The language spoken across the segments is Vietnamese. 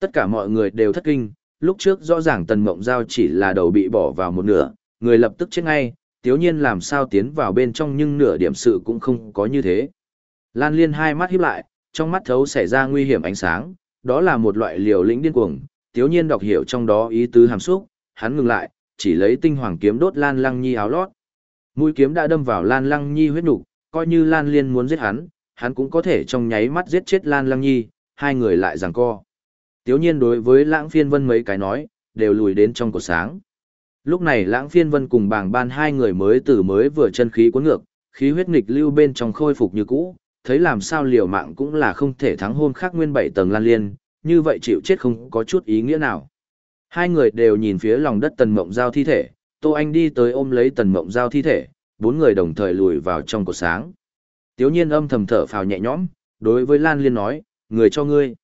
Tất cả mọi người đều thất kinh, lúc trước rõ ràng tần mộng giao chỉ là đầu bị bỏ vào một nửa, người lập tức chết ngay, tiếu nhiên làm sao tiến vào bên trong nhưng nửa điểm sự cũng không có như thế. Lan liên hai mắt híp lại, trong mắt thấu xảy ra nguy hiểm ánh sáng, đó là một loại liều lĩnh điên cuồng, tiếu nhiên đọc hiểu trong đó ý tứ hàm xúc, hắn ngừng lại, chỉ lấy tinh hoàng kiếm đốt Lan Lăng Nhi áo lót. Mũi kiếm đã đâm vào Lan Lăng Nhi huyết nục, coi như Lan Liên muốn giết hắn, hắn cũng có thể trong nháy mắt giết chết Lan Lăng Nhi, hai người lại giằng co. Tiếu nhiên đối với lãng phiên vân mấy cái nói, đều lùi đến trong cột sáng. Lúc này lãng phiên vân cùng bảng ban hai người mới từ mới vừa chân khí cuốn ngược, khí huyết nghịch lưu bên trong khôi phục như cũ, thấy làm sao liều mạng cũng là không thể thắng hôm khác nguyên bảy tầng lan liên, như vậy chịu chết không có chút ý nghĩa nào. Hai người đều nhìn phía lòng đất tần mộng giao thi thể, Tô Anh đi tới ôm lấy tần mộng giao thi thể, bốn người đồng thời lùi vào trong cột sáng. Tiếu nhiên âm thầm thở phào nhẹ nhõm, đối với Lan Liên nói, người cho ngươi.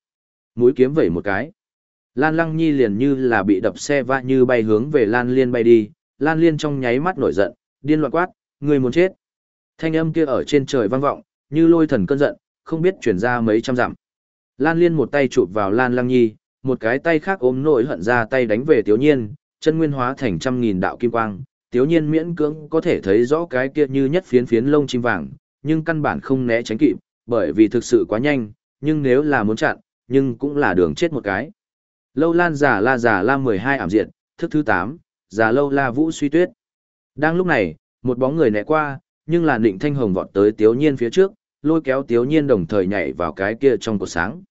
Mũi kiếm vẩy một cái. Lan Lăng Nhi liền như là bị đập xe va như bay hướng về Lan Liên bay đi, Lan Liên trong nháy mắt nổi giận, điên loạn quát, người muốn chết. Thanh âm kia ở trên trời vang vọng, như lôi thần cơn giận, không biết chuyển ra mấy trăm dặm. Lan Liên một tay chụp vào Lan Lăng Nhi, một cái tay khác ôm nổi hận ra tay đánh về Tiếu Nhiên, chân nguyên hóa thành trăm nghìn đạo kim quang. Tiếu Nhiên miễn cưỡng có thể thấy rõ cái kia như nhất phiến phiến lông chim vàng, nhưng căn bản không né tránh kịp, bởi vì thực sự quá nhanh, nhưng nếu là muốn chặn, nhưng cũng là đường chết một cái. Lâu Lan giả la giả la 12 ảm diện, thức thứ 8, giả lâu la vũ suy tuyết. Đang lúc này, một bóng người nẹ qua, nhưng là định thanh hồng vọt tới tiếu nhiên phía trước, lôi kéo tiếu nhiên đồng thời nhảy vào cái kia trong cột sáng.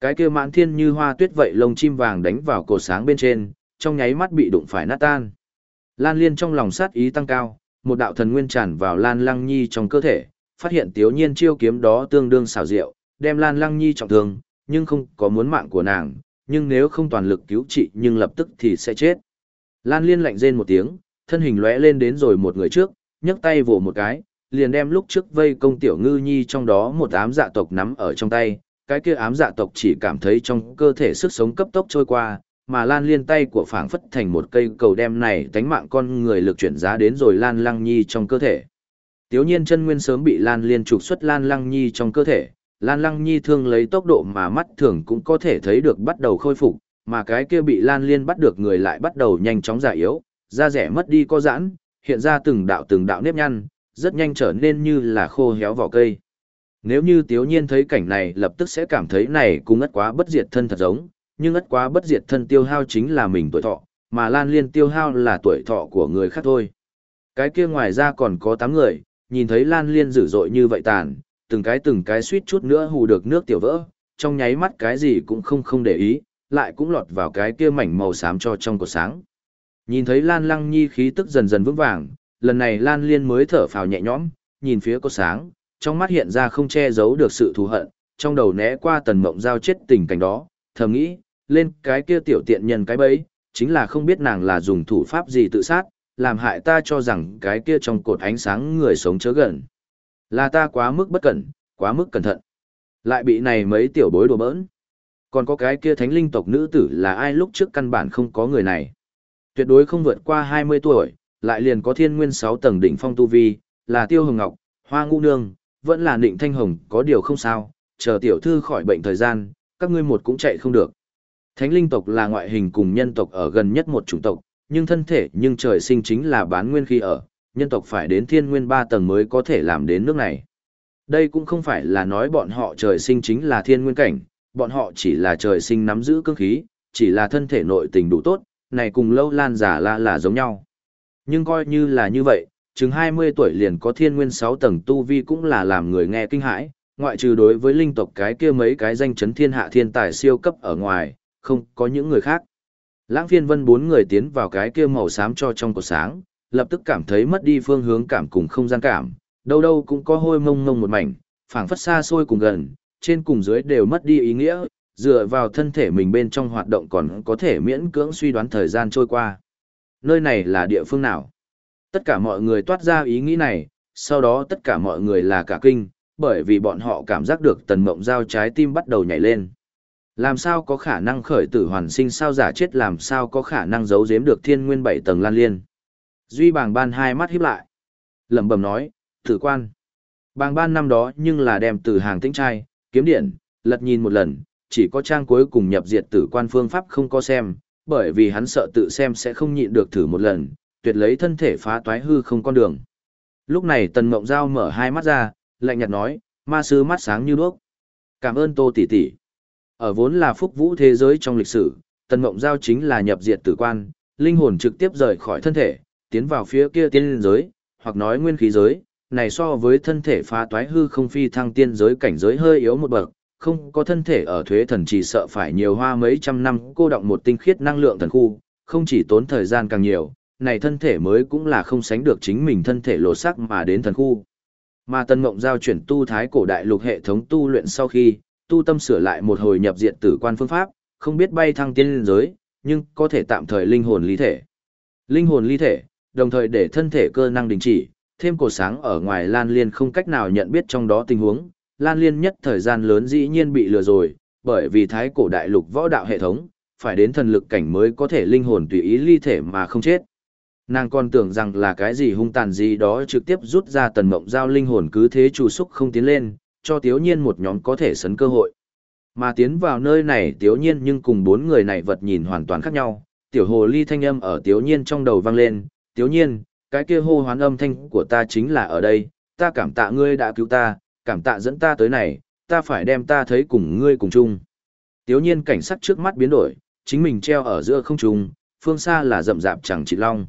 Cái kia mãn thiên như hoa tuyết vậy lông chim vàng đánh vào cột sáng bên trên, trong nháy mắt bị đụng phải nát tan. Lan liên trong lòng sát ý tăng cao, một đạo thần nguyên tràn vào Lan Lăng Nhi trong cơ thể, phát hiện tiếu nhiên chiêu kiếm đó tương đương xảo diệu, đem Lan Lăng Nhi trọng thương, nhưng không có muốn mạng của nàng, nhưng nếu không toàn lực cứu trị nhưng lập tức thì sẽ chết. Lan Liên lạnh rên một tiếng, thân hình lóe lên đến rồi một người trước, nhấc tay vỗ một cái, liền đem lúc trước vây công tiểu ngư nhi trong đó một ám dạ tộc nắm ở trong tay, cái kia ám dạ tộc chỉ cảm thấy trong cơ thể sức sống cấp tốc trôi qua, mà Lan Liên tay của phảng phất thành một cây cầu đem này tánh mạng con người lực chuyển giá đến rồi Lan Lăng Nhi trong cơ thể. Tiếu nhiên chân nguyên sớm bị Lan Liên trục xuất Lan Lăng Nhi trong cơ thể, Lan Lăng Nhi thương lấy tốc độ mà mắt thường cũng có thể thấy được bắt đầu khôi phục, mà cái kia bị Lan Liên bắt được người lại bắt đầu nhanh chóng già yếu, da rẻ mất đi có giãn, hiện ra từng đạo từng đạo nếp nhăn, rất nhanh trở nên như là khô héo vỏ cây. Nếu như Tiếu Nhiên thấy cảnh này lập tức sẽ cảm thấy này cũng ất quá bất diệt thân thật giống, nhưng ất quá bất diệt thân tiêu hao chính là mình tuổi thọ, mà Lan Liên tiêu hao là tuổi thọ của người khác thôi. Cái kia ngoài ra còn có 8 người, nhìn thấy Lan Liên dữ dội như vậy tàn, từng cái từng cái suýt chút nữa hù được nước tiểu vỡ, trong nháy mắt cái gì cũng không không để ý, lại cũng lọt vào cái kia mảnh màu xám cho trong cột sáng. Nhìn thấy Lan Lăng Nhi khí tức dần dần vững vàng, lần này Lan Liên mới thở phào nhẹ nhõm, nhìn phía cột sáng, trong mắt hiện ra không che giấu được sự thù hận, trong đầu né qua tần mộng giao chết tình cảnh đó, thầm nghĩ, lên cái kia tiểu tiện nhân cái bấy, chính là không biết nàng là dùng thủ pháp gì tự sát, làm hại ta cho rằng cái kia trong cột ánh sáng người sống chớ gần. Là ta quá mức bất cẩn, quá mức cẩn thận. Lại bị này mấy tiểu bối đùa bỡn. Còn có cái kia thánh linh tộc nữ tử là ai lúc trước căn bản không có người này. Tuyệt đối không vượt qua 20 tuổi, lại liền có thiên nguyên 6 tầng đỉnh phong tu vi, là tiêu hồng ngọc, hoa ngũ nương, vẫn là định thanh hồng, có điều không sao, chờ tiểu thư khỏi bệnh thời gian, các ngươi một cũng chạy không được. Thánh linh tộc là ngoại hình cùng nhân tộc ở gần nhất một chủng tộc, nhưng thân thể nhưng trời sinh chính là bán nguyên khi ở, nhân tộc phải đến thiên nguyên ba tầng mới có thể làm đến nước này. Đây cũng không phải là nói bọn họ trời sinh chính là thiên nguyên cảnh, bọn họ chỉ là trời sinh nắm giữ cương khí, chỉ là thân thể nội tình đủ tốt, này cùng lâu lan giả la là giống nhau. Nhưng coi như là như vậy, chừng 20 tuổi liền có thiên nguyên 6 tầng tu vi cũng là làm người nghe kinh hãi, ngoại trừ đối với linh tộc cái kia mấy cái danh chấn thiên hạ thiên tài siêu cấp ở ngoài, không có những người khác. Lãng phiên vân bốn người tiến vào cái kia màu xám cho trong cột sáng, lập tức cảm thấy mất đi phương hướng cảm cùng không gian cảm, đâu đâu cũng có hôi mông mông một mảnh, phảng phất xa xôi cùng gần, trên cùng dưới đều mất đi ý nghĩa, dựa vào thân thể mình bên trong hoạt động còn có thể miễn cưỡng suy đoán thời gian trôi qua. Nơi này là địa phương nào? Tất cả mọi người toát ra ý nghĩ này, sau đó tất cả mọi người là cả kinh, bởi vì bọn họ cảm giác được tần mộng giao trái tim bắt đầu nhảy lên. Làm sao có khả năng khởi tử hoàn sinh sao giả chết làm sao có khả năng giấu giếm được thiên nguyên bảy tầng lan liên. Duy bàng ban hai mắt híp lại. lẩm bẩm nói, tử quan. Bàng ban năm đó nhưng là đem từ hàng tĩnh trai, kiếm điện, lật nhìn một lần, chỉ có trang cuối cùng nhập diệt tử quan phương pháp không có xem, bởi vì hắn sợ tự xem sẽ không nhịn được thử một lần, tuyệt lấy thân thể phá toái hư không con đường. Lúc này Tần Mộng Giao mở hai mắt ra, lạnh nhạt nói, ma sư mắt sáng như đuốc. Cảm ơn Tô tỷ tỷ. Ở vốn là phúc vũ thế giới trong lịch sử, Tần Mộng Giao chính là nhập diệt tử quan, linh hồn trực tiếp rời khỏi thân thể, tiến vào phía kia tiên giới, hoặc nói nguyên khí giới, này so với thân thể phá toái hư không phi thăng tiên giới cảnh giới hơi yếu một bậc, không có thân thể ở thuế thần chỉ sợ phải nhiều hoa mấy trăm năm cô động một tinh khiết năng lượng thần khu, không chỉ tốn thời gian càng nhiều, này thân thể mới cũng là không sánh được chính mình thân thể lộ sắc mà đến thần khu. Mà Tân Mộng giao chuyển tu thái cổ đại lục hệ thống tu luyện sau khi, tu tâm sửa lại một hồi nhập diện tử quan phương pháp, không biết bay thăng tiên giới, nhưng có thể tạm thời linh hồn ly thể. Linh hồn ly thể, đồng thời để thân thể cơ năng đình chỉ, thêm cổ sáng ở ngoài Lan Liên không cách nào nhận biết trong đó tình huống, Lan Liên nhất thời gian lớn dĩ nhiên bị lừa rồi, bởi vì thái cổ đại lục võ đạo hệ thống, phải đến thần lực cảnh mới có thể linh hồn tùy ý ly thể mà không chết. Nàng còn tưởng rằng là cái gì hung tàn gì đó trực tiếp rút ra tần mộng giao linh hồn cứ thế chủ xúc không tiến lên, cho tiếu nhiên một nhóm có thể sấn cơ hội. Mà tiến vào nơi này tiếu nhiên nhưng cùng bốn người này vật nhìn hoàn toàn khác nhau, tiểu hồ ly thanh âm ở tiếu nhiên trong đầu vang lên, tiếu nhiên, cái kia hô hoán âm thanh của ta chính là ở đây, ta cảm tạ ngươi đã cứu ta, cảm tạ dẫn ta tới này, ta phải đem ta thấy cùng ngươi cùng chung. Tiếu nhiên cảnh sắc trước mắt biến đổi, chính mình treo ở giữa không trung, phương xa là rậm rạp chẳng chỉ long.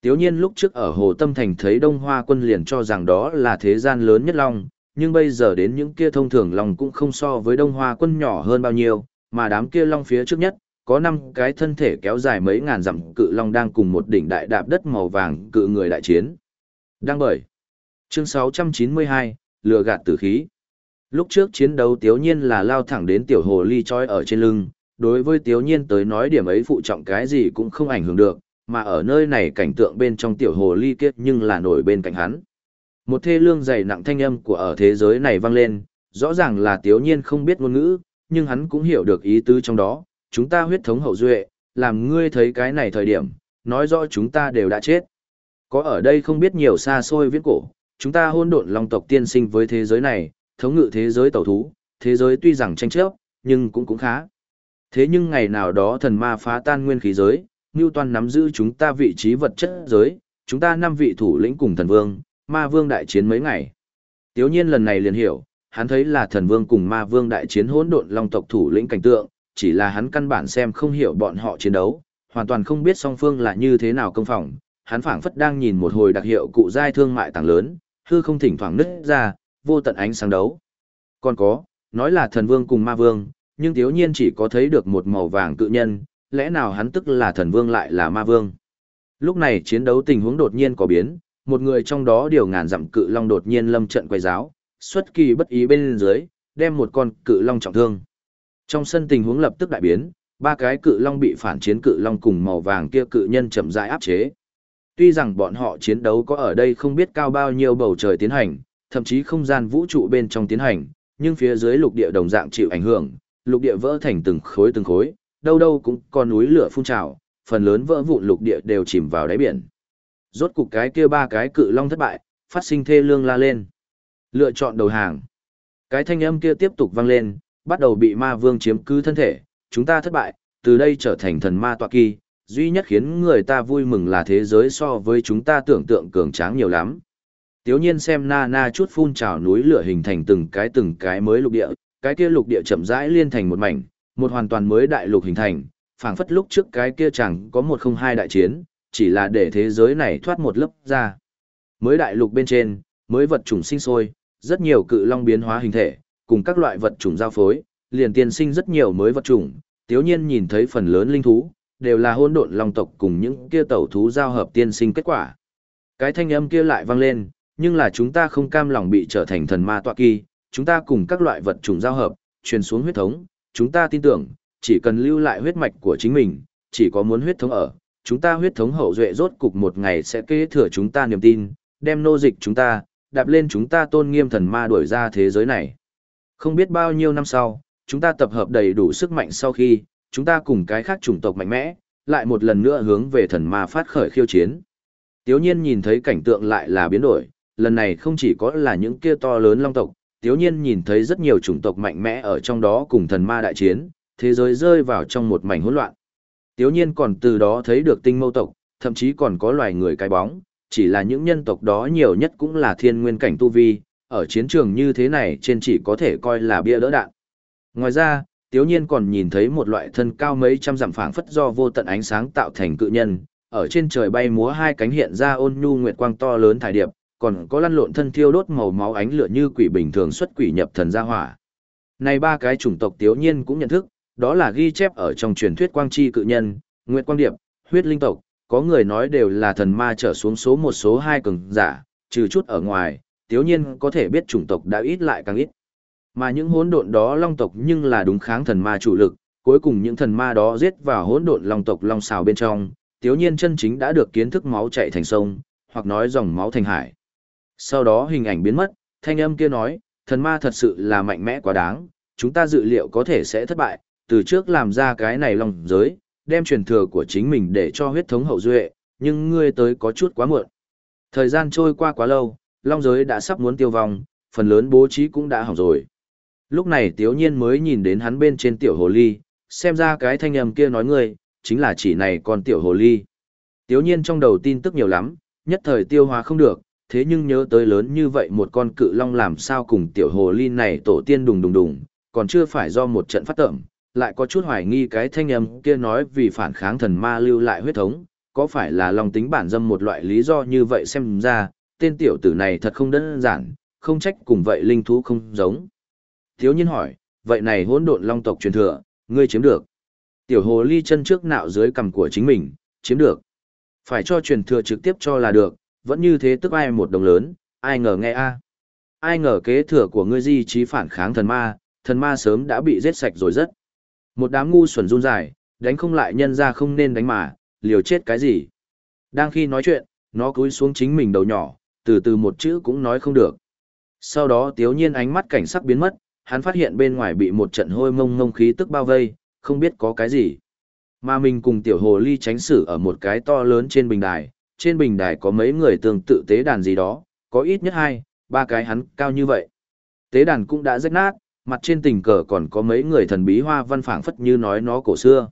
Tiếu nhiên lúc trước ở Hồ Tâm Thành thấy Đông Hoa quân liền cho rằng đó là thế gian lớn nhất long, nhưng bây giờ đến những kia thông thường long cũng không so với Đông Hoa quân nhỏ hơn bao nhiêu, mà đám kia long phía trước nhất, có năm cái thân thể kéo dài mấy ngàn dặm cự long đang cùng một đỉnh đại đạp đất màu vàng cự người đại chiến. Đang bởi. Chương 692, lừa gạt tử khí. Lúc trước chiến đấu Tiếu Nhiên là lao thẳng đến tiểu hồ ly trói ở trên lưng, đối với Tiếu Nhiên tới nói điểm ấy phụ trọng cái gì cũng không ảnh hưởng được, mà ở nơi này cảnh tượng bên trong tiểu hồ ly kiết nhưng là nổi bên cạnh hắn. Một thê lương dày nặng thanh âm của ở thế giới này vang lên, rõ ràng là Tiếu Nhiên không biết ngôn ngữ, nhưng hắn cũng hiểu được ý tứ trong đó, chúng ta huyết thống hậu duệ, làm ngươi thấy cái này thời điểm, nói rõ chúng ta đều đã chết. Có ở đây không biết nhiều xa xôi viễn cổ, chúng ta hôn độn long tộc tiên sinh với thế giới này, thống ngự thế giới tẩu thú, thế giới tuy rằng tranh chấp, nhưng cũng cũng khá. Thế nhưng ngày nào đó thần ma phá tan nguyên khí giới, Newton nắm giữ chúng ta vị trí vật chất giới, chúng ta năm vị thủ lĩnh cùng thần vương, ma vương đại chiến mấy ngày. Tiếu nhiên lần này liền hiểu, hắn thấy là thần vương cùng ma vương đại chiến hỗn độn long tộc thủ lĩnh cảnh tượng, chỉ là hắn căn bản xem không hiểu bọn họ chiến đấu, hoàn toàn không biết song phương là như thế nào công phòng, hắn phảng phất đang nhìn một hồi đặc hiệu cụ giai thương mại tàng lớn, hư không thỉnh thoảng nứt ra, vô tận ánh sáng đấu. Còn có, nói là thần vương cùng ma vương, nhưng thiếu nhiên chỉ có thấy được một màu vàng cự nhân, lẽ nào hắn tức là thần vương lại là ma vương. Lúc này chiến đấu tình huống đột nhiên có biến, một người trong đó điều ngàn dặm cự long đột nhiên lâm trận quay giáo, xuất kỳ bất ý bên dưới, đem một con cự long trọng thương. Trong sân tình huống lập tức đại biến, ba cái cự long bị phản chiến cự long cùng màu vàng kia cự nhân chậm rãi áp chế. Tuy rằng bọn họ chiến đấu có ở đây không biết cao bao nhiêu bầu trời tiến hành, thậm chí không gian vũ trụ bên trong tiến hành, nhưng phía dưới lục địa đồng dạng chịu ảnh hưởng, lục địa vỡ thành từng khối từng khối, đâu đâu cũng có núi lửa phun trào, phần lớn vỡ vụn lục địa đều chìm vào đáy biển. Rốt cục cái kia ba cái cự long thất bại, phát sinh thê lương la lên. Lựa chọn đầu hàng. Cái thanh âm kia tiếp tục vang lên, bắt đầu bị ma vương chiếm cứ thân thể, chúng ta thất bại, từ đây trở thành thần ma tọa kỳ, duy nhất khiến người ta vui mừng là thế giới so với chúng ta tưởng tượng cường tráng nhiều lắm. Tiếu nhiên xem na na chút phun trào núi lửa hình thành từng cái từng cái mới lục địa, cái kia lục địa chậm rãi liên thành một mảnh, một hoàn toàn mới đại lục hình thành, phảng phất lúc trước cái kia chẳng có một không hai đại chiến, chỉ là để thế giới này thoát một lớp ra. Mới đại lục bên trên, mới vật chủng sinh sôi, rất nhiều cự long biến hóa hình thể, cùng các loại vật chủng giao phối, liền tiên sinh rất nhiều mới vật chủng, tiếu nhiên nhìn thấy phần lớn linh thú, đều là hôn độn long tộc cùng những kia tẩu thú giao hợp tiên sinh kết quả. Cái thanh âm kia lại vang lên, nhưng là chúng ta không cam lòng bị trở thành thần ma tọa kỳ, chúng ta cùng các loại vật chủng giao hợp, truyền xuống huyết thống, chúng ta tin tưởng, chỉ cần lưu lại huyết mạch của chính mình, chỉ có muốn huyết thống ở, chúng ta huyết thống hậu duệ rốt cục một ngày sẽ kế thừa chúng ta niềm tin, đem nô dịch chúng ta, đạp lên chúng ta tôn nghiêm thần ma đuổi ra thế giới này. Không biết bao nhiêu năm sau, chúng ta tập hợp đầy đủ sức mạnh sau khi, chúng ta cùng cái khác chủng tộc mạnh mẽ, lại một lần nữa hướng về thần ma phát khởi khiêu chiến. Tiếu nhiên nhìn thấy cảnh tượng lại là biến đổi, lần này không chỉ có là những kia to lớn long tộc, tiếu nhiên nhìn thấy rất nhiều chủng tộc mạnh mẽ ở trong đó cùng thần ma đại chiến, thế giới rơi vào trong một mảnh hỗn loạn. Tiếu nhiên còn từ đó thấy được tinh mâu tộc, thậm chí còn có loài người cái bóng, chỉ là những nhân tộc đó nhiều nhất cũng là thiên nguyên cảnh tu vi, ở chiến trường như thế này trên chỉ có thể coi là bia đỡ đạn. Ngoài ra, Tiếu Nhiên còn nhìn thấy một loại thân cao mấy trăm dặm phảng phất do vô tận ánh sáng tạo thành cự nhân, ở trên trời bay múa hai cánh hiện ra ôn nhu nguyệt quang to lớn thải điệp, còn có lăn lộn thân thiêu đốt màu máu ánh lửa như quỷ bình thường xuất quỷ nhập thần ra hỏa. Này ba cái chủng tộc Tiếu Nhiên cũng nhận thức, đó là ghi chép ở trong truyền thuyết quang chi cự nhân, nguyệt quang điệp, huyết linh tộc, có người nói đều là thần ma trở xuống số một số hai cường giả, trừ chút ở ngoài, Tiếu Nhiên có thể biết chủng tộc đã ít lại càng ít. Mà những hỗn độn đó long tộc nhưng là đúng kháng thần ma chủ lực, cuối cùng những thần ma đó giết vào hỗn độn long tộc long xào bên trong, tiếu nhiên chân chính đã được kiến thức máu chạy thành sông, hoặc nói dòng máu thành hải. Sau đó hình ảnh biến mất, thanh âm kia nói, thần ma thật sự là mạnh mẽ quá đáng, chúng ta dự liệu có thể sẽ thất bại, từ trước làm ra cái này long giới, đem truyền thừa của chính mình để cho huyết thống hậu duệ, nhưng ngươi tới có chút quá muộn. Thời gian trôi qua quá lâu, long giới đã sắp muốn tiêu vong, phần lớn bố trí cũng đã hỏng rồi. Lúc này Tiếu Nhiên mới nhìn đến hắn bên trên tiểu hồ ly, xem ra cái thanh âm kia nói ngươi, chính là chỉ này con tiểu hồ ly. Tiếu Nhiên trong đầu tin tức nhiều lắm, nhất thời tiêu hóa không được, thế nhưng nhớ tới lớn như vậy một con cự long làm sao cùng tiểu hồ ly này tổ tiên đùng đùng đùng, còn chưa phải do một trận phát tẩm, lại có chút hoài nghi cái thanh âm kia nói vì phản kháng thần ma lưu lại huyết thống, có phải là lòng tính bản dâm một loại lý do như vậy xem ra, tên tiểu tử này thật không đơn giản, không trách cùng vậy linh thú không giống. Thiếu nhiên hỏi, vậy này hỗn độn long tộc truyền thừa, ngươi chiếm được. Tiểu hồ ly chân trước nạo dưới cằm của chính mình, chiếm được. Phải cho truyền thừa trực tiếp cho là được, vẫn như thế tức ai một đồng lớn, ai ngờ nghe a Ai ngờ kế thừa của ngươi di trí phản kháng thần ma, thần ma sớm đã bị giết sạch rồi rất. Một đám ngu xuẩn run dài, đánh không lại nhân ra không nên đánh mà, liều chết cái gì. Đang khi nói chuyện, nó cúi xuống chính mình đầu nhỏ, từ từ một chữ cũng nói không được. Sau đó tiếu nhiên ánh mắt cảnh sắc biến mất, hắn phát hiện bên ngoài bị một trận hôi mông mông khí tức bao vây, không biết có cái gì. Mà mình cùng tiểu hồ ly tránh xử ở một cái to lớn trên bình đài, trên bình đài có mấy người tương tự tế đàn gì đó, có ít nhất hai, ba cái hắn cao như vậy. Tế đàn cũng đã rách nát, mặt trên tình cờ còn có mấy người thần bí hoa văn phảng phất như nói nó cổ xưa.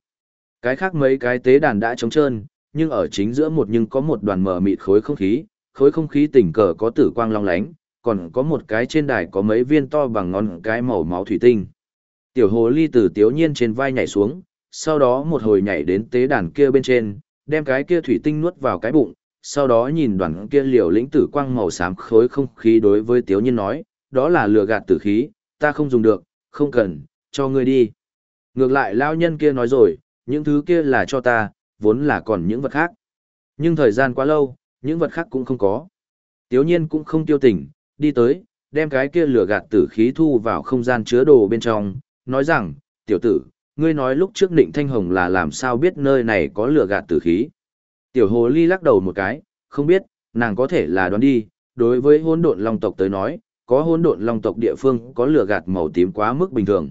Cái khác mấy cái tế đàn đã trống trơn, nhưng ở chính giữa một nhưng có một đoàn mờ mịt khối không khí, khối không khí tình cờ có tử quang long lánh, còn có một cái trên đài có mấy viên to bằng ngón cái màu máu thủy tinh. Tiểu hồ ly từ tiếu nhiên trên vai nhảy xuống, sau đó một hồi nhảy đến tế đàn kia bên trên, đem cái kia thủy tinh nuốt vào cái bụng, sau đó nhìn đoàn kia liều lĩnh tử quang màu xám khối không khí đối với tiếu nhiên nói, đó là lừa gạt tử khí, ta không dùng được, không cần, cho ngươi đi. Ngược lại lao nhân kia nói rồi, những thứ kia là cho ta, vốn là còn những vật khác. Nhưng thời gian quá lâu, những vật khác cũng không có. Tiếu nhiên cũng không tiêu tỉnh, đi tới, đem cái kia lửa gạt tử khí thu vào không gian chứa đồ bên trong, nói rằng, tiểu tử, ngươi nói lúc trước định thanh hồng là làm sao biết nơi này có lửa gạt tử khí. Tiểu hồ ly lắc đầu một cái, không biết, nàng có thể là đoán đi, đối với hôn độn long tộc tới nói, có hôn độn long tộc địa phương có lửa gạt màu tím quá mức bình thường.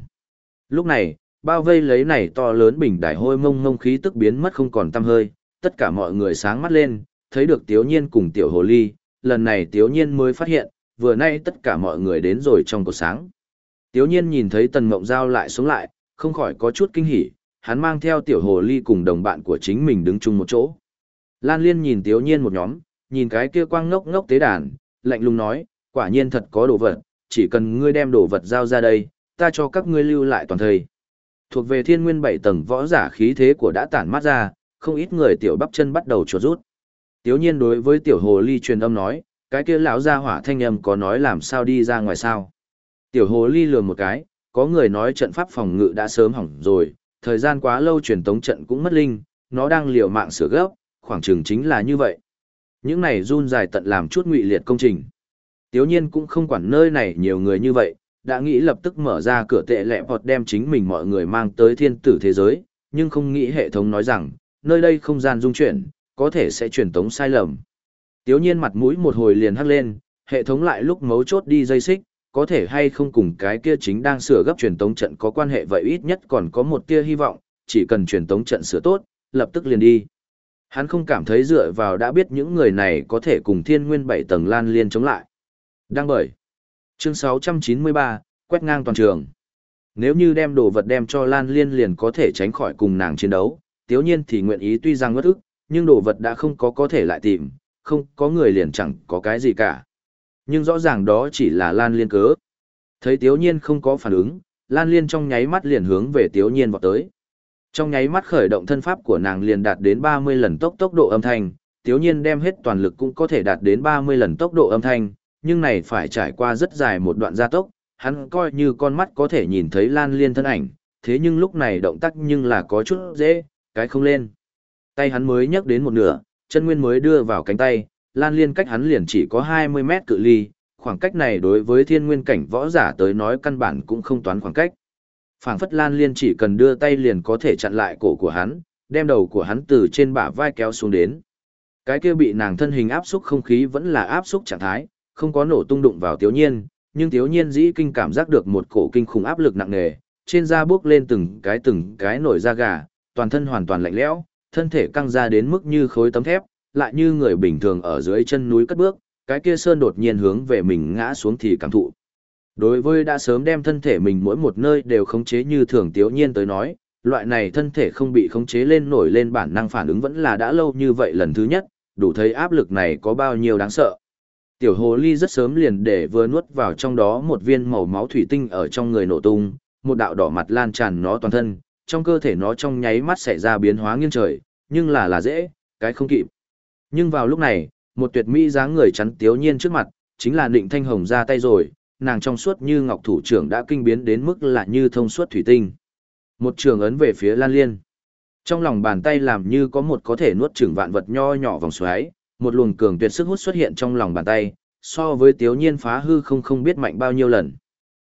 Lúc này, bao vây lấy này to lớn bình đài hôi mông mông khí tức biến mất không còn tăm hơi, tất cả mọi người sáng mắt lên, thấy được Tiếu Nhiên cùng Tiểu Hồ Ly, lần này Tiếu Nhiên mới phát hiện, vừa nay tất cả mọi người đến rồi trong cột sáng. Tiếu nhiên nhìn thấy tần mộng giao lại sống lại, không khỏi có chút kinh hỉ, hắn mang theo tiểu hồ ly cùng đồng bạn của chính mình đứng chung một chỗ. Lan liên nhìn tiếu nhiên một nhóm, nhìn cái kia quang ngốc ngốc tế đàn, lạnh lùng nói, quả nhiên thật có đồ vật, chỉ cần ngươi đem đồ vật giao ra đây, ta cho các ngươi lưu lại toàn thời. Thuộc về thiên nguyên bảy tầng võ giả khí thế của đã tản mát ra, không ít người tiểu bắp chân bắt đầu chuột rút. Tiếu nhiên đối với tiểu hồ ly truyền âm nói, cái kia lão gia hỏa thanh âm có nói làm sao đi ra ngoài sao. Tiểu hồ ly lừa một cái, có người nói trận pháp phòng ngự đã sớm hỏng rồi, thời gian quá lâu truyền tống trận cũng mất linh, nó đang liều mạng sửa gấp, khoảng chừng chính là như vậy. Những này run dài tận làm chút ngụy liệt công trình. Tiếu nhiên cũng không quản nơi này nhiều người như vậy, đã nghĩ lập tức mở ra cửa tệ lẹ hoặc đem chính mình mọi người mang tới thiên tử thế giới, nhưng không nghĩ hệ thống nói rằng, nơi đây không gian dung chuyển, có thể sẽ truyền tống sai lầm. Tiếu nhiên mặt mũi một hồi liền hắc lên, hệ thống lại lúc mấu chốt đi dây xích, có thể hay không cùng cái kia chính đang sửa gấp truyền tống trận có quan hệ vậy ít nhất còn có một tia hy vọng, chỉ cần truyền tống trận sửa tốt, lập tức liền đi. Hắn không cảm thấy dựa vào đã biết những người này có thể cùng thiên nguyên bảy tầng lan liên chống lại. Đang bởi. Chương 693, quét ngang toàn trường. Nếu như đem đồ vật đem cho Lan Liên liền có thể tránh khỏi cùng nàng chiến đấu, tiếu nhiên thì nguyện ý tuy rằng ngất ức, nhưng đồ vật đã không có có thể lại tìm, không có người liền chẳng có cái gì cả. Nhưng rõ ràng đó chỉ là Lan Liên cớ. Thấy tiếu nhiên không có phản ứng, Lan Liên trong nháy mắt liền hướng về tiếu nhiên vọt tới. Trong nháy mắt khởi động thân pháp của nàng liền đạt đến 30 lần tốc tốc độ âm thanh, tiếu nhiên đem hết toàn lực cũng có thể đạt đến 30 lần tốc độ âm thanh, nhưng này phải trải qua rất dài một đoạn gia tốc, hắn coi như con mắt có thể nhìn thấy Lan Liên thân ảnh, thế nhưng lúc này động tác nhưng là có chút dễ, cái không lên. Tay hắn mới nhấc đến một nửa, chân nguyên mới đưa vào cánh tay, Lan Liên cách hắn liền chỉ có 20 mét cự ly, khoảng cách này đối với thiên nguyên cảnh võ giả tới nói căn bản cũng không toán khoảng cách. Phảng phất Lan Liên chỉ cần đưa tay liền có thể chặn lại cổ của hắn, đem đầu của hắn từ trên bả vai kéo xuống đến. Cái kia bị nàng thân hình áp xúc không khí vẫn là áp xúc trạng thái, không có nổ tung đụng vào Tiếu Nhiên, nhưng Tiếu Nhiên dĩ kinh cảm giác được một cổ kinh khủng áp lực nặng nề, trên da bước lên từng cái từng cái nổi da gà, toàn thân hoàn toàn lạnh lẽo, thân thể căng ra đến mức như khối tấm thép, lại như người bình thường ở dưới chân núi cất bước, cái kia sơn đột nhiên hướng về mình ngã xuống thì cảm thụ. Đối với đã sớm đem thân thể mình mỗi một nơi đều khống chế như thường Tiếu Nhiên tới nói, loại này thân thể không bị khống chế lên nổi lên bản năng phản ứng vẫn là đã lâu như vậy lần thứ nhất, đủ thấy áp lực này có bao nhiêu đáng sợ. Tiểu hồ ly rất sớm liền để vừa nuốt vào trong đó một viên màu máu thủy tinh ở trong người nổ tung, một đạo đỏ mặt lan tràn nó toàn thân, trong cơ thể nó trong nháy mắt xảy ra biến hóa nghiêng trời, nhưng là là dễ, cái không kịp. Nhưng vào lúc này, một tuyệt mỹ dáng người chắn tiếu nhiên trước mặt, chính là Định Thanh Hồng ra tay rồi, nàng trong suốt như ngọc thủ trưởng đã kinh biến đến mức là như thông suốt thủy tinh. Một trường ấn về phía Lan Liên. Trong lòng bàn tay làm như có một có thể nuốt chửng vạn vật nho nhỏ vòng xoáy, một luồng cường tuyệt sức hút xuất hiện trong lòng bàn tay, so với Tiếu Nhiên phá hư không không biết mạnh bao nhiêu lần.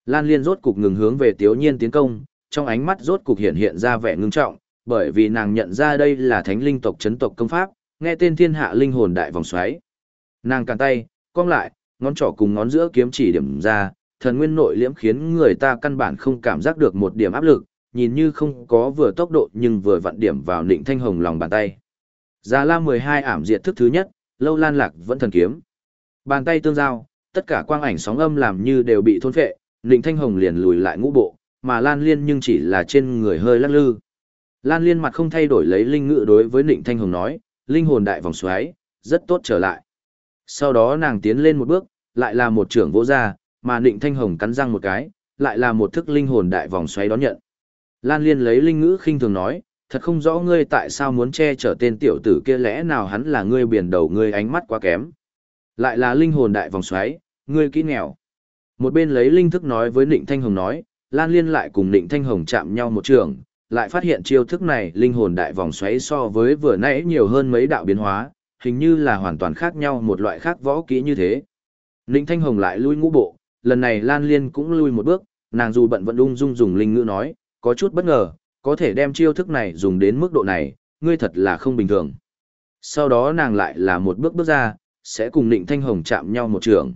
Lan Liên rốt cục ngừng hướng về Tiếu Nhiên tiến công, trong ánh mắt rốt cục hiện hiện ra vẻ ngưng trọng, bởi vì nàng nhận ra đây là thánh linh tộc chấn tộc công pháp, nghe tên thiên hạ linh hồn đại vòng xoáy. Nàng càng tay, cong lại, ngón trỏ cùng ngón giữa kiếm chỉ điểm ra, thần nguyên nội liễm khiến người ta căn bản không cảm giác được một điểm áp lực, nhìn như không có vừa tốc độ nhưng vừa vặn điểm vào nịnh thanh hồng lòng bàn tay. Già la 12 ảm diệt thức thứ nhất, lâu lan lạc vẫn thần kiếm. Bàn tay tương giao, tất cả quang ảnh sóng âm làm như đều bị thôn phệ, nịnh thanh hồng liền lùi lại ngũ bộ, mà lan liên nhưng chỉ là trên người hơi lắc lư. Lan liên mặt không thay đổi lấy linh ngữ đối với nịnh thanh hồng nói, linh hồn đại vòng xoáy, rất tốt trở lại. Sau đó nàng tiến lên một bước, lại là một trưởng vỗ ra, mà nịnh thanh hồng cắn răng một cái, lại là một thức linh hồn đại vòng xoáy đón nhận. Lan Liên lấy linh ngữ khinh thường nói, thật không rõ ngươi tại sao muốn che chở tên tiểu tử kia lẽ nào hắn là ngươi biển đầu ngươi ánh mắt quá kém. Lại là linh hồn đại vòng xoáy, ngươi kỹ nghèo. Một bên lấy linh thức nói với Nịnh Thanh Hồng nói, Lan Liên lại cùng Nịnh Thanh Hồng chạm nhau một trường, lại phát hiện chiêu thức này linh hồn đại vòng xoáy so với vừa nãy nhiều hơn mấy đạo biến hóa, hình như là hoàn toàn khác nhau một loại khác võ kỹ như thế. Nịnh Thanh Hồng lại lui ngũ bộ, lần này Lan Liên cũng lui một bước, nàng dù bận vận ung dung dùng linh ngữ nói, có chút bất ngờ, có thể đem chiêu thức này dùng đến mức độ này, ngươi thật là không bình thường. Sau đó nàng lại là một bước bước ra, sẽ cùng Nịnh Thanh Hồng chạm nhau một trường.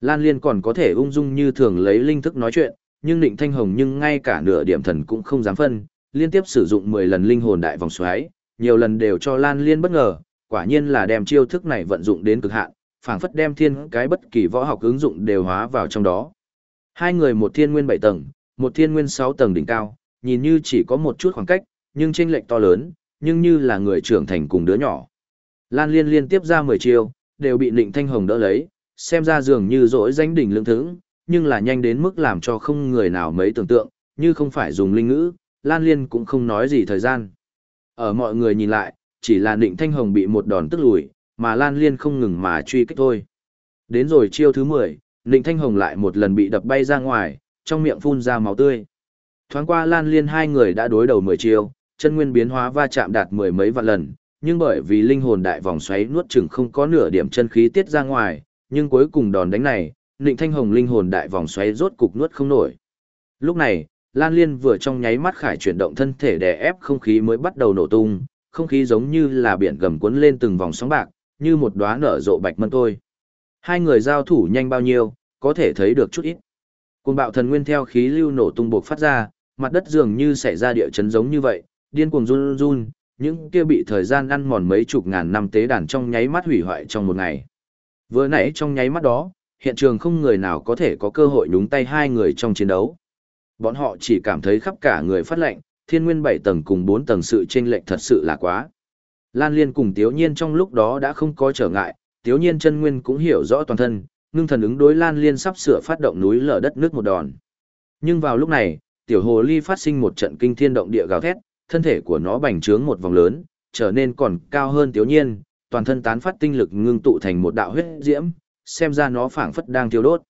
Lan Liên còn có thể ung dung như thường lấy linh thức nói chuyện, nhưng Định Thanh Hồng nhưng ngay cả nửa điểm thần cũng không dám phân, liên tiếp sử dụng 10 lần linh hồn đại vòng xoáy, nhiều lần đều cho Lan Liên bất ngờ, quả nhiên là đem chiêu thức này vận dụng đến cực hạn, phảng phất đem thiên cái bất kỳ võ học ứng dụng đều hóa vào trong đó. Hai người một thiên nguyên bảy tầng, một thiên nguyên sáu tầng đỉnh cao, nhìn như chỉ có một chút khoảng cách, nhưng chênh lệch to lớn, nhưng như là người trưởng thành cùng đứa nhỏ. Lan Liên liên tiếp ra 10 chiêu, đều bị Ninh Thanh Hồng đỡ lấy, xem ra dường như rỗi danh đỉnh lương thững, nhưng là nhanh đến mức làm cho không người nào mấy tưởng tượng, như không phải dùng linh ngữ, Lan Liên cũng không nói gì thời gian. Ở mọi người nhìn lại, chỉ là Ninh Thanh Hồng bị một đòn tức lùi, mà Lan Liên không ngừng mà truy kích thôi. Đến rồi chiêu thứ 10, Ninh Thanh Hồng lại một lần bị đập bay ra ngoài, trong miệng phun ra máu tươi. Thoáng qua Lan Liên hai người đã đối đầu 10 chiêu, chân nguyên biến hóa va chạm đạt mười mấy vạn lần, nhưng bởi vì linh hồn đại vòng xoáy nuốt chửng không có nửa điểm chân khí tiết ra ngoài, nhưng cuối cùng đòn đánh này, Nịnh Thanh Hồng linh hồn đại vòng xoáy rốt cục nuốt không nổi. Lúc này, Lan Liên vừa trong nháy mắt khải chuyển động thân thể đè ép không khí mới bắt đầu nổ tung, không khí giống như là biển gầm cuốn lên từng vòng sóng bạc, như một đóa nở rộ bạch mân thôi. Hai người giao thủ nhanh bao nhiêu, có thể thấy được chút ít. Cuồng bạo thần nguyên theo khí lưu nổ tung bộc phát ra, mặt đất dường như xảy ra địa chấn giống như vậy, điên cuồng run run, những kia bị thời gian ăn mòn mấy chục ngàn năm tế đàn trong nháy mắt hủy hoại trong một ngày. Vừa nãy trong nháy mắt đó, hiện trường không người nào có thể có cơ hội nhúng tay hai người trong chiến đấu. Bọn họ chỉ cảm thấy khắp cả người phát lệnh, thiên nguyên 7 tầng cùng 4 tầng sự chênh lệch thật sự là quá. Lan Liên cùng Tiếu Nhiên trong lúc đó đã không có trở ngại, Tiếu Nhiên chân nguyên cũng hiểu rõ toàn thân, ngưng thần ứng đối Lan Liên sắp sửa phát động núi lở đất nước một đòn. Nhưng vào lúc này, tiểu hồ ly phát sinh một trận kinh thiên động địa gào thét, thân thể của nó bành trướng một vòng lớn, trở nên còn cao hơn Tiếu Nhiên, toàn thân tán phát tinh lực ngưng tụ thành một đạo huyết diễm, xem ra nó phảng phất đang thiêu đốt.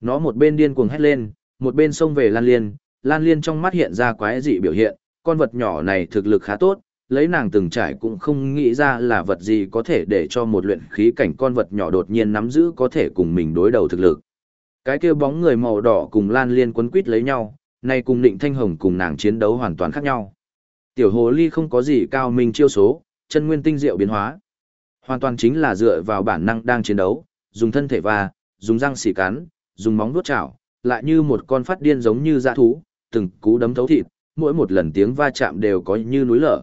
Nó một bên điên cuồng hét lên, một bên xông về Lan Liên, Lan Liên trong mắt hiện ra quái dị biểu hiện, con vật nhỏ này thực lực khá tốt, lấy nàng từng trải cũng không nghĩ ra là vật gì có thể để cho một luyện khí cảnh con vật nhỏ đột nhiên nắm giữ có thể cùng mình đối đầu thực lực. Cái kia bóng người màu đỏ cùng Lan Liên quấn quýt lấy nhau, nay cùng Định Thanh Hồng cùng nàng chiến đấu hoàn toàn khác nhau. Tiểu hồ ly không có gì cao minh chiêu số, chân nguyên tinh diệu biến hóa. Hoàn toàn chính là dựa vào bản năng đang chiến đấu, dùng thân thể và, dùng răng xỉ cắn, dùng móng vuốt chảo, lại như một con phát điên giống như dã thú, từng cú đấm thấu thịt, mỗi một lần tiếng va chạm đều có như núi lở.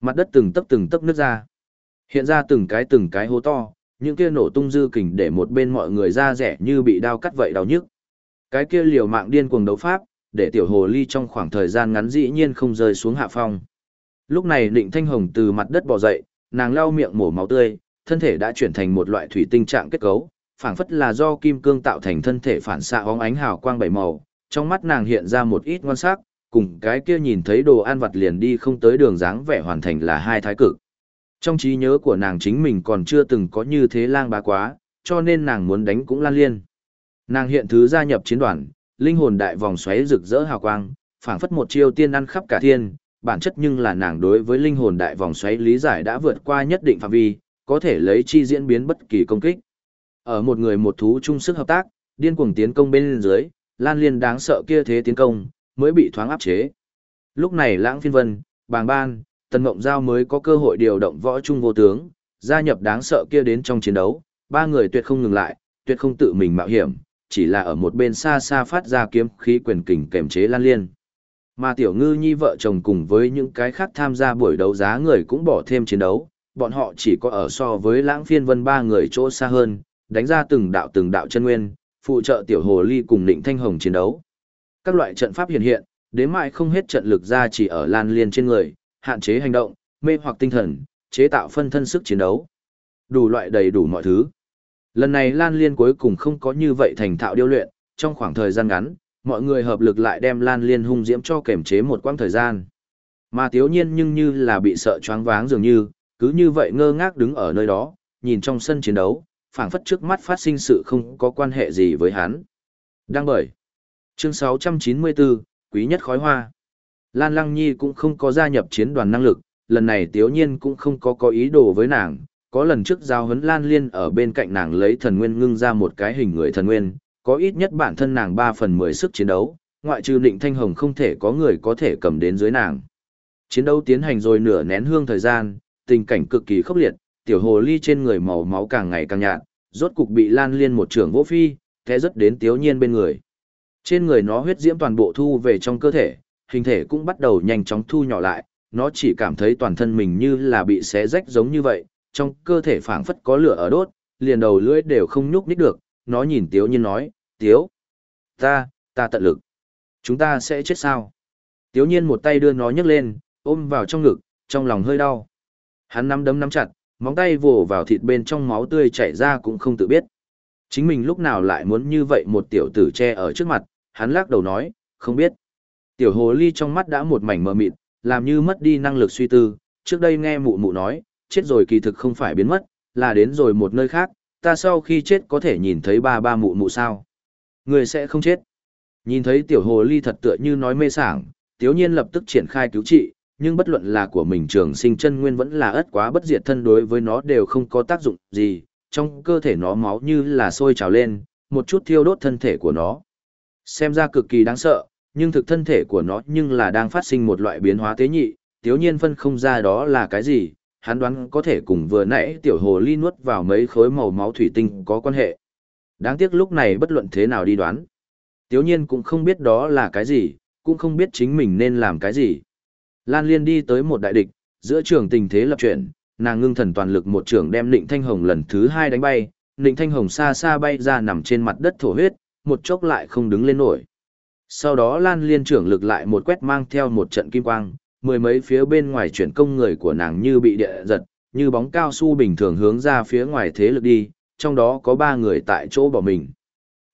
Mặt đất từng tấc từng tấc nứt ra. Hiện ra từng cái từng cái hố to, những kia nổ tung dư kình để một bên mọi người ra rẻ như bị đau cắt vậy đau nhức. Cái kia liều mạng điên cuồng đấu pháp, để tiểu hồ ly trong khoảng thời gian ngắn dĩ nhiên không rơi xuống hạ phong. Lúc này Định Thanh Hồng từ mặt đất bò dậy, nàng lau miệng mổ máu tươi, thân thể đã chuyển thành một loại thủy tinh trạng kết cấu, phảng phất là do kim cương tạo thành thân thể phản xạ óng ánh hào quang bảy màu, trong mắt nàng hiện ra một ít ngoan sắc, cùng cái kia nhìn thấy đồ ăn vặt liền đi không tới đường dáng vẻ hoàn thành là hai thái cực. Trong trí nhớ của nàng chính mình còn chưa từng có như thế lang bá quá, cho nên nàng muốn đánh cũng lan liên. Nàng hiện thứ gia nhập chiến đoàn, linh hồn đại vòng xoáy rực rỡ hào quang, phảng phất một chiêu tiên ăn khắp cả thiên, bản chất nhưng là nàng đối với linh hồn đại vòng xoáy lý giải đã vượt qua nhất định phạm vi, có thể lấy chi diễn biến bất kỳ công kích. Ở một người một thú chung sức hợp tác, điên cuồng tiến công bên dưới, Lan Liên đáng sợ kia thế tiến công, mới bị thoáng áp chế. Lúc này Lãng Phiên Vân, Bàng Ban, Tần Mộng Giao mới có cơ hội điều động võ trung vô tướng, gia nhập đáng sợ kia đến trong chiến đấu, ba người tuyệt không ngừng lại, tuyệt không tự mình mạo hiểm, chỉ là ở một bên xa xa phát ra kiếm khí quyền kình kềm chế Lan Liên. Mà Tiểu Ngư Nhi vợ chồng cùng với những cái khác tham gia buổi đấu giá người cũng bỏ thêm chiến đấu, bọn họ chỉ có ở so với Lãng Phiên Vân ba người chỗ xa hơn, đánh ra từng đạo từng đạo chân nguyên, phụ trợ Tiểu Hồ Ly cùng Định Thanh Hồng chiến đấu. Các loại trận pháp hiện hiện, đến mãi không hết trận lực ra chỉ ở Lan Liên trên người, hạn chế hành động, mê hoặc tinh thần, chế tạo phân thân sức chiến đấu. Đủ loại đầy đủ mọi thứ. Lần này Lan Liên cuối cùng không có như vậy thành thạo điêu luyện, trong khoảng thời gian ngắn, mọi người hợp lực lại đem Lan Liên hung diễm cho kềm chế một quãng thời gian. Mà Tiếu Nhiên nhưng như là bị sợ choáng váng dường như, cứ như vậy ngơ ngác đứng ở nơi đó, nhìn trong sân chiến đấu, phảng phất trước mắt phát sinh sự không có quan hệ gì với hắn. Đang bởi. Chương 694, Quý nhất khói hoa. Lan Lăng Nhi cũng không có gia nhập chiến đoàn năng lực, lần này Tiếu Nhiên cũng không có có ý đồ với nàng, có lần trước giao huấn Lan Liên ở bên cạnh nàng lấy thần nguyên ngưng ra một cái hình người thần nguyên, có ít nhất bản thân nàng 3 phần 10 sức chiến đấu, ngoại trừ Định Thanh Hồng không thể có người có thể cầm đến dưới nàng. Chiến đấu tiến hành rồi nửa nén hương thời gian, tình cảnh cực kỳ khốc liệt, tiểu hồ ly trên người màu máu càng ngày càng nhạt, rốt cục bị Lan Liên một trưởng vỗ phi, té rất đến Tiếu Nhiên bên người. Trên người nó huyết diễm toàn bộ thu về trong cơ thể, hình thể cũng bắt đầu nhanh chóng thu nhỏ lại, nó chỉ cảm thấy toàn thân mình như là bị xé rách giống như vậy, trong cơ thể phảng phất có lửa ở đốt, liền đầu lưỡi đều không nhúc nhích được, nó nhìn Tiếu Nhiên nói, Tiếu, ta, ta tận lực. Chúng ta sẽ chết sao? Tiếu Nhiên một tay đưa nó nhấc lên, ôm vào trong ngực, trong lòng hơi đau. Hắn nắm đấm nắm chặt, móng tay vồ vào thịt bên trong máu tươi chảy ra cũng không tự biết. Chính mình lúc nào lại muốn như vậy một tiểu tử che ở trước mặt, hắn lắc đầu nói, không biết. Tiểu hồ ly trong mắt đã một mảnh mờ mịt, làm như mất đi năng lực suy tư, trước đây nghe mụ mụ nói, chết rồi kỳ thực không phải biến mất, là đến rồi một nơi khác, ta sau khi chết có thể nhìn thấy ba ba mụ mụ sao. Người sẽ không chết. Nhìn thấy tiểu hồ ly thật tựa như nói mê sảng, tiếu nhiên lập tức triển khai cứu trị, nhưng bất luận là của mình trường sinh chân nguyên vẫn là ất quá bất diệt thân đối với nó đều không có tác dụng gì, trong cơ thể nó máu như là sôi trào lên, một chút thiêu đốt thân thể của nó. Xem ra cực kỳ đáng sợ, nhưng thực thân thể của nó nhưng là đang phát sinh một loại biến hóa tế nhị, tiếu nhiên phân không ra đó là cái gì, hắn đoán có thể cùng vừa nãy tiểu hồ ly nuốt vào mấy khối màu máu thủy tinh có quan hệ. Đáng tiếc lúc này bất luận thế nào đi đoán. Tiếu nhiên cũng không biết đó là cái gì, cũng không biết chính mình nên làm cái gì. Lan Liên đi tới một đại địch, giữa trường tình thế lập chuyển, nàng ngưng thần toàn lực một trường đem Định Thanh Hồng lần thứ hai đánh bay, Nịnh Thanh Hồng xa xa bay ra nằm trên mặt đất thổ huyết, một chốc lại không đứng lên nổi. Sau đó Lan Liên trưởng lực lại một quét mang theo một trận kim quang, mười mấy phía bên ngoài chuyển công người của nàng như bị địa giật, như bóng cao su bình thường hướng ra phía ngoài thế lực đi, trong đó có ba người tại chỗ bỏ mình.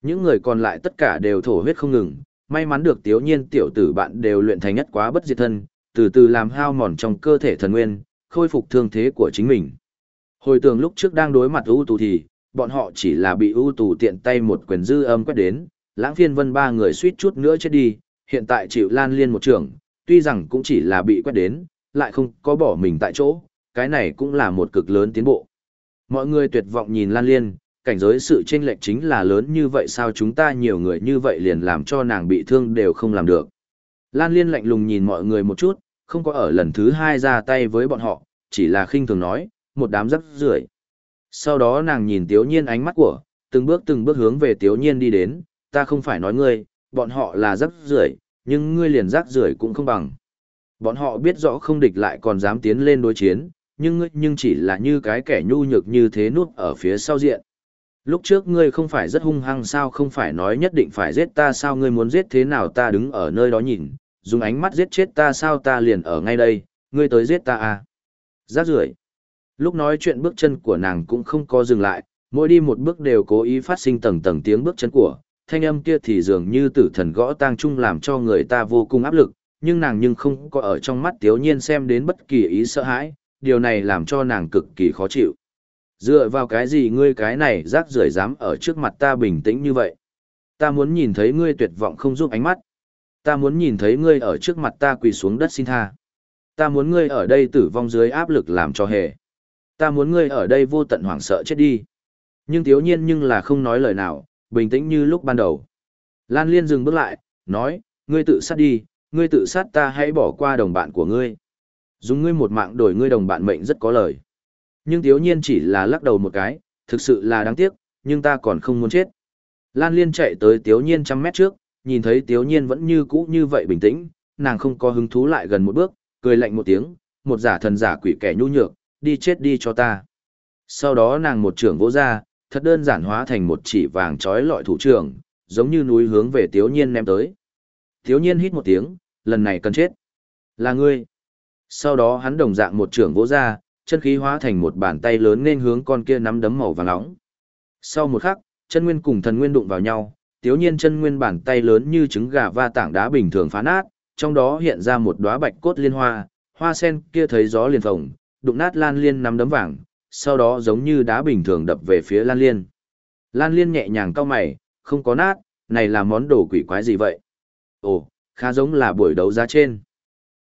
Những người còn lại tất cả đều thổ huyết không ngừng, may mắn được tiếu nhiên tiểu tử bạn đều luyện thành nhất quá bất diệt thân, từ từ làm hao mòn trong cơ thể thần nguyên, khôi phục thương thế của chính mình. Hồi tưởng lúc trước đang đối mặt ưu tù thì, bọn họ chỉ là bị ưu tù tiện tay một quyền dư âm quét đến, lãng phiên vân ba người suýt chút nữa chết đi, hiện tại chịu lan liên một trường, tuy rằng cũng chỉ là bị quét đến, lại không có bỏ mình tại chỗ, cái này cũng là một cực lớn tiến bộ. Mọi người tuyệt vọng nhìn lan liên, cảnh giới sự chênh lệch chính là lớn như vậy sao chúng ta nhiều người như vậy liền làm cho nàng bị thương đều không làm được. Lan liên lạnh lùng nhìn mọi người một chút, không có ở lần thứ hai ra tay với bọn họ, chỉ là khinh thường nói, một đám rắc rưởi. Sau đó nàng nhìn Tiếu Nhiên ánh mắt của, từng bước từng bước hướng về Tiếu Nhiên đi đến, ta không phải nói ngươi, bọn họ là rắc rưởi, nhưng ngươi liền rắc rưởi cũng không bằng. Bọn họ biết rõ không địch lại còn dám tiến lên đối chiến, nhưng ngươi nhưng chỉ là như cái kẻ nhu nhược như thế nuốt ở phía sau diện. Lúc trước ngươi không phải rất hung hăng sao không phải nói nhất định phải giết ta sao ngươi muốn giết thế nào ta đứng ở nơi đó nhìn, dùng ánh mắt giết chết ta sao ta liền ở ngay đây, ngươi tới giết ta à. Giác rưởi. Lúc nói chuyện bước chân của nàng cũng không có dừng lại, mỗi đi một bước đều cố ý phát sinh tầng tầng tiếng bước chân của, thanh âm kia thì dường như tử thần gõ tang trung làm cho người ta vô cùng áp lực, nhưng nàng nhưng không có ở trong mắt tiếu nhiên xem đến bất kỳ ý sợ hãi, điều này làm cho nàng cực kỳ khó chịu. Dựa vào cái gì ngươi cái này rác rưởi dám ở trước mặt ta bình tĩnh như vậy? Ta muốn nhìn thấy ngươi tuyệt vọng không giúp ánh mắt. Ta muốn nhìn thấy ngươi ở trước mặt ta quỳ xuống đất xin tha. Ta muốn ngươi ở đây tử vong dưới áp lực làm cho hề. Ta muốn ngươi ở đây vô tận hoảng sợ chết đi. Nhưng thiếu nhiên nhưng là không nói lời nào, bình tĩnh như lúc ban đầu. Lan Liên dừng bước lại, nói, ngươi tự sát đi, ngươi tự sát ta hãy bỏ qua đồng bạn của ngươi. Dùng ngươi một mạng đổi ngươi đồng bạn mệnh rất có lời. Nhưng thiếu nhiên chỉ là lắc đầu một cái, thực sự là đáng tiếc, nhưng ta còn không muốn chết. Lan Liên chạy tới thiếu nhiên trăm mét trước, nhìn thấy thiếu nhiên vẫn như cũ như vậy bình tĩnh, nàng không có hứng thú lại gần một bước, cười lạnh một tiếng, một giả thần giả quỷ kẻ nhu nhược, đi chết đi cho ta. Sau đó nàng một trưởng vỗ ra, thật đơn giản hóa thành một chỉ vàng trói lọi thủ trưởng, giống như núi hướng về Tiếu Nhiên ném tới. Tiếu Nhiên hít một tiếng, lần này cần chết. Là ngươi. Sau đó hắn đồng dạng một trưởng vỗ ra, chân khí hóa thành một bàn tay lớn nên hướng con kia nắm đấm màu vàng nóng. Sau một khắc, chân nguyên cùng thần nguyên đụng vào nhau, Tiếu Nhiên chân nguyên bàn tay lớn như trứng gà va tảng đá bình thường phá nát, trong đó hiện ra một đóa bạch cốt liên hoa, hoa sen kia thấy gió liền phồng, đụng nát Lan Liên nắm đấm vàng, sau đó giống như đá bình thường đập về phía Lan Liên. Lan Liên nhẹ nhàng cau mày, không có nát, này là món đồ quỷ quái gì vậy? Ồ, khá giống là buổi đấu giá trên.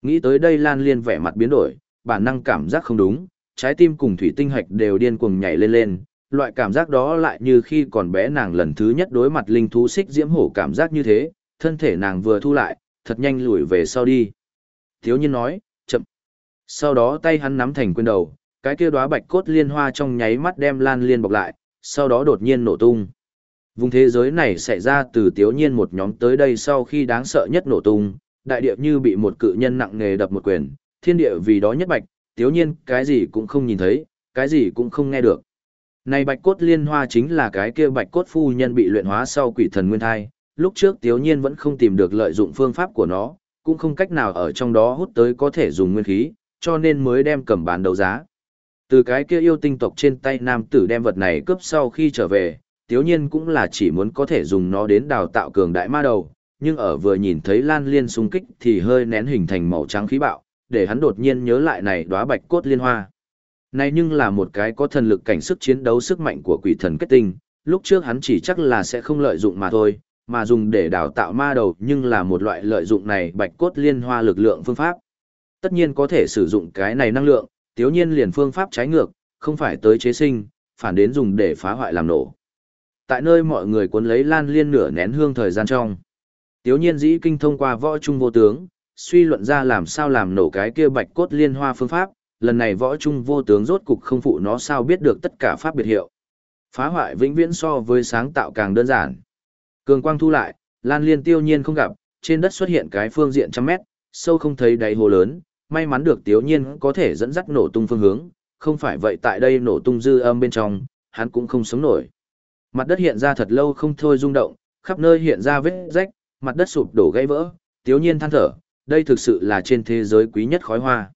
Nghĩ tới đây Lan Liên vẻ mặt biến đổi, bản năng cảm giác không đúng, trái tim cùng thủy tinh hạch đều điên cuồng nhảy lên lên, loại cảm giác đó lại như khi còn bé nàng lần thứ nhất đối mặt linh thú xích diễm hổ cảm giác như thế, thân thể nàng vừa thu lại, thật nhanh lùi về sau đi. Thiếu nhiên nói, chậm. Sau đó tay hắn nắm thành quyền đầu, cái kia đóa bạch cốt liên hoa trong nháy mắt đem lan liên bọc lại, sau đó đột nhiên nổ tung. Vùng thế giới này xảy ra từ thiếu nhiên một nhóm tới đây sau khi đáng sợ nhất nổ tung, đại địa như bị một cự nhân nặng nề đập một quyền, thiên địa vì đó nhất bạch, thiếu nhiên cái gì cũng không nhìn thấy, cái gì cũng không nghe được. Này bạch cốt liên hoa chính là cái kia bạch cốt phu nhân bị luyện hóa sau quỷ thần nguyên thai, lúc trước tiếu nhiên vẫn không tìm được lợi dụng phương pháp của nó, cũng không cách nào ở trong đó hút tới có thể dùng nguyên khí, cho nên mới đem cầm bán đấu giá. Từ cái kia yêu tinh tộc trên tay nam tử đem vật này cướp sau khi trở về, tiếu nhiên cũng là chỉ muốn có thể dùng nó đến đào tạo cường đại ma đầu, nhưng ở vừa nhìn thấy lan liên xung kích thì hơi nén hình thành màu trắng khí bạo, để hắn đột nhiên nhớ lại này đóa bạch cốt liên hoa. Này nhưng là một cái có thần lực cảnh sức chiến đấu sức mạnh của quỷ thần kết tinh, lúc trước hắn chỉ chắc là sẽ không lợi dụng mà thôi, mà dùng để đào tạo ma đầu nhưng là một loại lợi dụng này bạch cốt liên hoa lực lượng phương pháp. Tất nhiên có thể sử dụng cái này năng lượng, tiếu nhiên liền phương pháp trái ngược, không phải tới chế sinh, phản đến dùng để phá hoại làm nổ. Tại nơi mọi người cuốn lấy lan liên nửa nén hương thời gian trong. Tiếu nhiên dĩ kinh thông qua võ trung vô tướng, suy luận ra làm sao làm nổ cái kia bạch cốt liên hoa phương pháp, lần này võ trung vô tướng rốt cục không phụ nó sao biết được tất cả pháp biệt hiệu. Phá hoại vĩnh viễn so với sáng tạo càng đơn giản. Cường quang thu lại, lan liên tiêu nhiên không gặp, trên đất xuất hiện cái phương diện trăm mét, sâu không thấy đáy hồ lớn, may mắn được Tiếu Nhiên có thể dẫn dắt nổ tung phương hướng, không phải vậy tại đây nổ tung dư âm bên trong, hắn cũng không sống nổi. Mặt đất hiện ra thật lâu không thôi rung động, khắp nơi hiện ra vết rách, mặt đất sụp đổ gãy vỡ, tiếu nhiên than thở, đây thực sự là trên thế giới quý nhất khói hoa.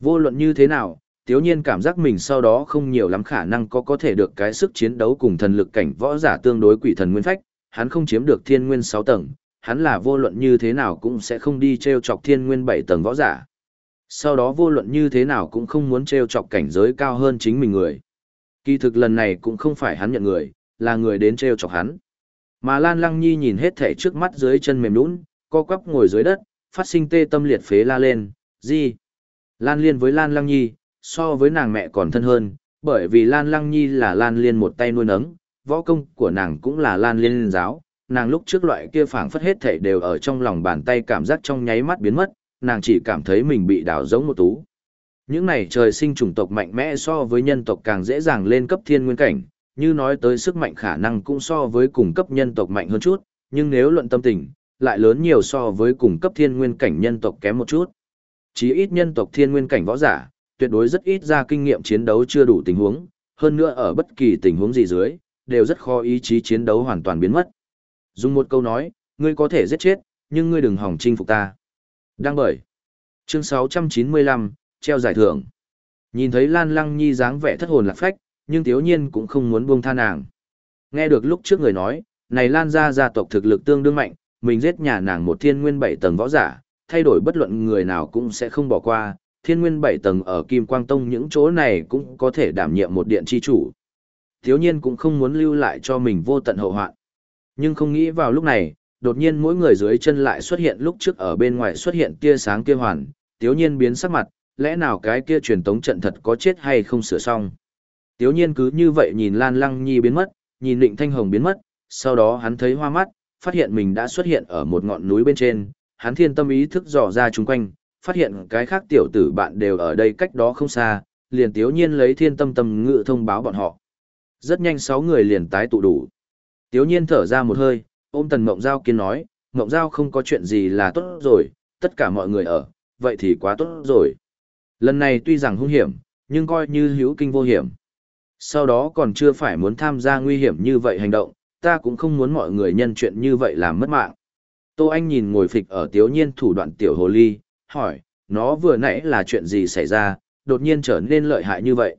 Vô luận như thế nào, tiếu nhiên cảm giác mình sau đó không nhiều lắm khả năng có có thể được cái sức chiến đấu cùng thần lực cảnh võ giả tương đối quỷ thần nguyên phách, hắn không chiếm được thiên nguyên 6 tầng, hắn là vô luận như thế nào cũng sẽ không đi treo chọc thiên nguyên 7 tầng võ giả. Sau đó vô luận như thế nào cũng không muốn treo chọc cảnh giới cao hơn chính mình người. Kỳ thực lần này cũng không phải hắn nhận người, là người đến treo chọc hắn. Mà Lan Lăng Nhi nhìn hết thể trước mắt dưới chân mềm nũng, co quắp ngồi dưới đất, phát sinh tê tâm liệt phế la lên, gì? Lan Liên với Lan Lăng Nhi, so với nàng mẹ còn thân hơn, bởi vì Lan Lăng Nhi là Lan Liên một tay nuôi nấng, võ công của nàng cũng là Lan Liên giáo, nàng lúc trước loại kia phảng phất hết thảy đều ở trong lòng bàn tay cảm giác trong nháy mắt biến mất, nàng chỉ cảm thấy mình bị đào giống một tú. Những này trời sinh chủng tộc mạnh mẽ so với nhân tộc càng dễ dàng lên cấp thiên nguyên cảnh, như nói tới sức mạnh khả năng cũng so với cùng cấp nhân tộc mạnh hơn chút, nhưng nếu luận tâm tình, lại lớn nhiều so với cùng cấp thiên nguyên cảnh nhân tộc kém một chút. Chí ít nhân tộc thiên nguyên cảnh võ giả, tuyệt đối rất ít ra kinh nghiệm chiến đấu chưa đủ tình huống, hơn nữa ở bất kỳ tình huống gì dưới, đều rất khó ý chí chiến đấu hoàn toàn biến mất. Dùng một câu nói, ngươi có thể giết chết, nhưng ngươi đừng hỏng chinh phục ta. đang bởi. Chương 695, treo giải thưởng. Nhìn thấy Lan Lăng Nhi dáng vẻ thất hồn lạc phách, nhưng Tiếu Nhiên cũng không muốn buông tha nàng. Nghe được lúc trước người nói, này Lan gia gia tộc thực lực tương đương mạnh, mình giết nhà nàng một thiên nguyên bảy tầng võ giả, thay đổi bất luận người nào cũng sẽ không bỏ qua, thiên nguyên bảy tầng ở Kim Quang Tông những chỗ này cũng có thể đảm nhiệm một điện chi chủ. Thiếu nhiên cũng không muốn lưu lại cho mình vô tận hậu hoạn. Nhưng không nghĩ vào lúc này, đột nhiên mỗi người dưới chân lại xuất hiện lúc trước ở bên ngoài xuất hiện tia sáng kia hoàn, thiếu nhiên biến sắc mặt, lẽ nào cái kia truyền tống trận thật có chết hay không sửa xong. Tiếu nhiên cứ như vậy nhìn Lan Lăng Nhi biến mất, nhìn Định Thanh Hồng biến mất, sau đó hắn thấy hoa mắt, phát hiện mình đã xuất hiện ở một ngọn núi bên trên, hắn thiên tâm ý thức dò ra chung quanh, phát hiện cái khác tiểu tử bạn đều ở đây cách đó không xa, liền tiếu nhiên lấy thiên tâm tâm ngự thông báo bọn họ. Rất nhanh sáu người liền tái tụ đủ. Tiếu nhiên thở ra một hơi, ôm tần mộng giao kiên nói, mộng giao không có chuyện gì là tốt rồi, tất cả mọi người ở, vậy thì quá tốt rồi. Lần này tuy rằng hung hiểm, nhưng coi như hữu kinh vô hiểm. Sau đó còn chưa phải muốn tham gia nguy hiểm như vậy hành động, ta cũng không muốn mọi người nhân chuyện như vậy làm mất mạng. Tô Anh nhìn ngồi phịch ở tiếu nhiên thủ đoạn tiểu hồ ly, hỏi, nó vừa nãy là chuyện gì xảy ra, đột nhiên trở nên lợi hại như vậy.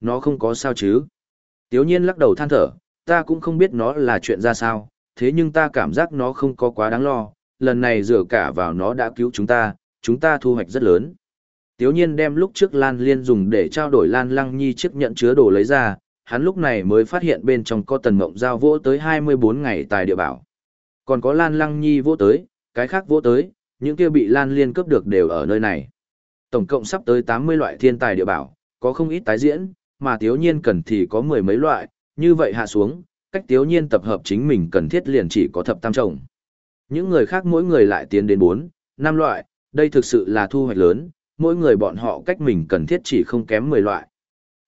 Nó không có sao chứ. Tiếu nhiên lắc đầu than thở, ta cũng không biết nó là chuyện ra sao, thế nhưng ta cảm giác nó không có quá đáng lo, lần này dựa cả vào nó đã cứu chúng ta, chúng ta thu hoạch rất lớn. Tiếu nhiên đem lúc trước Lan Liên dùng để trao đổi Lan Lăng Nhi chiếc nhận chứa đồ lấy ra, hắn lúc này mới phát hiện bên trong có tần mộng giao vỗ tới 24 ngày tài địa bảo. Còn có Lan Lăng Nhi vỗ tới, cái khác vỗ tới, những kia bị Lan Liên cướp được đều ở nơi này. Tổng cộng sắp tới 80 loại thiên tài địa bảo, có không ít tái diễn, mà tiếu nhiên cần thì có mười mấy loại, như vậy hạ xuống, cách tiếu nhiên tập hợp chính mình cần thiết liền chỉ có thập tam trọng. Những người khác mỗi người lại tiến đến 4, 5 loại, đây thực sự là thu hoạch lớn, mỗi người bọn họ cách mình cần thiết chỉ không kém 10 loại.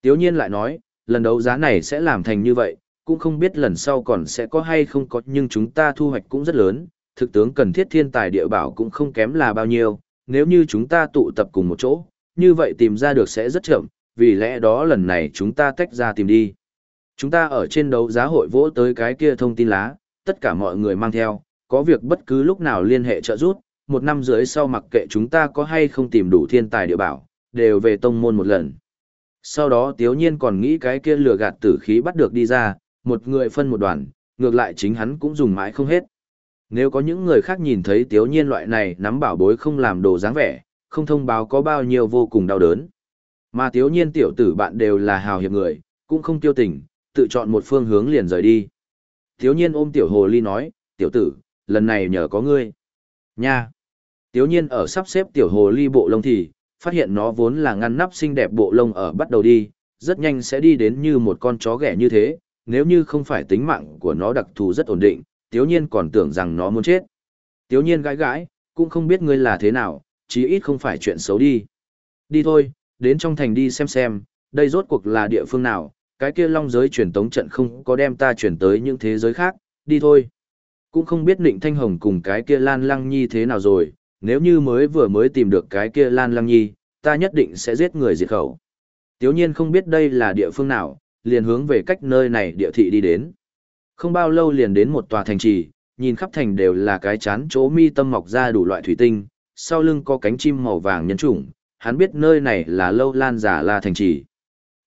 Tiếu nhiên lại nói, lần đấu giá này sẽ làm thành như vậy, cũng không biết lần sau còn sẽ có hay không có nhưng chúng ta thu hoạch cũng rất lớn, thực tướng cần thiết thiên tài địa bảo cũng không kém là bao nhiêu, nếu như chúng ta tụ tập cùng một chỗ, như vậy tìm ra được sẽ rất chậm, vì lẽ đó lần này chúng ta tách ra tìm đi. Chúng ta ở trên đấu giá hội vỗ tới cái kia thông tin lá, tất cả mọi người mang theo, có việc bất cứ lúc nào liên hệ trợ giúp, một năm rưỡi sau mặc kệ chúng ta có hay không tìm đủ thiên tài địa bảo, đều về tông môn một lần. Sau đó Tiếu Nhiên còn nghĩ cái kia lừa gạt tử khí bắt được đi ra, một người phân một đoàn, ngược lại chính hắn cũng dùng mãi không hết. Nếu có những người khác nhìn thấy Tiếu Nhiên loại này nắm bảo bối không làm đồ dáng vẻ, không thông báo có bao nhiêu vô cùng đau đớn. Mà Tiếu Nhiên tiểu tử bạn đều là hào hiệp người, cũng không tiêu tình, tự chọn một phương hướng liền rời đi. Tiếu Nhiên ôm tiểu hồ ly nói, tiểu tử, lần này nhờ có ngươi. Nha! Tiếu Nhiên ở sắp xếp tiểu hồ ly bộ lông thì, phát hiện nó vốn là ngăn nắp xinh đẹp bộ lông ở bắt đầu đi, rất nhanh sẽ đi đến như một con chó ghẻ như thế, nếu như không phải tính mạng của nó đặc thù rất ổn định, tiếu nhiên còn tưởng rằng nó muốn chết. Tiếu nhiên gãi gãi, cũng không biết ngươi là thế nào, chí ít không phải chuyện xấu đi. Đi thôi, đến trong thành đi xem xem, đây rốt cuộc là địa phương nào, cái kia long giới truyền tống trận không có đem ta chuyển tới những thế giới khác, đi thôi. Cũng không biết Nịnh Thanh Hồng cùng cái kia Lan Lăng Nhi thế nào rồi, nếu như mới vừa mới tìm được cái kia Lan Lăng Nhi, ta nhất định sẽ giết người diệt khẩu. Tiếu nhiên không biết đây là địa phương nào, liền hướng về cách nơi này địa thị đi đến. Không bao lâu liền đến một tòa thành trì, nhìn khắp thành đều là cái chán chỗ mi tâm mọc ra đủ loại thủy tinh, sau lưng có cánh chim màu vàng nhân chủng, hắn biết nơi này là lâu lan giả la thành trì.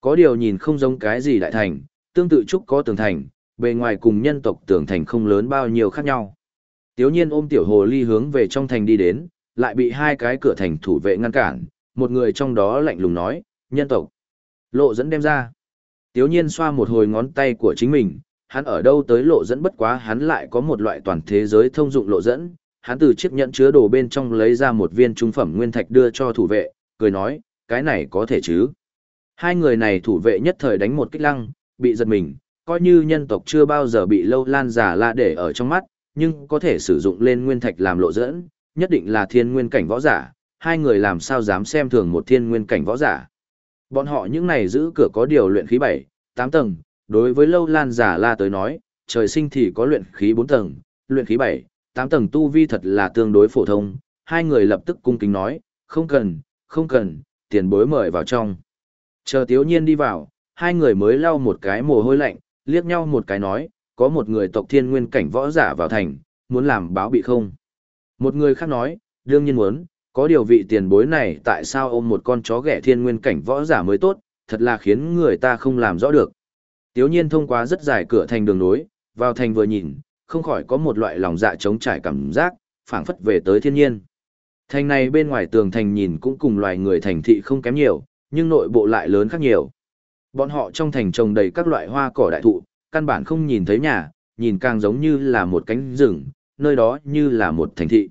Có điều nhìn không giống cái gì đại thành, tương tự trúc có tường thành, bề ngoài cùng nhân tộc tường thành không lớn bao nhiêu khác nhau. Tiếu nhiên ôm tiểu hồ ly hướng về trong thành đi đến, lại bị hai cái cửa thành thủ vệ ngăn cản, một người trong đó lạnh lùng nói, nhân tộc. Lộ dẫn đem ra. Tiếu nhiên xoa một hồi ngón tay của chính mình, hắn ở đâu tới lộ dẫn bất quá hắn lại có một loại toàn thế giới thông dụng lộ dẫn. Hắn từ chiếc nhẫn chứa đồ bên trong lấy ra một viên trung phẩm nguyên thạch đưa cho thủ vệ, cười nói, cái này có thể chứ. Hai người này thủ vệ nhất thời đánh một kích lăng, bị giật mình, coi như nhân tộc chưa bao giờ bị lâu lan giả la để ở trong mắt, nhưng có thể sử dụng lên nguyên thạch làm lộ dẫn, nhất định là thiên nguyên cảnh võ giả, hai người làm sao dám xem thường một thiên nguyên cảnh võ giả. Bọn họ những này giữ cửa có điều luyện khí 7, 8 tầng, đối với lâu lan giả la tới nói, trời sinh thì có luyện khí 4 tầng, luyện khí 7, 8 tầng tu vi thật là tương đối phổ thông, hai người lập tức cung kính nói, không cần, không cần, tiền bối mời vào trong. Chờ tiếu nhiên đi vào, hai người mới lau một cái mồ hôi lạnh, liếc nhau một cái nói, có một người tộc thiên nguyên cảnh võ giả vào thành, muốn làm báo bị không. Một người khác nói, đương nhiên muốn, có điều vị tiền bối này tại sao ôm một con chó ghẻ thiên nguyên cảnh võ giả mới tốt, thật là khiến người ta không làm rõ được. Tiếu nhiên thông qua rất dài cửa thành đường nối, vào thành vừa nhìn, không khỏi có một loại lòng dạ trống trải cảm giác, phảng phất về tới thiên nhiên. Thành này bên ngoài tường thành nhìn cũng cùng loài người thành thị không kém nhiều, nhưng nội bộ lại lớn khác nhiều. Bọn họ trong thành trồng đầy các loại hoa cỏ đại thụ, căn bản không nhìn thấy nhà, nhìn càng giống như là một cánh rừng, nơi đó như là một thành thị.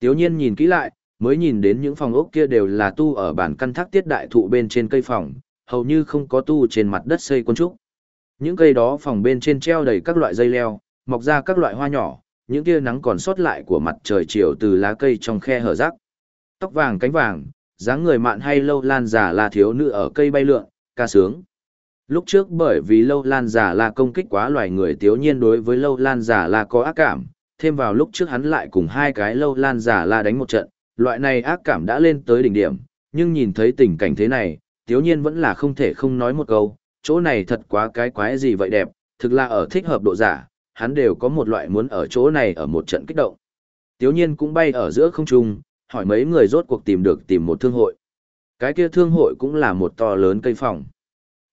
Tiếu nhiên nhìn kỹ lại, mới nhìn đến những phòng ốc kia đều là tu ở bản căn thác tiết đại thụ bên trên cây phòng, hầu như không có tu trên mặt đất xây quân trúc. Những cây đó phòng bên trên treo đầy các loại dây leo, mọc ra các loại hoa nhỏ, những tia nắng còn sót lại của mặt trời chiều từ lá cây trong khe hở rác. Tóc vàng cánh vàng, dáng người mạn hay lâu lan giả là thiếu nữ ở cây bay lượn, ca sướng. Lúc trước bởi vì lâu lan giả là công kích quá loài người tiếu nhiên đối với lâu lan giả là có ác cảm, thêm vào lúc trước hắn lại cùng hai cái lâu lan giả là đánh một trận, loại này ác cảm đã lên tới đỉnh điểm, nhưng nhìn thấy tình cảnh thế này, tiếu nhiên vẫn là không thể không nói một câu, chỗ này thật quá cái quái gì vậy đẹp, thực là ở thích hợp độ giả, hắn đều có một loại muốn ở chỗ này ở một trận kích động. Tiếu nhiên cũng bay ở giữa không trung, hỏi mấy người rốt cuộc tìm được tìm một thương hội. Cái kia thương hội cũng là một to lớn cây phòng.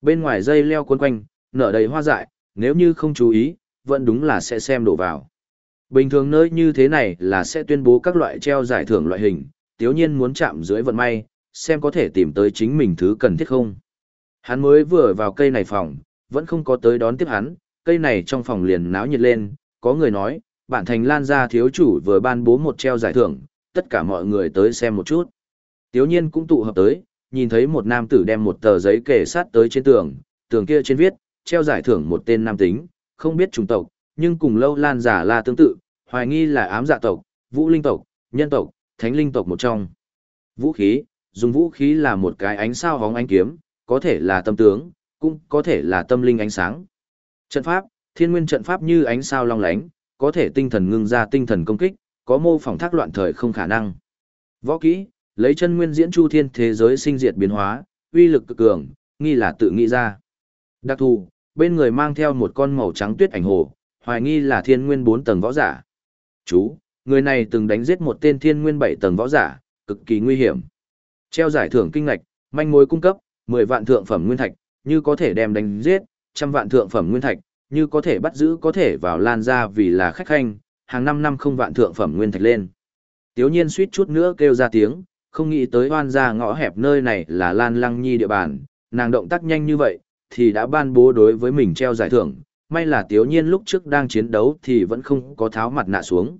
Bên ngoài dây leo cuốn quanh, nở đầy hoa dại, nếu như không chú ý, vẫn đúng là sẽ xem đổ vào. Bình thường nơi như thế này là sẽ tuyên bố các loại treo giải thưởng loại hình, tiếu nhiên muốn chạm dưới vận may, xem có thể tìm tới chính mình thứ cần thiết không. Hắn mới vừa vào cây này phòng, vẫn không có tới đón tiếp hắn, cây này trong phòng liền náo nhiệt lên, có người nói, bản thành lan gia thiếu chủ vừa ban bố một treo giải thưởng, tất cả mọi người tới xem một chút. Tiếu nhiên cũng tụ hợp tới, nhìn thấy một nam tử đem một tờ giấy kề sát tới trên tường, tường kia trên viết, treo giải thưởng một tên nam tính, không biết chủng tộc, nhưng cùng lâu lan giả là tương tự, hoài nghi là ám dạ tộc, vũ linh tộc, nhân tộc, thánh linh tộc một trong. Vũ khí, dùng vũ khí là một cái ánh sao hóng ánh kiếm, có thể là tâm tướng, cũng có thể là tâm linh ánh sáng. Trận pháp, thiên nguyên trận pháp như ánh sao long lánh, có thể tinh thần ngưng ra tinh thần công kích, có mô phỏng thác loạn thời không khả năng. Võ kỹ, lấy chân nguyên diễn chu thiên thế giới sinh diệt biến hóa, uy lực cực cường, nghi là tự nghĩ ra. Đặc thù, bên người mang theo một con màu trắng tuyết ảnh hồ, hoài nghi là thiên nguyên Bốn tầng võ giả. Chú, người này từng đánh giết một tên thiên nguyên Bảy tầng võ giả, cực kỳ nguy hiểm. Treo giải thưởng kinh ngạch, manh mối cung cấp, 10 vạn thượng phẩm nguyên thạch, như có thể đem đánh giết, trăm vạn thượng phẩm nguyên thạch, như có thể bắt giữ có thể vào lan ra vì là khách khanh, hàng năm năm không vạn thượng phẩm nguyên thạch lên. Tiếu nhiên suýt chút nữa kêu ra tiếng, không nghĩ tới hoan ra ngõ hẹp nơi này là lan lăng nhi địa bàn, nàng động tác nhanh như vậy, thì đã ban bố đối với mình treo giải thưởng, may là tiếu nhiên lúc trước đang chiến đấu thì vẫn không có tháo mặt nạ xuống.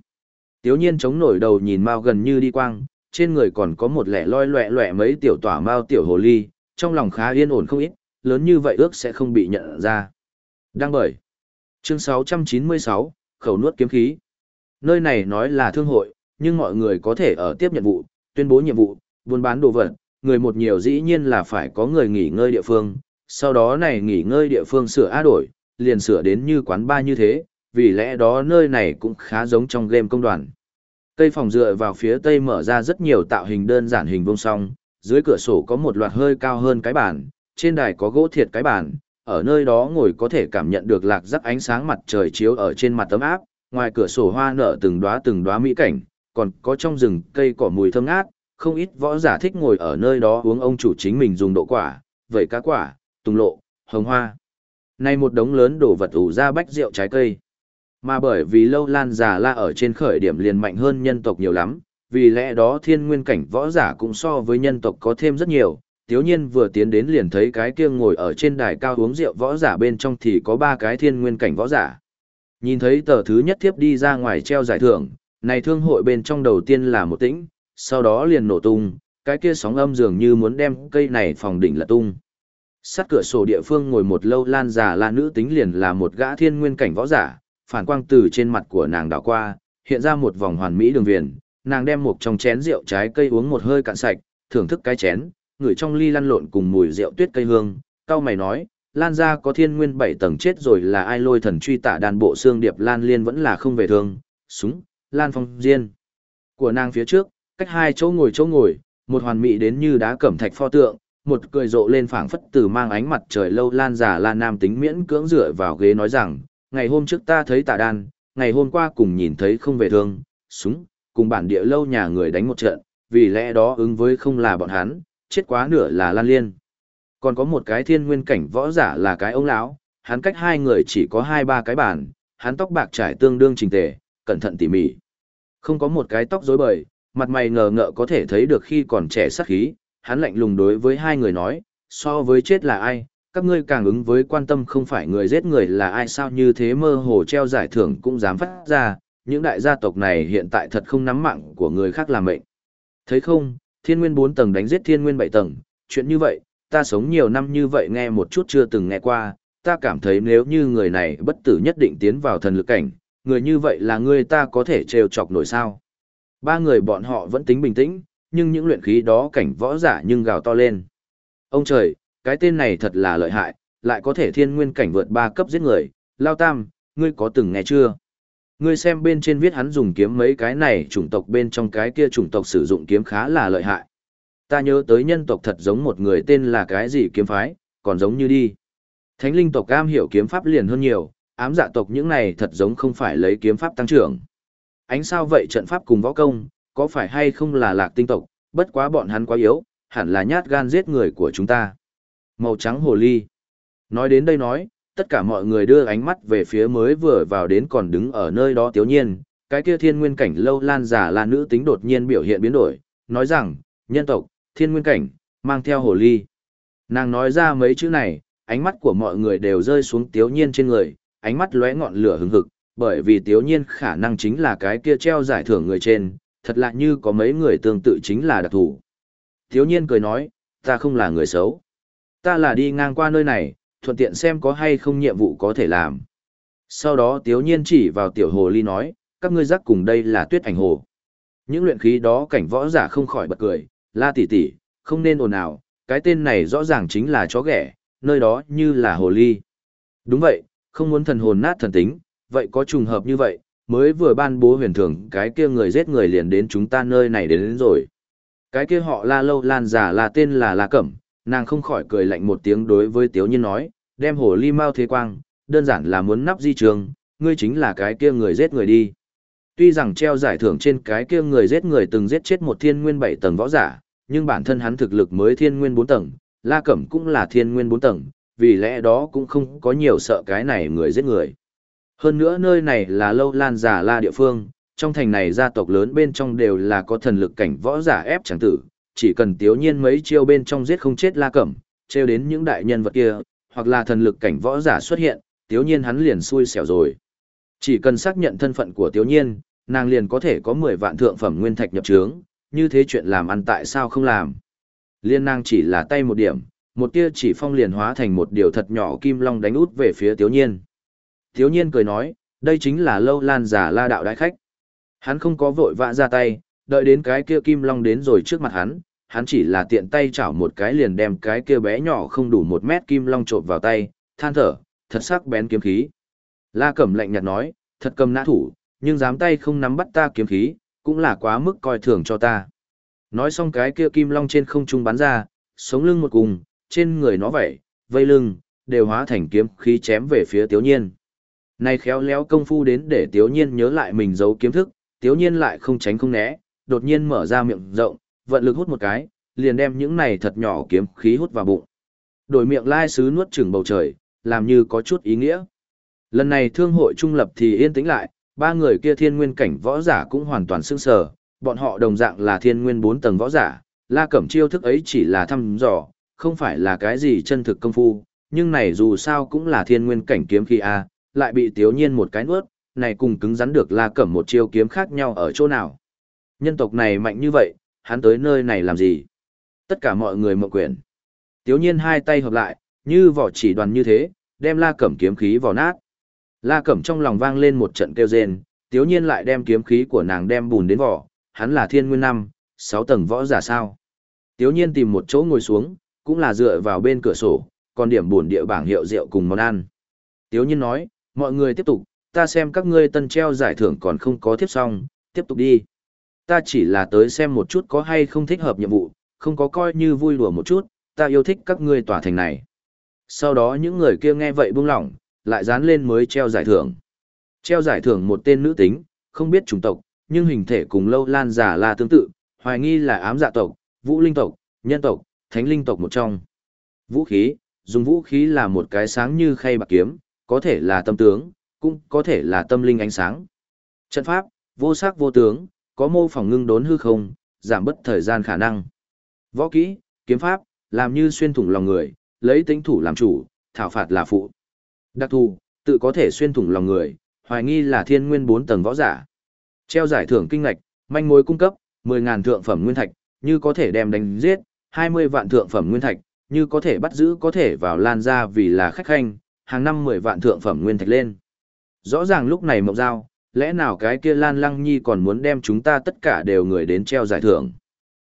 Tiếu nhiên chống nổi đầu nhìn mao gần như đi quang, trên người còn có một lẻ loi loẹ loẹ mấy tiểu tỏa mao tiểu hồ ly, trong lòng khá yên ổn không ít, lớn như vậy ước sẽ không bị nhận ra. Đăng bởi. Chương 696, khẩu nuốt kiếm khí. Nơi này nói là thương hội, nhưng mọi người có thể ở tiếp nhận vụ, tuyên bố nhiệm vụ, buôn bán đồ vật, người một nhiều dĩ nhiên là phải có người nghỉ ngơi địa phương, sau đó này nghỉ ngơi địa phương sửa á đổi, liền sửa đến như quán ba như thế, vì lẽ đó nơi này cũng khá giống trong game công đoàn. Cây phòng dựa vào phía tây mở ra rất nhiều tạo hình đơn giản hình vuông song, dưới cửa sổ có một loạt hơi cao hơn cái bàn, trên đài có gỗ thiệt cái bàn, ở nơi đó ngồi có thể cảm nhận được lạc rắc ánh sáng mặt trời chiếu ở trên mặt tấm áp, ngoài cửa sổ hoa nở từng đóa từng đóa mỹ cảnh, còn có trong rừng cây cỏ mùi thơm ngát, không ít võ giả thích ngồi ở nơi đó uống ông chủ chính mình dùng độ quả, vậy cá quả, tùng lộ, hồng hoa nay một đống lớn đồ vật ủ ra bách rượu trái cây. Mà bởi vì lâu lan già la ở trên khởi điểm liền mạnh hơn nhân tộc nhiều lắm, vì lẽ đó thiên nguyên cảnh võ giả cũng so với nhân tộc có thêm rất nhiều. Tiếu nhiên vừa tiến đến liền thấy cái kia ngồi ở trên đài cao uống rượu võ giả bên trong thì có ba cái thiên nguyên cảnh võ giả. Nhìn thấy tờ thứ nhất thiếp đi ra ngoài treo giải thưởng, này thương hội bên trong đầu tiên là một tĩnh, sau đó liền nổ tung, cái kia sóng âm dường như muốn đem cây này phòng đỉnh là tung. Sát cửa sổ địa phương ngồi một lâu lan già là nữ tính liền là một gã thiên nguyên cảnh võ giả, phản quang từ trên mặt của nàng đảo qua, hiện ra một vòng hoàn mỹ đường viền, nàng đem một trong chén rượu trái cây uống một hơi cạn sạch, thưởng thức cái chén, ngửi trong ly lăn lộn cùng mùi rượu tuyết cây hương, cao mày nói, Lan gia có thiên nguyên bảy tầng chết rồi là ai lôi thần truy tả đàn bộ xương điệp Lan Liên vẫn là không về thương, súng, Lan Phong Diên. Của nàng phía trước, cách hai chỗ ngồi chỗ ngồi, một hoàn mỹ đến như đá cẩm thạch pho tượng, một cười rộ lên phảng phất từ mang ánh mặt trời lâu lan giả là nam tính miễn cưỡng dựa vào ghế nói rằng, ngày hôm trước ta thấy tạ đan, ngày hôm qua cùng nhìn thấy không về thương, súng, cùng bản địa lâu nhà người đánh một trận, vì lẽ đó ứng với không là bọn hắn, chết quá nửa là lan liên. Còn có một cái thiên nguyên cảnh võ giả là cái ông lão, hắn cách hai người chỉ có hai ba cái bàn, hắn tóc bạc trải tương đương trình tề, cẩn thận tỉ mỉ. Không có một cái tóc rối bời, mặt mày ngờ ngợ có thể thấy được khi còn trẻ sắc khí, hắn lạnh lùng đối với hai người nói, so với chết là ai, các ngươi càng ứng với quan tâm không phải người giết người là ai sao như thế mơ hồ treo giải thưởng cũng dám phát ra, những đại gia tộc này hiện tại thật không nắm mạng của người khác làm mệnh. Thấy không, thiên nguyên 4 tầng đánh giết thiên nguyên 7 tầng, chuyện như vậy, ta sống nhiều năm như vậy nghe một chút chưa từng nghe qua, ta cảm thấy nếu như người này bất tử nhất định tiến vào thần lực cảnh, người như vậy là người ta có thể trêu chọc nổi sao. Ba người bọn họ vẫn tính bình tĩnh, nhưng những luyện khí đó cảnh võ giả nhưng gào to lên. Ông trời, cái tên này thật là lợi hại, lại có thể thiên nguyên cảnh vượt ba cấp giết người, lao tam, ngươi có từng nghe chưa? Ngươi xem bên trên viết hắn dùng kiếm mấy cái này chủng tộc bên trong cái kia chủng tộc sử dụng kiếm khá là lợi hại. Ta nhớ tới nhân tộc thật giống một người tên là cái gì kiếm phái, còn giống như đi. Thánh linh tộc cam hiểu kiếm pháp liền hơn nhiều, ám dạ tộc những này thật giống không phải lấy kiếm pháp tăng trưởng. Ánh sao vậy trận pháp cùng võ công, có phải hay không là lạc tinh tộc, bất quá bọn hắn quá yếu, hẳn là nhát gan giết người của chúng ta. Màu trắng hồ ly. Nói đến đây nói, tất cả mọi người đưa ánh mắt về phía mới vừa vào đến còn đứng ở nơi đó tiếu nhiên, cái kia thiên nguyên cảnh lâu lan giả là nữ tính đột nhiên biểu hiện biến đổi, nói rằng, nhân tộc, thiên nguyên cảnh, mang theo hồ ly. Nàng nói ra mấy chữ này, ánh mắt của mọi người đều rơi xuống tiếu nhiên trên người, ánh mắt lóe ngọn lửa hừng hực, bởi vì tiếu nhiên khả năng chính là cái kia treo giải thưởng người trên, thật lạ như có mấy người tương tự chính là đặc thủ. thiếu nhiên cười nói, ta không là người xấu. Ta là đi ngang qua nơi này, thuận tiện xem có hay không nhiệm vụ có thể làm. Sau đó tiếu nhiên chỉ vào tiểu hồ ly nói, các ngươi giác cùng đây là tuyết ảnh hồ. Những luyện khí đó cảnh võ giả không khỏi bật cười, la tỉ tỉ, không nên ồn ào, cái tên này rõ ràng chính là chó ghẻ, nơi đó như là hồ ly. Đúng vậy, không muốn thần hồn nát thần tính, vậy có trùng hợp như vậy, mới vừa ban bố huyền thường cái kia người giết người liền đến chúng ta nơi này đến, đến rồi. Cái kia họ la lâu lan giả là tên là la cẩm, nàng không khỏi cười lạnh một tiếng đối với tiếu nhiên nói, đem hồ ly mau thế quang, đơn giản là muốn nắp di trường, ngươi chính là cái kia người giết người đi. Tuy rằng treo giải thưởng trên cái kia người giết người từng giết chết một thiên nguyên bảy tầng võ giả, nhưng bản thân hắn thực lực mới thiên nguyên bốn tầng, La Cẩm cũng là thiên nguyên bốn tầng, vì lẽ đó cũng không có nhiều sợ cái này người giết người. Hơn nữa nơi này là lâu lan giả la địa phương, trong thành này gia tộc lớn bên trong đều là có thần lực cảnh võ giả ép chẳng tử, chỉ cần tiếu nhiên mấy chiêu bên trong giết không chết la cẩm, treo đến những đại nhân vật kia, hoặc là thần lực cảnh võ giả xuất hiện, tiếu nhiên hắn liền xui xẻo rồi. Chỉ cần xác nhận thân phận của tiếu nhiên, nàng liền có thể có 10 vạn thượng phẩm nguyên thạch nhập trướng, như thế chuyện làm ăn tại sao không làm. Liên nàng chỉ là tay một điểm, một tia chỉ phong liền hóa thành một điều thật nhỏ kim long đánh út về phía tiếu nhiên thiếu nhiên cười nói, đây chính là lâu lan giả la đạo đại khách. Hắn không có vội vã ra tay, đợi đến cái kia kim long đến rồi trước mặt hắn, hắn chỉ là tiện tay chảo một cái liền đem cái kia bé nhỏ không đủ một mét kim long trộm vào tay, than thở, thật sắc bén kiếm khí. La Cẩm lạnh nhạt nói, thật cầm nã thủ, nhưng dám tay không nắm bắt ta kiếm khí, cũng là quá mức coi thường cho ta. Nói xong cái kia kim long trên không trung bắn ra, sống lưng một cùng, trên người nó vẩy, vây lưng, đều hóa thành kiếm khí chém về phía Tiếu Nhiên. Này khéo léo công phu đến để Tiếu Nhiên nhớ lại mình giấu kiếm thức, Tiếu Nhiên lại không tránh không né, đột nhiên mở ra miệng rộng, vận lực hút một cái, liền đem những này thật nhỏ kiếm khí hút vào bụng. Đổi miệng lai sứ nuốt chửng bầu trời, làm như có chút ý nghĩa. Lần này thương hội trung lập thì yên tĩnh lại, ba người kia thiên nguyên cảnh võ giả cũng hoàn toàn sững sờ, bọn họ đồng dạng là thiên nguyên bốn tầng võ giả, La Cẩm chiêu thức ấy chỉ là thăm dò, không phải là cái gì chân thực công phu, nhưng này dù sao cũng là thiên nguyên cảnh kiếm khí a, lại bị Tiếu Nhiên một cái nuốt, này cùng cứng rắn được La Cẩm một chiêu kiếm khác nhau ở chỗ nào. Nhân tộc này mạnh như vậy, hắn tới nơi này làm gì? Tất cả mọi người mộng quyển. Tiếu Nhiên hai tay hợp lại, như vỏ chỉ đoàn như thế, đem La Cẩm kiếm khí vào nát. La Cẩm trong lòng vang lên một trận kêu rên, Tiếu Nhiên lại đem kiếm khí của nàng đem bùn đến vỏ, hắn là thiên nguyên năm, sáu tầng võ giả sao. Tiếu nhiên tìm một chỗ ngồi xuống, cũng là dựa vào bên cửa sổ, còn điểm buồn địa bảng hiệu rượu cùng món ăn. Tiếu nhiên nói, mọi người tiếp tục, ta xem các ngươi tân treo giải thưởng còn không có tiếp xong, tiếp tục đi. Ta chỉ là tới xem một chút có hay không thích hợp nhiệm vụ, không có coi như vui đùa một chút, ta yêu thích các ngươi tỏa thành này. Sau đó những người kia nghe vậy buông lỏng, lại dán lên mới treo giải thưởng. Treo giải thưởng một tên nữ tính, không biết chủng tộc, nhưng hình thể cùng lâu lan giả là tương tự, hoài nghi là ám dạ tộc, vũ linh tộc, nhân tộc, thánh linh tộc một trong. Vũ khí, dùng vũ khí là một cái sáng như khay bạc kiếm, có thể là tâm tướng, cũng có thể là tâm linh ánh sáng. Trận pháp, vô sắc vô tướng, có mô phỏng ngưng đốn hư không, giảm bất thời gian khả năng. Võ kỹ, kiếm pháp, làm như xuyên thủng lòng người, lấy tính thủ làm chủ, thảo phạt là phụ. Đặc thù, tự có thể xuyên thủng lòng người, hoài nghi là thiên nguyên bốn tầng võ giả. Treo giải thưởng kinh ngạch, manh mối cung cấp, 10.000 thượng phẩm nguyên thạch, như có thể đem đánh giết, 20 vạn thượng phẩm nguyên thạch, như có thể bắt giữ có thể vào lan ra vì là khách khanh, hàng năm 10 vạn thượng phẩm nguyên thạch lên. Rõ ràng lúc này mộng giao, lẽ nào cái kia Lan Lăng Nhi còn muốn đem chúng ta tất cả đều người đến treo giải thưởng.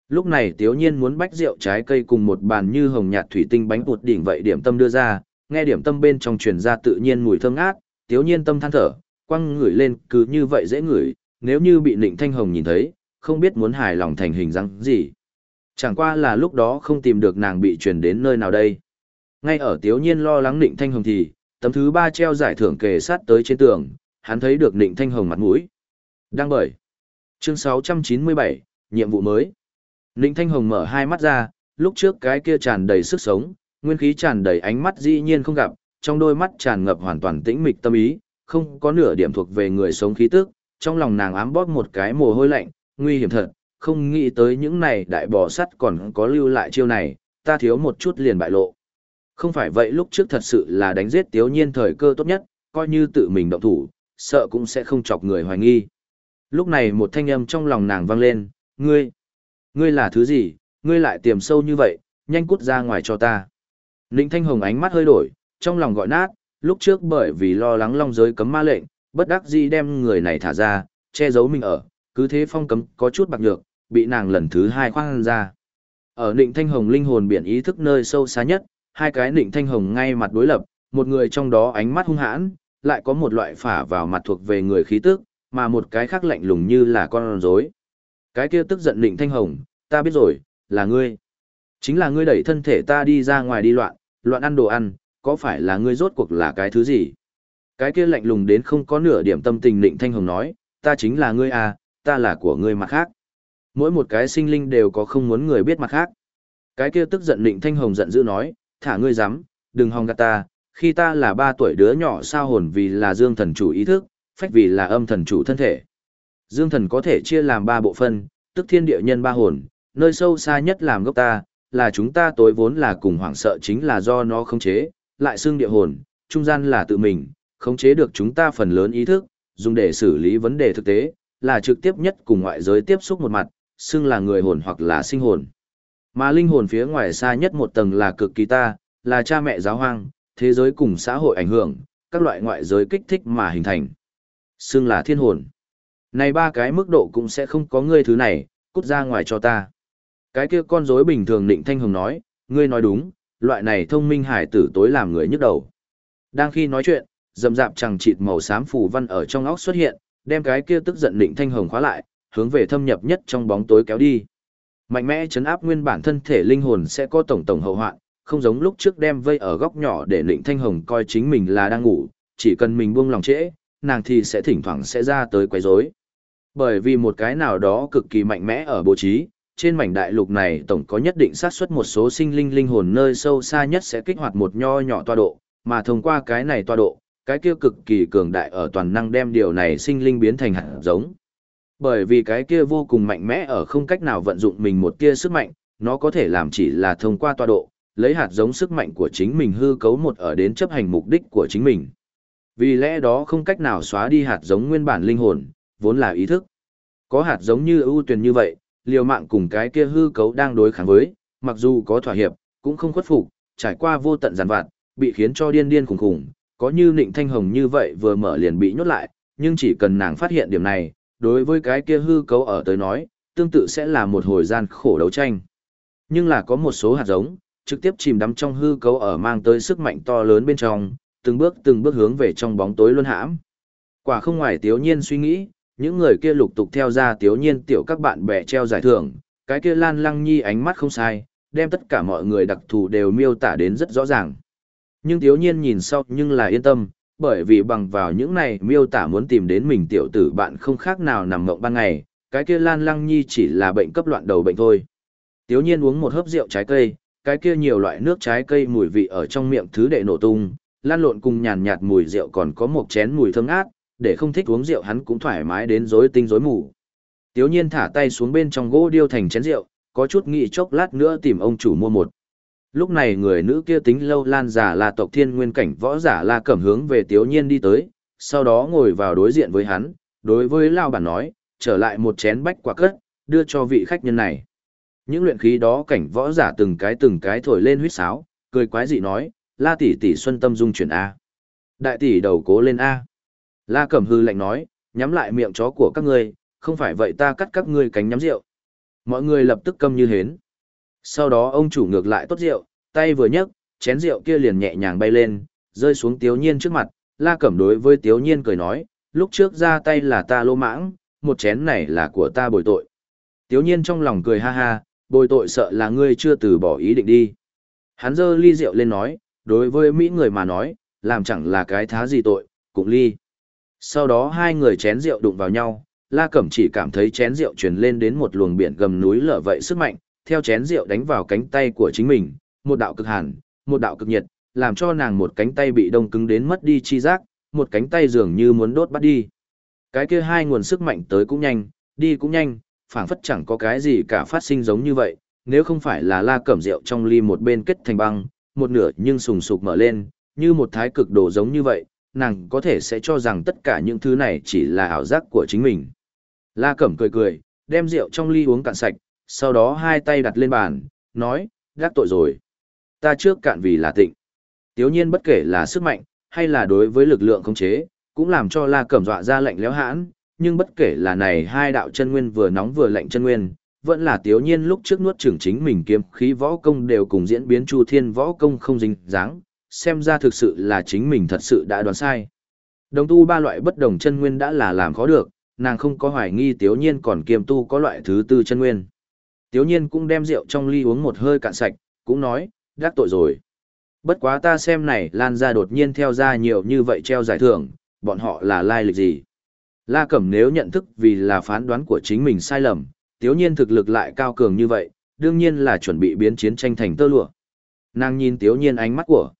Lúc này Tiếu Nhiên muốn bách rượu trái cây cùng một bàn như hồng nhạt thủy tinh bánh bột đỉnh vậy điểm tâm đưa ra, nghe điểm tâm bên trong truyền ra tự nhiên mùi thơm ngát, Tiếu Nhiên tâm than thở, quăng ngửi lên cứ như vậy dễ ngửi, nếu như bị Nịnh Thanh Hồng nhìn thấy, không biết muốn hài lòng thành hình dáng gì. Chẳng qua là lúc đó không tìm được nàng bị truyền đến nơi nào đây. Ngay ở Tiếu Nhiên lo lắng Nịnh Thanh Hồng thì, tấm thứ ba treo giải thưởng kề sát tới trên tường, hắn thấy được Nịnh Thanh Hồng mặt mũi. Đang bởi. Chương 697, nhiệm vụ mới. Nịnh Thanh Hồng mở hai mắt ra, lúc trước cái kia tràn đầy sức sống, nguyên khí tràn đầy ánh mắt dĩ nhiên không gặp, trong đôi mắt tràn ngập hoàn toàn tĩnh mịch tâm ý, không có nửa điểm thuộc về người sống khí tức, trong lòng nàng ám bóp một cái mồ hôi lạnh, nguy hiểm thật, không nghĩ tới những này đại bò sắt còn có lưu lại chiêu này, ta thiếu một chút liền bại lộ. Không phải vậy lúc trước thật sự là đánh giết tiếu nhiên thời cơ tốt nhất, coi như tự mình động thủ, sợ cũng sẽ không chọc người hoài nghi. Lúc này một thanh âm trong lòng nàng vang lên, ngươi, ngươi là thứ gì, ngươi lại tiềm sâu như vậy, nhanh cút ra ngoài cho ta. Ninh Thanh Hồng ánh mắt hơi đổi, trong lòng gọi nát, lúc trước bởi vì lo lắng long giới cấm ma lệnh, bất đắc dĩ đem người này thả ra, che giấu mình ở, cứ thế phong cấm có chút bạc nhược, bị nàng lần thứ hai khoan ra. Ở Nịnh Thanh Hồng linh hồn biển ý thức nơi sâu xa nhất, hai cái Nịnh Thanh Hồng ngay mặt đối lập, một người trong đó ánh mắt hung hãn, lại có một loại phả vào mặt thuộc về người khí tức, mà một cái khác lạnh lùng như là con rối. Cái kia tức giận Nịnh Thanh Hồng, ta biết rồi, là ngươi. Chính là ngươi đẩy thân thể ta đi ra ngoài đi loạn, loạn ăn đồ ăn, có phải là ngươi rốt cuộc là cái thứ gì? Cái kia lạnh lùng đến không có nửa điểm tâm tình Nịnh Thanh Hồng nói, ta chính là ngươi à, ta là của ngươi mặt khác. Mỗi một cái sinh linh đều có không muốn người biết mặt khác. Cái kia tức giận nịnh thanh hồng giận dữ nói, thả ngươi dám, đừng hòng gạt ta, khi ta là ba tuổi đứa nhỏ sao hồn vì là dương thần chủ ý thức, phách vì là âm thần chủ thân thể. Dương thần có thể chia làm ba bộ phân, tức thiên địa nhân ba hồn, nơi sâu xa nhất làm gốc ta, là chúng ta tối vốn là cùng hoảng sợ chính là do nó khống chế, lại xương địa hồn, trung gian là tự mình, khống chế được chúng ta phần lớn ý thức, dùng để xử lý vấn đề thực tế, là trực tiếp nhất cùng ngoại giới tiếp xúc một mặt, xưng là người hồn hoặc là sinh hồn. Mà linh hồn phía ngoài xa nhất một tầng là cực kỳ ta, là cha mẹ giáo hoang, thế giới cùng xã hội ảnh hưởng, các loại ngoại giới kích thích mà hình thành. Xưng là thiên hồn. Này ba cái mức độ cũng sẽ không có ngươi thứ này, cút ra ngoài cho ta. Cái kia con rối bình thường định thanh hồng nói, ngươi nói đúng, loại này thông minh hải tử tối làm người nhức đầu. Đang khi nói chuyện, dầm dạp chẳng chịt màu xám phù văn ở trong óc xuất hiện, đem cái kia tức giận định thanh hồng khóa lại, hướng về thâm nhập nhất trong bóng tối kéo đi. Mạnh mẽ chấn áp nguyên bản thân thể linh hồn sẽ có tổng tổng hậu hoạn, không giống lúc trước đem vây ở góc nhỏ để Lịnh Thanh Hồng coi chính mình là đang ngủ, chỉ cần mình buông lòng trễ, nàng thì sẽ thỉnh thoảng sẽ ra tới quấy rối. Bởi vì một cái nào đó cực kỳ mạnh mẽ ở bố trí, trên mảnh đại lục này tổng có nhất định xác suất một số sinh linh linh hồn nơi sâu xa nhất sẽ kích hoạt một nho nhỏ toa độ, mà thông qua cái này toa độ, cái kia cực kỳ cường đại ở toàn năng đem điều này sinh linh biến thành hạt giống. Bởi vì cái kia vô cùng mạnh mẽ ở không cách nào vận dụng mình một tia sức mạnh, nó có thể làm chỉ là thông qua tọa độ, lấy hạt giống sức mạnh của chính mình hư cấu một ở đến chấp hành mục đích của chính mình. Vì lẽ đó không cách nào xóa đi hạt giống nguyên bản linh hồn, vốn là ý thức. Có hạt giống như ưu tuyển như vậy, liều mạng cùng cái kia hư cấu đang đối kháng với, mặc dù có thỏa hiệp, cũng không khuất phục, trải qua vô tận giàn vạn bị khiến cho điên điên khủng khủng, có như Nịnh Thanh Hồng như vậy vừa mở liền bị nhốt lại, nhưng chỉ cần nàng phát hiện điểm này, đối với cái kia hư cấu ở tới nói, tương tự sẽ là một hồi gian khổ đấu tranh. Nhưng là có một số hạt giống, trực tiếp chìm đắm trong hư cấu ở mang tới sức mạnh to lớn bên trong, từng bước từng bước hướng về trong bóng tối luân hãm. Quả không ngoài tiếu nhiên suy nghĩ, những người kia lục tục theo ra tiếu nhiên tiểu các bạn bè treo giải thưởng, cái kia lan lăng nhi ánh mắt không sai, đem tất cả mọi người đặc thù đều miêu tả đến rất rõ ràng. Nhưng tiếu nhiên nhìn sau nhưng là yên tâm, bởi vì bằng vào những này miêu tả muốn tìm đến mình tiểu tử bạn không khác nào nằm ngộng ban ngày, cái kia lan lăng nhi chỉ là bệnh cấp loạn đầu bệnh thôi. Tiếu nhiên uống một hớp rượu trái cây, cái kia nhiều loại nước trái cây mùi vị ở trong miệng thứ đệ nổ tung, lan lộn cùng nhàn nhạt mùi rượu còn có một chén mùi thơm ngát, để không thích uống rượu hắn cũng thoải mái đến rối tinh rối mù. Tiếu nhiên thả tay xuống bên trong gỗ điêu thành chén rượu, có chút nghĩ chốc lát nữa tìm ông chủ mua một. Lúc này người nữ kia tính lâu lan giả là tộc thiên nguyên cảnh võ giả la cẩm hướng về tiếu nhiên đi tới, sau đó ngồi vào đối diện với hắn, đối với lao bản nói, trở lại một chén bách quả cất, đưa cho vị khách nhân này. Những luyện khí đó cảnh võ giả từng cái từng cái thổi lên huýt sáo, cười quái dị nói, la tỷ tỷ xuân tâm dung chuyển A. Đại tỷ đầu cố lên A. La Cẩm hư lạnh nói, nhắm lại miệng chó của các ngươi, không phải vậy ta cắt các ngươi cánh nhắm rượu. Mọi người lập tức câm như hến. Sau đó ông chủ ngược lại tốt rượu, tay vừa nhấc, chén rượu kia liền nhẹ nhàng bay lên, rơi xuống Tiếu Nhiên trước mặt. La Cẩm đối với Tiếu Nhiên cười nói, lúc trước ra tay là ta lô mãng, một chén này là của ta bồi tội. Tiếu Nhiên trong lòng cười ha ha, bồi tội sợ là ngươi chưa từ bỏ ý định đi. Hắn giơ ly rượu lên nói, đối với Mỹ người mà nói, làm chẳng là cái thá gì tội, cũng ly. Sau đó hai người chén rượu đụng vào nhau, La Cẩm chỉ cảm thấy chén rượu truyền lên đến một luồng biển gầm núi lở vậy sức mạnh, theo chén rượu đánh vào cánh tay của chính mình, một đạo cực hàn, một đạo cực nhiệt, làm cho nàng một cánh tay bị đông cứng đến mất đi chi giác, một cánh tay dường như muốn đốt bắt đi. Cái kia hai nguồn sức mạnh tới cũng nhanh, đi cũng nhanh, phảng phất chẳng có cái gì cả phát sinh giống như vậy, nếu không phải là La Cẩm rượu trong ly một bên kết thành băng, một nửa nhưng sùng sục mở lên, như một thái cực đồ giống như vậy, nàng có thể sẽ cho rằng tất cả những thứ này chỉ là ảo giác của chính mình. La Cẩm cười cười, đem rượu trong ly uống cạn sạch, sau đó hai tay đặt lên bàn, nói, gác tội rồi. Ta trước cạn vì là tịnh. Tiếu nhiên bất kể là sức mạnh, hay là đối với lực lượng khống chế, cũng làm cho La Cẩm dọa ra lệnh léo hãn, nhưng bất kể là này hai đạo chân nguyên vừa nóng vừa lạnh chân nguyên, vẫn là tiếu nhiên lúc trước nuốt trưởng chính mình kiếm khí võ công đều cùng diễn biến chu thiên võ công không dính dáng, xem ra thực sự là chính mình thật sự đã đoán sai. Đồng tu ba loại bất đồng chân nguyên đã là làm khó được, nàng không có hoài nghi tiếu nhiên còn kiêm tu có loại thứ tư chân nguyên. Tiếu nhiên cũng đem rượu trong ly uống một hơi cạn sạch, cũng nói, đắc tội rồi. Bất quá ta xem này lan ra đột nhiên theo ra nhiều như vậy treo giải thưởng, bọn họ là lai lịch gì. La Cẩm nếu nhận thức vì là phán đoán của chính mình sai lầm, tiếu nhiên thực lực lại cao cường như vậy, đương nhiên là chuẩn bị biến chiến tranh thành tơ lụa. Nàng nhìn tiếu nhiên ánh mắt của.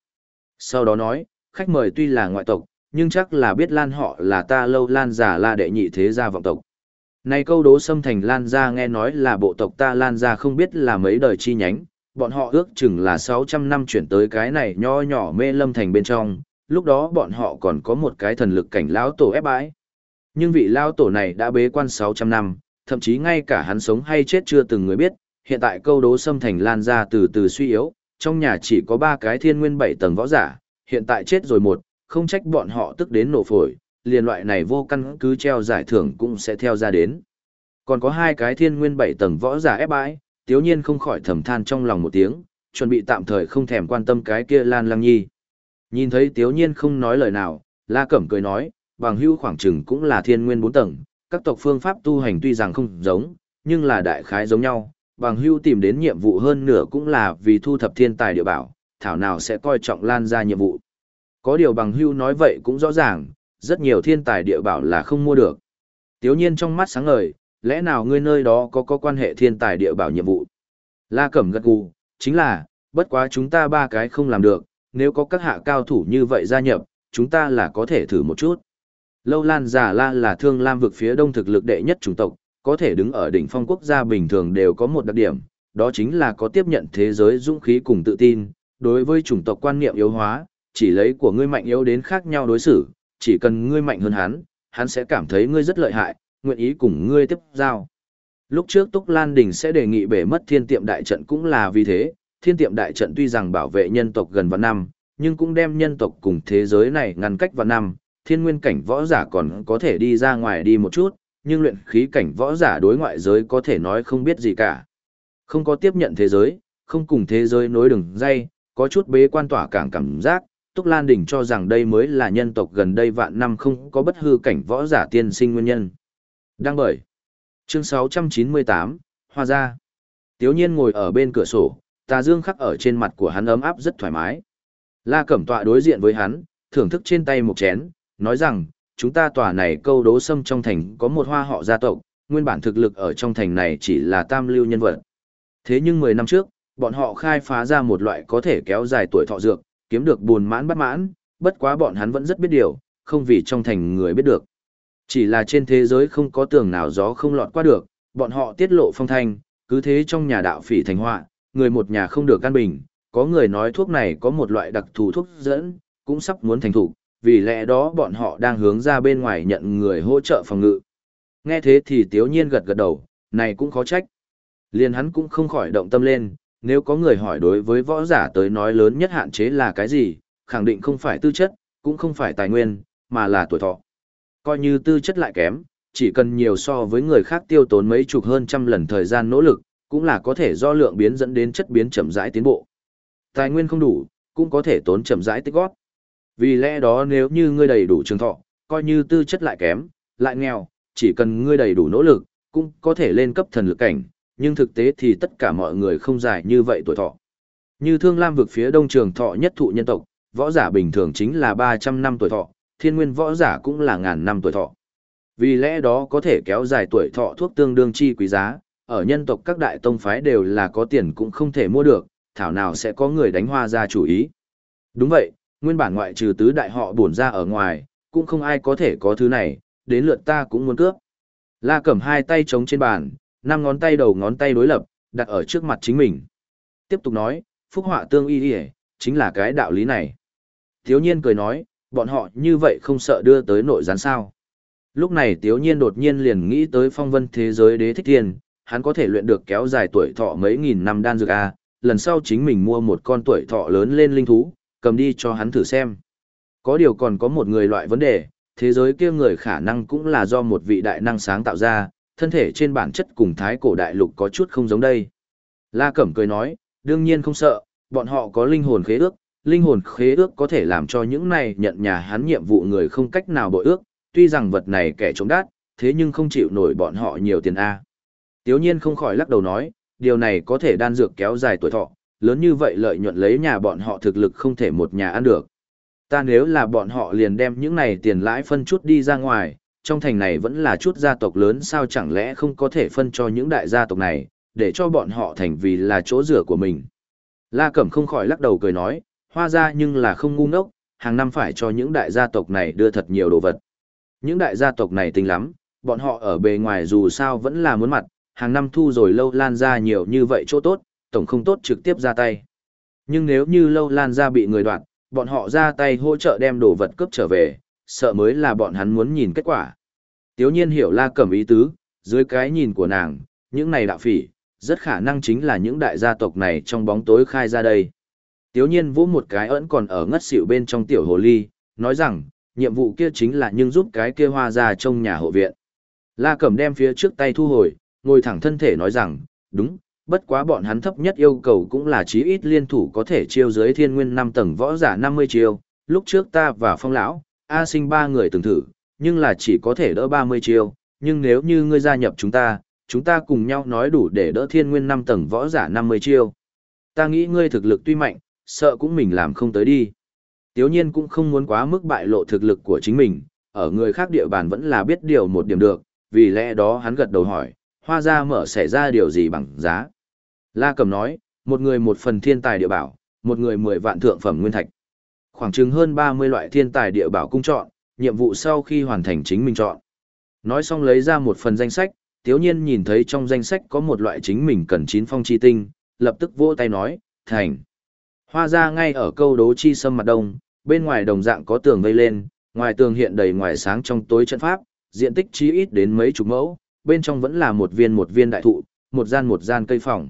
Sau đó nói, khách mời tuy là ngoại tộc, nhưng chắc là biết lan họ là ta lâu lan giả la đệ nhị thế gia vọng tộc. Này câu đố xâm thành lan gia nghe nói là bộ tộc ta lan gia không biết là mấy đời chi nhánh, bọn họ ước chừng là 600 năm chuyển tới cái này nho nhỏ mê lâm thành bên trong, lúc đó bọn họ còn có một cái thần lực cảnh lão tổ ép bãi. Nhưng vị lão tổ này đã bế quan 600 năm, thậm chí ngay cả hắn sống hay chết chưa từng người biết, hiện tại câu đố xâm thành lan gia từ từ suy yếu, trong nhà chỉ có ba cái thiên nguyên bảy tầng võ giả, hiện tại chết rồi một, không trách bọn họ tức đến nổ phổi, liền loại này vô căn cứ treo giải thưởng cũng sẽ theo ra đến. Còn có hai cái thiên nguyên bảy tầng võ giả ép bãi, tiếu nhiên không khỏi thầm than trong lòng một tiếng, chuẩn bị tạm thời không thèm quan tâm cái kia Lan Lăng Nhi. Nhìn thấy tiếu nhiên không nói lời nào, La Cẩm cười nói, bằng hưu khoảng chừng cũng là thiên nguyên bốn tầng, các tộc phương pháp tu hành tuy rằng không giống, nhưng là đại khái giống nhau, bằng hưu tìm đến nhiệm vụ hơn nửa cũng là vì thu thập thiên tài địa bảo, thảo nào sẽ coi trọng lan ra nhiệm vụ. Có điều bằng hưu nói vậy cũng rõ ràng, rất nhiều thiên tài địa bảo là không mua được. Tiếu nhiên trong mắt sáng ngời, lẽ nào ngươi nơi đó có có quan hệ thiên tài địa bảo nhiệm vụ? La Cẩm gật gù, chính là, bất quá chúng ta ba cái không làm được, nếu có các hạ cao thủ như vậy gia nhập, chúng ta là có thể thử một chút. Lâu Lan Giả La là thương lam vực phía đông thực lực đệ nhất chủng tộc, có thể đứng ở đỉnh phong quốc gia bình thường đều có một đặc điểm, đó chính là có tiếp nhận thế giới dũng khí cùng tự tin, đối với chủng tộc quan niệm yếu hóa, chỉ lấy của ngươi mạnh yếu đến khác nhau đối xử, chỉ cần ngươi mạnh hơn hắn, hắn sẽ cảm thấy ngươi rất lợi hại, nguyện ý cùng ngươi tiếp giao. Lúc trước Túc Lan Đình sẽ đề nghị bể mất thiên tiệm đại trận cũng là vì thế, thiên tiệm đại trận tuy rằng bảo vệ nhân tộc gần vạn năm, nhưng cũng đem nhân tộc cùng thế giới này ngăn cách vạn năm, thiên nguyên cảnh võ giả còn có thể đi ra ngoài đi một chút, nhưng luyện khí cảnh võ giả đối ngoại giới có thể nói không biết gì cả. Không có tiếp nhận thế giới, không cùng thế giới nối đường dây, có chút bế quan tỏa cảng cảm giác, Túc Lan Đình cho rằng đây mới là nhân tộc gần đây vạn năm không có bất hư cảnh võ giả tiên sinh nguyên nhân. Đăng bởi. Chương 698, Hoa Gia Tiếu nhiên ngồi ở bên cửa sổ, tà dương khắc ở trên mặt của hắn ấm áp rất thoải mái. La Cẩm tọa đối diện với hắn, thưởng thức trên tay một chén, nói rằng, chúng ta tòa này câu đố sâm trong thành có một hoa họ gia tộc, nguyên bản thực lực ở trong thành này chỉ là tam lưu nhân vật. Thế nhưng 10 năm trước, bọn họ khai phá ra một loại có thể kéo dài tuổi thọ dược, kiếm được buồn mãn bất mãn, bất quá bọn hắn vẫn rất biết điều, không vì trong thành người biết được. Chỉ là trên thế giới không có tường nào gió không lọt qua được, bọn họ tiết lộ phong thanh, cứ thế trong nhà đạo phỉ thành họa, người một nhà không được căn bình, có người nói thuốc này có một loại đặc thù thuốc dẫn, cũng sắp muốn thành thủ, vì lẽ đó bọn họ đang hướng ra bên ngoài nhận người hỗ trợ phòng ngự. Nghe thế thì tiếu nhiên gật gật đầu, này cũng khó trách. Liền hắn cũng không khỏi động tâm lên, nếu có người hỏi đối với võ giả tới nói lớn nhất hạn chế là cái gì, khẳng định không phải tư chất, cũng không phải tài nguyên, mà là tuổi thọ. Coi như tư chất lại kém, chỉ cần nhiều so với người khác tiêu tốn mấy chục hơn trăm lần thời gian nỗ lực, cũng là có thể do lượng biến dẫn đến chất biến chậm rãi tiến bộ. Tài nguyên không đủ, cũng có thể tốn chậm rãi tích góp. Vì lẽ đó nếu như ngươi đầy đủ trường thọ, coi như tư chất lại kém, lại nghèo, chỉ cần ngươi đầy đủ nỗ lực, cũng có thể lên cấp thần lực cảnh, nhưng thực tế thì tất cả mọi người không dài như vậy tuổi thọ. Như Thương Lam vực phía đông trường thọ nhất thụ nhân tộc, võ giả bình thường chính là 300 năm tuổi thọ, thiên nguyên võ giả cũng là ngàn năm tuổi thọ. Vì lẽ đó có thể kéo dài tuổi thọ thuốc tương đương chi quý giá, ở nhân tộc các đại tông phái đều là có tiền cũng không thể mua được, thảo nào sẽ có người đánh hoa ra chủ ý. Đúng vậy, nguyên bản ngoại trừ tứ đại họ buồn ra ở ngoài, cũng không ai có thể có thứ này, đến lượt ta cũng muốn cướp. La cầm hai tay chống trên bàn, năm ngón tay đầu ngón tay đối lập, đặt ở trước mặt chính mình. Tiếp tục nói, phúc họa tương y đi chính là cái đạo lý này. Thiếu nhiên cười nói, bọn họ như vậy không sợ đưa tới nội gián sao. Lúc này Tiếu Nhiên đột nhiên liền nghĩ tới phong vân thế giới đế thích thiên, hắn có thể luyện được kéo dài tuổi thọ mấy nghìn năm đan dược A, lần sau chính mình mua một con tuổi thọ lớn lên linh thú, cầm đi cho hắn thử xem. Có điều còn có một người loại vấn đề, thế giới kia người khả năng cũng là do một vị đại năng sáng tạo ra, thân thể trên bản chất cùng thái cổ đại lục có chút không giống đây. La Cẩm cười nói, đương nhiên không sợ, bọn họ có linh hồn khế ước, linh hồn khế ước có thể làm cho những này nhận nhà hắn nhiệm vụ người không cách nào bội ước, tuy rằng vật này kẻ chống đát, thế nhưng không chịu nổi bọn họ nhiều tiền A. Tiếu nhiên không khỏi lắc đầu nói, điều này có thể đan dược kéo dài tuổi thọ, lớn như vậy lợi nhuận lấy nhà bọn họ thực lực không thể một nhà ăn được. Ta nếu là bọn họ liền đem những này tiền lãi phân chút đi ra ngoài, trong thành này vẫn là chút gia tộc lớn sao chẳng lẽ không có thể phân cho những đại gia tộc này, để cho bọn họ thành vì là chỗ rửa của mình. La Cẩm không khỏi lắc đầu cười nói, hoa ra nhưng là không ngu ngốc, hàng năm phải cho những đại gia tộc này đưa thật nhiều đồ vật. Những đại gia tộc này tinh lắm, bọn họ ở bề ngoài dù sao vẫn là muốn mặt, hàng năm thu rồi lâu lan ra nhiều như vậy chỗ tốt, tổng không tốt trực tiếp ra tay. Nhưng nếu như lâu lan ra bị người đoạt, bọn họ ra tay hỗ trợ đem đồ vật cướp trở về, sợ mới là bọn hắn muốn nhìn kết quả. Tiếu nhiên hiểu la cẩm ý tứ, dưới cái nhìn của nàng, những này đạo phỉ, rất khả năng chính là những đại gia tộc này trong bóng tối khai ra đây. Tiếu nhiên vỗ một cái ẩn còn ở ngất xỉu bên trong tiểu hồ ly, nói rằng, nhiệm vụ kia chính là nhưng giúp cái kia hoa ra trong nhà hộ viện. La Cẩm đem phía trước tay thu hồi, ngồi thẳng thân thể nói rằng, đúng, bất quá bọn hắn thấp nhất yêu cầu cũng là chí ít liên thủ có thể chiêu dưới thiên nguyên 5 tầng võ giả 50 chiêu, lúc trước ta và phong lão, A sinh ba người từng thử, nhưng là chỉ có thể đỡ 30 chiêu, nhưng nếu như ngươi gia nhập chúng ta, chúng ta cùng nhau nói đủ để đỡ thiên nguyên 5 tầng võ giả 50 chiêu. Ta nghĩ ngươi thực lực tuy mạnh, sợ cũng mình làm không tới đi. Tiếu nhiên cũng không muốn quá mức bại lộ thực lực của chính mình, ở người khác địa bàn vẫn là biết điều một điểm được, vì lẽ đó hắn gật đầu hỏi, hoa ra mở xảy ra điều gì bằng giá. La Cầm nói, một người một phần thiên tài địa bảo, một người mười vạn thượng phẩm nguyên thạch. Khoảng chừng hơn 30 loại thiên tài địa bảo cung chọn, nhiệm vụ sau khi hoàn thành chính mình chọn. Nói xong lấy ra một phần danh sách, tiếu nhiên nhìn thấy trong danh sách có một loại chính mình cần chín phong chi tinh, lập tức vỗ tay nói, thành. Hoa ra ngay ở câu đố chi sâm mặt đông, bên ngoài đồng dạng có tường vây lên, ngoài tường hiện đầy ngoài sáng trong tối trận pháp, diện tích chí ít đến mấy chục mẫu, bên trong vẫn là một viên một viên đại thụ, một gian một gian cây phòng.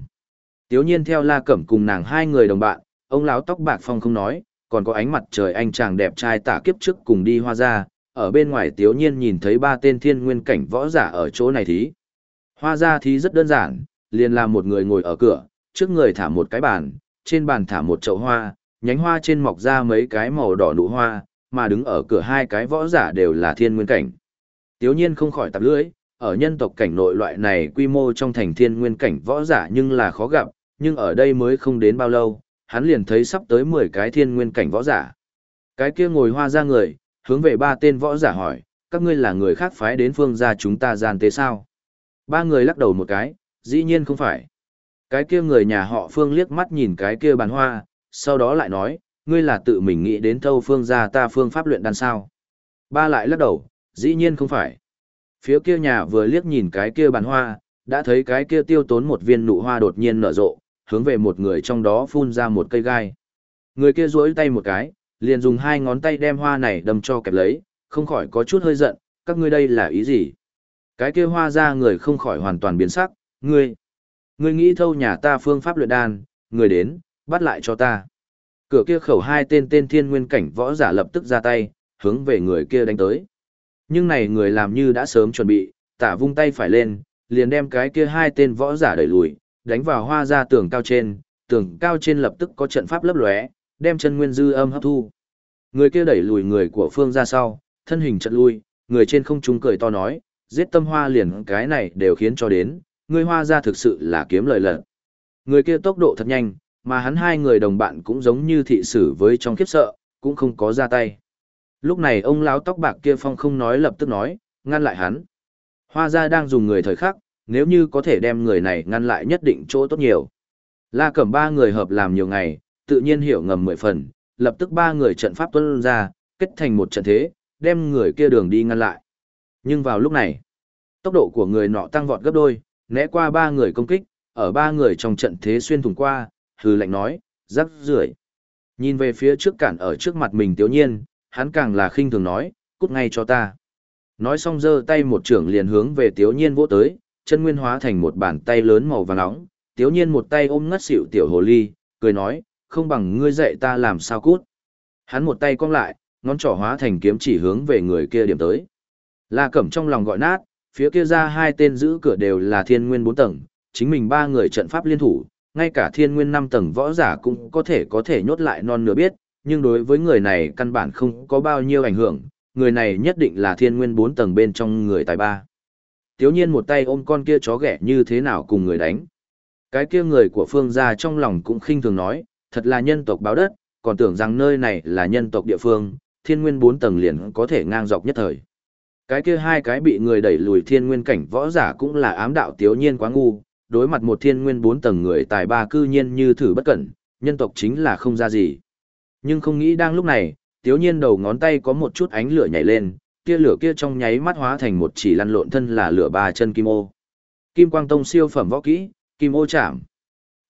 Tiếu nhiên theo la cẩm cùng nàng hai người đồng bạn, ông lão tóc bạc phong không nói, còn có ánh mặt trời anh chàng đẹp trai tả kiếp trước cùng đi hoa ra, ở bên ngoài tiếu nhiên nhìn thấy ba tên thiên nguyên cảnh võ giả ở chỗ này thí. Hoa ra thí rất đơn giản, liền là một người ngồi ở cửa, trước người thả một cái bàn, trên bàn thả một chậu hoa, nhánh hoa trên mọc ra mấy cái màu đỏ nụ hoa, mà đứng ở cửa hai cái võ giả đều là thiên nguyên cảnh. Tiếu nhiên không khỏi tạp lưỡi, ở nhân tộc cảnh nội loại này quy mô trong thành thiên nguyên cảnh võ giả nhưng là khó gặp, nhưng ở đây mới không đến bao lâu, hắn liền thấy sắp tới 10 cái thiên nguyên cảnh võ giả. Cái kia ngồi hoa ra người, hướng về ba tên võ giả hỏi, các ngươi là người khác phái đến phương gia chúng ta gian tế sao? Ba người lắc đầu một cái, dĩ nhiên không phải. Cái kia người nhà họ phương liếc mắt nhìn cái kia bàn hoa, sau đó lại nói, ngươi là tự mình nghĩ đến thâu phương gia ta phương pháp luyện đan sao. Ba lại lắc đầu, dĩ nhiên không phải. Phía kia nhà vừa liếc nhìn cái kia bàn hoa, đã thấy cái kia tiêu tốn một viên nụ hoa đột nhiên nở rộ, hướng về một người trong đó phun ra một cây gai. Người kia duỗi tay một cái, liền dùng hai ngón tay đem hoa này đâm cho kẹp lấy, không khỏi có chút hơi giận, các ngươi đây là ý gì? Cái kia hoa ra người không khỏi hoàn toàn biến sắc, ngươi, ngươi nghĩ thâu nhà ta phương pháp luyện đan, người đến, bắt lại cho ta. Cửa kia khẩu hai tên tên thiên nguyên cảnh võ giả lập tức ra tay, hướng về người kia đánh tới. Nhưng này người làm như đã sớm chuẩn bị, tả vung tay phải lên, liền đem cái kia hai tên võ giả đẩy lùi, đánh vào hoa ra tường cao trên, tường cao trên lập tức có trận pháp lấp lóe, đem chân nguyên dư âm hấp thu. Người kia đẩy lùi người của phương ra sau, thân hình chợt lui, người trên không trung cười to nói, giết tâm hoa liền cái này đều khiến cho đến, người hoa ra thực sự là kiếm lời lợn. Người kia tốc độ thật nhanh, mà hắn hai người đồng bạn cũng giống như thị sử với trong khiếp sợ, cũng không có ra tay. Lúc này ông lão tóc bạc kia phong không nói lập tức nói, ngăn lại hắn. Hoa ra đang dùng người thời khắc, nếu như có thể đem người này ngăn lại nhất định chỗ tốt nhiều. La Cẩm ba người hợp làm nhiều ngày, tự nhiên hiểu ngầm mười phần, lập tức ba người trận pháp tuân ra, kết thành một trận thế, đem người kia đường đi ngăn lại. Nhưng vào lúc này, tốc độ của người nọ tăng vọt gấp đôi, né qua ba người công kích, ở ba người trong trận thế xuyên thủng qua, hừ lạnh nói, rắc rưởi. Nhìn về phía trước cản ở trước mặt mình tiểu nhiên, hắn càng là khinh thường nói, cút ngay cho ta. Nói xong giơ tay một trưởng liền hướng về tiểu nhiên vỗ tới, chân nguyên hóa thành một bàn tay lớn màu vàng nóng, tiếu nhiên một tay ôm ngất xỉu tiểu hồ ly, cười nói, không bằng ngươi dạy ta làm sao cút. Hắn một tay cong lại, ngón trỏ hóa thành kiếm chỉ hướng về người kia điểm tới. La Cẩm trong lòng gọi nát, phía kia ra hai tên giữ cửa đều là thiên nguyên bốn tầng, chính mình ba người trận pháp liên thủ, ngay cả thiên nguyên năm tầng võ giả cũng có thể có thể nhốt lại non nửa biết, nhưng đối với người này căn bản không có bao nhiêu ảnh hưởng, người này nhất định là thiên nguyên bốn tầng bên trong người tài ba. Tiếu nhiên một tay ôm con kia chó ghẻ như thế nào cùng người đánh. Cái kia người của phương gia trong lòng cũng khinh thường nói, thật là nhân tộc báo đất, còn tưởng rằng nơi này là nhân tộc địa phương, thiên nguyên bốn tầng liền có thể ngang dọc nhất thời. Cái kia hai cái bị người đẩy lùi thiên nguyên cảnh võ giả cũng là ám đạo tiếu nhiên quá ngu, đối mặt một thiên nguyên bốn tầng người tài ba cư nhiên như thử bất cẩn, nhân tộc chính là không ra gì. Nhưng không nghĩ đang lúc này, tiếu nhiên đầu ngón tay có một chút ánh lửa nhảy lên, kia lửa kia trong nháy mắt hóa thành một chỉ lăn lộn thân là lửa ba chân kim ô. Kim quang tông siêu phẩm võ kỹ, kim ô chạm.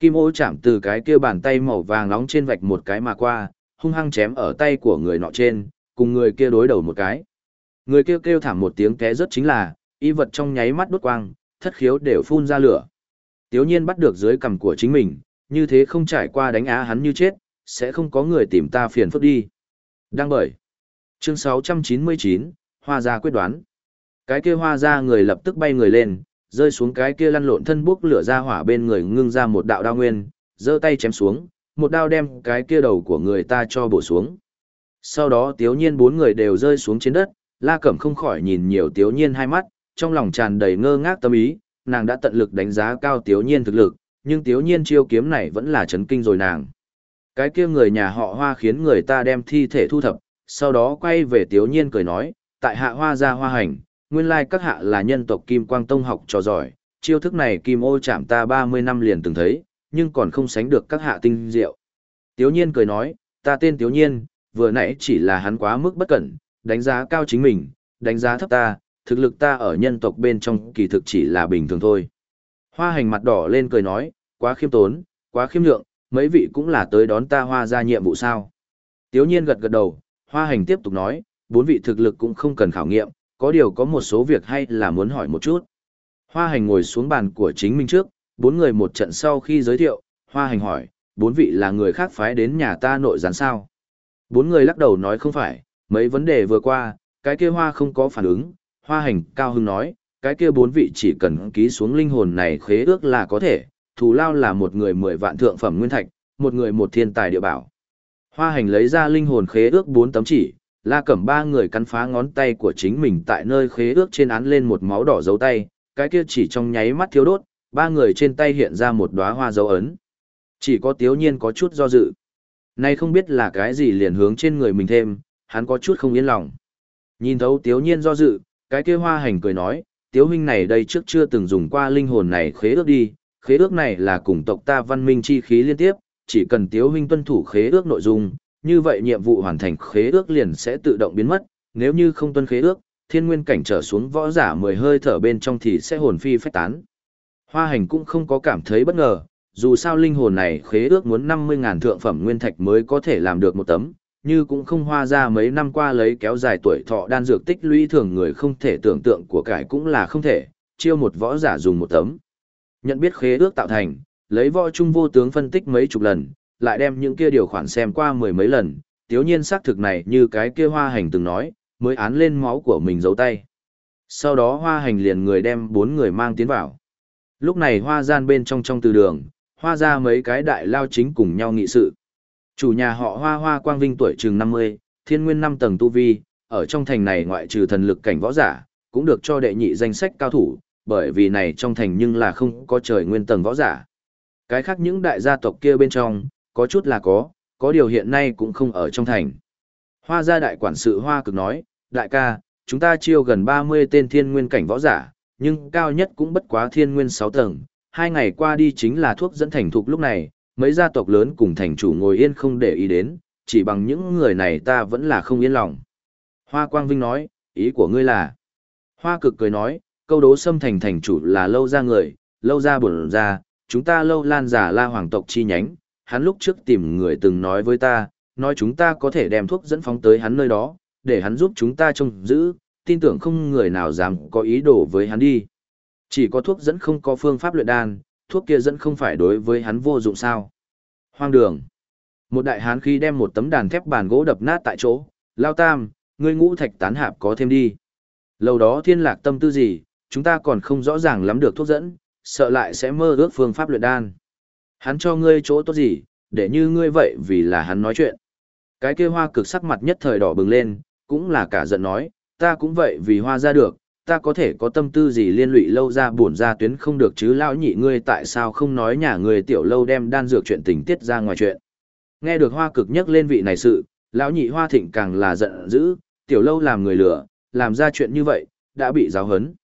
Kim ô chạm từ cái kia bàn tay màu vàng nóng trên vạch một cái mà qua, hung hăng chém ở tay của người nọ trên, cùng người kia đối đầu một cái. Người kia kêu thảm một tiếng té rất chính là, y vật trong nháy mắt đốt quang, thất khiếu đều phun ra lửa. Tiếu nhiên bắt được dưới cằm của chính mình, như thế không trải qua đánh á hắn như chết, sẽ không có người tìm ta phiền phức đi. Đang bởi. Chương 699, Hoa gia quyết đoán. Cái kia hoa gia người lập tức bay người lên, rơi xuống cái kia lăn lộn thân bốc lửa ra hỏa bên người ngưng ra một đạo đao nguyên, giơ tay chém xuống, một đao đem cái kia đầu của người ta cho bổ xuống. Sau đó tiếu nhiên bốn người đều rơi xuống trên đất, la cẩm không khỏi nhìn nhiều tiếu nhiên hai mắt, trong lòng tràn đầy ngơ ngác tâm ý, nàng đã tận lực đánh giá cao tiếu nhiên thực lực, nhưng tiếu nhiên chiêu kiếm này vẫn là chấn kinh rồi nàng. Cái kia người nhà họ hoa khiến người ta đem thi thể thu thập, sau đó quay về tiếu nhiên cười nói, tại hạ hoa gia hoa hành, nguyên lai các hạ là nhân tộc Kim Quang Tông học trò giỏi, chiêu thức này Kim ô chạm ta 30 năm liền từng thấy, nhưng còn không sánh được các hạ tinh diệu. Tiếu nhiên cười nói, ta tên Tiếu nhiên, vừa nãy chỉ là hắn quá mức bất cẩn, đánh giá cao chính mình, đánh giá thấp ta, thực lực ta ở nhân tộc bên trong kỳ thực chỉ là bình thường thôi. Hoa hành mặt đỏ lên cười nói, quá khiêm tốn, quá khiêm nhượng, mấy vị cũng là tới đón ta hoa ra nhiệm vụ sao. Tiếu nhiên gật gật đầu, hoa hành tiếp tục nói, bốn vị thực lực cũng không cần khảo nghiệm, có điều có một số việc hay là muốn hỏi một chút. Hoa hành ngồi xuống bàn của chính mình trước, bốn người một trận sau khi giới thiệu, hoa hành hỏi, bốn vị là người khác phái đến nhà ta nội gián sao. Bốn người lắc đầu nói không phải, mấy vấn đề vừa qua, cái kia hoa không có phản ứng, hoa hành cao hưng nói, cái kia bốn vị chỉ cần ký xuống linh hồn này khế ước là có thể, thù lao là một người mười vạn thượng phẩm nguyên thạch, một người một thiên tài địa bảo. Hoa hành lấy ra linh hồn khế ước bốn tấm chỉ, la cẩm ba người cắn phá ngón tay của chính mình tại nơi khế ước trên án lên một máu đỏ dấu tay, cái kia chỉ trong nháy mắt thiếu đốt, ba người trên tay hiện ra một đóa hoa dấu ấn. Chỉ có tiếu nhiên có chút do dự. Nay không biết là cái gì liền hướng trên người mình thêm, hắn có chút không yên lòng. Nhìn thấu tiếu nhiên do dự, cái kia hoa hành cười nói, tiếu huynh này đây trước chưa từng dùng qua linh hồn này khế ước đi, khế ước này là cùng tộc ta văn minh chi khí liên tiếp, chỉ cần tiếu huynh tuân thủ khế ước nội dung, như vậy nhiệm vụ hoàn thành khế ước liền sẽ tự động biến mất, nếu như không tuân khế ước, thiên nguyên cảnh trở xuống võ giả mười hơi thở bên trong thì sẽ hồn phi phách tán. Hoa hành cũng không có cảm thấy bất ngờ, dù sao linh hồn này khế ước muốn 50.000 thượng phẩm nguyên thạch mới có thể làm được một tấm, như cũng không hoa ra mấy năm qua lấy kéo dài tuổi thọ đan dược tích lũy thường người không thể tưởng tượng của cải cũng là không thể, chiêu một võ giả dùng một tấm. Nhận biết khế ước tạo thành, lấy võ trung vô tướng phân tích mấy chục lần, lại đem những kia điều khoản xem qua mười mấy lần, tiếu nhiên xác thực này như cái kia hoa hành từng nói, mới án lên máu của mình giấu tay. Sau đó hoa hành liền người đem bốn người mang tiến vào. Lúc này hoa gian bên trong trong từ đường, hoa ra mấy cái đại lao chính cùng nhau nghị sự. Chủ nhà họ hoa hoa quang vinh tuổi chừng 50, thiên nguyên 5 tầng tu vi, ở trong thành này ngoại trừ thần lực cảnh võ giả, cũng được cho đệ nhị danh sách cao thủ, bởi vì này trong thành nhưng là không có trời nguyên tầng võ giả. Cái khác những đại gia tộc kia bên trong, có chút là có, có điều hiện nay cũng không ở trong thành. Hoa gia đại quản sự Hoa cực nói, đại ca, chúng ta chiêu gần 30 tên thiên nguyên cảnh võ giả, nhưng cao nhất cũng bất quá thiên nguyên 6 tầng, hai ngày qua đi chính là thuốc dẫn thành thục lúc này, mấy gia tộc lớn cùng thành chủ ngồi yên không để ý đến, chỉ bằng những người này ta vẫn là không yên lòng. Hoa Quang Vinh nói, ý của ngươi là. Hoa cực cười nói, câu đố xâm thành thành chủ là lâu ra người, lâu ra buồn ra, chúng ta lâu lan giả la hoàng tộc chi nhánh, hắn lúc trước tìm người từng nói với ta, nói chúng ta có thể đem thuốc dẫn phóng tới hắn nơi đó, để hắn giúp chúng ta trông giữ, tin tưởng không người nào dám có ý đồ với hắn đi. Chỉ có thuốc dẫn không có phương pháp luyện đan, thuốc kia dẫn không phải đối với hắn vô dụng sao. Hoang đường. Một đại hán khi đem một tấm đàn thép bàn gỗ đập nát tại chỗ, lao tam, ngươi ngũ thạch tán hạp có thêm đi. Lâu đó thiên lạc tâm tư gì, chúng ta còn không rõ ràng lắm được thuốc dẫn, sợ lại sẽ mơ ước phương pháp luyện đan. Hắn cho ngươi chỗ tốt gì, để như ngươi vậy vì là hắn nói chuyện. Cái kia hoa cực sắc mặt nhất thời đỏ bừng lên, cũng là cả giận nói, ta cũng vậy vì hoa ra được, ta có thể có tâm tư gì liên lụy lâu ra buồn ra tuyến không được chứ lão nhị ngươi tại sao không nói nhà ngươi tiểu lâu đem đan dược chuyện tình tiết ra ngoài chuyện. Nghe được hoa cực nhắc lên vị này sự, lão nhị hoa thịnh càng là giận dữ, tiểu lâu làm người lừa, làm ra chuyện như vậy, đã bị giáo hấn.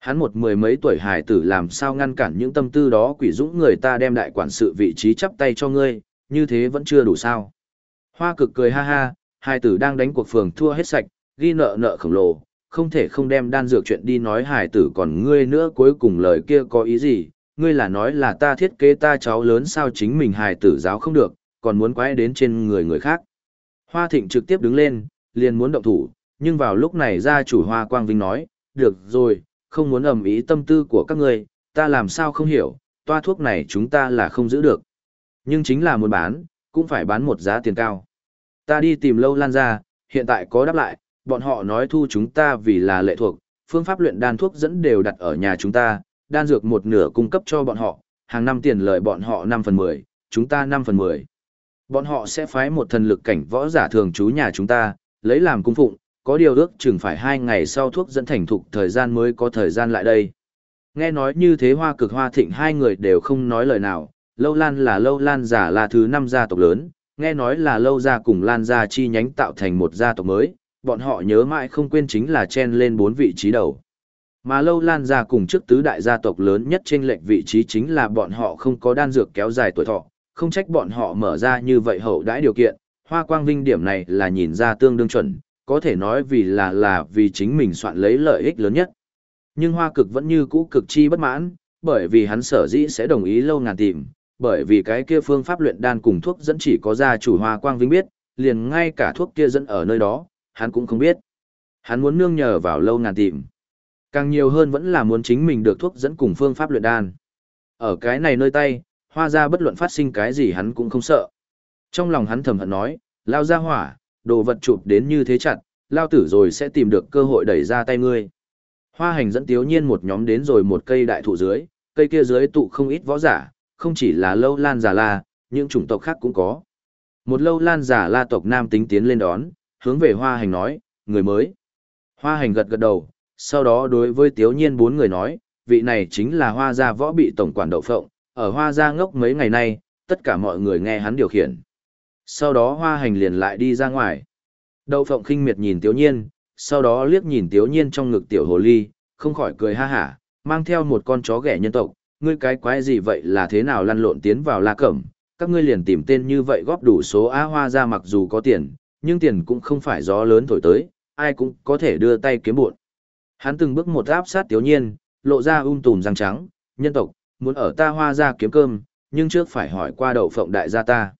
Hắn một mười mấy tuổi hài tử làm sao ngăn cản những tâm tư đó quỷ dũng người ta đem đại quản sự vị trí chắp tay cho ngươi, như thế vẫn chưa đủ sao. Hoa cực cười ha ha, hài tử đang đánh cuộc phường thua hết sạch, ghi nợ nợ khổng lồ, không thể không đem đan dược chuyện đi nói hài tử còn ngươi nữa cuối cùng lời kia có ý gì, ngươi là nói là ta thiết kế ta cháu lớn sao chính mình hài tử giáo không được, còn muốn quái đến trên người người khác. Hoa thịnh trực tiếp đứng lên, liền muốn động thủ, nhưng vào lúc này gia chủ Hoa Quang Vinh nói, được rồi, không muốn ầm ý tâm tư của các ngươi, ta làm sao không hiểu, toa thuốc này chúng ta là không giữ được. Nhưng chính là muốn bán, cũng phải bán một giá tiền cao. Ta đi tìm lâu lan ra, hiện tại có đáp lại, bọn họ nói thu chúng ta vì là lệ thuộc, phương pháp luyện đan thuốc dẫn đều đặt ở nhà chúng ta, đan dược một nửa cung cấp cho bọn họ, hàng năm tiền lợi bọn họ 5 phần 10, chúng ta 5 phần 10. Bọn họ sẽ phái một thần lực cảnh võ giả thường trú nhà chúng ta, lấy làm cung phụng, có điều ước chừng phải hai ngày sau thuốc dẫn thành thục thời gian mới có thời gian lại đây. Nghe nói như thế hoa cực hoa thịnh hai người đều không nói lời nào, lâu lan là lâu lan giả là thứ năm gia tộc lớn, nghe nói là lâu gia cùng Lan gia chi nhánh tạo thành một gia tộc mới, bọn họ nhớ mãi không quên chính là chen lên bốn vị trí đầu. Mà lâu Lan gia cùng trước tứ đại gia tộc lớn nhất trên lệnh vị trí chính là bọn họ không có đan dược kéo dài tuổi thọ, không trách bọn họ mở ra như vậy hậu đãi điều kiện, hoa quang vinh điểm này là nhìn ra tương đương chuẩn, có thể nói vì là là vì chính mình soạn lấy lợi ích lớn nhất. Nhưng hoa cực vẫn như cũ cực chi bất mãn, bởi vì hắn sở dĩ sẽ đồng ý lâu ngàn tìm, bởi vì cái kia phương pháp luyện đan cùng thuốc dẫn chỉ có gia chủ hoa quang vinh biết, liền ngay cả thuốc kia dẫn ở nơi đó, hắn cũng không biết. Hắn muốn nương nhờ vào lâu ngàn tìm. Càng nhiều hơn vẫn là muốn chính mình được thuốc dẫn cùng phương pháp luyện đan. Ở cái này nơi tay, hoa ra bất luận phát sinh cái gì hắn cũng không sợ. Trong lòng hắn thầm hận nói, lao ra hỏa, đồ vật chụp đến như thế chặt, lao tử rồi sẽ tìm được cơ hội đẩy ra tay ngươi. Hoa hành dẫn tiếu nhiên một nhóm đến rồi một cây đại thụ dưới, cây kia dưới tụ không ít võ giả, không chỉ là lâu lan giả la, những chủng tộc khác cũng có. Một lâu lan giả la tộc nam tính tiến lên đón, hướng về hoa hành nói, người mới. Hoa hành gật gật đầu, sau đó đối với tiếu nhiên bốn người nói, vị này chính là hoa gia võ bị tổng quản đậu phộng, ở hoa gia ngốc mấy ngày nay, tất cả mọi người nghe hắn điều khiển. Sau đó hoa hành liền lại đi ra ngoài. Đậu phộng khinh miệt nhìn tiếu nhiên, sau đó liếc nhìn tiếu nhiên trong ngực tiểu hồ ly, không khỏi cười ha hả, mang theo một con chó ghẻ nhân tộc, ngươi cái quái gì vậy là thế nào lăn lộn tiến vào la cẩm, các ngươi liền tìm tên như vậy góp đủ số á hoa ra mặc dù có tiền, nhưng tiền cũng không phải gió lớn thổi tới, ai cũng có thể đưa tay kiếm buộn. Hắn từng bước một áp sát tiếu nhiên, lộ ra um tùm răng trắng, nhân tộc, muốn ở ta hoa ra kiếm cơm, nhưng trước phải hỏi qua đậu phộng đại gia ta.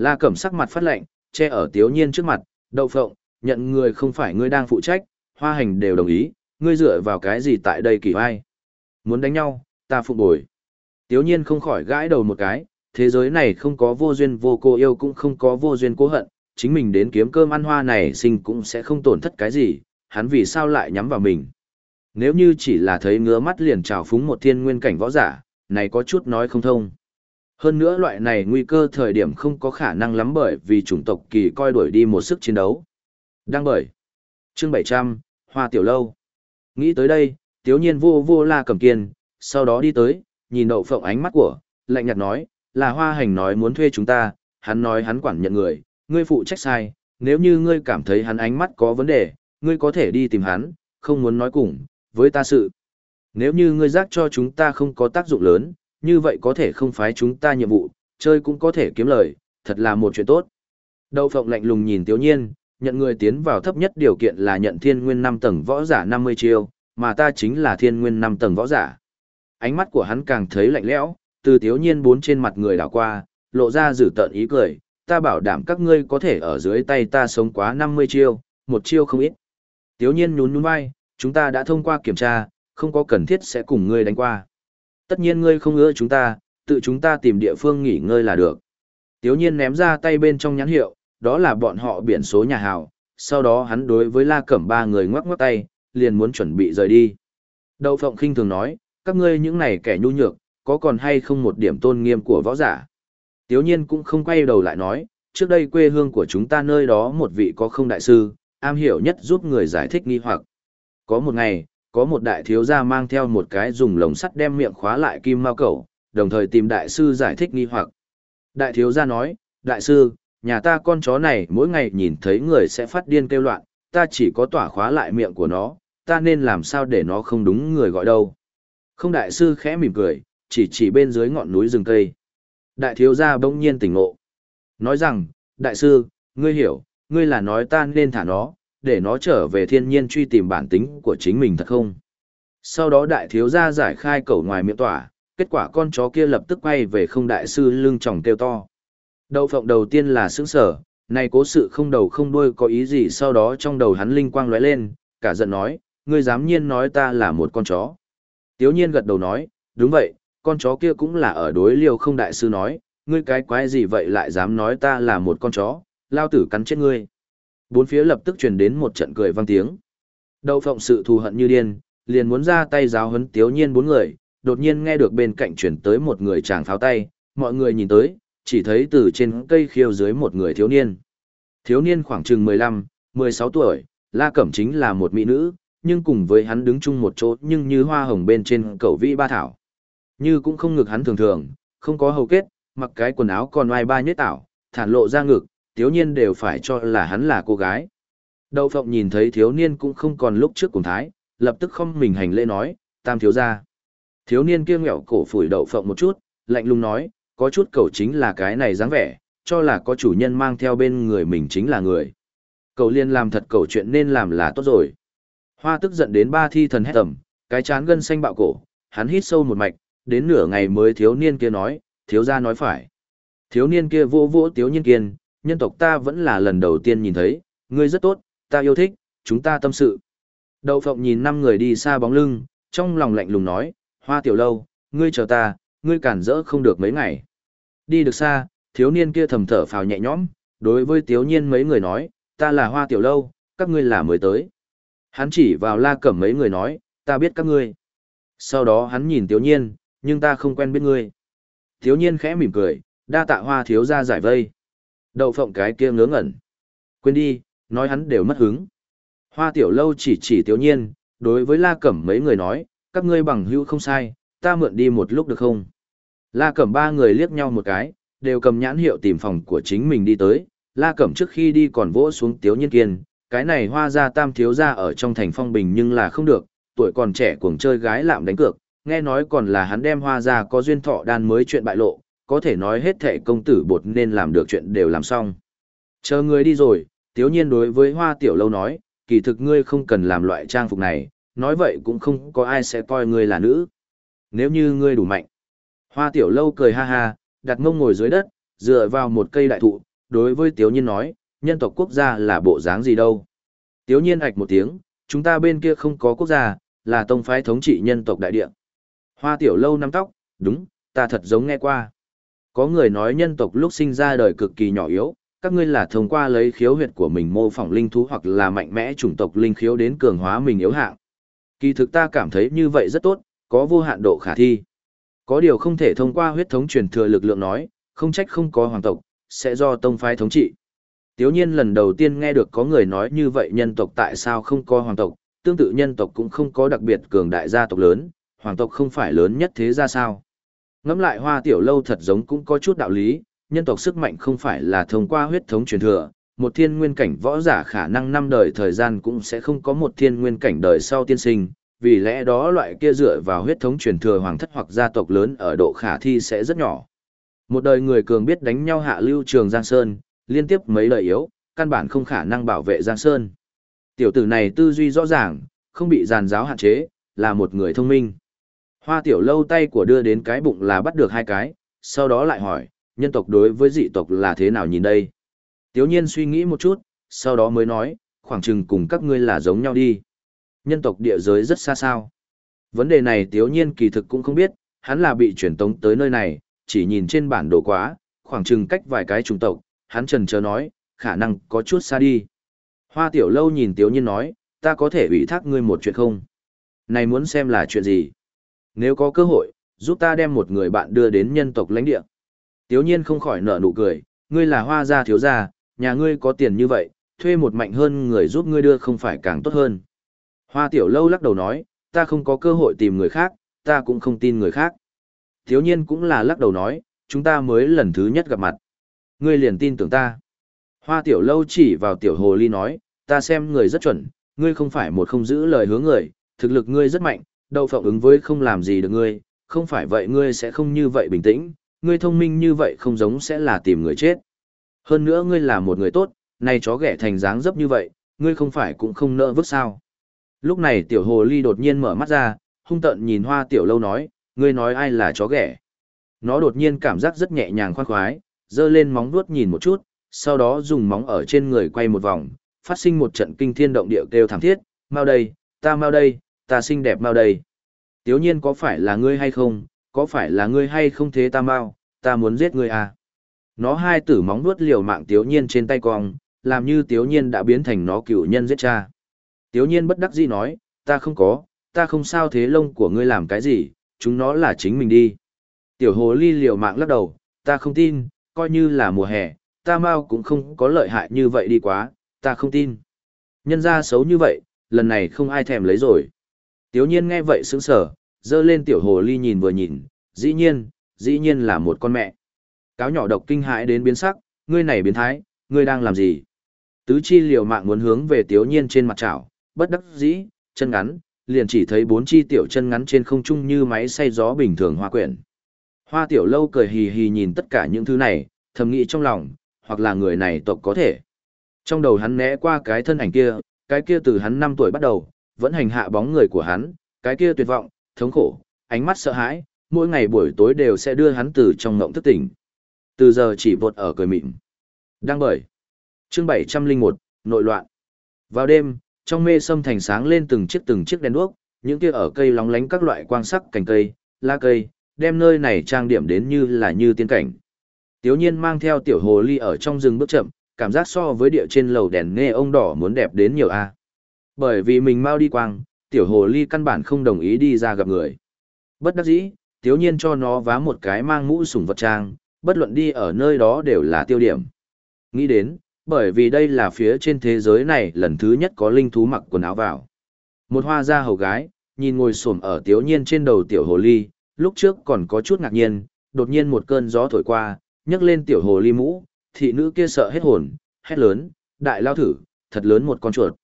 La cẩm sắc mặt phát lệnh, che ở tiếu nhiên trước mặt, đậu phộng, nhận người không phải ngươi đang phụ trách, hoa hành đều đồng ý, ngươi dựa vào cái gì tại đây kỳ vai. Muốn đánh nhau, ta phục bồi. Tiếu nhiên không khỏi gãi đầu một cái, thế giới này không có vô duyên vô cô yêu cũng không có vô duyên cố hận, chính mình đến kiếm cơm ăn hoa này sinh cũng sẽ không tổn thất cái gì, hắn vì sao lại nhắm vào mình. Nếu như chỉ là thấy ngứa mắt liền trào phúng một thiên nguyên cảnh võ giả, này có chút nói không thông. Hơn nữa loại này nguy cơ thời điểm không có khả năng lắm bởi vì chủng tộc kỳ coi đuổi đi một sức chiến đấu. Đang bởi. Chương 700, Hoa Tiểu Lâu. Nghĩ tới đây, tiếu nhiên vô vô la cầm kiên, sau đó đi tới, nhìn đậu phộng ánh mắt của, lạnh nhạt nói, là hoa hành nói muốn thuê chúng ta, hắn nói hắn quản nhận người, ngươi phụ trách sai, nếu như ngươi cảm thấy hắn ánh mắt có vấn đề, ngươi có thể đi tìm hắn, không muốn nói cùng, với ta sự. Nếu như ngươi giác cho chúng ta không có tác dụng lớn, như vậy có thể không phái chúng ta nhiệm vụ, chơi cũng có thể kiếm lời, thật là một chuyện tốt. Đậu phộng lạnh lùng nhìn tiếu nhiên, nhận người tiến vào thấp nhất điều kiện là nhận thiên nguyên 5 tầng võ giả 50 chiêu, mà ta chính là thiên nguyên 5 tầng võ giả. Ánh mắt của hắn càng thấy lạnh lẽo, từ tiếu nhiên bốn trên mặt người đảo qua, lộ ra dữ tợn ý cười, ta bảo đảm các ngươi có thể ở dưới tay ta sống quá 50 chiêu, một chiêu không ít. Tiếu nhiên nhún nhún vai, chúng ta đã thông qua kiểm tra, không có cần thiết sẽ cùng ngươi đánh qua. Tất nhiên ngươi không ưa chúng ta, tự chúng ta tìm địa phương nghỉ ngơi là được. Tiếu nhiên ném ra tay bên trong nhãn hiệu, đó là bọn họ biển số nhà hào, sau đó hắn đối với La Cẩm ba người ngoắc ngoắc tay, liền muốn chuẩn bị rời đi. Đậu Phộng khinh thường nói, các ngươi những này kẻ nhu nhược, có còn hay không một điểm tôn nghiêm của võ giả. Tiếu nhiên cũng không quay đầu lại nói, trước đây quê hương của chúng ta nơi đó một vị có không đại sư, am hiểu nhất giúp người giải thích nghi hoặc. Có một ngày, có một đại thiếu gia mang theo một cái dùng lồng sắt đem miệng khóa lại kim mao cẩu, đồng thời tìm đại sư giải thích nghi hoặc. Đại thiếu gia nói, đại sư, nhà ta con chó này mỗi ngày nhìn thấy người sẽ phát điên kêu loạn, ta chỉ có tỏa khóa lại miệng của nó, ta nên làm sao để nó không đúng người gọi đâu. Không đại sư khẽ mỉm cười, chỉ chỉ bên dưới ngọn núi rừng cây. Đại thiếu gia bỗng nhiên tỉnh ngộ. Nói rằng, đại sư, ngươi hiểu, ngươi là nói ta nên thả nó, để nó trở về thiên nhiên truy tìm bản tính của chính mình thật không? Sau đó đại thiếu gia giải khai cẩu ngoài miệng tỏa, kết quả con chó kia lập tức quay về không đại sư lưng tròng kêu to. Đậu phộng đầu tiên là sững sở, này cố sự không đầu không đuôi có ý gì sau đó trong đầu hắn linh quang lóe lên, cả giận nói, ngươi dám nhiên nói ta là một con chó. Tiếu nhiên gật đầu nói, đúng vậy, con chó kia cũng là ở đối liều không đại sư nói, ngươi cái quái gì vậy lại dám nói ta là một con chó, lao tử cắn chết ngươi. Bốn phía lập tức truyền đến một trận cười vang tiếng. Đậu phộng sự thù hận như điên, liền muốn ra tay giáo huấn tiếu nhiên bốn người, đột nhiên nghe được bên cạnh chuyển tới một người chàng pháo tay, mọi người nhìn tới, chỉ thấy từ trên cây khiêu dưới một người thiếu niên. Thiếu niên khoảng chừng 15, 16 tuổi, La Cẩm chính là một mỹ nữ, nhưng cùng với hắn đứng chung một chỗ nhưng như hoa hồng bên trên cầu vĩ ba thảo. Như cũng không ngực hắn thường thường, không có hầu kết, mặc cái quần áo còn oai ba nhất tảo, thản lộ ra ngực, thiếu niên đều phải cho là hắn là cô gái. Đậu phộng nhìn thấy thiếu niên cũng không còn lúc trước cùng thái, lập tức không mình hành lễ nói, tam thiếu gia. Thiếu niên kia nghẹo cổ phủi đậu phộng một chút, lạnh lùng nói, có chút cầu chính là cái này dáng vẻ, cho là có chủ nhân mang theo bên người mình chính là người. Cậu liên làm thật cầu chuyện nên làm là tốt rồi. Hoa tức giận đến ba thi thần hét tầm, cái chán gân xanh bạo cổ, hắn hít sâu một mạch, đến nửa ngày mới thiếu niên kia nói, thiếu gia nói phải. Thiếu niên kia vô vỗ thiếu niên kiên, nhân tộc ta vẫn là lần đầu tiên nhìn thấy, ngươi rất tốt, ta yêu thích, chúng ta tâm sự. Đậu phộng nhìn năm người đi xa bóng lưng, trong lòng lạnh lùng nói, hoa tiểu lâu, ngươi chờ ta, ngươi cản rỡ không được mấy ngày. Đi được xa, thiếu niên kia thầm thở phào nhẹ nhõm, đối với tiếu nhiên mấy người nói, ta là hoa tiểu lâu, các ngươi là mới tới. Hắn chỉ vào la cẩm mấy người nói, ta biết các ngươi. Sau đó hắn nhìn tiếu nhiên, nhưng ta không quen biết ngươi. Thiếu niên khẽ mỉm cười, đa tạ hoa thiếu ra giải vây. Đậu phộng cái kia ngớ ngẩn. Quên đi, nói hắn đều mất hứng. Hoa tiểu lâu chỉ chỉ tiểu nhiên, đối với la cẩm mấy người nói, các ngươi bằng hữu không sai, ta mượn đi một lúc được không? La cẩm ba người liếc nhau một cái, đều cầm nhãn hiệu tìm phòng của chính mình đi tới. La cẩm trước khi đi còn vỗ xuống tiếu nhiên kiên, cái này hoa ra tam thiếu ra ở trong thành phong bình nhưng là không được, tuổi còn trẻ cuồng chơi gái lạm đánh cược, nghe nói còn là hắn đem hoa ra có duyên thọ đan mới chuyện bại lộ, có thể nói hết thệ công tử bột nên làm được chuyện đều làm xong. Chờ người đi rồi, tiếu nhiên đối với hoa tiểu lâu nói, kỳ thực ngươi không cần làm loại trang phục này, nói vậy cũng không có ai sẽ coi ngươi là nữ. Nếu như ngươi đủ mạnh. Hoa tiểu lâu cười ha ha, đặt mông ngồi dưới đất, dựa vào một cây đại thụ, đối với tiếu nhiên nói, nhân tộc quốc gia là bộ dáng gì đâu. Tiếu nhiên ạch một tiếng, chúng ta bên kia không có quốc gia, là tông phái thống trị nhân tộc đại địa. Hoa tiểu lâu nắm tóc, đúng, ta thật giống nghe qua. Có người nói nhân tộc lúc sinh ra đời cực kỳ nhỏ yếu, các ngươi là thông qua lấy khiếu huyệt của mình mô phỏng linh thú hoặc là mạnh mẽ chủng tộc linh khiếu đến cường hóa mình yếu hạng. Kỳ thực ta cảm thấy như vậy rất tốt, có vô hạn độ khả thi. Có điều không thể thông qua huyết thống truyền thừa lực lượng nói, không trách không có hoàng tộc, sẽ do tông phái thống trị. Tiếu nhiên lần đầu tiên nghe được có người nói như vậy nhân tộc tại sao không có hoàng tộc, tương tự nhân tộc cũng không có đặc biệt cường đại gia tộc lớn, hoàng tộc không phải lớn nhất thế ra sao. Ngắm lại hoa tiểu lâu thật giống cũng có chút đạo lý, nhân tộc sức mạnh không phải là thông qua huyết thống truyền thừa, một thiên nguyên cảnh võ giả khả năng năm đời thời gian cũng sẽ không có một thiên nguyên cảnh đời sau tiên sinh, vì lẽ đó loại kia dựa vào huyết thống truyền thừa hoàng thất hoặc gia tộc lớn ở độ khả thi sẽ rất nhỏ. Một đời người cường biết đánh nhau hạ lưu trường Giang Sơn, liên tiếp mấy lời yếu, căn bản không khả năng bảo vệ Giang Sơn. Tiểu tử này tư duy rõ ràng, không bị giàn giáo hạn chế, là một người thông minh. Hoa tiểu lâu tay của đưa đến cái bụng là bắt được hai cái, sau đó lại hỏi, nhân tộc đối với dị tộc là thế nào nhìn đây? Tiếu nhiên suy nghĩ một chút, sau đó mới nói, khoảng chừng cùng các ngươi là giống nhau đi. Nhân tộc địa giới rất xa sao. Vấn đề này tiếu nhiên kỳ thực cũng không biết, hắn là bị chuyển tống tới nơi này, chỉ nhìn trên bản đồ quá, khoảng chừng cách vài cái chủng tộc, hắn trần chờ nói, khả năng có chút xa đi. Hoa tiểu lâu nhìn tiếu nhiên nói, ta có thể ủy thác ngươi một chuyện không? Này muốn xem là chuyện gì? Nếu có cơ hội, giúp ta đem một người bạn đưa đến nhân tộc lãnh địa. Tiếu nhiên không khỏi nở nụ cười, ngươi là hoa gia thiếu gia, nhà ngươi có tiền như vậy, thuê một mạnh hơn người giúp ngươi đưa không phải càng tốt hơn. Hoa tiểu lâu lắc đầu nói, ta không có cơ hội tìm người khác, ta cũng không tin người khác. Tiếu nhiên cũng là lắc đầu nói, chúng ta mới lần thứ nhất gặp mặt. Ngươi liền tin tưởng ta. Hoa tiểu lâu chỉ vào tiểu hồ ly nói, ta xem người rất chuẩn, ngươi không phải một không giữ lời hứa người, thực lực ngươi rất mạnh, đậu phộng ứng với không làm gì được ngươi, không phải vậy ngươi sẽ không như vậy bình tĩnh, ngươi thông minh như vậy không giống sẽ là tìm người chết. Hơn nữa ngươi là một người tốt, nay chó ghẻ thành dáng dấp như vậy, ngươi không phải cũng không nỡ vứt sao. Lúc này tiểu hồ ly đột nhiên mở mắt ra, hung tợn nhìn hoa tiểu lâu nói, ngươi nói ai là chó ghẻ. Nó đột nhiên cảm giác rất nhẹ nhàng khoan khoái, dơ lên móng vuốt nhìn một chút, sau đó dùng móng ở trên người quay một vòng, phát sinh một trận kinh thiên động địa kêu thảm thiết, mau đây, ta mau đây, ta xinh đẹp mau đây. Tiếu nhiên có phải là ngươi hay không, có phải là ngươi hay không thế ta mau, ta muốn giết ngươi à. Nó hai tử móng nuốt liều mạng tiếu nhiên trên tay cong, làm như tiếu nhiên đã biến thành nó cựu nhân giết cha. Tiếu nhiên bất đắc dĩ nói, ta không có, ta không sao thế lông của ngươi làm cái gì, chúng nó là chính mình đi. Tiểu hồ ly liều mạng lắc đầu, ta không tin, coi như là mùa hè, ta mau cũng không có lợi hại như vậy đi quá, ta không tin. Nhân ra xấu như vậy, lần này không ai thèm lấy rồi. Tiếu nhiên nghe vậy sững sở, dơ lên tiểu hồ ly nhìn vừa nhìn, dĩ nhiên, dĩ nhiên là một con mẹ. Cáo nhỏ độc kinh hãi đến biến sắc, ngươi này biến thái, ngươi đang làm gì? Tứ chi liều mạng muốn hướng về Tiếu Nhiên trên mặt chảo, bất đắc dĩ, chân ngắn, liền chỉ thấy bốn chi tiểu chân ngắn trên không trung như máy xay gió bình thường hoa quyển. Hoa tiểu lâu cười hì hì nhìn tất cả những thứ này, thầm nghĩ trong lòng, hoặc là người này tộc có thể. Trong đầu hắn né qua cái thân ảnh kia, cái kia từ hắn 5 tuổi bắt đầu, vẫn hành hạ bóng người của hắn, cái kia tuyệt vọng, thống khổ, ánh mắt sợ hãi, mỗi ngày buổi tối đều sẽ đưa hắn từ trong ngộng thức tỉnh. Từ giờ chỉ vột ở cười mịn. Đang bởi. Chương 701, nội loạn. Vào đêm, trong mê sâm thành sáng lên từng chiếc từng chiếc đèn đuốc, những kia ở cây lóng lánh các loại quang sắc cành cây, lá cây, đem nơi này trang điểm đến như là như tiên cảnh. Tiếu nhiên mang theo tiểu hồ ly ở trong rừng bước chậm, cảm giác so với địa trên lầu đèn nghe ông đỏ muốn đẹp đến nhiều a. Bởi vì mình mau đi quang, tiểu hồ ly căn bản không đồng ý đi ra gặp người. Bất đắc dĩ, tiếu nhiên cho nó vá một cái mang mũ sủng vật trang, bất luận đi ở nơi đó đều là tiêu điểm. Nghĩ đến, bởi vì đây là phía trên thế giới này lần thứ nhất có linh thú mặc quần áo vào. Một hoa gia hầu gái, nhìn ngồi xổm ở tiếu nhiên trên đầu tiểu hồ ly, lúc trước còn có chút ngạc nhiên, đột nhiên một cơn gió thổi qua, nhấc lên tiểu hồ ly mũ, thị nữ kia sợ hết hồn, hét lớn, đại lao thử, thật lớn một con chuột.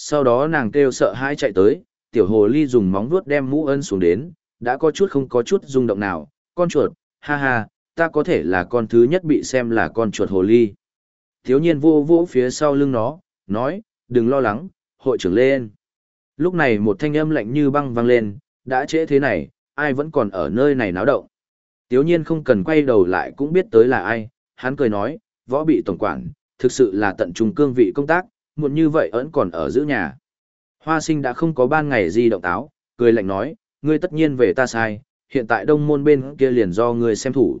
Sau đó nàng kêu sợ hãi chạy tới, tiểu hồ ly dùng móng vuốt đem mũ ân xuống đến, đã có chút không có chút rung động nào, con chuột, ha ha, ta có thể là con thứ nhất bị xem là con chuột hồ ly. Thiếu nhiên vô vỗ phía sau lưng nó, nói, đừng lo lắng, hội trưởng lên. Lúc này một thanh âm lạnh như băng vang lên, đã trễ thế này, ai vẫn còn ở nơi này náo động. Tiếu nhiên không cần quay đầu lại cũng biết tới là ai, hắn cười nói, võ bị tổng quản, thực sự là tận trung cương vị công tác, muộn như vậy ẩn còn ở giữ nhà. Hoa sinh đã không có ban ngày di động táo, cười lạnh nói, ngươi tất nhiên về ta sai, hiện tại đông môn bên kia liền do ngươi xem thủ.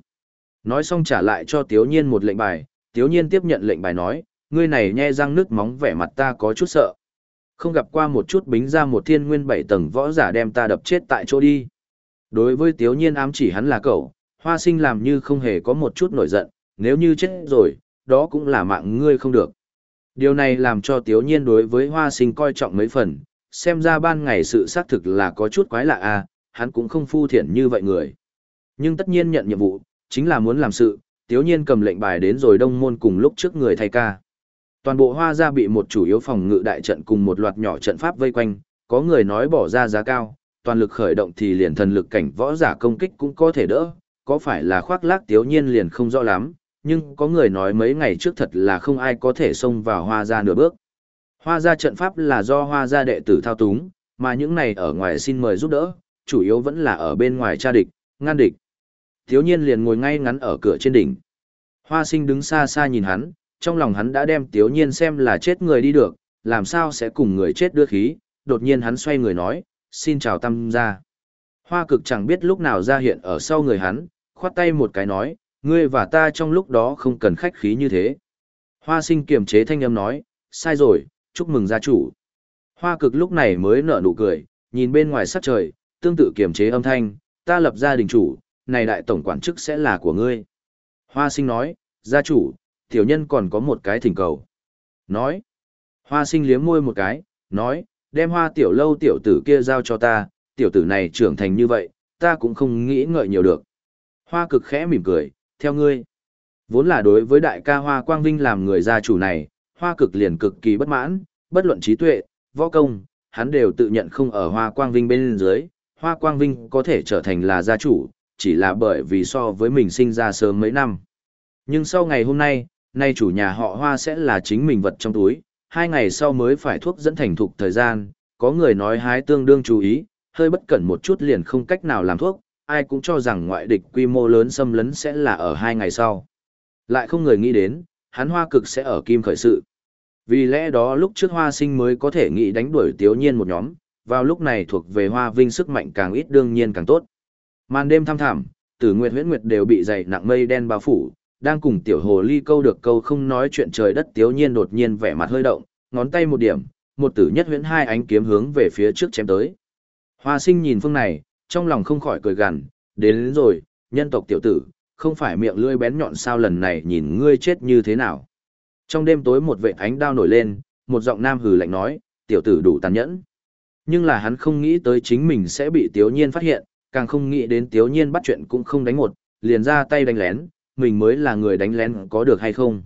Nói xong trả lại cho Tiếu Nhiên một lệnh bài, Tiếu Nhiên tiếp nhận lệnh bài nói, ngươi này nhe răng nước móng vẻ mặt ta có chút sợ. Không gặp qua một chút bính ra một thiên nguyên bảy tầng võ giả đem ta đập chết tại chỗ đi. Đối với Tiếu Nhiên ám chỉ hắn là cậu, hoa sinh làm như không hề có một chút nổi giận, nếu như chết rồi, đó cũng là mạng ngươi không được. Điều này làm cho Tiếu Nhiên đối với hoa sinh coi trọng mấy phần, xem ra ban ngày sự xác thực là có chút quái lạ à, hắn cũng không phu thiện như vậy người. Nhưng tất nhiên nhận nhiệm vụ, chính là muốn làm sự, Tiếu Nhiên cầm lệnh bài đến rồi đông môn cùng lúc trước người thay ca. Toàn bộ hoa gia bị một chủ yếu phòng ngự đại trận cùng một loạt nhỏ trận pháp vây quanh, có người nói bỏ ra giá cao, toàn lực khởi động thì liền thần lực cảnh võ giả công kích cũng có thể đỡ, có phải là khoác lác Tiếu Nhiên liền không rõ lắm, nhưng có người nói mấy ngày trước thật là không ai có thể xông vào hoa gia nửa bước. Hoa gia trận pháp là do hoa gia đệ tử thao túng, mà những này ở ngoài xin mời giúp đỡ, chủ yếu vẫn là ở bên ngoài tra địch, ngăn địch. Thiếu nhiên liền ngồi ngay ngắn ở cửa trên đỉnh. Hoa sinh đứng xa xa nhìn hắn, trong lòng hắn đã đem Thiếu nhiên xem là chết người đi được, làm sao sẽ cùng người chết đưa khí, đột nhiên hắn xoay người nói, xin chào tâm gia. Hoa cực chẳng biết lúc nào ra hiện ở sau người hắn, khoát tay một cái nói, ngươi và ta trong lúc đó không cần khách khí như thế. Hoa sinh kiềm chế thanh âm nói, sai rồi, chúc mừng gia chủ. Hoa cực lúc này mới nở nụ cười, nhìn bên ngoài sắc trời, tương tự kiềm chế âm thanh, ta lập gia đình chủ, này đại tổng quản chức sẽ là của ngươi. Hoa sinh nói, gia chủ, tiểu nhân còn có một cái thỉnh cầu. Nói, hoa sinh liếm môi một cái, nói, đem hoa tiểu lâu tiểu tử kia giao cho ta, tiểu tử này trưởng thành như vậy, ta cũng không nghĩ ngợi nhiều được. Hoa cực khẽ mỉm cười, theo ngươi. Vốn là đối với đại ca Hoa Quang Vinh làm người gia chủ này, Hoa cực liền cực kỳ bất mãn, bất luận trí tuệ, võ công, hắn đều tự nhận không ở Hoa Quang Vinh bên dưới, Hoa Quang Vinh có thể trở thành là gia chủ, chỉ là bởi vì so với mình sinh ra sớm mấy năm. Nhưng sau ngày hôm nay, nay chủ nhà họ Hoa sẽ là chính mình vật trong túi, hai ngày sau mới phải thuốc dẫn thành thục thời gian, có người nói hái tương đương chú ý, hơi bất cẩn một chút liền không cách nào làm thuốc, ai cũng cho rằng ngoại địch quy mô lớn xâm lấn sẽ là ở hai ngày sau. Lại không người nghĩ đến, hắn hoa cực sẽ ở kim khởi sự. Vì lẽ đó lúc trước hoa sinh mới có thể nghĩ đánh đuổi tiếu nhiên một nhóm, vào lúc này thuộc về hoa vinh sức mạnh càng ít đương nhiên càng tốt. Màn đêm thăm thảm, tử nguyệt huyễn nguyệt đều bị dày nặng mây đen bao phủ, đang cùng tiểu hồ ly câu được câu không nói chuyện trời đất tiếu nhiên đột nhiên vẻ mặt hơi động, ngón tay một điểm, một tử nhất huyễn hai ánh kiếm hướng về phía trước chém tới. Hoa sinh nhìn phương này, trong lòng không khỏi cười gằn, đến, đến rồi, nhân tộc tiểu tử, không phải miệng lưỡi bén nhọn sao lần này nhìn ngươi chết như thế nào. Trong đêm tối một vệ ánh đao nổi lên, một giọng nam hừ lạnh nói, tiểu tử đủ tàn nhẫn. Nhưng là hắn không nghĩ tới chính mình sẽ bị Tiếu Nhiên phát hiện, càng không nghĩ đến Tiếu Nhiên bắt chuyện cũng không đánh một, liền ra tay đánh lén, mình mới là người đánh lén có được hay không.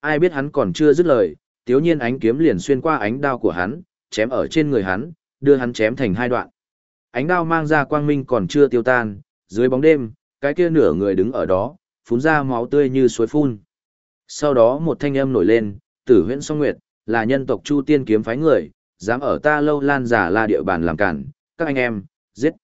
Ai biết hắn còn chưa dứt lời, tiếu nhiên ánh kiếm liền xuyên qua ánh đao của hắn, chém ở trên người hắn, đưa hắn chém thành hai đoạn. Ánh đao mang ra quang minh còn chưa tiêu tan, dưới bóng đêm, cái kia nửa người đứng ở đó, phun ra máu tươi như suối phun. Sau đó một thanh âm nổi lên, tử huyễn song nguyệt, là nhân tộc Chu Tiên kiếm phái người, dám ở ta lâu lan giả la địa bàn làm cản, các anh em, giết.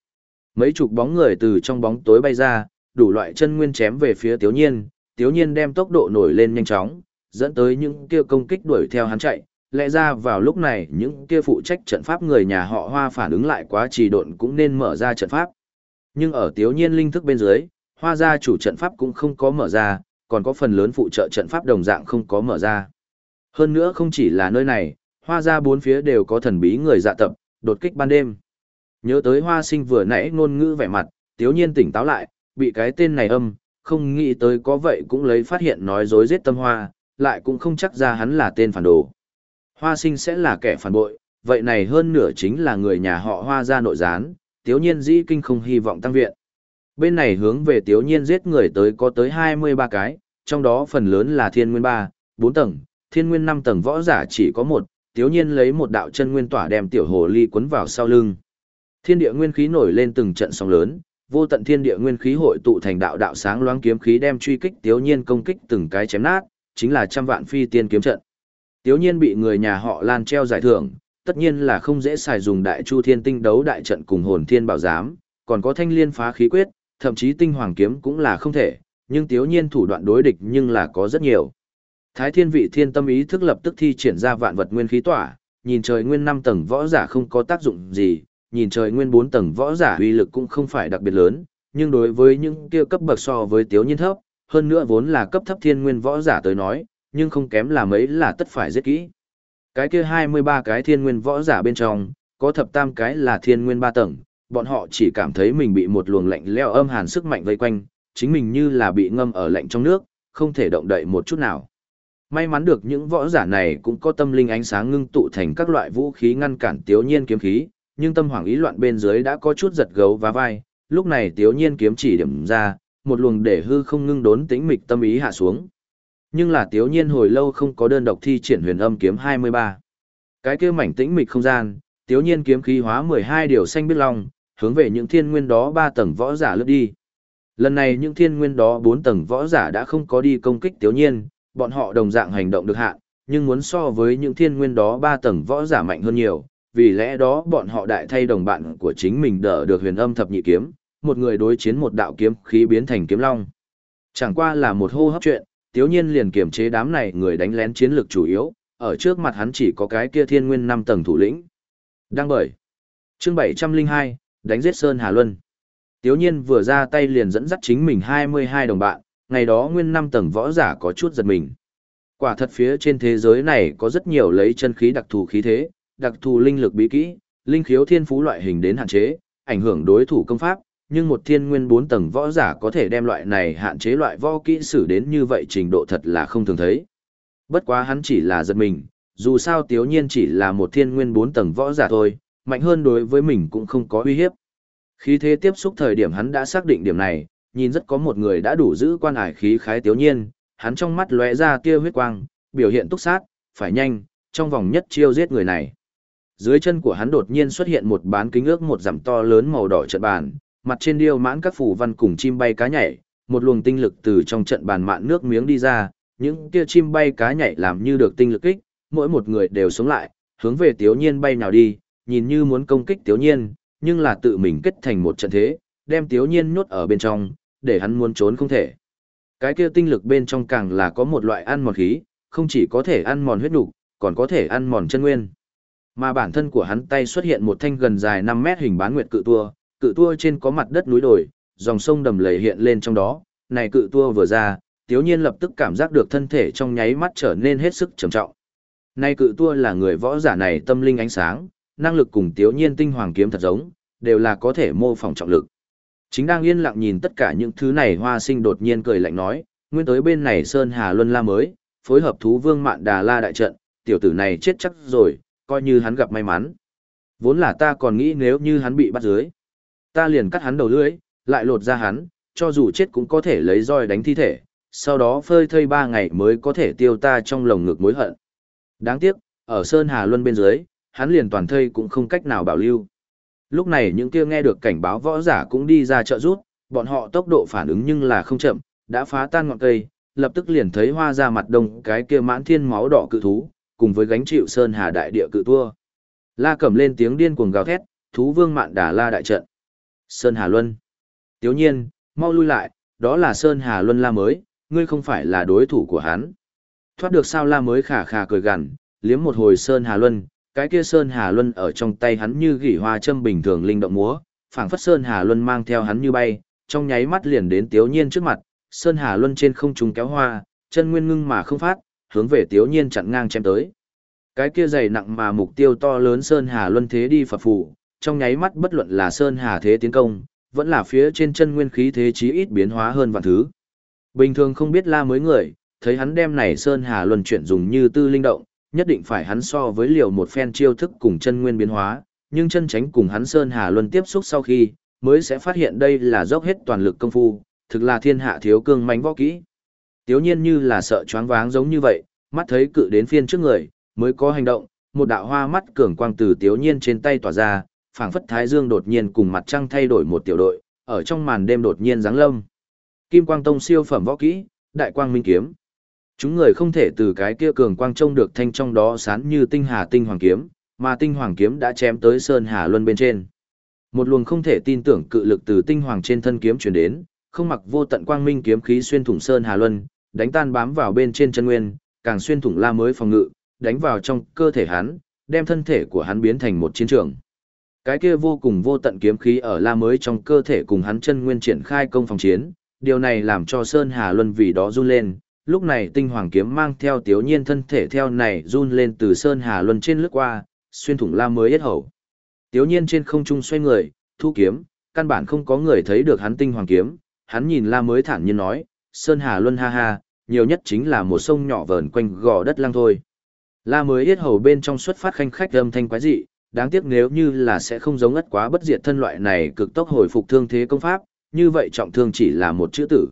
Mấy chục bóng người từ trong bóng tối bay ra, đủ loại chân nguyên chém về phía Tiếu Nhiên, Tiếu Nhiên đem tốc độ nổi lên nhanh chóng, dẫn tới những kia công kích đuổi theo hắn chạy. Lẽ ra vào lúc này những kia phụ trách trận pháp người nhà họ Hoa phản ứng lại quá trì độn cũng nên mở ra trận pháp. Nhưng ở Tiếu Nhiên linh thức bên dưới, Hoa gia chủ trận pháp cũng không có mở ra, còn có phần lớn phụ trợ trận pháp đồng dạng không có mở ra. Hơn nữa không chỉ là nơi này, Hoa gia bốn phía đều có thần bí người dạ tập, đột kích ban đêm. Nhớ tới Hoa Sinh vừa nãy ngôn ngữ vẻ mặt, Tiếu Nhiên tỉnh táo lại, bị cái tên này âm, không nghĩ tới có vậy cũng lấy phát hiện nói dối giết tâm hoa, lại cũng không chắc ra hắn là tên phản đồ. Hoa sinh sẽ là kẻ phản bội, vậy này hơn nửa chính là người nhà họ hoa gia nội gián, tiếu nhiên dĩ kinh không hy vọng tăng viện. Bên này hướng về tiếu nhiên giết người tới có tới 23 cái, trong đó phần lớn là thiên nguyên 3, 4 tầng, thiên nguyên 5 tầng võ giả chỉ có một, tiếu nhiên lấy một đạo chân nguyên tỏa đem tiểu hồ ly quấn vào sau lưng. Thiên địa nguyên khí nổi lên từng trận sóng lớn, vô tận thiên địa nguyên khí hội tụ thành đạo đạo sáng loáng kiếm khí đem truy kích Tiếu Nhiên công kích từng cái chém nát, chính là trăm vạn phi tiên kiếm trận. Tiếu Nhiên bị người nhà họ Lan treo giải thưởng, tất nhiên là không dễ xài dùng Đại Chu Thiên Tinh đấu đại trận cùng Hồn Thiên Bảo Giám, còn có Thanh Liên phá khí quyết, thậm chí Tinh Hoàng kiếm cũng là không thể, nhưng Tiếu Nhiên thủ đoạn đối địch nhưng là có rất nhiều. Thái Thiên vị thiên tâm ý thức lập tức thi triển ra vạn vật nguyên khí tỏa, nhìn trời nguyên năm tầng võ giả không có tác dụng gì, nhìn trời nguyên bốn tầng võ giả uy lực cũng không phải đặc biệt lớn, nhưng đối với những kia cấp bậc so với tiếu nhiên thấp, hơn nữa vốn là cấp thấp thiên nguyên võ giả tới nói, nhưng không kém là mấy là tất phải giết kỹ. Cái kia 23 cái thiên nguyên võ giả bên trong, có thập tam cái là thiên nguyên ba tầng, bọn họ chỉ cảm thấy mình bị một luồng lạnh leo âm hàn sức mạnh vây quanh, chính mình như là bị ngâm ở lạnh trong nước, không thể động đậy một chút nào. May mắn được những võ giả này cũng có tâm linh ánh sáng ngưng tụ thành các loại vũ khí ngăn cản tiếu nhiên kiếm khí, nhưng tâm hoảng ý loạn bên dưới đã có chút giật gấu và vai, lúc này tiếu nhiên kiếm chỉ điểm ra, một luồng để hư không ngưng đốn tĩnh mịch tâm ý hạ xuống. Nhưng là tiếu nhiên hồi lâu không có đơn độc thi triển huyền âm kiếm 23. Cái kia mảnh tĩnh mịch không gian, tiếu nhiên kiếm khí hóa 12 điều xanh biết long, hướng về những thiên nguyên đó 3 tầng võ giả lướt đi. Lần này những thiên nguyên đó 4 tầng võ giả đã không có đi công kích tiếu nhiên, bọn họ đồng dạng hành động được hạn, nhưng muốn so với những thiên nguyên đó 3 tầng võ giả mạnh hơn nhiều, vì lẽ đó bọn họ đại thay đồng bạn của chính mình đỡ được huyền âm thập nhị kiếm, một người đối chiến một đạo kiếm khí biến thành kiếm long. Chẳng qua là một hô hấp chuyện, tiếu nhiên liền kiềm chế đám này người đánh lén chiến lược chủ yếu, ở trước mặt hắn chỉ có cái kia thiên nguyên năm tầng thủ lĩnh. Đang bởi. Chương 702, đánh giết Sơn Hà Luân. Tiếu nhiên vừa ra tay liền dẫn dắt chính mình 22 đồng bạn, ngày đó nguyên năm tầng võ giả có chút giật mình. Quả thật phía trên thế giới này có rất nhiều lấy chân khí đặc thù khí thế, đặc thù linh lực bí kỹ, linh khiếu thiên phú loại hình đến hạn chế, ảnh hưởng đối thủ công pháp, nhưng một thiên nguyên bốn tầng võ giả có thể đem loại này hạn chế loại võ kỹ sử đến như vậy trình độ thật là không thường thấy. Bất quá hắn chỉ là giật mình, dù sao tiếu nhiên chỉ là một thiên nguyên bốn tầng võ giả thôi, mạnh hơn đối với mình cũng không có uy hiếp. Khi thế tiếp xúc thời điểm hắn đã xác định điểm này, nhìn rất có một người đã đủ giữ quan ải khí khái tiếu nhiên, hắn trong mắt lóe ra tia huyết quang, biểu hiện túc sát, phải nhanh, trong vòng nhất chiêu giết người này. Dưới chân của hắn đột nhiên xuất hiện một bán kính ước một dặm to lớn màu đỏ trận bàn, mặt trên điêu mãn các phủ văn cùng chim bay cá nhảy, một luồng tinh lực từ trong trận bàn mạn nước miếng đi ra, những kia chim bay cá nhảy làm như được tinh lực kích, mỗi một người đều sống lại, hướng về Tiếu Nhiên bay nào đi, nhìn như muốn công kích Tiếu Nhiên, nhưng là tự mình kết thành một trận thế, đem Tiếu Nhiên nhốt ở bên trong, để hắn muốn trốn không thể. Cái kia tinh lực bên trong càng là có một loại ăn mòn khí, không chỉ có thể ăn mòn huyết nục, còn có thể ăn mòn chân nguyên. Mà bản thân của hắn tay xuất hiện một thanh gần dài 5 mét hình bán nguyệt cự tua, cự tua trên có mặt đất núi đồi, dòng sông đầm lầy hiện lên trong đó, này cự tua vừa ra, Tiếu Nhiên lập tức cảm giác được thân thể trong nháy mắt trở nên hết sức trầm trọng. Này cự tua là người võ giả này tâm linh ánh sáng, năng lực cùng Tiếu Nhiên tinh hoàng kiếm thật giống, đều là có thể mô phỏng trọng lực. Chính đang yên lặng nhìn tất cả những thứ này Hoa Sinh đột nhiên cười lạnh nói, nguyên tới bên này Sơn Hà Luân La mới, phối hợp thú vương mạn Đà La đại trận, tiểu tử này chết chắc rồi, coi như hắn gặp may mắn. Vốn là ta còn nghĩ nếu như hắn bị bắt dưới, ta liền cắt hắn đầu lưỡi, lại lột ra hắn, cho dù chết cũng có thể lấy roi đánh thi thể, sau đó phơi thây ba ngày mới có thể tiêu ta trong lồng ngực mối hận. Đáng tiếc, ở Sơn Hà Luân bên dưới, hắn liền toàn thây cũng không cách nào bảo lưu. Lúc này những kia nghe được cảnh báo võ giả cũng đi ra trợ rút, bọn họ tốc độ phản ứng nhưng là không chậm, đã phá tan ngọn cây, lập tức liền thấy hoa ra mặt đông cái kia mãn thiên máu đỏ cự thú, cùng với gánh chịu Sơn Hà đại địa cự tua. La cầm lên tiếng điên cuồng gào thét, thú vương mạn đà la đại trận. Sơn Hà Luân. Tiếu nhiên, mau lui lại, đó là Sơn Hà Luân la mới, ngươi không phải là đối thủ của hắn. Thoát được sao la mới khả khả cười gằn, liếm một hồi Sơn Hà Luân, cái kia Sơn Hà Luân ở trong tay hắn như gỉ hoa châm bình thường linh động múa, phảng phất Sơn Hà Luân mang theo hắn như bay, trong nháy mắt liền đến Tiếu Nhiên trước mặt, Sơn Hà Luân trên không trung kéo hoa, chân nguyên ngưng mà không phát, hướng về Tiếu Nhiên chặn ngang chém tới. Cái kia dày nặng mà mục tiêu to lớn Sơn Hà Luân thế đi phập phù, trong nháy mắt bất luận là Sơn Hà thế tiến công, vẫn là phía trên chân nguyên khí thế chí ít biến hóa hơn vạn thứ. Bình thường không biết la mới người, thấy hắn đem này Sơn Hà Luân chuyển dùng như tư linh động, nhất định phải hắn so với liều một phen chiêu thức cùng chân nguyên biến hóa, nhưng chân tránh cùng hắn Sơn Hà Luân tiếp xúc sau khi, mới sẽ phát hiện đây là dốc hết toàn lực công phu, thực là thiên hạ thiếu cương mánh võ kỹ. Tiếu nhiên như là sợ choáng váng giống như vậy, mắt thấy cự đến phiên trước người, mới có hành động, một đạo hoa mắt cường quang từ tiếu nhiên trên tay tỏa ra, phảng phất thái dương đột nhiên cùng mặt trăng thay đổi một tiểu đội, ở trong màn đêm đột nhiên giáng lâm. Kim quang tông siêu phẩm võ kỹ, đại quang minh kiếm. Chúng người không thể từ cái kia cường quang trông được thanh trong đó sán như tinh hà tinh hoàng kiếm, mà tinh hoàng kiếm đã chém tới sơn hà luân bên trên. Một luồng không thể tin tưởng cự lực từ tinh hoàng trên thân kiếm truyền đến, không mặc vô tận quang minh kiếm khí xuyên thủng sơn hà luân, đánh tan bám vào bên trên chân nguyên, càng xuyên thủng la mới phòng ngự, đánh vào trong cơ thể hắn, đem thân thể của hắn biến thành một chiến trường. Cái kia vô cùng vô tận kiếm khí ở la mới trong cơ thể cùng hắn chân nguyên triển khai công phòng chiến, điều này làm cho Sơn Hà Luân vì đó run lên, lúc này tinh hoàng kiếm mang theo tiếu nhiên thân thể theo này run lên từ Sơn Hà Luân trên lướt qua, xuyên thủng la mới yết hầu. Tiếu nhiên trên không trung xoay người, thu kiếm, căn bản không có người thấy được hắn tinh hoàng kiếm, hắn nhìn la mới thản nhiên nói, Sơn Hà Luân ha ha, nhiều nhất chính là một sông nhỏ vờn quanh gò đất lăng thôi. La mới yết hầu bên trong xuất phát khanh khách âm thanh quái dị, đáng tiếc nếu như là sẽ không giống ất quá bất diệt thân loại này cực tốc hồi phục thương thế công pháp, như vậy trọng thương chỉ là một chữ tử.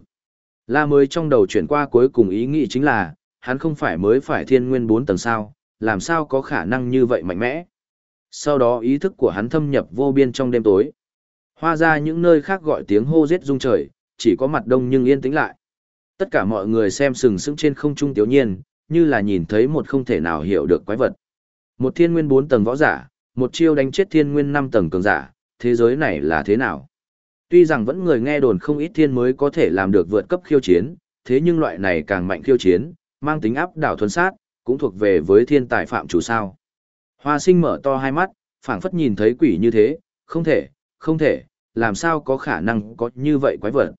La mới trong đầu chuyển qua cuối cùng ý nghĩ chính là, hắn không phải mới phải thiên nguyên 4 tầng sao, làm sao có khả năng như vậy mạnh mẽ. Sau đó ý thức của hắn thâm nhập vô biên trong đêm tối. Hoa ra những nơi khác gọi tiếng hô giết rung trời, chỉ có mặt đông nhưng yên tĩnh lại. Tất cả mọi người xem sừng sững trên không trung tiểu nhiên, như là nhìn thấy một không thể nào hiểu được quái vật. Một thiên nguyên 4 tầng võ giả, một chiêu đánh chết thiên nguyên năm tầng cường giả, thế giới này là thế nào? Tuy rằng vẫn người nghe đồn không ít thiên mới có thể làm được vượt cấp khiêu chiến, thế nhưng loại này càng mạnh khiêu chiến, mang tính áp đảo thuần sát, cũng thuộc về với thiên tài phạm chủ sao. Hoa sinh mở to hai mắt, phảng phất nhìn thấy quỷ như thế, không thể, không thể, làm sao có khả năng có như vậy quái vật.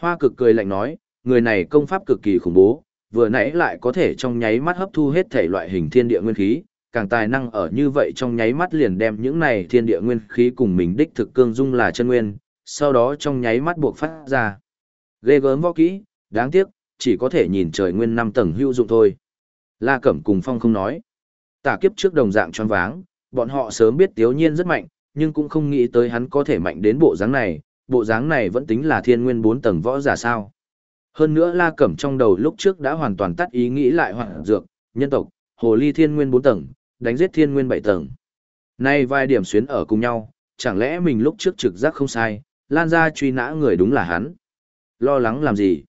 Hoa cực cười lạnh nói, người này công pháp cực kỳ khủng bố, vừa nãy lại có thể trong nháy mắt hấp thu hết thể loại hình thiên địa nguyên khí, càng tài năng ở như vậy trong nháy mắt liền đem những này thiên địa nguyên khí cùng mình đích thực cương dung là chân nguyên, sau đó trong nháy mắt buộc phát ra. Ghê gớm võ kỹ, đáng tiếc, chỉ có thể nhìn trời nguyên năm tầng hữu dụng thôi. La Cẩm cùng Phong không nói. Tả kiếp trước đồng dạng tròn váng, bọn họ sớm biết Tiếu Nhiên rất mạnh, nhưng cũng không nghĩ tới hắn có thể mạnh đến bộ dáng này, bộ dáng này vẫn tính là thiên nguyên 4 tầng võ giả sao. Hơn nữa La Cẩm trong đầu lúc trước đã hoàn toàn tắt ý nghĩ lại hoạn dược, nhân tộc, hồ ly thiên nguyên 4 tầng, đánh giết thiên nguyên bảy tầng. Nay vài điểm xuyến ở cùng nhau, chẳng lẽ mình lúc trước trực giác không sai, lan ra truy nã người đúng là hắn. Lo lắng làm gì?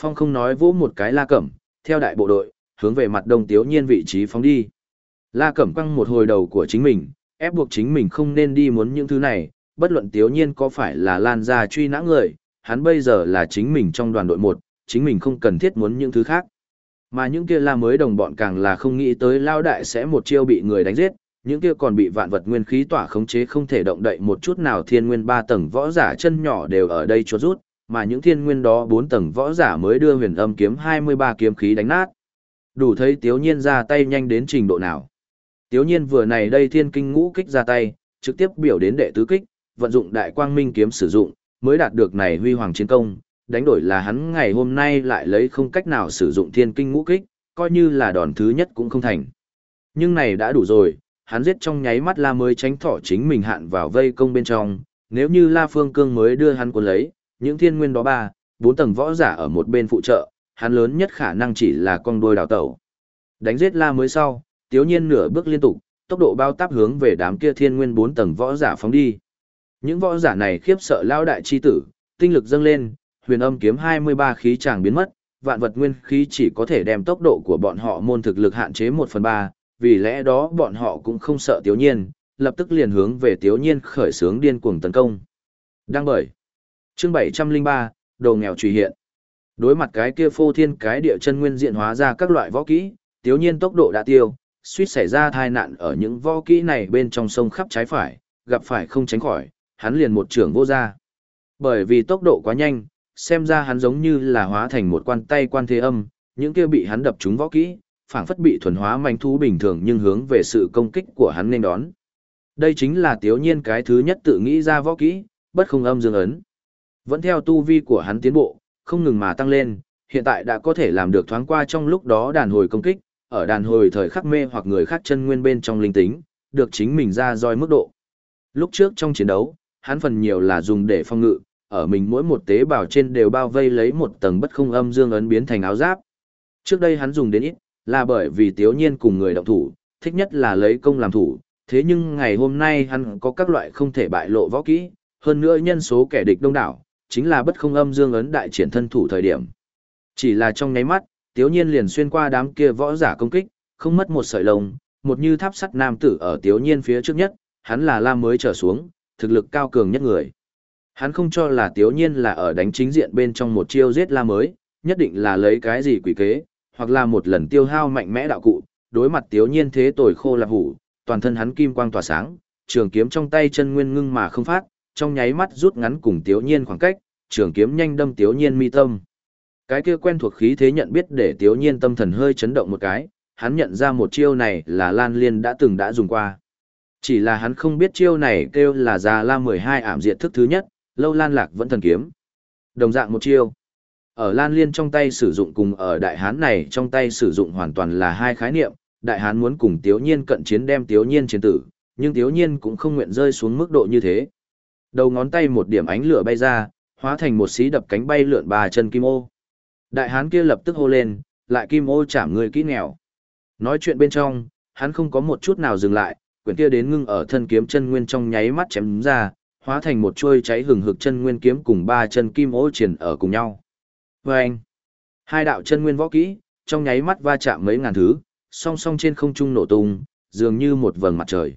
Phong không nói vỗ một cái la cẩm, theo đại bộ đội, hướng về mặt đông tiếu nhiên vị trí phóng đi. La cẩm quăng một hồi đầu của chính mình, ép buộc chính mình không nên đi muốn những thứ này, bất luận tiếu nhiên có phải là lan ra truy nã người, hắn bây giờ là chính mình trong đoàn đội một, chính mình không cần thiết muốn những thứ khác. Mà những kia la mới đồng bọn càng là không nghĩ tới lao đại sẽ một chiêu bị người đánh giết, những kia còn bị vạn vật nguyên khí tỏa khống chế không thể động đậy một chút nào thiên nguyên ba tầng võ giả chân nhỏ đều ở đây chuột rút, mà những thiên nguyên đó bốn tầng võ giả mới đưa huyền âm kiếm 23 kiếm khí đánh nát. Đủ thấy Tiếu Nhiên ra tay nhanh đến trình độ nào. Tiếu Nhiên vừa này đây thiên kinh ngũ kích ra tay, trực tiếp biểu đến đệ tứ kích, vận dụng đại quang minh kiếm sử dụng, mới đạt được này huy hoàng chiến công, đánh đổi là hắn ngày hôm nay lại lấy không cách nào sử dụng thiên kinh ngũ kích, coi như là đòn thứ nhất cũng không thành. Nhưng này đã đủ rồi, hắn giết trong nháy mắt La mới tránh thỏ chính mình hạn vào vây công bên trong, nếu như La Phương Cương mới đưa hắn cuốn lấy, những thiên nguyên đó ba, bốn tầng võ giả ở một bên phụ trợ, hắn lớn nhất khả năng chỉ là con đuôi đào tẩu. Đánh giết la mới sau, tiếu nhiên nửa bước liên tục, tốc độ bao táp hướng về đám kia thiên nguyên bốn tầng võ giả phóng đi. Những võ giả này khiếp sợ lao đại chi tử, tinh lực dâng lên, huyền âm kiếm 23 khí chàng biến mất, vạn vật nguyên khí chỉ có thể đem tốc độ của bọn họ môn thực lực hạn chế 1 phần 3, vì lẽ đó bọn họ cũng không sợ tiếu nhiên, lập tức liền hướng về tiếu nhiên khởi xướng điên cuồng tấn công. Đăng bởi. Chương 703, Đồ nghèo truy hiện. Đối mặt cái kia phô thiên cái địa chân nguyên diện hóa ra các loại võ kỹ, tiếu nhiên tốc độ đã tiêu, suýt xảy ra tai nạn ở những võ kỹ này bên trong sông khắp trái phải, gặp phải không tránh khỏi, hắn liền một trưởng vô ra. Bởi vì tốc độ quá nhanh, xem ra hắn giống như là hóa thành một quan tay quan thế âm, những kia bị hắn đập trúng võ kỹ, phảng phất bị thuần hóa manh thú bình thường nhưng hướng về sự công kích của hắn nên đón. Đây chính là tiếu nhiên cái thứ nhất tự nghĩ ra võ kỹ, bất không âm dương ấn. Vẫn theo tu vi của hắn tiến bộ, không ngừng mà tăng lên, hiện tại đã có thể làm được thoáng qua trong lúc đó đàn hồi công kích, ở đàn hồi thời khắc mê hoặc người khác chân nguyên bên trong linh tính, được chính mình ra roi mức độ. Lúc trước trong chiến đấu, hắn phần nhiều là dùng để phong ngự, ở mình mỗi một tế bào trên đều bao vây lấy một tầng bất không âm dương ấn biến thành áo giáp. Trước đây hắn dùng đến ít, là bởi vì tiếu nhiên cùng người động thủ, thích nhất là lấy công làm thủ, thế nhưng ngày hôm nay hắn có các loại không thể bại lộ võ kỹ, hơn nữa nhân số kẻ địch đông đảo, chính là bất không âm dương ấn đại triển thân thủ thời điểm. Chỉ là trong nháy mắt, tiếu nhiên liền xuyên qua đám kia võ giả công kích, không mất một sợi lông, một như tháp sắt nam tử ở tiếu nhiên phía trước nhất, hắn là lam mới trở xuống, thực lực cao cường nhất người. Hắn không cho là tiếu nhiên là ở đánh chính diện bên trong một chiêu giết la mới, nhất định là lấy cái gì quỷ kế, hoặc là một lần tiêu hao mạnh mẽ đạo cụ, đối mặt tiếu nhiên thế tồi khô là hủ, toàn thân hắn kim quang tỏa sáng, trường kiếm trong tay chân nguyên ngưng mà không phát, trong nháy mắt rút ngắn cùng tiếu nhiên khoảng cách, trường kiếm nhanh đâm tiếu nhiên mi tâm. Cái kia quen thuộc khí thế nhận biết để tiếu nhiên tâm thần hơi chấn động một cái, hắn nhận ra một chiêu này là Lan Liên đã từng đã dùng qua. Chỉ là hắn không biết chiêu này kêu là già la 12 ảm diệt thức thứ nhất, lâu lan lạc vẫn thần kiếm. Đồng dạng một chiêu. Ở Lan Liên trong tay sử dụng cùng ở Đại Hán này trong tay sử dụng hoàn toàn là hai khái niệm, Đại Hán muốn cùng Tiếu Nhiên cận chiến đem Tiếu Nhiên chiến tử, nhưng Tiếu Nhiên cũng không nguyện rơi xuống mức độ như thế. Đầu ngón tay một điểm ánh lửa bay ra, hóa thành một xí đập cánh bay lượn bà chân kim ô. Đại Hán kia lập tức hô lên, lại kim ô chạm người kỹ nghèo. Nói chuyện bên trong, hắn không có một chút nào dừng lại, quyển kia đến ngưng ở thân kiếm chân nguyên trong nháy mắt chém ra, hóa thành một chuôi cháy hừng hực chân nguyên kiếm cùng ba chân kim ô triển ở cùng nhau. Và anh, hai đạo chân nguyên võ kỹ, trong nháy mắt va chạm mấy ngàn thứ, song song trên không trung nổ tung, dường như một vầng mặt trời.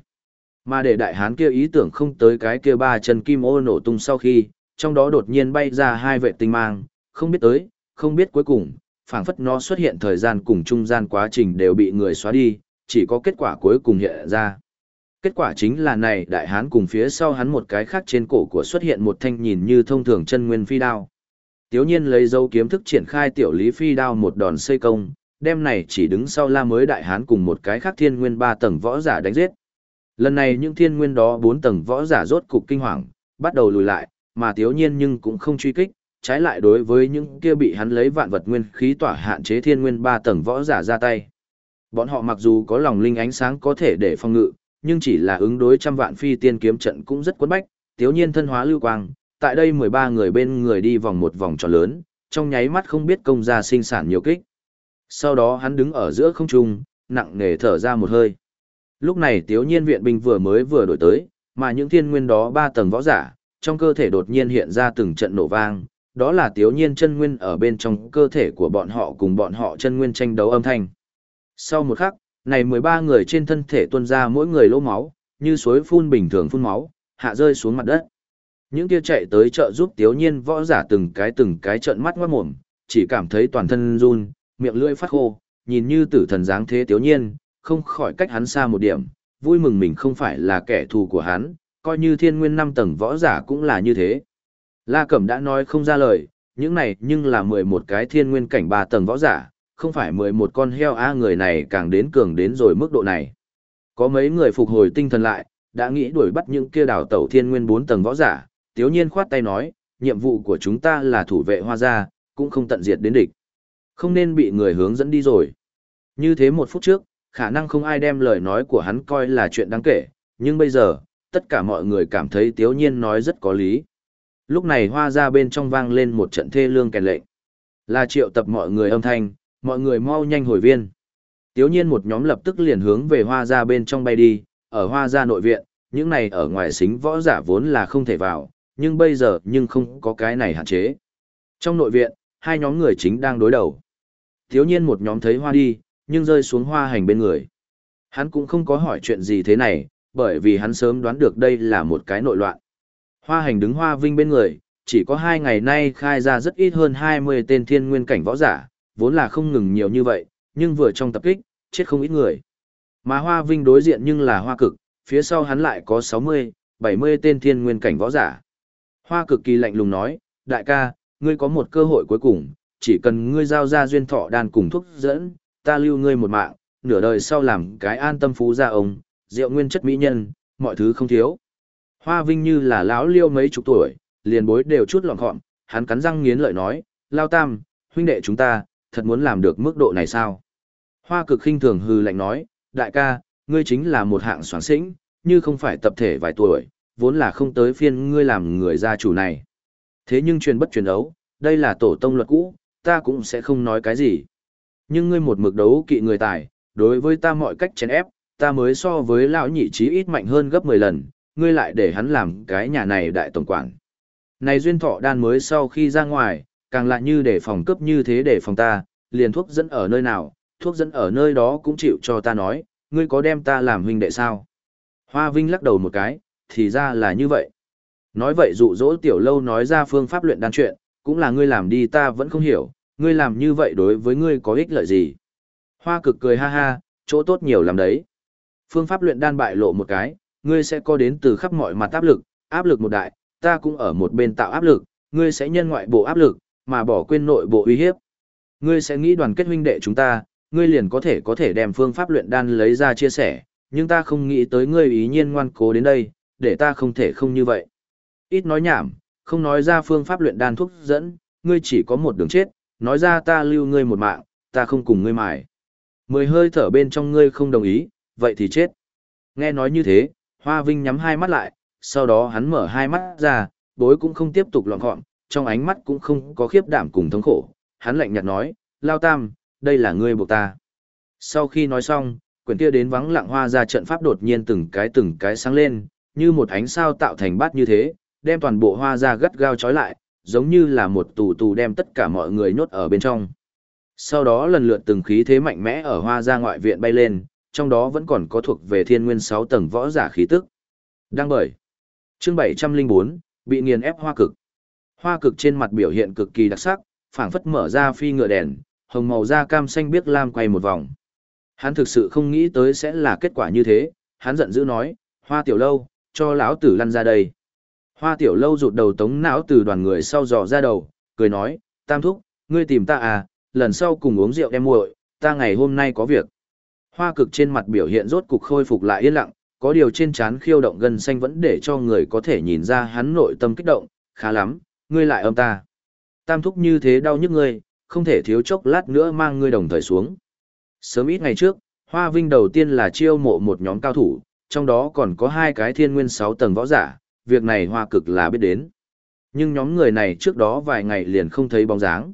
Mà để đại hán kia ý tưởng không tới cái kia ba chân kim ô nổ tung sau khi, trong đó đột nhiên bay ra hai vệ tinh mang, không biết tới, không biết cuối cùng, phảng phất nó xuất hiện thời gian cùng trung gian quá trình đều bị người xóa đi, chỉ có kết quả cuối cùng hiện ra. Kết quả chính là này đại hán cùng phía sau hắn một cái khác trên cổ của xuất hiện một thanh nhìn như thông thường chân nguyên phi đao. Tiếu nhiên lấy dấu kiếm thức triển khai tiểu lý phi đao một đòn xây công, đem này chỉ đứng sau la mới đại hán cùng một cái khác thiên nguyên ba tầng võ giả đánh giết. Lần này những thiên nguyên đó bốn tầng võ giả rốt cục kinh hoàng, bắt đầu lùi lại, mà tiếu nhiên nhưng cũng không truy kích, trái lại đối với những kia bị hắn lấy vạn vật nguyên khí tỏa hạn chế thiên nguyên ba tầng võ giả ra tay. Bọn họ mặc dù có lòng linh ánh sáng có thể để phòng ngự, nhưng chỉ là ứng đối trăm vạn phi tiên kiếm trận cũng rất quấn bách, tiếu nhiên thân hóa lưu quang, tại đây 13 người bên người đi vòng một vòng tròn lớn, trong nháy mắt không biết công gia sinh sản nhiều kích. Sau đó hắn đứng ở giữa không trung, nặng nề thở ra một hơi. Lúc này tiếu nhiên viện binh vừa mới vừa đổi tới, mà những thiên nguyên đó ba tầng võ giả, trong cơ thể đột nhiên hiện ra từng trận nổ vang, đó là tiếu nhiên chân nguyên ở bên trong cơ thể của bọn họ cùng bọn họ chân nguyên tranh đấu âm thanh. Sau một khắc, này 13 người trên thân thể tuôn ra mỗi người lỗ máu, như suối phun bình thường phun máu, hạ rơi xuống mặt đất. Những kia chạy tới chợ giúp tiếu nhiên võ giả từng cái từng cái trợn mắt ngoát mồm, chỉ cảm thấy toàn thân run, miệng lưỡi phát khô, nhìn như tử thần dáng thế tiếu nhiên, không khỏi cách hắn xa một điểm, vui mừng mình không phải là kẻ thù của hắn, coi như thiên nguyên năm tầng võ giả cũng là như thế. La Cẩm đã nói không ra lời, những này nhưng là 11 cái thiên nguyên cảnh 3 tầng võ giả, không phải 11 con heo a người này càng đến cường đến rồi mức độ này. Có mấy người phục hồi tinh thần lại, đã nghĩ đuổi bắt những kia đào tẩu thiên nguyên bốn tầng võ giả, tiếu nhiên khoát tay nói, nhiệm vụ của chúng ta là thủ vệ hoa gia, cũng không tận diệt đến địch. Không nên bị người hướng dẫn đi rồi. Như thế một phút trước, khả năng không ai đem lời nói của hắn coi là chuyện đáng kể, nhưng bây giờ, tất cả mọi người cảm thấy tiếu nhiên nói rất có lý. Lúc này hoa ra bên trong vang lên một trận thê lương kèn lệnh. Là triệu tập mọi người âm thanh, mọi người mau nhanh hồi viên. Tiếu nhiên một nhóm lập tức liền hướng về hoa ra bên trong bay đi, ở hoa ra nội viện, những này ở ngoài xính võ giả vốn là không thể vào, nhưng bây giờ nhưng không có cái này hạn chế. Trong nội viện, hai nhóm người chính đang đối đầu. Tiếu nhiên một nhóm thấy hoa đi, nhưng rơi xuống hoa hành bên người. Hắn cũng không có hỏi chuyện gì thế này, bởi vì hắn sớm đoán được đây là một cái nội loạn. Hoa hành đứng hoa vinh bên người, chỉ có hai ngày nay khai ra rất ít hơn 20 tên thiên nguyên cảnh võ giả, vốn là không ngừng nhiều như vậy, nhưng vừa trong tập kích, chết không ít người. Mà hoa vinh đối diện nhưng là hoa cực, phía sau hắn lại có 60, 70 tên thiên nguyên cảnh võ giả. Hoa cực kỳ lạnh lùng nói, đại ca, ngươi có một cơ hội cuối cùng, chỉ cần ngươi giao ra duyên thọ đan cùng thuốc dẫn, ta lưu ngươi một mạng, nửa đời sau làm cái an tâm phú gia ông, rượu nguyên chất mỹ nhân, mọi thứ không thiếu. Hoa Vinh như là lão liêu mấy chục tuổi, liền bối đều chút lọn gọn, hắn cắn răng nghiến lợi nói, lao tam, huynh đệ chúng ta, thật muốn làm được mức độ này sao? Hoa cực khinh thường hư lạnh nói, đại ca, ngươi chính là một hạng soáng sĩnh, như không phải tập thể vài tuổi, vốn là không tới phiên ngươi làm người gia chủ này. Thế nhưng truyền bất truyền đấu, đây là tổ tông luật cũ, ta cũng sẽ không nói cái gì. Nhưng ngươi một mực đấu kỵ người tài, đối với ta mọi cách chèn ép, ta mới so với lão nhị trí ít mạnh hơn gấp 10 lần, ngươi lại để hắn làm cái nhà này đại tổng quản. Này duyên thọ đan mới sau khi ra ngoài, càng lại như để phòng cấp như thế để phòng ta, liền thuốc dẫn ở nơi nào, thuốc dẫn ở nơi đó cũng chịu cho ta nói, ngươi có đem ta làm huynh đệ sao? Hoa Vinh lắc đầu một cái, thì ra là như vậy. Nói vậy dụ dỗ tiểu lâu nói ra phương pháp luyện đan chuyện, cũng là ngươi làm đi ta vẫn không hiểu, ngươi làm như vậy đối với ngươi có ích lợi gì. Hoa cực cười ha ha, chỗ tốt nhiều làm đấy. Phương pháp luyện đan bại lộ một cái, ngươi sẽ có đến từ khắp mọi mặt áp lực, áp lực một đại, ta cũng ở một bên tạo áp lực, ngươi sẽ nhân ngoại bộ áp lực, mà bỏ quên nội bộ uy hiếp. Ngươi sẽ nghĩ đoàn kết huynh đệ chúng ta, ngươi liền có thể có thể đem phương pháp luyện đan lấy ra chia sẻ, nhưng ta không nghĩ tới ngươi ý nhiên ngoan cố đến đây, để ta không thể không như vậy. Ít nói nhảm, không nói ra phương pháp luyện đan thuốc dẫn, ngươi chỉ có một đường chết, nói ra ta lưu ngươi một mạng, ta không cùng ngươi mài. Mười hơi thở bên trong ngươi không đồng ý, vậy thì chết. Nghe nói như thế, Hoa Vinh nhắm hai mắt lại, sau đó hắn mở hai mắt ra, bối cũng không tiếp tục loạn gọn, trong ánh mắt cũng không có khiếp đảm cùng thống khổ. Hắn lạnh nhạt nói, Lao Tam, đây là ngươi buộc ta. Sau khi nói xong, quyển kia đến vắng lặng hoa ra trận pháp đột nhiên từng cái từng cái sáng lên, như một ánh sao tạo thành bát như thế, đem toàn bộ hoa ra gắt gao trói lại, giống như là một tù tù đem tất cả mọi người nhốt ở bên trong. Sau đó lần lượt từng khí thế mạnh mẽ ở hoa ra ngoại viện bay lên, trong đó vẫn còn có thuộc về thiên nguyên 6 tầng võ giả khí tức. Đăng bởi. Chương 704, bị nghiền ép hoa cực. Hoa cực trên mặt biểu hiện cực kỳ đặc sắc, phảng phất mở ra phi ngựa đèn, hồng màu da cam xanh biếc lam quay một vòng. Hắn thực sự không nghĩ tới sẽ là kết quả như thế, hắn giận dữ nói, hoa tiểu lâu, cho lão tử lăn ra đây. Hoa tiểu lâu rụt đầu tống não từ đoàn người sau dò ra đầu, cười nói, tam thúc, ngươi tìm ta à, lần sau cùng uống rượu em muội, ta ngày hôm nay có việc. Hoa cực trên mặt biểu hiện rốt cục khôi phục lại yên lặng, có điều trên trán khiêu động gần xanh vẫn để cho người có thể nhìn ra hắn nội tâm kích động, khá lắm, ngươi lại âm ta. Tam thúc như thế đau nhức ngươi, không thể thiếu chốc lát nữa mang ngươi đồng thời xuống. Sớm ít ngày trước, Hoa Vinh đầu tiên là chiêu mộ một nhóm cao thủ, trong đó còn có hai cái thiên nguyên 6 tầng võ giả, việc này Hoa cực là biết đến. Nhưng nhóm người này trước đó vài ngày liền không thấy bóng dáng.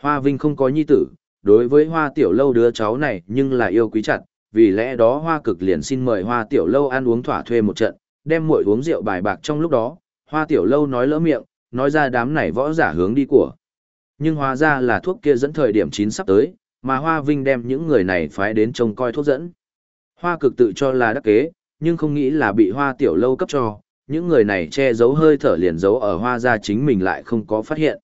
Hoa Vinh không có nhi tử, đối với Hoa Tiểu Lâu đứa cháu này nhưng là yêu quý chặt, vì lẽ đó Hoa cực liền xin mời Hoa Tiểu Lâu ăn uống thỏa thuê một trận, đem muội uống rượu bài bạc trong lúc đó, Hoa Tiểu Lâu nói lỡ miệng, nói ra đám này võ giả hướng đi của. Nhưng hóa ra là thuốc kia dẫn thời điểm chín sắp tới, mà Hoa Vinh đem những người này phái đến trông coi thuốc dẫn. Hoa cực tự cho là đắc kế, nhưng không nghĩ là bị Hoa Tiểu Lâu cấp cho, những người này che giấu hơi thở liền giấu ở Hoa gia chính mình lại không có phát hiện.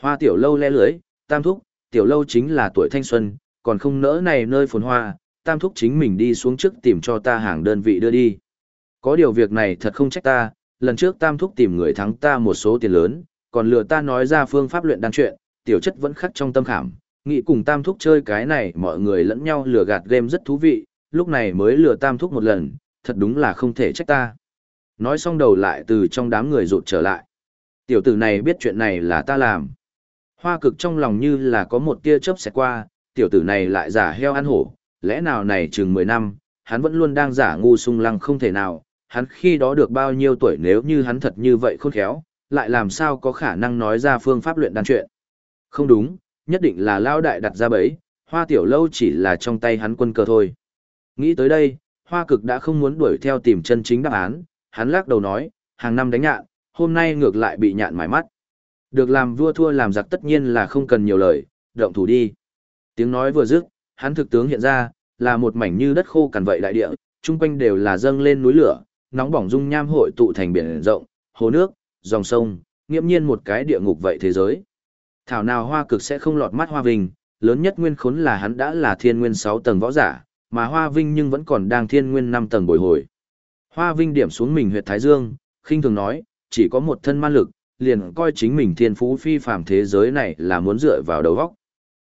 Hoa Tiểu Lâu le lưới, tam thúc, Tiểu Lâu chính là tuổi thanh xuân, còn không nỡ này nơi phồn hoa, tam thúc chính mình đi xuống trước tìm cho ta hàng đơn vị đưa đi. Có điều việc này thật không trách ta, lần trước tam thúc tìm người thắng ta một số tiền lớn, còn lừa ta nói ra phương pháp luyện đan chuyện, tiểu chất vẫn khắc trong tâm khảm, nghĩ cùng tam thúc chơi cái này mọi người lẫn nhau lừa gạt game rất thú vị, lúc này mới lừa tam thúc một lần, thật đúng là không thể trách ta. Nói xong đầu lại từ trong đám người rụt trở lại. Tiểu tử này biết chuyện này là ta làm. Hoa cực trong lòng như là có một tia chớp xẹt qua, tiểu tử này lại giả heo ăn hổ, lẽ nào này chừng 10 năm, hắn vẫn luôn đang giả ngu sung lăng không thể nào, hắn khi đó được bao nhiêu tuổi nếu như hắn thật như vậy khôn khéo, lại làm sao có khả năng nói ra phương pháp luyện đan chuyện. Không đúng, nhất định là lao đại đặt ra bẫy, hoa tiểu lâu chỉ là trong tay hắn quân cờ thôi. Nghĩ tới đây, hoa cực đã không muốn đuổi theo tìm chân chính đáp án, hắn lắc đầu nói, hàng năm đánh nhạn, hôm nay ngược lại bị nhạn mải mắt. Được làm vua thua làm giặc tất nhiên là không cần nhiều lời, động thủ đi. Tiếng nói vừa dứt, hắn thực tướng hiện ra, là một mảnh như đất khô cằn vậy đại địa, chung quanh đều là dâng lên núi lửa, nóng bỏng dung nham hội tụ thành biển rộng, hồ nước, dòng sông, nghiễm nhiên một cái địa ngục vậy thế giới. Thảo nào hoa cực sẽ không lọt mắt hoa vinh, lớn nhất nguyên khốn là hắn đã là thiên nguyên 6 tầng võ giả, mà hoa vinh nhưng vẫn còn đang thiên nguyên 5 tầng bồi hồi. Hoa vinh điểm xuống mình huyệt thái dương, khinh thường nói, chỉ có một thân man lực, liền coi chính mình thiên phú phi phàm thế giới này là muốn dựa vào đầu góc.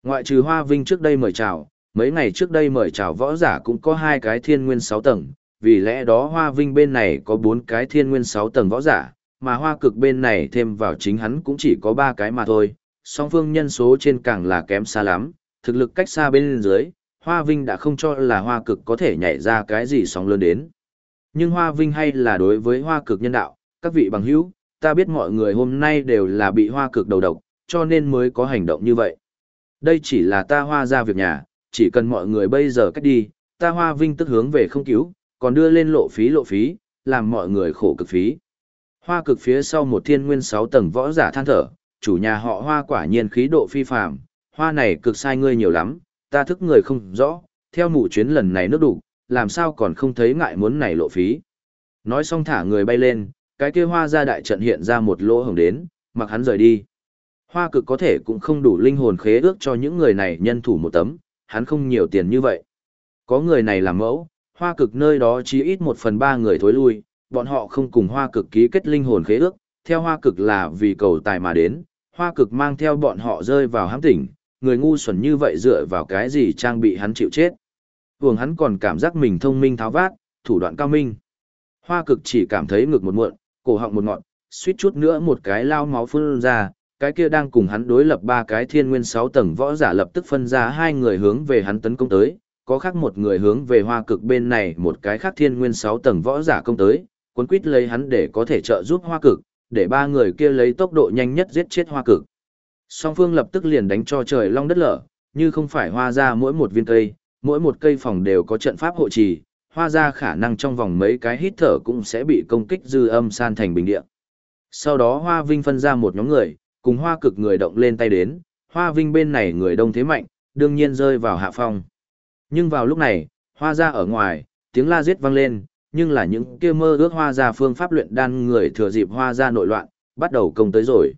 Ngoại trừ hoa vinh trước đây mời chào, mấy ngày trước đây mời chào võ giả cũng có hai cái thiên nguyên 6 tầng, vì lẽ đó hoa vinh bên này có bốn cái thiên nguyên sáu tầng võ giả, mà hoa cực bên này thêm vào chính hắn cũng chỉ có ba cái mà thôi, song phương nhân số trên càng là kém xa lắm, thực lực cách xa bên dưới, hoa vinh đã không cho là hoa cực có thể nhảy ra cái gì sóng lớn đến. Nhưng hoa vinh hay là đối với hoa cực nhân đạo, các vị bằng hữu, ta biết mọi người hôm nay đều là bị hoa cực đầu độc, cho nên mới có hành động như vậy. Đây chỉ là ta hoa ra việc nhà, chỉ cần mọi người bây giờ cách đi, ta hoa vinh tức hướng về không cứu, còn đưa lên lộ phí lộ phí, làm mọi người khổ cực phí. Hoa cực phía sau một thiên nguyên 6 tầng võ giả than thở, chủ nhà họ hoa quả nhiên khí độ phi phàm, hoa này cực sai ngươi nhiều lắm, ta thức người không rõ, theo mụ chuyến lần này nước đủ, làm sao còn không thấy ngại muốn này lộ phí. Nói xong thả người bay lên, cái kia hoa ra đại trận hiện ra một lỗ hồng đến, mặc hắn rời đi. Hoa cực có thể cũng không đủ linh hồn khế ước cho những người này nhân thủ một tấm, hắn không nhiều tiền như vậy. Có người này làm mẫu, hoa cực nơi đó chỉ ít một phần ba người thối lui, bọn họ không cùng hoa cực ký kết linh hồn khế ước, theo hoa cực là vì cầu tài mà đến, hoa cực mang theo bọn họ rơi vào hám tỉnh, người ngu xuẩn như vậy dựa vào cái gì trang bị hắn chịu chết. Vương hắn còn cảm giác mình thông minh tháo vát, thủ đoạn cao minh. Hoa cực chỉ cảm thấy ngực một muộn, cổ họng một ngọn, suýt chút nữa một cái lao máu phun ra, cái kia đang cùng hắn đối lập ba cái thiên nguyên sáu tầng võ giả lập tức phân ra hai người hướng về hắn tấn công tới, có khác một người hướng về hoa cực bên này một cái khác thiên nguyên sáu tầng võ giả công tới, cuốn quýt lấy hắn để có thể trợ giúp hoa cực, để ba người kia lấy tốc độ nhanh nhất giết chết hoa cực. Song phương lập tức liền đánh cho trời long đất lở, như không phải hoa ra mỗi một viên cây, mỗi một cây phòng đều có trận pháp hộ trì, hoa ra khả năng trong vòng mấy cái hít thở cũng sẽ bị công kích dư âm san thành bình địa. Sau đó hoa vinh phân ra một nhóm người, cùng hoa cực người động lên tay đến, hoa vinh bên này người đông thế mạnh, đương nhiên rơi vào hạ phong. Nhưng vào lúc này, hoa ra ở ngoài, tiếng la giết vang lên, nhưng là những kia mơ ước hoa ra phương pháp luyện đan người thừa dịp hoa ra nội loạn, bắt đầu công tới rồi.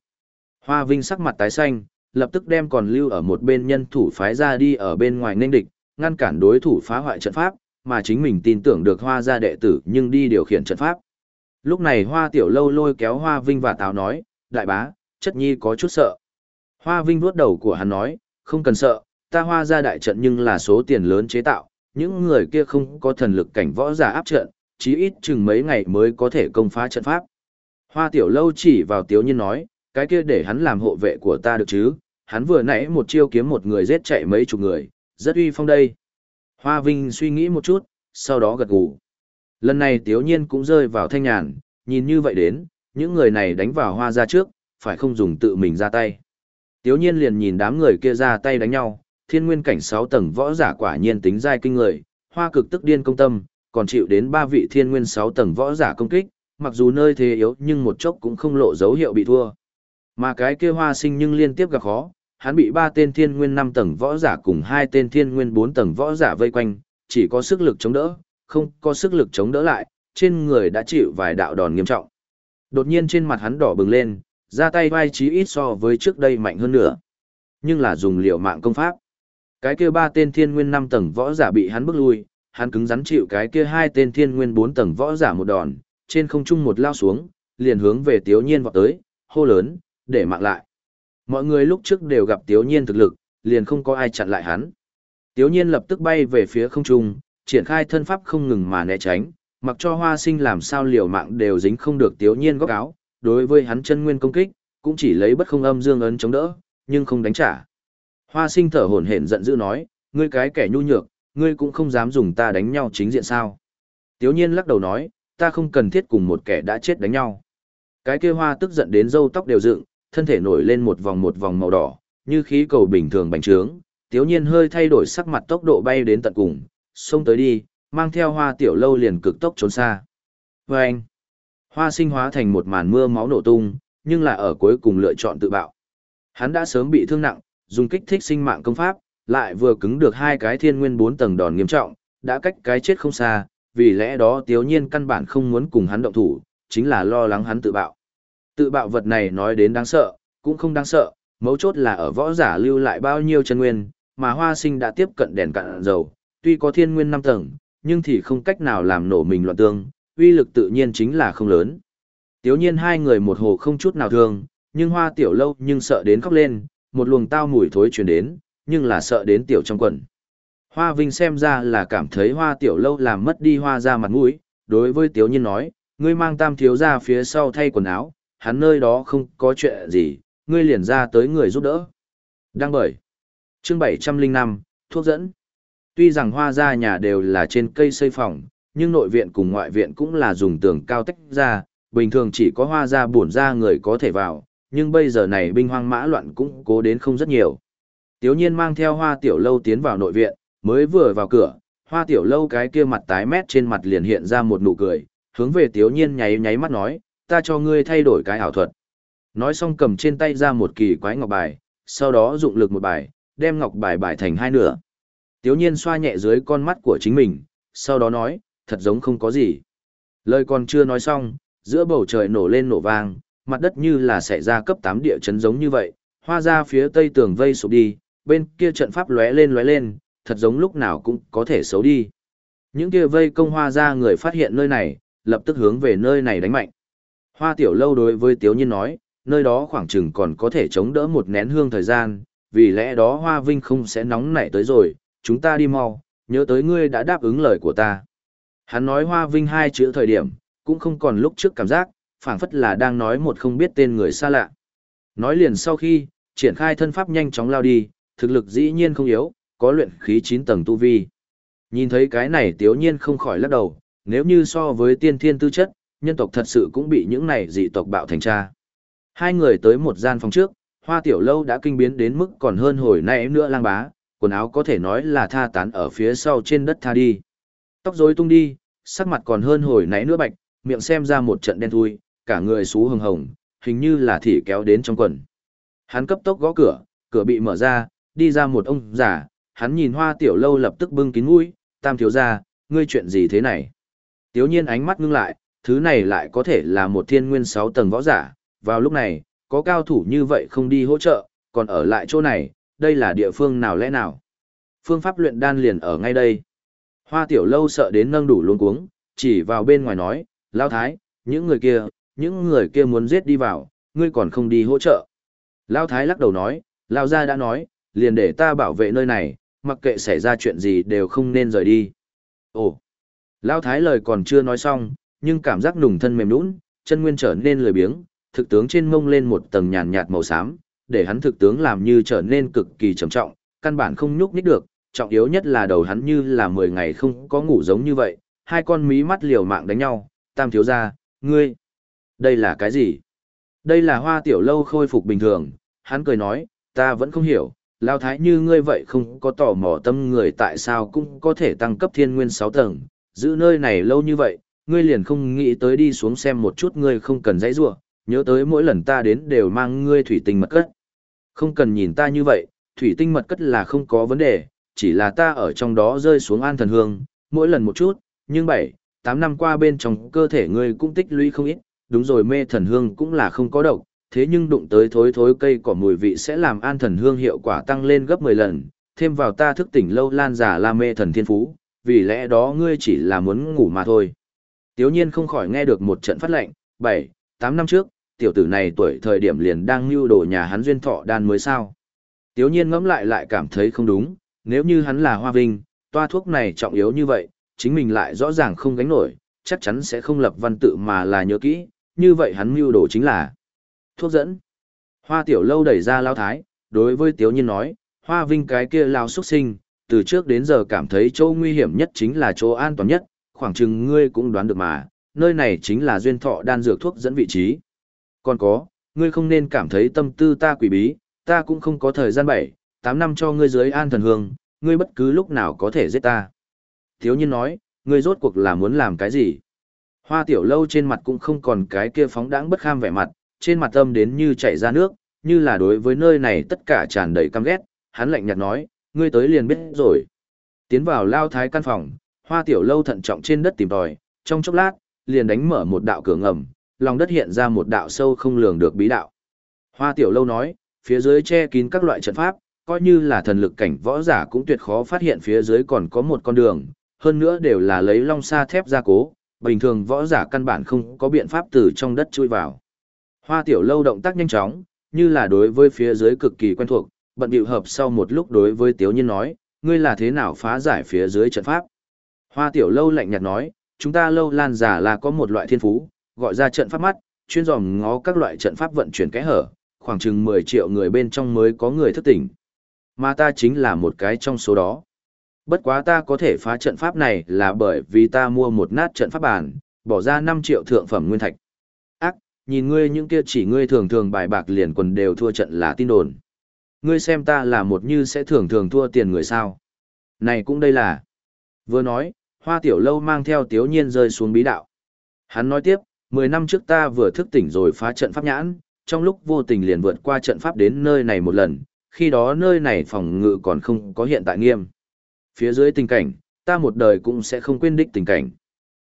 Hoa Vinh sắc mặt tái xanh, lập tức đem còn lưu ở một bên nhân thủ phái ra đi ở bên ngoài nên địch, ngăn cản đối thủ phá hoại trận pháp, mà chính mình tin tưởng được hoa ra đệ tử nhưng đi điều khiển trận pháp. Lúc này hoa tiểu lâu lôi kéo hoa Vinh và táo nói, đại bá, chất nhi có chút sợ. Hoa Vinh vuốt đầu của hắn nói, không cần sợ, ta hoa ra đại trận nhưng là số tiền lớn chế tạo, những người kia không có thần lực cảnh võ giả áp trận, chí ít chừng mấy ngày mới có thể công phá trận pháp. Hoa tiểu lâu chỉ vào tiếu nhiên nói, cái kia để hắn làm hộ vệ của ta được chứ, hắn vừa nãy một chiêu kiếm một người giết chạy mấy chục người, rất uy phong đây. Hoa Vinh suy nghĩ một chút, sau đó gật gù. Lần này tiếu nhiên cũng rơi vào thanh nhàn, nhìn như vậy đến, những người này đánh vào hoa ra trước, phải không dùng tự mình ra tay. Tiếu nhiên liền nhìn đám người kia ra tay đánh nhau, thiên nguyên cảnh 6 tầng võ giả quả nhiên tính dai kinh người, hoa cực tức điên công tâm, còn chịu đến ba vị thiên nguyên 6 tầng võ giả công kích, mặc dù nơi thế yếu nhưng một chốc cũng không lộ dấu hiệu bị thua. Mà cái kia hoa sinh nhưng liên tiếp gặp khó, hắn bị ba tên thiên nguyên 5 tầng võ giả cùng hai tên thiên nguyên 4 tầng võ giả vây quanh, chỉ có sức lực chống đỡ, không có sức lực chống đỡ lại, trên người đã chịu vài đạo đòn nghiêm trọng. Đột nhiên trên mặt hắn đỏ bừng lên, ra tay vai chí ít so với trước đây mạnh hơn nữa. Nhưng là dùng liệu mạng công pháp. Cái kia ba tên thiên nguyên năm tầng võ giả bị hắn bước lui, hắn cứng rắn chịu cái kia hai tên thiên nguyên bốn tầng võ giả một đòn, trên không trung một lao xuống, liền hướng về Tiếu Nhiên vọt tới, hô lớn, để mạng lại. Mọi người lúc trước đều gặp Tiếu Nhiên thực lực, liền không có ai chặn lại hắn. Tiếu Nhiên lập tức bay về phía không trung, triển khai thân pháp không ngừng mà né tránh, mặc cho hoa sinh làm sao liều mạng đều dính không được Tiếu Nhiên góc áo, đối với hắn chân nguyên công kích, cũng chỉ lấy bất không âm dương ấn chống đỡ, nhưng không đánh trả. Hoa sinh thở hổn hển giận dữ nói, ngươi cái kẻ nhu nhược, ngươi cũng không dám dùng ta đánh nhau chính diện sao. Tiếu nhiên lắc đầu nói, ta không cần thiết cùng một kẻ đã chết đánh nhau. Cái kia hoa tức giận đến râu tóc đều dựng, thân thể nổi lên một vòng một vòng màu đỏ, như khí cầu bình thường bành trướng, tiếu nhiên hơi thay đổi sắc mặt tốc độ bay đến tận cùng, xông tới đi, mang theo hoa tiểu lâu liền cực tốc trốn xa. Và anh, hoa sinh hóa thành một màn mưa máu nổ tung, nhưng là ở cuối cùng lựa chọn tự bạo. Hắn đã sớm bị thương nặng, dùng kích thích sinh mạng công pháp, lại vừa cứng được hai cái thiên nguyên bốn tầng đòn nghiêm trọng, đã cách cái chết không xa, vì lẽ đó tiếu nhiên căn bản không muốn cùng hắn động thủ, chính là lo lắng hắn tự bạo. Tự bạo vật này nói đến đáng sợ, cũng không đáng sợ, mấu chốt là ở võ giả lưu lại bao nhiêu chân nguyên, mà hoa sinh đã tiếp cận đèn cạn dầu, tuy có thiên nguyên 5 tầng, nhưng thì không cách nào làm nổ mình loạn tương, uy lực tự nhiên chính là không lớn. Tiếu nhiên hai người một hồ không chút nào thương, nhưng hoa tiểu lâu nhưng sợ đến khóc lên, một luồng tao mùi thối truyền đến, nhưng là sợ đến tiểu trong quần. Hoa Vinh xem ra là cảm thấy hoa tiểu lâu làm mất đi hoa ra mặt mũi, đối với tiếu nhiên nói, ngươi mang tam thiếu ra phía sau thay quần áo, hắn nơi đó không có chuyện gì, ngươi liền ra tới người giúp đỡ. Đăng bởi. Chương 705, thuốc dẫn. Tuy rằng hoa ra nhà đều là trên cây xây phòng, nhưng nội viện cùng ngoại viện cũng là dùng tường cao tách ra, bình thường chỉ có hoa ra buồn ra người có thể vào, nhưng bây giờ này binh hoang mã loạn cũng cố đến không rất nhiều. Tiếu nhiên mang theo hoa tiểu lâu tiến vào nội viện, mới vừa vào cửa, hoa tiểu lâu cái kia mặt tái mét trên mặt liền hiện ra một nụ cười, hướng về tiếu nhiên nháy nháy mắt nói, ta cho ngươi thay đổi cái ảo thuật. Nói xong cầm trên tay ra một kỳ quái ngọc bài, sau đó dụng lực một bài, đem ngọc bài bài thành hai nửa. Tiếu nhiên xoa nhẹ dưới con mắt của chính mình, sau đó nói, thật giống không có gì. Lời còn chưa nói xong, giữa bầu trời nổ lên nổ vang, mặt đất như là xảy ra cấp 8 địa chấn giống như vậy, hoa ra phía tây tường vây sụp đi, bên kia trận pháp lóe lên lóe lên, thật giống lúc nào cũng có thể xấu đi. Những kia vây công hoa ra người phát hiện nơi này, lập tức hướng về nơi này đánh mạnh. Hoa tiểu lâu đối với Tiếu Nhiên nói, nơi đó khoảng chừng còn có thể chống đỡ một nén hương thời gian, vì lẽ đó Hoa Vinh không sẽ nóng nảy tới rồi, chúng ta đi mau, nhớ tới ngươi đã đáp ứng lời của ta. Hắn nói Hoa Vinh hai chữ thời điểm, cũng không còn lúc trước cảm giác, phảng phất là đang nói một không biết tên người xa lạ. Nói liền sau khi, triển khai thân pháp nhanh chóng lao đi, thực lực dĩ nhiên không yếu, có luyện khí 9 tầng tu vi. Nhìn thấy cái này tiếu nhiên không khỏi lắc đầu, nếu như so với tiên thiên tư chất, nhân tộc thật sự cũng bị những này dị tộc bạo thành cha. Hai người tới một gian phòng trước, hoa tiểu lâu đã kinh biến đến mức còn hơn hồi nãy nữa lang bá, quần áo có thể nói là tha tán ở phía sau trên đất tha đi. Tóc rối tung đi, sắc mặt còn hơn hồi nãy nữa bạch, miệng xem ra một trận đen thui, cả người xú hồng hồng, hình như là thỉ kéo đến trong quần. Hắn cấp tốc gõ cửa, cửa bị mở ra, đi ra một ông già, hắn nhìn hoa tiểu lâu lập tức bưng kín mũi, tam thiếu ra, ngươi chuyện gì thế này? Tiếu nhiên ánh mắt ngưng lại, thứ này lại có thể là một thiên nguyên sáu tầng võ giả, vào lúc này, có cao thủ như vậy không đi hỗ trợ, còn ở lại chỗ này, đây là địa phương nào lẽ nào? Phương pháp luyện đan liền ở ngay đây. Hoa tiểu lâu sợ đến nâng đủ luôn cuống, chỉ vào bên ngoài nói, lao thái, những người kia, những người kia muốn giết đi vào, ngươi còn không đi hỗ trợ. Lao thái lắc đầu nói, lao gia đã nói, liền để ta bảo vệ nơi này, mặc kệ xảy ra chuyện gì đều không nên rời đi. Ồ, lao thái lời còn chưa nói xong, nhưng cảm giác nùng thân mềm nũng, chân nguyên trở nên lười biếng, thực tướng trên mông lên một tầng nhàn nhạt màu xám, để hắn thực tướng làm như trở nên cực kỳ trầm trọng, căn bản không nhúc nhích được, trọng yếu nhất là đầu hắn như là 10 ngày không có ngủ giống như vậy, hai con mí mắt liều mạng đánh nhau, tam thiếu gia, ngươi, đây là cái gì? Đây là hoa tiểu lâu khôi phục bình thường, hắn cười nói, ta vẫn không hiểu, lao thái như ngươi vậy không có tò mò tâm người tại sao cũng có thể tăng cấp thiên nguyên 6 tầng, giữ nơi này lâu như vậy, ngươi liền không nghĩ tới đi xuống xem một chút ngươi không cần dãy rủa, nhớ tới mỗi lần ta đến đều mang ngươi thủy tinh mật cất. Không cần nhìn ta như vậy, thủy tinh mật cất là không có vấn đề, chỉ là ta ở trong đó rơi xuống an thần hương, mỗi lần một chút, nhưng bảy, tám năm qua bên trong cơ thể ngươi cũng tích lũy không ít, đúng rồi mê thần hương cũng là không có độc, thế nhưng đụng tới thối thối cây cỏ mùi vị sẽ làm an thần hương hiệu quả tăng lên gấp 10 lần, thêm vào ta thức tỉnh lâu lan giả la mê thần thiên phú, vì lẽ đó ngươi chỉ là muốn ngủ mà thôi. Tiếu nhiên không khỏi nghe được một trận phát lệnh, 7, 8 năm trước, tiểu tử này tuổi thời điểm liền đang lưu đồ nhà hắn duyên thọ đan mới sao. Tiếu nhiên ngẫm lại lại cảm thấy không đúng, nếu như hắn là hoa vinh, toa thuốc này trọng yếu như vậy, chính mình lại rõ ràng không gánh nổi, chắc chắn sẽ không lập văn tự mà là nhớ kỹ, như vậy hắn mưu đồ chính là thuốc dẫn. Hoa tiểu lâu đẩy ra lao thái, đối với tiếu nhiên nói, hoa vinh cái kia lao xuất sinh, từ trước đến giờ cảm thấy chỗ nguy hiểm nhất chính là chỗ an toàn nhất, khoảng chừng ngươi cũng đoán được mà, nơi này chính là duyên thọ đan dược thuốc dẫn vị trí. Còn có, ngươi không nên cảm thấy tâm tư ta quỷ bí, ta cũng không có thời gian bảy, tám năm cho ngươi dưới an thần hương, ngươi bất cứ lúc nào có thể giết ta. Thiếu nhiên nói, ngươi rốt cuộc là muốn làm cái gì? Hoa tiểu lâu trên mặt cũng không còn cái kia phóng đãng bất kham vẻ mặt, trên mặt âm đến như chảy ra nước, như là đối với nơi này tất cả tràn đầy căm ghét, hắn lạnh nhạt nói, ngươi tới liền biết rồi. Tiến vào lao thái căn phòng, hoa tiểu lâu thận trọng trên đất tìm tòi, trong chốc lát, liền đánh mở một đạo cửa ngầm, lòng đất hiện ra một đạo sâu không lường được bí đạo. Hoa tiểu lâu nói, phía dưới che kín các loại trận pháp, coi như là thần lực cảnh võ giả cũng tuyệt khó phát hiện phía dưới còn có một con đường, hơn nữa đều là lấy long sa thép gia cố, bình thường võ giả căn bản không có biện pháp từ trong đất chui vào. Hoa tiểu lâu động tác nhanh chóng, như là đối với phía dưới cực kỳ quen thuộc, bận bịu hợp sau một lúc đối với tiếu nhiên nói, ngươi là thế nào phá giải phía dưới trận pháp. Hoa tiểu lâu lạnh nhạt nói, chúng ta lâu lan giả là có một loại thiên phú, gọi ra trận pháp mắt, chuyên dòm ngó các loại trận pháp vận chuyển kẽ hở, khoảng chừng 10 triệu người bên trong mới có người thức tỉnh. Mà ta chính là một cái trong số đó. Bất quá ta có thể phá trận pháp này là bởi vì ta mua một nát trận pháp bản, bỏ ra 5 triệu thượng phẩm nguyên thạch. Ác, nhìn ngươi những kia chỉ ngươi thường thường bài bạc liền quần đều thua trận là tin đồn. Ngươi xem ta là một như sẽ thường thường thua tiền người sao. Này cũng đây là. Vừa nói, hoa tiểu lâu mang theo tiếu nhiên rơi xuống bí đạo. Hắn nói tiếp, 10 năm trước ta vừa thức tỉnh rồi phá trận pháp nhãn, trong lúc vô tình liền vượt qua trận pháp đến nơi này một lần, khi đó nơi này phòng ngự còn không có hiện tại nghiêm. Phía dưới tình cảnh, ta một đời cũng sẽ không quên đích tình cảnh.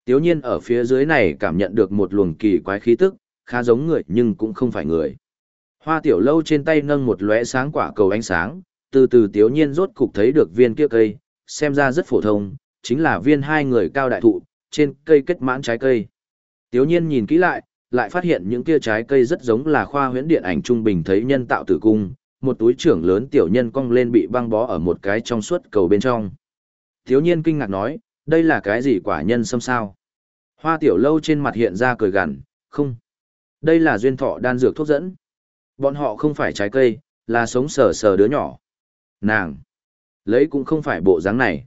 Tiếu nhiên ở phía dưới này cảm nhận được một luồng kỳ quái khí tức, khá giống người nhưng cũng không phải người. Hoa tiểu lâu trên tay nâng một lóe sáng quả cầu ánh sáng, từ từ tiếu nhiên rốt cục thấy được viên kia cây, xem ra rất phổ thông, chính là viên hai người cao đại thụ, trên cây kết mãn trái cây. Tiếu nhiên nhìn kỹ lại, lại phát hiện những kia trái cây rất giống là khoa huyễn điện ảnh trung bình thấy nhân tạo tử cung, một túi trưởng lớn tiểu nhân cong lên bị băng bó ở một cái trong suốt cầu bên trong. Thiếu nhiên kinh ngạc nói, đây là cái gì quả nhân xâm sao? Hoa tiểu lâu trên mặt hiện ra cười gằn, không. Đây là duyên thọ đan dược thuốc dẫn. Bọn họ không phải trái cây, là sống sờ sờ đứa nhỏ. Nàng! Lấy cũng không phải bộ dáng này.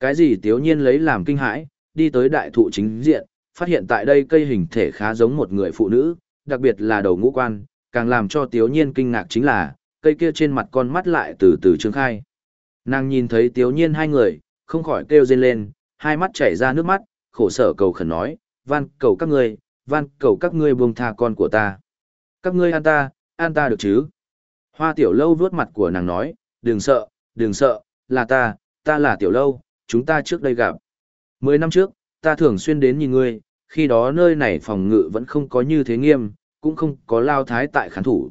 Cái gì tiếu nhiên lấy làm kinh hãi, đi tới đại thụ chính diện, phát hiện tại đây cây hình thể khá giống một người phụ nữ, đặc biệt là đầu ngũ quan, càng làm cho tiếu nhiên kinh ngạc chính là, cây kia trên mặt con mắt lại từ từ trương khai. Nàng nhìn thấy tiếu nhiên hai người, không khỏi kêu rên lên, hai mắt chảy ra nước mắt, khổ sở cầu khẩn nói, van cầu các ngươi, van cầu các ngươi buông tha con của ta. Các ngươi an ta, an ta được chứ? Hoa tiểu lâu vuốt mặt của nàng nói, đừng sợ, đừng sợ, là ta, ta là tiểu lâu, chúng ta trước đây gặp. Mười năm trước, ta thường xuyên đến nhìn ngươi, khi đó nơi này phòng ngự vẫn không có như thế nghiêm, cũng không có lao thái tại khán thủ.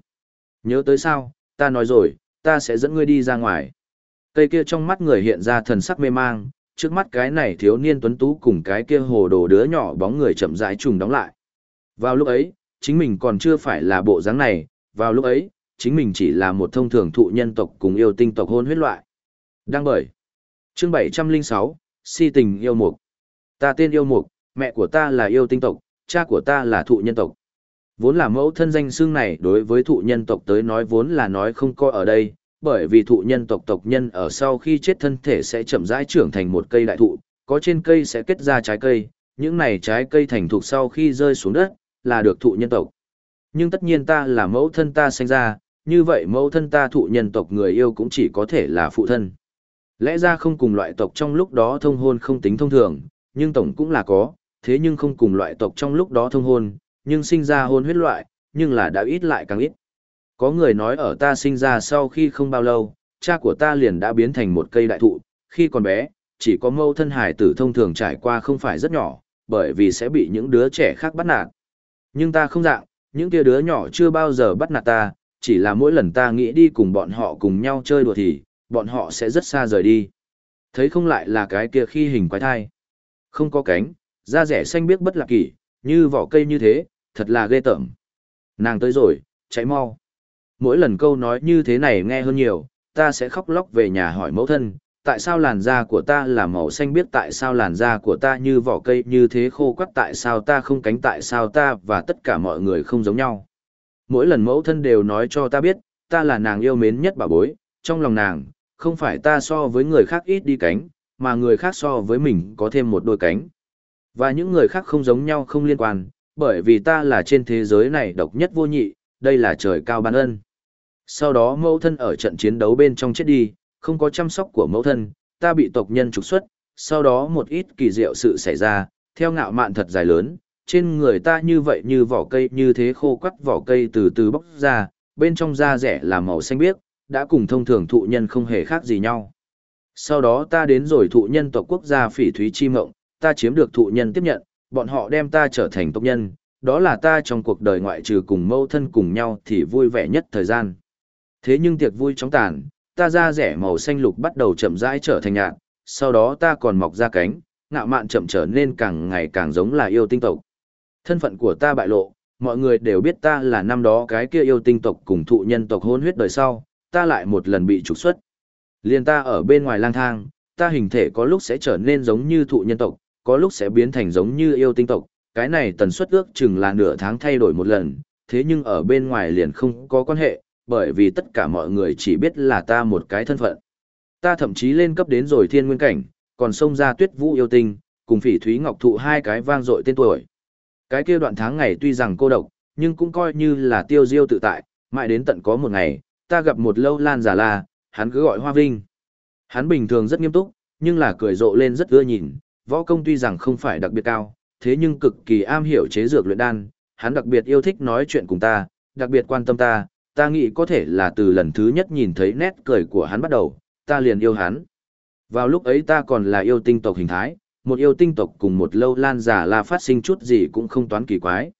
Nhớ tới sao, ta nói rồi, ta sẽ dẫn ngươi đi ra ngoài. Cây kia trong mắt người hiện ra thần sắc mê mang, trước mắt cái này thiếu niên tuấn tú cùng cái kia hồ đồ đứa nhỏ bóng người chậm rãi trùng đóng lại. Vào lúc ấy, chính mình còn chưa phải là bộ dáng này, vào lúc ấy, chính mình chỉ là một thông thường thụ nhân tộc cùng yêu tinh tộc hôn huyết loại. Đăng bởi. Chương 706, Si tình yêu mục. Ta tên yêu mục, mẹ của ta là yêu tinh tộc, cha của ta là thụ nhân tộc. Vốn là mẫu thân danh xương này đối với thụ nhân tộc tới nói vốn là nói không coi ở đây, bởi vì thụ nhân tộc tộc nhân ở sau khi chết thân thể sẽ chậm rãi trưởng thành một cây đại thụ, có trên cây sẽ kết ra trái cây, những này trái cây thành thục sau khi rơi xuống đất, là được thụ nhân tộc. Nhưng tất nhiên ta là mẫu thân ta sinh ra, như vậy mẫu thân ta thụ nhân tộc người yêu cũng chỉ có thể là phụ thân. Lẽ ra không cùng loại tộc trong lúc đó thông hôn không tính thông thường, nhưng tổng cũng là có, thế nhưng không cùng loại tộc trong lúc đó thông hôn, nhưng sinh ra hôn huyết loại, nhưng là đã ít lại càng ít. Có người nói ở ta sinh ra sau khi không bao lâu, cha của ta liền đã biến thành một cây đại thụ, khi còn bé, chỉ có mâu thân hải tử thông thường trải qua không phải rất nhỏ, bởi vì sẽ bị những đứa trẻ khác bắt nạt. Nhưng ta không dạng, những kia đứa nhỏ chưa bao giờ bắt nạt ta, chỉ là mỗi lần ta nghĩ đi cùng bọn họ cùng nhau chơi đùa thì, bọn họ sẽ rất xa rời đi. Thấy không lại là cái kia khi hình quái thai. Không có cánh, da rẻ xanh biếc bất lạc kỷ, như vỏ cây như thế, thật là ghê tởm. Nàng tới rồi, chạy mau. Mỗi lần câu nói như thế này nghe hơn nhiều, ta sẽ khóc lóc về nhà hỏi mẫu thân, tại sao làn da của ta là màu xanh biết tại sao làn da của ta như vỏ cây như thế khô quắt tại sao ta không cánh tại sao ta và tất cả mọi người không giống nhau. Mỗi lần mẫu thân đều nói cho ta biết, ta là nàng yêu mến nhất bà bối, trong lòng nàng, không phải ta so với người khác ít đi cánh, mà người khác so với mình có thêm một đôi cánh. Và những người khác không giống nhau không liên quan, bởi vì ta là trên thế giới này độc nhất vô nhị, đây là trời cao ban ân. Sau đó mẫu thân ở trận chiến đấu bên trong chết đi, không có chăm sóc của mẫu thân, ta bị tộc nhân trục xuất, sau đó một ít kỳ diệu sự xảy ra, theo ngạo mạn thật dài lớn, trên người ta như vậy như vỏ cây như thế khô quắt vỏ cây từ từ bóc ra, bên trong da rẻ là màu xanh biếc, đã cùng thông thường thụ nhân không hề khác gì nhau. Sau đó ta đến rồi thụ nhân tộc quốc gia phỉ thúy chi mộng, ta chiếm được thụ nhân tiếp nhận, bọn họ đem ta trở thành tộc nhân, đó là ta trong cuộc đời ngoại trừ cùng mâu thân cùng nhau thì vui vẻ nhất thời gian. Thế nhưng tiệc vui chóng tàn, ta da rẻ màu xanh lục bắt đầu chậm rãi trở thành nhạt, sau đó ta còn mọc ra cánh, ngạo mạn chậm trở nên càng ngày càng giống là yêu tinh tộc. Thân phận của ta bại lộ, mọi người đều biết ta là năm đó cái kia yêu tinh tộc cùng thụ nhân tộc hôn huyết đời sau, ta lại một lần bị trục xuất. Liên ta ở bên ngoài lang thang, ta hình thể có lúc sẽ trở nên giống như thụ nhân tộc, có lúc sẽ biến thành giống như yêu tinh tộc, cái này tần suất ước chừng là nửa tháng thay đổi một lần, thế nhưng ở bên ngoài liền không có quan hệ, bởi vì tất cả mọi người chỉ biết là ta một cái thân phận. Ta thậm chí lên cấp đến rồi thiên nguyên cảnh, còn xông ra tuyết vũ yêu tinh, cùng phỉ thúy ngọc thụ hai cái vang dội tên tuổi. Cái kia đoạn tháng ngày tuy rằng cô độc, nhưng cũng coi như là tiêu diêu tự tại, mãi đến tận có một ngày, ta gặp một lâu lan giả la, hắn cứ gọi Hoa Vinh. Hắn bình thường rất nghiêm túc, nhưng là cười rộ lên rất ưa nhìn, võ công tuy rằng không phải đặc biệt cao, thế nhưng cực kỳ am hiểu chế dược luyện đan, hắn đặc biệt yêu thích nói chuyện cùng ta, đặc biệt quan tâm ta, ta nghĩ có thể là từ lần thứ nhất nhìn thấy nét cười của hắn bắt đầu, ta liền yêu hắn. Vào lúc ấy ta còn là yêu tinh tộc hình thái, một yêu tinh tộc cùng một lâu lan giả là phát sinh chút gì cũng không toán kỳ quái.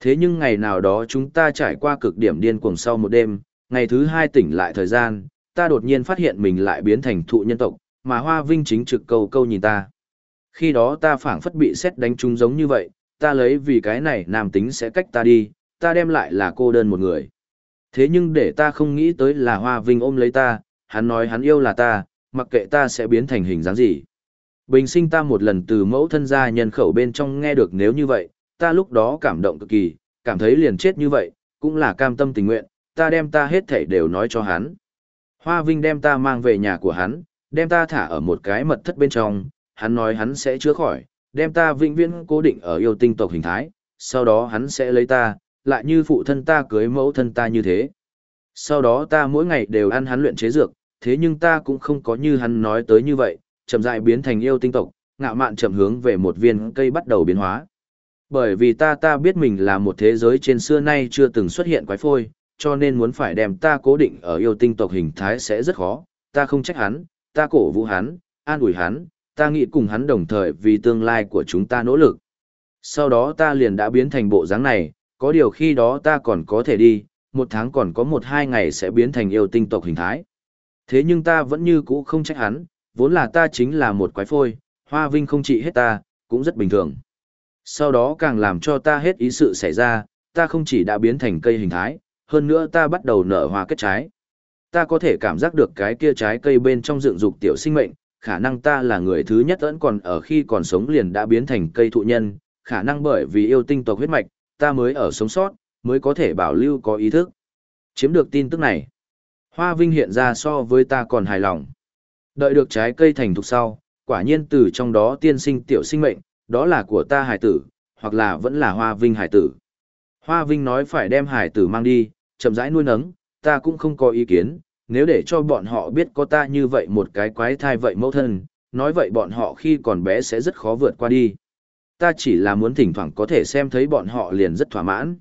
Thế nhưng ngày nào đó chúng ta trải qua cực điểm điên cuồng sau một đêm, ngày thứ hai tỉnh lại thời gian, ta đột nhiên phát hiện mình lại biến thành thụ nhân tộc, mà Hoa Vinh chính trực câu câu nhìn ta. Khi đó ta phảng phất bị xét đánh trúng giống như vậy, ta lấy vì cái này nam tính sẽ cách ta đi, ta đem lại là cô đơn một người. Thế nhưng để ta không nghĩ tới là Hoa Vinh ôm lấy ta, hắn nói hắn yêu là ta, mặc kệ ta sẽ biến thành hình dáng gì. Bình sinh ta một lần từ mẫu thân gia nhân khẩu bên trong nghe được nếu như vậy, ta lúc đó cảm động cực kỳ, cảm thấy liền chết như vậy, cũng là cam tâm tình nguyện, ta đem ta hết thảy đều nói cho hắn. Hoa Vinh đem ta mang về nhà của hắn, đem ta thả ở một cái mật thất bên trong, hắn nói hắn sẽ chữa khỏi, đem ta vĩnh viễn cố định ở yêu tinh tộc hình thái, sau đó hắn sẽ lấy ta, lại như phụ thân ta cưới mẫu thân ta như thế. Sau đó ta mỗi ngày đều ăn hắn luyện chế dược, thế nhưng ta cũng không có như hắn nói tới như vậy, chậm rãi biến thành yêu tinh tộc, ngạo mạn chậm hướng về một viên cây bắt đầu biến hóa. Bởi vì ta ta biết mình là một thế giới trên xưa nay chưa từng xuất hiện quái phôi, cho nên muốn phải đem ta cố định ở yêu tinh tộc hình thái sẽ rất khó, ta không trách hắn, ta cổ vũ hắn, an ủi hắn, ta nghĩ cùng hắn đồng thời vì tương lai của chúng ta nỗ lực. Sau đó ta liền đã biến thành bộ dáng này, có điều khi đó ta còn có thể đi, một tháng còn có một hai ngày sẽ biến thành yêu tinh tộc hình thái. Thế nhưng ta vẫn như cũ không trách hắn, vốn là ta chính là một quái phôi, hoa vinh không trị hết ta, cũng rất bình thường. Sau đó càng làm cho ta hết ý sự xảy ra, ta không chỉ đã biến thành cây hình thái, hơn nữa ta bắt đầu nở hoa kết trái. Ta có thể cảm giác được cái kia trái cây bên trong dựng dục tiểu sinh mệnh, khả năng ta là người thứ nhất vẫn còn ở khi còn sống liền đã biến thành cây thụ nhân, khả năng bởi vì yêu tinh tộc huyết mạch, ta mới ở sống sót, mới có thể bảo lưu có ý thức. Chiếm được tin tức này, Hoa Vinh hiện ra so với ta còn hài lòng. Đợi được trái cây thành thục sau, quả nhiên từ trong đó tiên sinh tiểu sinh mệnh, đó là của ta hải tử, hoặc là vẫn là Hoa Vinh hải tử. Hoa Vinh nói phải đem hải tử mang đi, chậm rãi nuôi nấng, ta cũng không có ý kiến, nếu để cho bọn họ biết có ta như vậy một cái quái thai vậy mẫu thân, nói vậy bọn họ khi còn bé sẽ rất khó vượt qua đi. Ta chỉ là muốn thỉnh thoảng có thể xem thấy bọn họ liền rất thỏa mãn.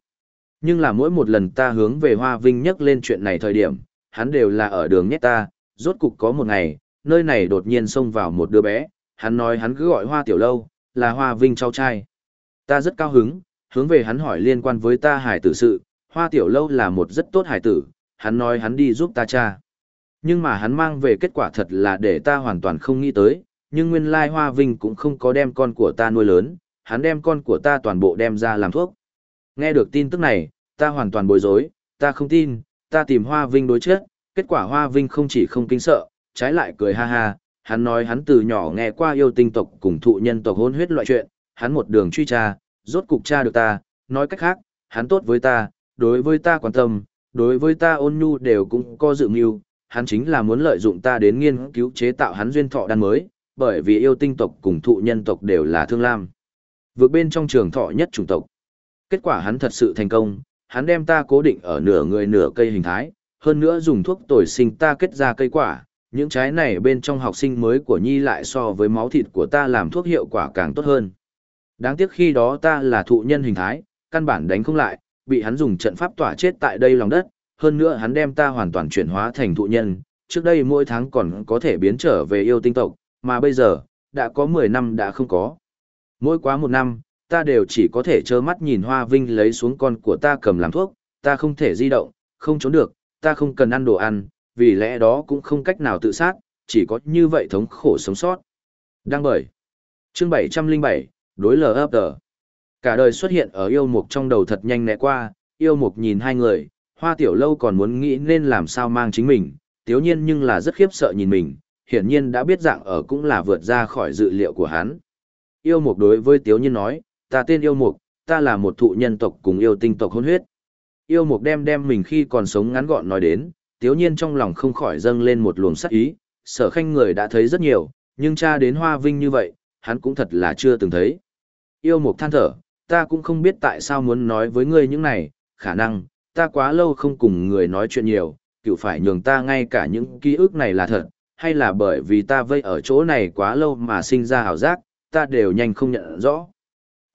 Nhưng là mỗi một lần ta hướng về Hoa Vinh nhắc lên chuyện này thời điểm, hắn đều là ở đường nhét ta, rốt cục có một ngày, nơi này đột nhiên xông vào một đứa bé, hắn nói hắn cứ gọi Hoa Tiểu Lâu, là Hoa Vinh cháu trai. Ta rất cao hứng, hướng về hắn hỏi liên quan với ta hải tử sự, Hoa Tiểu Lâu là một rất tốt hải tử, hắn nói hắn đi giúp ta cha. Nhưng mà hắn mang về kết quả thật là để ta hoàn toàn không nghĩ tới, nhưng nguyên lai Hoa Vinh cũng không có đem con của ta nuôi lớn, hắn đem con của ta toàn bộ đem ra làm thuốc. Nghe được tin tức này, ta hoàn toàn bối rối, ta không tin, ta tìm Hoa Vinh đối chết, kết quả Hoa Vinh không chỉ không kinh sợ, trái lại cười ha ha, hắn nói hắn từ nhỏ nghe qua yêu tinh tộc cùng thụ nhân tộc hôn huyết loại chuyện, hắn một đường truy tra, rốt cục tra được ta, nói cách khác, hắn tốt với ta, đối với ta quan tâm, đối với ta ôn nhu đều cũng có dự mưu, hắn chính là muốn lợi dụng ta đến nghiên cứu chế tạo hắn duyên thọ đan mới, bởi vì yêu tinh tộc cùng thụ nhân tộc đều là thương lam. Vượt bên trong trường thọ nhất chủng tộc. Kết quả hắn thật sự thành công, hắn đem ta cố định ở nửa người nửa cây hình thái, hơn nữa dùng thuốc tồi sinh ta kết ra cây quả, những trái này bên trong học sinh mới của Nhi lại so với máu thịt của ta làm thuốc hiệu quả càng tốt hơn. Đáng tiếc khi đó ta là thụ nhân hình thái, căn bản đánh không lại, bị hắn dùng trận pháp tỏa chết tại đây lòng đất, hơn nữa hắn đem ta hoàn toàn chuyển hóa thành thụ nhân, trước đây mỗi tháng còn có thể biến trở về yêu tinh tộc, mà bây giờ, đã có 10 năm đã không có. Mỗi quá một năm, ta đều chỉ có thể trơ mắt nhìn Hoa Vinh lấy xuống con của ta cầm làm thuốc, ta không thể di động, không trốn được, ta không cần ăn đồ ăn, vì lẽ đó cũng không cách nào tự sát, chỉ có như vậy thống khổ sống sót. Đăng bởi. Chương 707, đối lờ ấp tờ. Cả đời xuất hiện ở yêu mục trong đầu thật nhanh nẹ qua, yêu mục nhìn hai người, hoa tiểu lâu còn muốn nghĩ nên làm sao mang chính mình, tiếu nhiên nhưng là rất khiếp sợ nhìn mình, hiển nhiên đã biết dạng ở cũng là vượt ra khỏi dự liệu của hắn. Yêu mục đối với tiếu nhiên nói, ta tên yêu mục, ta là một thụ nhân tộc cùng yêu tinh tộc hôn huyết. Yêu mục đem đem mình khi còn sống ngắn gọn nói đến, tiếu nhiên trong lòng không khỏi dâng lên một luồng sắc ý, sở khanh người đã thấy rất nhiều, nhưng cha đến hoa vinh như vậy, hắn cũng thật là chưa từng thấy. Yêu mục than thở, ta cũng không biết tại sao muốn nói với ngươi những này, khả năng, ta quá lâu không cùng người nói chuyện nhiều, cựu phải nhường ta ngay cả những ký ức này là thật, hay là bởi vì ta vây ở chỗ này quá lâu mà sinh ra hảo giác, ta đều nhanh không nhận rõ.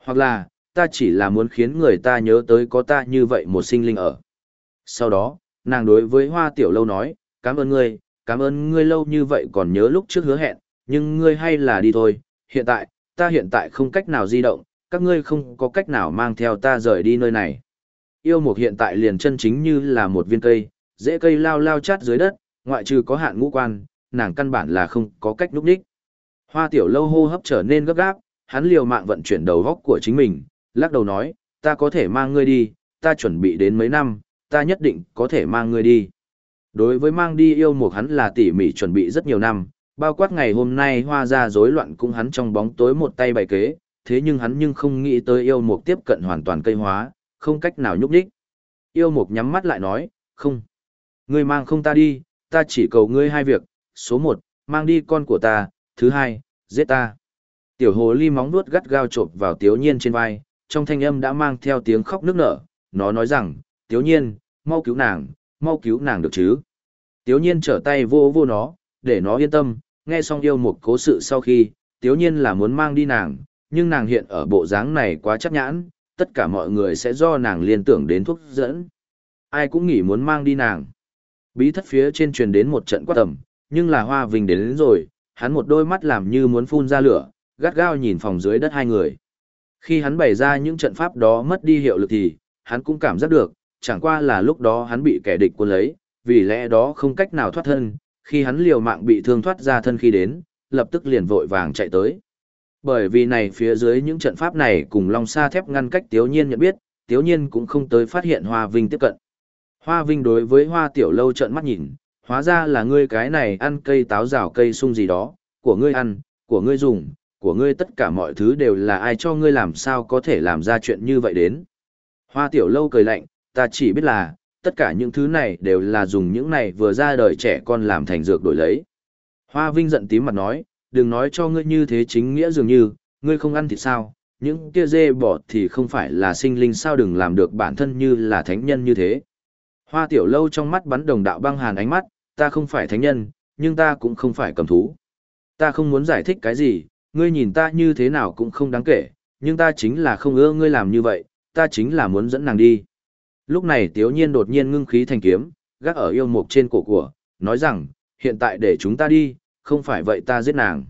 Hoặc là, ta chỉ là muốn khiến người ta nhớ tới có ta như vậy một sinh linh ở. Sau đó, nàng đối với hoa tiểu lâu nói, cảm ơn ngươi, cảm ơn ngươi lâu như vậy còn nhớ lúc trước hứa hẹn, nhưng ngươi hay là đi thôi, hiện tại, ta hiện tại không cách nào di động, các ngươi không có cách nào mang theo ta rời đi nơi này. Yêu mục hiện tại liền chân chính như là một viên cây, dễ cây lao lao chát dưới đất, ngoại trừ có hạn ngũ quan, nàng căn bản là không có cách núp đích. Hoa tiểu lâu hô hấp trở nên gấp gáp, hắn liều mạng vận chuyển đầu góc của chính mình, lắc đầu nói, ta có thể mang ngươi đi, ta chuẩn bị đến mấy năm, ta nhất định có thể mang ngươi đi. Đối với mang đi yêu mục hắn là tỉ mỉ chuẩn bị rất nhiều năm, bao quát ngày hôm nay hoa ra rối loạn cũng hắn trong bóng tối một tay bày kế, thế nhưng hắn nhưng không nghĩ tới yêu mục tiếp cận hoàn toàn cây hóa, không cách nào nhúc nhích Yêu mục nhắm mắt lại nói, không. Ngươi mang không ta đi, ta chỉ cầu ngươi hai việc, số một, mang đi con của ta, thứ hai, giết ta. Tiểu hồ ly móng nuốt gắt gao chộp vào tiếu nhiên trên vai, trong thanh âm đã mang theo tiếng khóc nức nở, nó nói rằng, tiếu nhiên, mau cứu nàng, mau cứu nàng được chứ. Tiếu nhiên trở tay vô vô nó, để nó yên tâm, nghe xong yêu một cố sự sau khi, tiếu nhiên là muốn mang đi nàng, nhưng nàng hiện ở bộ dáng này quá chắc nhãn, tất cả mọi người sẽ do nàng liên tưởng đến thuốc dẫn. Ai cũng nghĩ muốn mang đi nàng. Bí thất phía trên truyền đến một trận quát tầm, nhưng là hoa vinh đến, đến rồi, hắn một đôi mắt làm như muốn phun ra lửa, gắt gao nhìn phòng dưới đất hai người. Khi hắn bày ra những trận pháp đó mất đi hiệu lực thì, hắn cũng cảm giác được, chẳng qua là lúc đó hắn bị kẻ địch cuốn lấy, vì lẽ đó không cách nào thoát thân, khi hắn liều mạng bị thương thoát ra thân khi đến, lập tức liền vội vàng chạy tới. Bởi vì này phía dưới những trận pháp này cùng long sa thép ngăn cách Tiếu Nhiên nhận biết, Tiếu Nhiên cũng không tới phát hiện Hoa Vinh tiếp cận. Hoa Vinh đối với Hoa Tiểu Lâu trợn mắt nhìn, hóa ra là ngươi cái này ăn cây táo rào cây sung gì đó, của ngươi ăn, của ngươi dùng, của ngươi tất cả mọi thứ đều là ai cho ngươi làm sao có thể làm ra chuyện như vậy đến. Hoa Tiểu Lâu cười lạnh, ta chỉ biết là, tất cả những thứ này đều là dùng những này vừa ra đời trẻ con làm thành dược đổi lấy. Hoa Vinh giận tím mặt nói, đừng nói cho ngươi như thế chính nghĩa dường như, ngươi không ăn thì sao, những kia dê bỏ thì không phải là sinh linh sao đừng làm được bản thân như là thánh nhân như thế. Hoa tiểu lâu trong mắt bắn đồng đạo băng hàn ánh mắt, ta không phải thánh nhân, nhưng ta cũng không phải cầm thú. Ta không muốn giải thích cái gì, ngươi nhìn ta như thế nào cũng không đáng kể, nhưng ta chính là không ưa ngươi làm như vậy, ta chính là muốn dẫn nàng đi. Lúc này tiếu nhiên đột nhiên ngưng khí thành kiếm, gác ở yêu mục trên cổ của, nói rằng, hiện tại để chúng ta đi, không phải vậy ta giết nàng.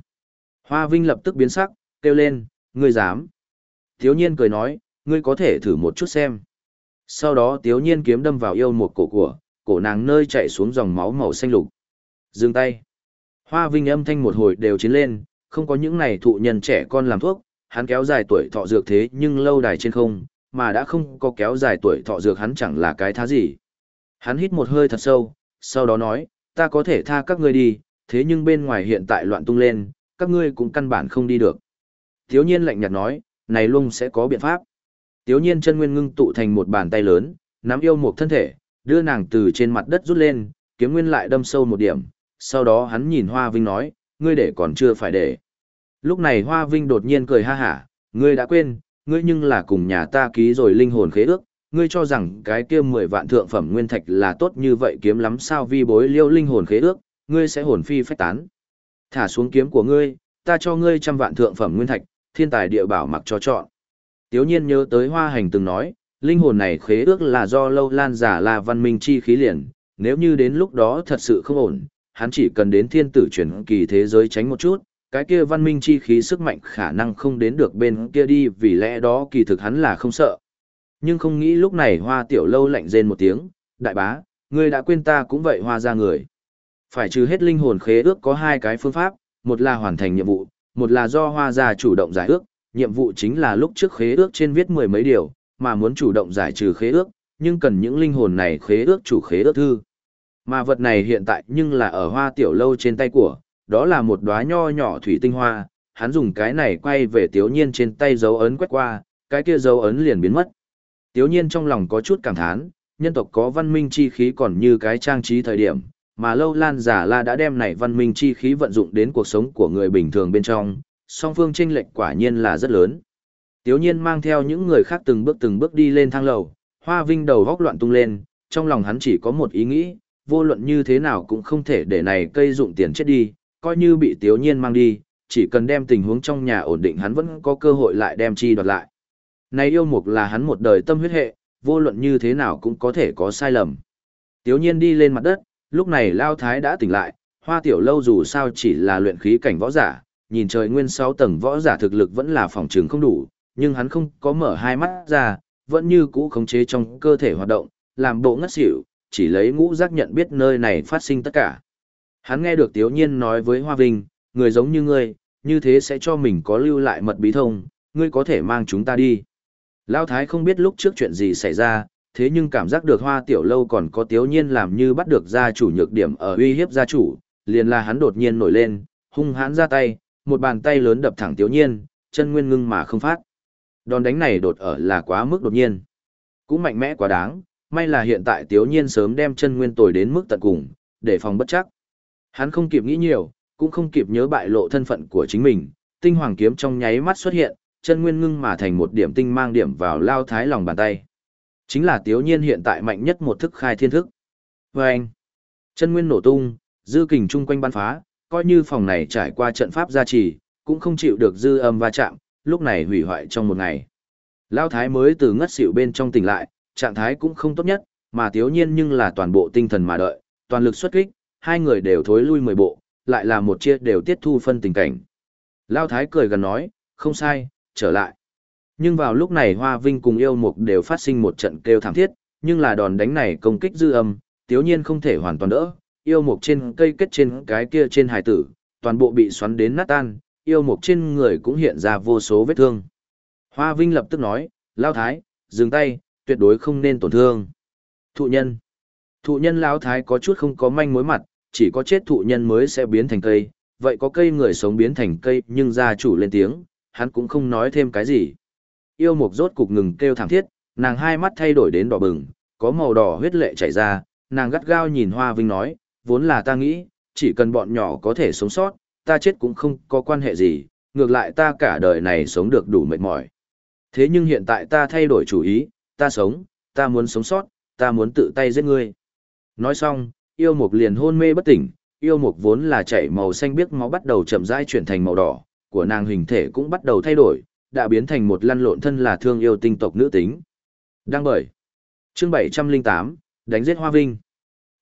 Hoa Vinh lập tức biến sắc, kêu lên, ngươi dám. Tiếu nhiên cười nói, ngươi có thể thử một chút xem. Sau đó tiếu nhiên kiếm đâm vào yêu một cổ của, cổ nàng nơi chạy xuống dòng máu màu xanh lục. Dừng tay. Hoa Vinh âm thanh một hồi đều chiến lên, không có những này thụ nhân trẻ con làm thuốc, hắn kéo dài tuổi thọ dược thế nhưng lâu đài trên không, mà đã không có kéo dài tuổi thọ dược hắn chẳng là cái thá gì. Hắn hít một hơi thật sâu, sau đó nói, ta có thể tha các ngươi đi, thế nhưng bên ngoài hiện tại loạn tung lên, các ngươi cũng căn bản không đi được. Tiếu nhiên lạnh nhạt nói, này luôn sẽ có biện pháp. Tiếu nhiên chân nguyên ngưng tụ thành một bàn tay lớn, nắm yêu một thân thể, đưa nàng từ trên mặt đất rút lên, kiếm nguyên lại đâm sâu một điểm, sau đó hắn nhìn Hoa Vinh nói, ngươi để còn chưa phải để. Lúc này Hoa Vinh đột nhiên cười ha hả, ngươi đã quên, ngươi nhưng là cùng nhà ta ký rồi linh hồn khế ước, ngươi cho rằng cái kia 10 vạn thượng phẩm nguyên thạch là tốt như vậy kiếm lắm sao vi bối liêu linh hồn khế ước, ngươi sẽ hồn phi phách tán. Thả xuống kiếm của ngươi, ta cho ngươi trăm vạn thượng phẩm nguyên thạch, thiên tài địa bảo mặc cho chọn. Tiếu nhiên nhớ tới hoa hành từng nói, linh hồn này khế ước là do lâu lan giả là văn minh chi khí liền, nếu như đến lúc đó thật sự không ổn, hắn chỉ cần đến thiên tử chuyển kỳ thế giới tránh một chút, cái kia văn minh chi khí sức mạnh khả năng không đến được bên kia đi vì lẽ đó kỳ thực hắn là không sợ. Nhưng không nghĩ lúc này hoa tiểu lâu lạnh rên một tiếng, đại bá, ngươi đã quên ta cũng vậy hoa ra người. Phải trừ hết linh hồn khế ước có hai cái phương pháp, một là hoàn thành nhiệm vụ, một là do hoa gia chủ động giải ước, nhiệm vụ chính là lúc trước khế ước trên viết mười mấy điều, mà muốn chủ động giải trừ khế ước, nhưng cần những linh hồn này khế ước chủ khế ước thư. Mà vật này hiện tại nhưng là ở hoa tiểu lâu trên tay của, đó là một đóa nho nhỏ thủy tinh hoa, hắn dùng cái này quay về tiểu nhiên trên tay dấu ấn quét qua, cái kia dấu ấn liền biến mất. Tiểu nhiên trong lòng có chút cảm thán, nhân tộc có văn minh chi khí còn như cái trang trí thời điểm, mà lâu lan giả la đã đem này văn minh chi khí vận dụng đến cuộc sống của người bình thường bên trong, song phương tranh lệch quả nhiên là rất lớn. Tiếu nhiên mang theo những người khác từng bước từng bước đi lên thang lầu, hoa vinh đầu góc loạn tung lên, trong lòng hắn chỉ có một ý nghĩ, vô luận như thế nào cũng không thể để này cây dụng tiền chết đi, coi như bị tiếu nhiên mang đi, chỉ cần đem tình huống trong nhà ổn định hắn vẫn có cơ hội lại đem chi đoạt lại. Này yêu mục là hắn một đời tâm huyết hệ, vô luận như thế nào cũng có thể có sai lầm. Tiếu nhiên đi lên mặt đất, lúc này Lao Thái đã tỉnh lại, hoa tiểu lâu dù sao chỉ là luyện khí cảnh võ giả, nhìn trời nguyên sáu tầng võ giả thực lực vẫn là phòng trường không đủ, nhưng hắn không có mở hai mắt ra, vẫn như cũ khống chế trong cơ thể hoạt động, làm bộ ngất xỉu, chỉ lấy ngũ giác nhận biết nơi này phát sinh tất cả. Hắn nghe được Tiếu Nhiên nói với Hoa Vinh, người giống như ngươi, như thế sẽ cho mình có lưu lại mật bí thông, ngươi có thể mang chúng ta đi. Lao Thái không biết lúc trước chuyện gì xảy ra, thế nhưng cảm giác được Hoa Tiểu Lâu còn có Tiếu Nhiên làm như bắt được gia chủ nhược điểm ở uy hiếp gia chủ, liền là hắn đột nhiên nổi lên, hung hãn ra tay, một bàn tay lớn đập thẳng Tiếu Nhiên, chân nguyên ngưng mà không phát. Đòn đánh này đột ở là quá mức đột nhiên. Cũng mạnh mẽ quá đáng, may là hiện tại Tiếu Nhiên sớm đem chân nguyên tồi đến mức tận cùng, để phòng bất chắc. Hắn không kịp nghĩ nhiều, cũng không kịp nhớ bại lộ thân phận của chính mình, tinh hoàng kiếm trong nháy mắt xuất hiện, chân nguyên ngưng mà thành một điểm tinh mang điểm vào lao thái lòng bàn tay. Chính là Tiếu Nhiên hiện tại mạnh nhất một thức khai thiên thức. Và anh, chân nguyên nổ tung, dư kình chung quanh bắn phá, coi như phòng này trải qua trận pháp gia trì, cũng không chịu được dư âm va chạm, lúc này hủy hoại trong một ngày. Lao thái mới từ ngất xỉu bên trong tỉnh lại, trạng thái cũng không tốt nhất, mà Tiếu Nhiên nhưng là toàn bộ tinh thần mà đợi, toàn lực xuất kích, hai người đều thối lui mười bộ, lại là một chia đều tiết thu phân tình cảnh. Lao Thái cười gần nói, không sai, trở lại. Nhưng vào lúc này Hoa Vinh cùng yêu mục đều phát sinh một trận kêu thảm thiết, nhưng là đòn đánh này công kích dư âm, tiếu nhiên không thể hoàn toàn đỡ, yêu mục trên cây kết trên cái kia trên hải tử, toàn bộ bị xoắn đến nát tan, yêu mục trên người cũng hiện ra vô số vết thương. Hoa Vinh lập tức nói, Lao Thái, dừng tay, tuyệt đối không nên tổn thương. Thụ nhân. Thụ nhân Lao Thái có chút không có manh mối mặt, chỉ có chết thụ nhân mới sẽ biến thành cây, vậy có cây người sống biến thành cây nhưng gia chủ lên tiếng, hắn cũng không nói thêm cái gì. Yêu mục rốt cục ngừng kêu thảm thiết, nàng hai mắt thay đổi đến đỏ bừng, có màu đỏ huyết lệ chảy ra, nàng gắt gao nhìn Hoa Vinh nói, vốn là ta nghĩ, chỉ cần bọn nhỏ có thể sống sót, ta chết cũng không có quan hệ gì, ngược lại ta cả đời này sống được đủ mệt mỏi. Thế nhưng hiện tại ta thay đổi chủ ý, ta sống, ta muốn sống sót, ta muốn tự tay giết ngươi. Nói xong, yêu mục liền hôn mê bất tỉnh, yêu mục vốn là chảy màu xanh biếc máu bắt đầu chậm rãi chuyển thành màu đỏ, của nàng hình thể cũng bắt đầu thay đổi, đã biến thành một lăn lộn thân là thương yêu tinh tộc nữ tính. Đang bởi. Chương 708, đánh giết Hoa Vinh.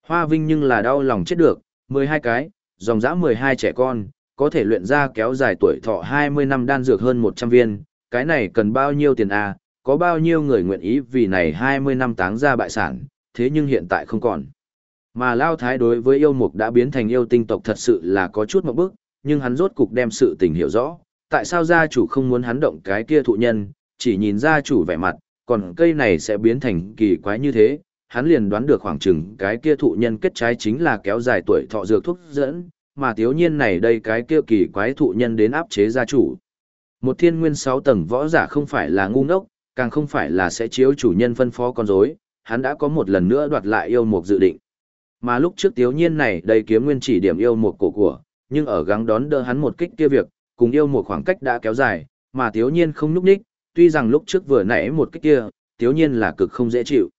Hoa Vinh nhưng là đau lòng chết được, 12 cái, dòng dã 12 trẻ con, có thể luyện ra kéo dài tuổi thọ 20 năm đan dược hơn 100 viên, cái này cần bao nhiêu tiền à, có bao nhiêu người nguyện ý vì này 20 năm táng ra bại sản, thế nhưng hiện tại không còn. Mà Lao Thái đối với yêu mục đã biến thành yêu tinh tộc thật sự là có chút một bước, nhưng hắn rốt cục đem sự tình hiểu rõ. Tại sao gia chủ không muốn hắn động cái kia thụ nhân, chỉ nhìn gia chủ vẻ mặt, còn cây này sẽ biến thành kỳ quái như thế, hắn liền đoán được khoảng chừng cái kia thụ nhân kết trái chính là kéo dài tuổi thọ dược thuốc dẫn, mà thiếu nhiên này đây cái kia kỳ quái thụ nhân đến áp chế gia chủ. Một thiên nguyên sáu tầng võ giả không phải là ngu ngốc, càng không phải là sẽ chiếu chủ nhân phân phó con rối, hắn đã có một lần nữa đoạt lại yêu mục dự định. Mà lúc trước thiếu nhiên này đầy kiếm nguyên chỉ điểm yêu mục cổ của, nhưng ở gắng đón đỡ hắn một kích kia việc, cùng yêu một khoảng cách đã kéo dài, mà tiếu nhiên không núp ních, tuy rằng lúc trước vừa nãy một kích kia, tiếu nhiên là cực không dễ chịu.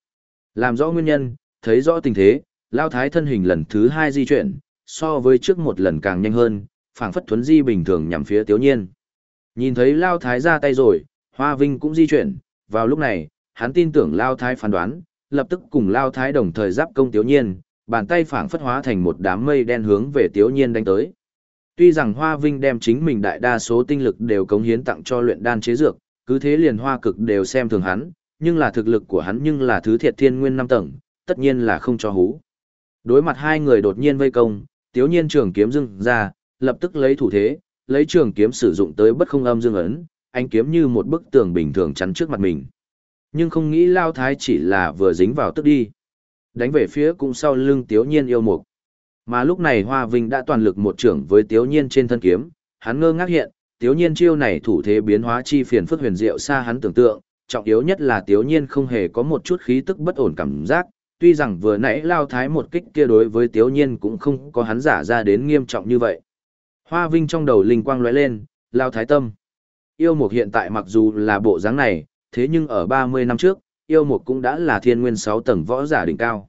Làm rõ nguyên nhân, thấy rõ tình thế, Lao Thái thân hình lần thứ hai di chuyển, so với trước một lần càng nhanh hơn, phảng phất thuấn di bình thường nhằm phía tiếu nhiên. Nhìn thấy Lao Thái ra tay rồi, Hoa Vinh cũng di chuyển, vào lúc này, hắn tin tưởng Lao Thái phán đoán, lập tức cùng Lao Thái đồng thời giáp công tiếu nhiên, bàn tay phảng phất hóa thành một đám mây đen hướng về tiếu nhiên đánh tới. Tuy rằng Hoa Vinh đem chính mình đại đa số tinh lực đều cống hiến tặng cho luyện đan chế dược, cứ thế liền hoa cực đều xem thường hắn, nhưng là thực lực của hắn nhưng là thứ thiệt thiên nguyên năm tầng, tất nhiên là không cho hú. Đối mặt hai người đột nhiên vây công, tiếu nhiên trường kiếm dưng ra, lập tức lấy thủ thế, lấy trường kiếm sử dụng tới bất không âm dương ấn, anh kiếm như một bức tường bình thường chắn trước mặt mình. Nhưng không nghĩ lao thái chỉ là vừa dính vào tức đi. Đánh về phía cũng sau lưng tiếu nhiên yêu mục. Mà lúc này Hoa Vinh đã toàn lực một trưởng với tiếu nhiên trên thân kiếm, hắn ngơ ngác hiện, tiếu nhiên chiêu này thủ thế biến hóa chi phiền phức huyền diệu xa hắn tưởng tượng, trọng yếu nhất là tiếu nhiên không hề có một chút khí tức bất ổn cảm giác, tuy rằng vừa nãy lao thái một kích kia đối với tiếu nhiên cũng không có hắn giả ra đến nghiêm trọng như vậy. Hoa Vinh trong đầu linh quang lóe lên, lao thái tâm. Yêu mục hiện tại mặc dù là bộ dáng này, thế nhưng ở 30 năm trước, yêu mục cũng đã là thiên nguyên 6 tầng võ giả đỉnh cao.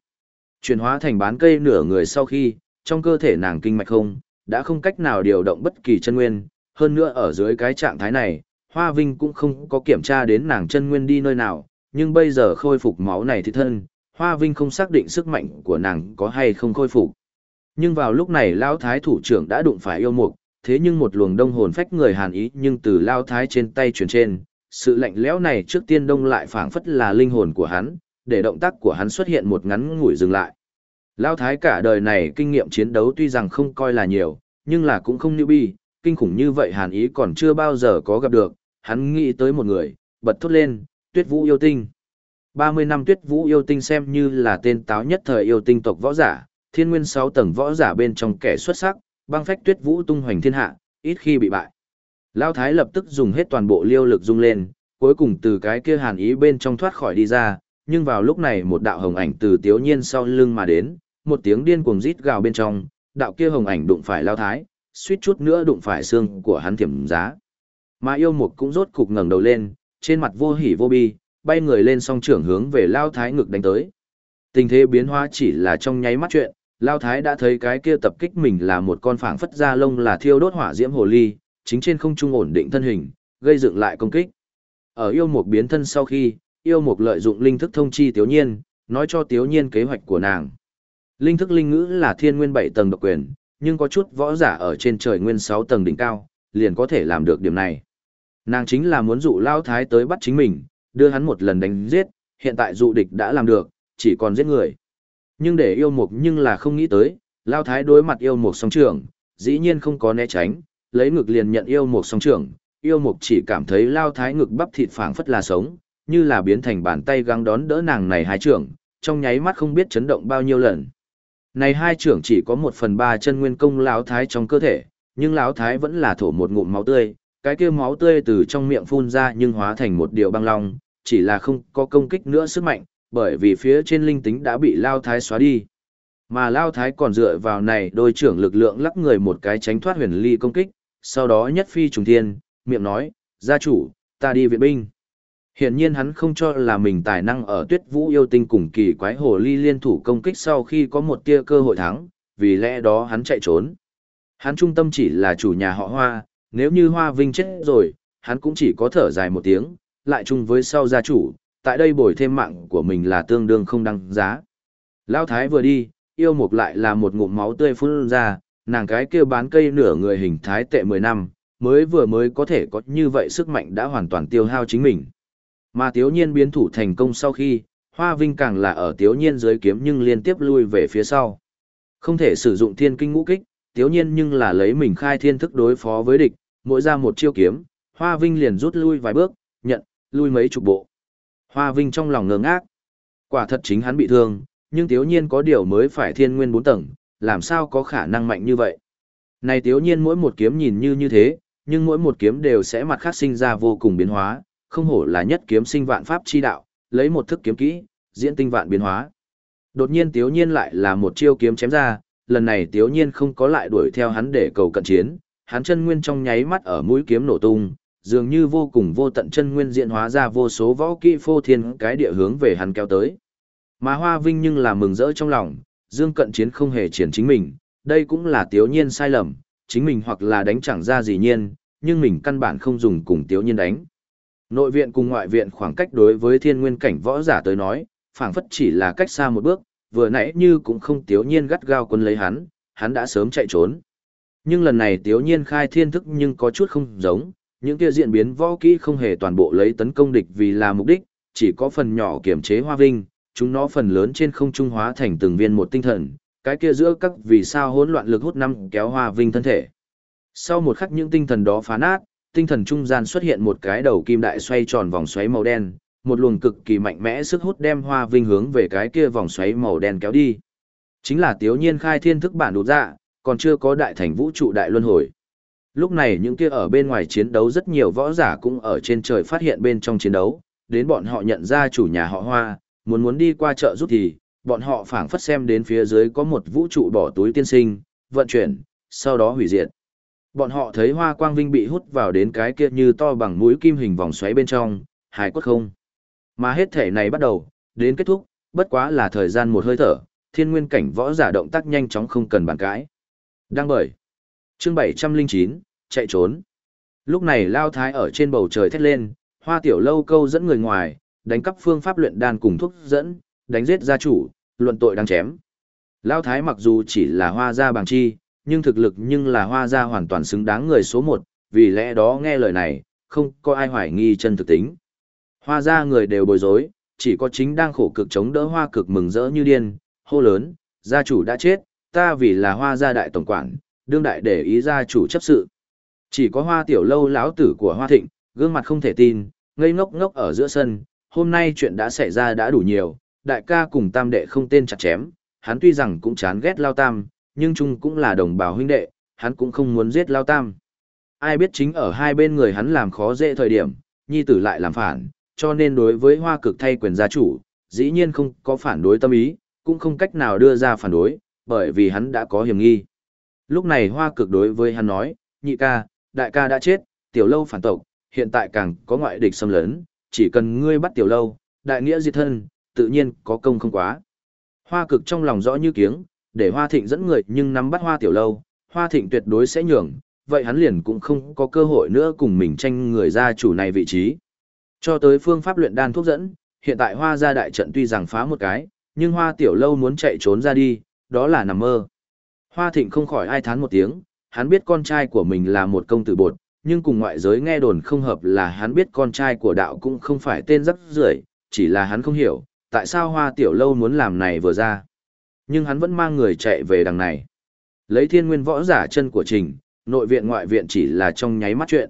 Chuyển hóa thành bán cây nửa người sau khi, trong cơ thể nàng kinh mạch không, đã không cách nào điều động bất kỳ chân nguyên, hơn nữa ở dưới cái trạng thái này, Hoa Vinh cũng không có kiểm tra đến nàng chân nguyên đi nơi nào, nhưng bây giờ khôi phục máu này thì thân, Hoa Vinh không xác định sức mạnh của nàng có hay không khôi phục. Nhưng vào lúc này Lão Thái thủ trưởng đã đụng phải yêu mục, thế nhưng một luồng đông hồn phách người hàn ý nhưng từ Lão Thái trên tay chuyển trên, sự lạnh lẽo này trước tiên đông lại phảng phất là linh hồn của hắn, để động tác của hắn xuất hiện một ngắn ngủi dừng lại. Lão Thái cả đời này kinh nghiệm chiến đấu tuy rằng không coi là nhiều, nhưng là cũng không như bi, kinh khủng như vậy hàn ý còn chưa bao giờ có gặp được, hắn nghĩ tới một người, bật thốt lên, tuyết vũ yêu tinh. 30 năm tuyết vũ yêu tinh xem như là tên táo nhất thời yêu tinh tộc võ giả, thiên nguyên 6 tầng võ giả bên trong kẻ xuất sắc, băng phách tuyết vũ tung hoành thiên hạ, ít khi bị bại. Lao Thái lập tức dùng hết toàn bộ liêu lực dung lên, cuối cùng từ cái kia hàn ý bên trong thoát khỏi đi ra, nhưng vào lúc này một đạo hồng ảnh từ tiếu nhiên sau lưng mà đến, một tiếng điên cuồng rít gào bên trong, đạo kia hồng ảnh đụng phải Lao Thái, suýt chút nữa đụng phải xương của hắn thiểm giá. Mà yêu mục cũng rốt cục ngẩng đầu lên, trên mặt vô hỉ vô bi, bay người lên song trưởng hướng về Lao Thái ngực đánh tới. Tình thế biến hóa chỉ là trong nháy mắt chuyện, Lao Thái đã thấy cái kia tập kích mình là một con phảng phất da lông là thiêu đốt hỏa diễm hồ ly, chính trên không trung ổn định thân hình, gây dựng lại công kích. Ở yêu mục biến thân sau khi, yêu mục lợi dụng linh thức thông chi tiểu Nhiên, nói cho tiểu Nhiên kế hoạch của nàng. Linh thức linh ngữ là thiên nguyên 7 tầng độc quyền, nhưng có chút võ giả ở trên trời nguyên 6 tầng đỉnh cao, liền có thể làm được điểm này. Nàng chính là muốn dụ Lao Thái tới bắt chính mình, đưa hắn một lần đánh giết, hiện tại dụ địch đã làm được, chỉ còn giết người. Nhưng để yêu mục nhưng là không nghĩ tới, Lao Thái đối mặt yêu mục song trưởng, dĩ nhiên không có né tránh, lấy ngực liền nhận yêu mục song trưởng, yêu mục chỉ cảm thấy Lao Thái ngực bắp thịt phảng phất là sống, như là biến thành bàn tay găng đón đỡ nàng này hai trưởng, trong nháy mắt không biết chấn động bao nhiêu lần. Này hai trưởng chỉ có một phần ba chân nguyên công Lão Thái trong cơ thể, nhưng Lão Thái vẫn là thổ một ngụm máu tươi, cái kia máu tươi từ trong miệng phun ra nhưng hóa thành một điều băng long, chỉ là không có công kích nữa sức mạnh, bởi vì phía trên linh tính đã bị Lao Thái xóa đi. Mà Lao Thái còn dựa vào này đôi trưởng lực lượng lắc người một cái tránh thoát huyền ly công kích, sau đó nhất phi trùng thiên, miệng nói, gia chủ, ta đi viện binh. Hiện nhiên hắn không cho là mình tài năng ở tuyết vũ yêu tinh cùng kỳ quái hồ ly liên thủ công kích sau khi có một tia cơ hội thắng, vì lẽ đó hắn chạy trốn. Hắn trung tâm chỉ là chủ nhà họ Hoa, nếu như Hoa Vinh chết rồi, hắn cũng chỉ có thở dài một tiếng, lại chung với sau gia chủ, tại đây bồi thêm mạng của mình là tương đương không đăng giá. Lao Thái vừa đi, yêu mục lại là một ngụm máu tươi phun ra, nàng cái kia bán cây nửa người hình thái tệ 10 năm, mới vừa mới có thể có như vậy sức mạnh đã hoàn toàn tiêu hao chính mình. Mà Tiếu Nhiên biến thủ thành công sau khi, Hoa Vinh càng là ở Tiếu Nhiên dưới kiếm nhưng liên tiếp lui về phía sau. Không thể sử dụng thiên kinh ngũ kích, Tiếu Nhiên nhưng là lấy mình khai thiên thức đối phó với địch, mỗi ra một chiêu kiếm, Hoa Vinh liền rút lui vài bước, nhận, lui mấy chục bộ. Hoa Vinh trong lòng ngơ ngác. Quả thật chính hắn bị thương, nhưng Tiếu Nhiên có điều mới phải thiên nguyên bốn tầng, làm sao có khả năng mạnh như vậy. Này Tiếu Nhiên mỗi một kiếm nhìn như như thế, nhưng mỗi một kiếm đều sẽ mặt khác sinh ra vô cùng biến hóa, không hổ là nhất kiếm sinh vạn pháp chi đạo, lấy một thức kiếm kỹ, diễn tinh vạn biến hóa. Đột nhiên Tiếu Nhiên lại là một chiêu kiếm chém ra, lần này Tiếu Nhiên không có lại đuổi theo hắn để cầu cận chiến, hắn chân nguyên trong nháy mắt ở mũi kiếm nổ tung, dường như vô cùng vô tận chân nguyên diễn hóa ra vô số võ kỹ phô thiên cái địa hướng về hắn kéo tới. Mà Hoa Vinh nhưng là mừng rỡ trong lòng, Dương Cận Chiến không hề triển chính mình, đây cũng là tiếu nhiên sai lầm, chính mình hoặc là đánh chẳng ra gì nhiên, nhưng mình căn bản không dùng cùng tiếu nhiên đánh. Nội viện cùng ngoại viện khoảng cách đối với thiên nguyên cảnh võ giả tới nói, phảng phất chỉ là cách xa một bước, vừa nãy như cũng không tiếu nhiên gắt gao quân lấy hắn, hắn đã sớm chạy trốn. Nhưng lần này tiếu nhiên khai thiên thức nhưng có chút không giống, những kia diễn biến võ kỹ không hề toàn bộ lấy tấn công địch vì là mục đích, chỉ có phần nhỏ kiểm chế hoa vinh, chúng nó phần lớn trên không trung hóa thành từng viên một tinh thần, cái kia giữa các vì sao hỗn loạn lực hút năm kéo hoa vinh thân thể. Sau một khắc những tinh thần đó phá nát, tinh thần trung gian xuất hiện một cái đầu kim đại xoay tròn vòng xoáy màu đen, một luồng cực kỳ mạnh mẽ sức hút đem hoa vinh hướng về cái kia vòng xoáy màu đen kéo đi. Chính là Tiếu Nhiên khai thiên thức bản đột dạ, còn chưa có đại thành vũ trụ đại luân hồi. Lúc này những kia ở bên ngoài chiến đấu rất nhiều võ giả cũng ở trên trời phát hiện bên trong chiến đấu, đến bọn họ nhận ra chủ nhà họ Hoa, muốn muốn đi qua chợ giúp thì, bọn họ phảng phất xem đến phía dưới có một vũ trụ bỏ túi tiên sinh, vận chuyển, sau đó hủy diệt. Bọn họ thấy Hoa Quang Vinh bị hút vào đến cái kia như to bằng mũi kim hình vòng xoáy bên trong, hài quất không. Mà hết thể này bắt đầu, đến kết thúc, bất quá là thời gian một hơi thở, thiên nguyên cảnh võ giả động tác nhanh chóng không cần bàn cãi. Đang bởi. Chương 709, chạy trốn. Lúc này Lao Thái ở trên bầu trời thét lên, hoa tiểu lâu câu dẫn người ngoài, đánh cắp phương pháp luyện đan cùng thuốc dẫn, đánh giết gia chủ, luận tội đang chém. Lao Thái mặc dù chỉ là hoa gia bằng chi, nhưng thực lực nhưng là hoa gia hoàn toàn xứng đáng người số một, vì lẽ đó nghe lời này, không có ai hoài nghi chân thực tính. Hoa gia người đều bối rối, chỉ có chính đang khổ cực chống đỡ hoa cực mừng rỡ như điên, hô lớn, gia chủ đã chết, ta vì là hoa gia đại tổng quản, đương đại để ý gia chủ chấp sự. Chỉ có hoa tiểu lâu lão tử của hoa thịnh, gương mặt không thể tin, ngây ngốc ngốc ở giữa sân, hôm nay chuyện đã xảy ra đã đủ nhiều, đại ca cùng tam đệ không tên chặt chém, hắn tuy rằng cũng chán ghét lao tam, nhưng chung cũng là đồng bào huynh đệ, hắn cũng không muốn giết lao tam. Ai biết chính ở hai bên người hắn làm khó dễ thời điểm, nhi tử lại làm phản, cho nên đối với hoa cực thay quyền gia chủ, dĩ nhiên không có phản đối tâm ý, cũng không cách nào đưa ra phản đối, bởi vì hắn đã có hiểm nghi. Lúc này hoa cực đối với hắn nói, nhị ca, đại ca đã chết, tiểu lâu phản tộc, hiện tại càng có ngoại địch xâm lấn, chỉ cần ngươi bắt tiểu lâu, đại nghĩa diệt thân, tự nhiên có công không quá. Hoa cực trong lòng rõ như kiếng, để hoa thịnh dẫn người nhưng nắm bắt hoa tiểu lâu, hoa thịnh tuyệt đối sẽ nhường, vậy hắn liền cũng không có cơ hội nữa cùng mình tranh người gia chủ này vị trí. Cho tới phương pháp luyện đan thuốc dẫn, hiện tại hoa gia đại trận tuy rằng phá một cái, nhưng hoa tiểu lâu muốn chạy trốn ra đi, đó là nằm mơ. Hoa thịnh không khỏi ai thán một tiếng, hắn biết con trai của mình là một công tử bột, nhưng cùng ngoại giới nghe đồn không hợp là hắn biết con trai của đạo cũng không phải tên rắc rưởi, chỉ là hắn không hiểu, tại sao hoa tiểu lâu muốn làm này vừa ra. Nhưng hắn vẫn mang người chạy về đằng này. Lấy thiên nguyên võ giả chân của trình, nội viện ngoại viện chỉ là trong nháy mắt chuyện.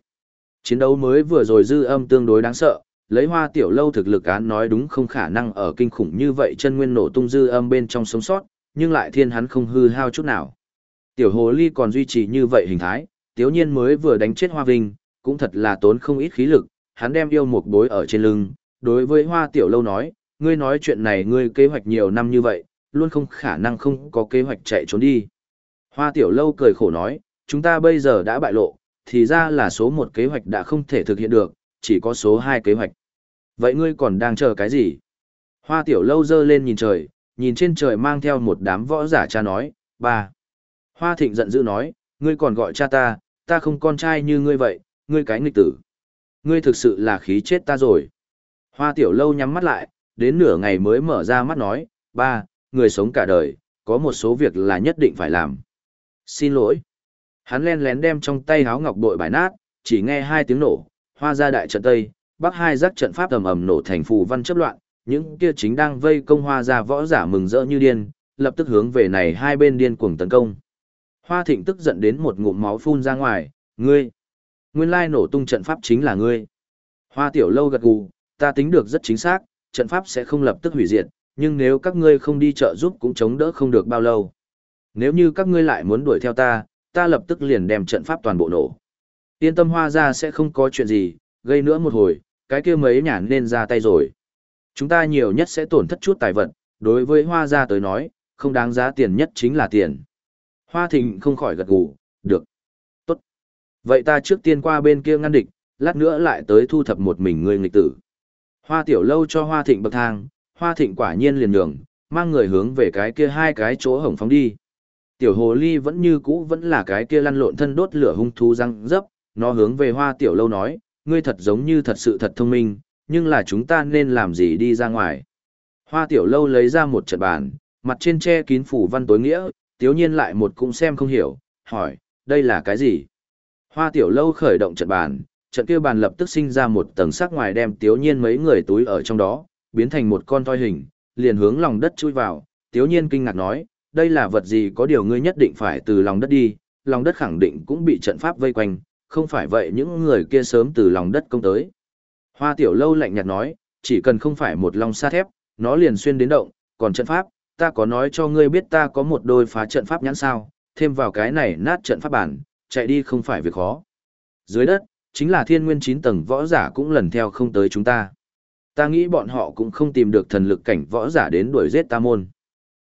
Chiến đấu mới vừa rồi dư âm tương đối đáng sợ, lấy hoa tiểu lâu thực lực án nói đúng không khả năng ở kinh khủng như vậy chân nguyên nổ tung dư âm bên trong sống sót, nhưng lại thiên hắn không hư hao chút nào. Tiểu hồ ly còn duy trì như vậy hình thái, tiếu nhiên mới vừa đánh chết hoa vinh, cũng thật là tốn không ít khí lực, hắn đem yêu một bối ở trên lưng, đối với hoa tiểu lâu nói, ngươi nói chuyện này ngươi kế hoạch nhiều năm như vậy, luôn không khả năng không có kế hoạch chạy trốn đi. Hoa tiểu lâu cười khổ nói, chúng ta bây giờ đã bại lộ, thì ra là số một kế hoạch đã không thể thực hiện được, chỉ có số hai kế hoạch. Vậy ngươi còn đang chờ cái gì? Hoa tiểu lâu dơ lên nhìn trời, nhìn trên trời mang theo một đám võ giả cha nói, ba. Hoa thịnh giận dữ nói, ngươi còn gọi cha ta, ta không con trai như ngươi vậy, ngươi cái nghịch tử. Ngươi thực sự là khí chết ta rồi. Hoa tiểu lâu nhắm mắt lại, đến nửa ngày mới mở ra mắt nói, ba, người sống cả đời, có một số việc là nhất định phải làm. Xin lỗi. Hắn len lén đem trong tay háo ngọc bội bài nát, chỉ nghe hai tiếng nổ, hoa ra đại trận tây, bắc hai giác trận pháp ầm ầm nổ thành phù văn chấp loạn, những kia chính đang vây công hoa ra võ giả mừng rỡ như điên, lập tức hướng về này hai bên điên cuồng tấn công. Hoa thịnh tức giận đến một ngụm máu phun ra ngoài, ngươi, nguyên lai nổ tung trận pháp chính là ngươi. Hoa tiểu lâu gật gù, ta tính được rất chính xác, trận pháp sẽ không lập tức hủy diệt, nhưng nếu các ngươi không đi trợ giúp cũng chống đỡ không được bao lâu. Nếu như các ngươi lại muốn đuổi theo ta, ta lập tức liền đem trận pháp toàn bộ nổ. Yên tâm hoa ra sẽ không có chuyện gì, gây nữa một hồi, cái kia mấy nhà nên ra tay rồi. Chúng ta nhiều nhất sẽ tổn thất chút tài vật, đối với hoa gia tới nói, không đáng giá tiền nhất chính là tiền. Hoa thịnh không khỏi gật gù, được. Tốt. Vậy ta trước tiên qua bên kia ngăn địch, lát nữa lại tới thu thập một mình ngươi nghịch tử. Hoa tiểu lâu cho hoa thịnh bậc thang, hoa thịnh quả nhiên liền nhường, mang người hướng về cái kia hai cái chỗ hổng phóng đi. Tiểu hồ ly vẫn như cũ vẫn là cái kia lăn lộn thân đốt lửa hung thú răng dấp, nó hướng về hoa tiểu lâu nói, ngươi thật giống như thật sự thật thông minh, nhưng là chúng ta nên làm gì đi ra ngoài. Hoa tiểu lâu lấy ra một trận bàn, mặt trên che kín phủ văn tối nghĩa, tiếu nhiên lại một cũng xem không hiểu, hỏi, đây là cái gì? Hoa tiểu lâu khởi động trận bàn, trận kia bàn lập tức sinh ra một tầng sắc ngoài đem tiếu nhiên mấy người túi ở trong đó, biến thành một con toi hình, liền hướng lòng đất chui vào, tiếu nhiên kinh ngạc nói, đây là vật gì có điều ngươi nhất định phải từ lòng đất đi, lòng đất khẳng định cũng bị trận pháp vây quanh, không phải vậy những người kia sớm từ lòng đất công tới. Hoa tiểu lâu lạnh nhạt nói, chỉ cần không phải một lòng sa thép, nó liền xuyên đến động, còn trận pháp, ta có nói cho ngươi biết ta có một đôi phá trận pháp nhãn sao, thêm vào cái này nát trận pháp bản, chạy đi không phải việc khó. Dưới đất, chính là thiên nguyên 9 tầng võ giả cũng lần theo không tới chúng ta. Ta nghĩ bọn họ cũng không tìm được thần lực cảnh võ giả đến đuổi giết ta môn.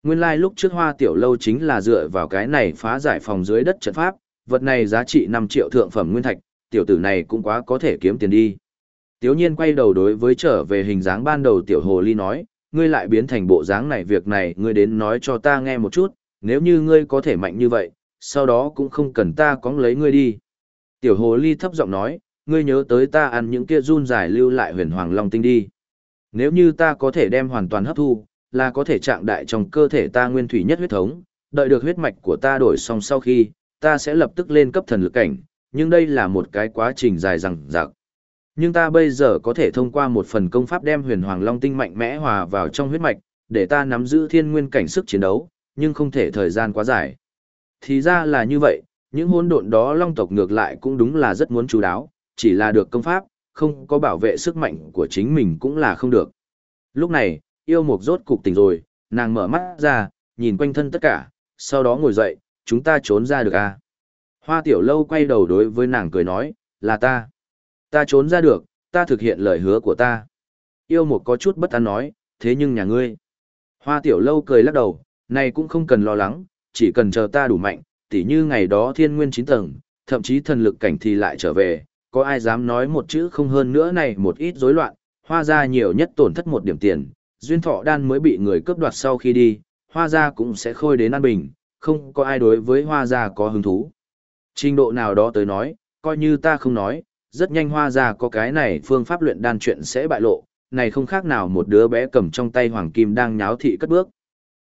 Nguyên lai like lúc trước hoa tiểu lâu chính là dựa vào cái này phá giải phòng dưới đất trận pháp, vật này giá trị 5 triệu thượng phẩm nguyên thạch, tiểu tử này cũng quá có thể kiếm tiền đi. Tiếu nhiên quay đầu đối với trở về hình dáng ban đầu tiểu hồ ly nói, ngươi lại biến thành bộ dáng này việc này ngươi đến nói cho ta nghe một chút, nếu như ngươi có thể mạnh như vậy, sau đó cũng không cần ta cóng lấy ngươi đi. Tiểu hồ ly thấp giọng nói, ngươi nhớ tới ta ăn những kia run dài lưu lại huyền hoàng long tinh đi. Nếu như ta có thể đem hoàn toàn hấp thu, là có thể trạng đại trong cơ thể ta nguyên thủy nhất huyết thống, đợi được huyết mạch của ta đổi xong sau khi, ta sẽ lập tức lên cấp thần lực cảnh, nhưng đây là một cái quá trình dài dằng dặc. Nhưng ta bây giờ có thể thông qua một phần công pháp đem huyền hoàng long tinh mạnh mẽ hòa vào trong huyết mạch, để ta nắm giữ thiên nguyên cảnh sức chiến đấu, nhưng không thể thời gian quá dài. Thì ra là như vậy, những hôn độn đó long tộc ngược lại cũng đúng là rất muốn chú đáo, chỉ là được công pháp, không có bảo vệ sức mạnh của chính mình cũng là không được. Lúc này, yêu mục rốt cục tỉnh rồi, nàng mở mắt ra, nhìn quanh thân tất cả, sau đó ngồi dậy, chúng ta trốn ra được à. Hoa tiểu lâu quay đầu đối với nàng cười nói, là ta. Ta trốn ra được, ta thực hiện lời hứa của ta. Yêu mục có chút bất an nói, thế nhưng nhà ngươi. Hoa tiểu lâu cười lắc đầu, này cũng không cần lo lắng, chỉ cần chờ ta đủ mạnh, tỉ như ngày đó thiên nguyên chín tầng, thậm chí thần lực cảnh thì lại trở về, có ai dám nói một chữ không hơn nữa này một ít rối loạn, hoa ra nhiều nhất tổn thất một điểm tiền, duyên thọ đan mới bị người cướp đoạt sau khi đi, hoa ra cũng sẽ khôi đến an bình, không có ai đối với hoa ra có hứng thú. Trình độ nào đó tới nói, coi như ta không nói, rất nhanh hoa ra có cái này phương pháp luyện đan chuyện sẽ bại lộ, này không khác nào một đứa bé cầm trong tay hoàng kim đang nháo thị cất bước.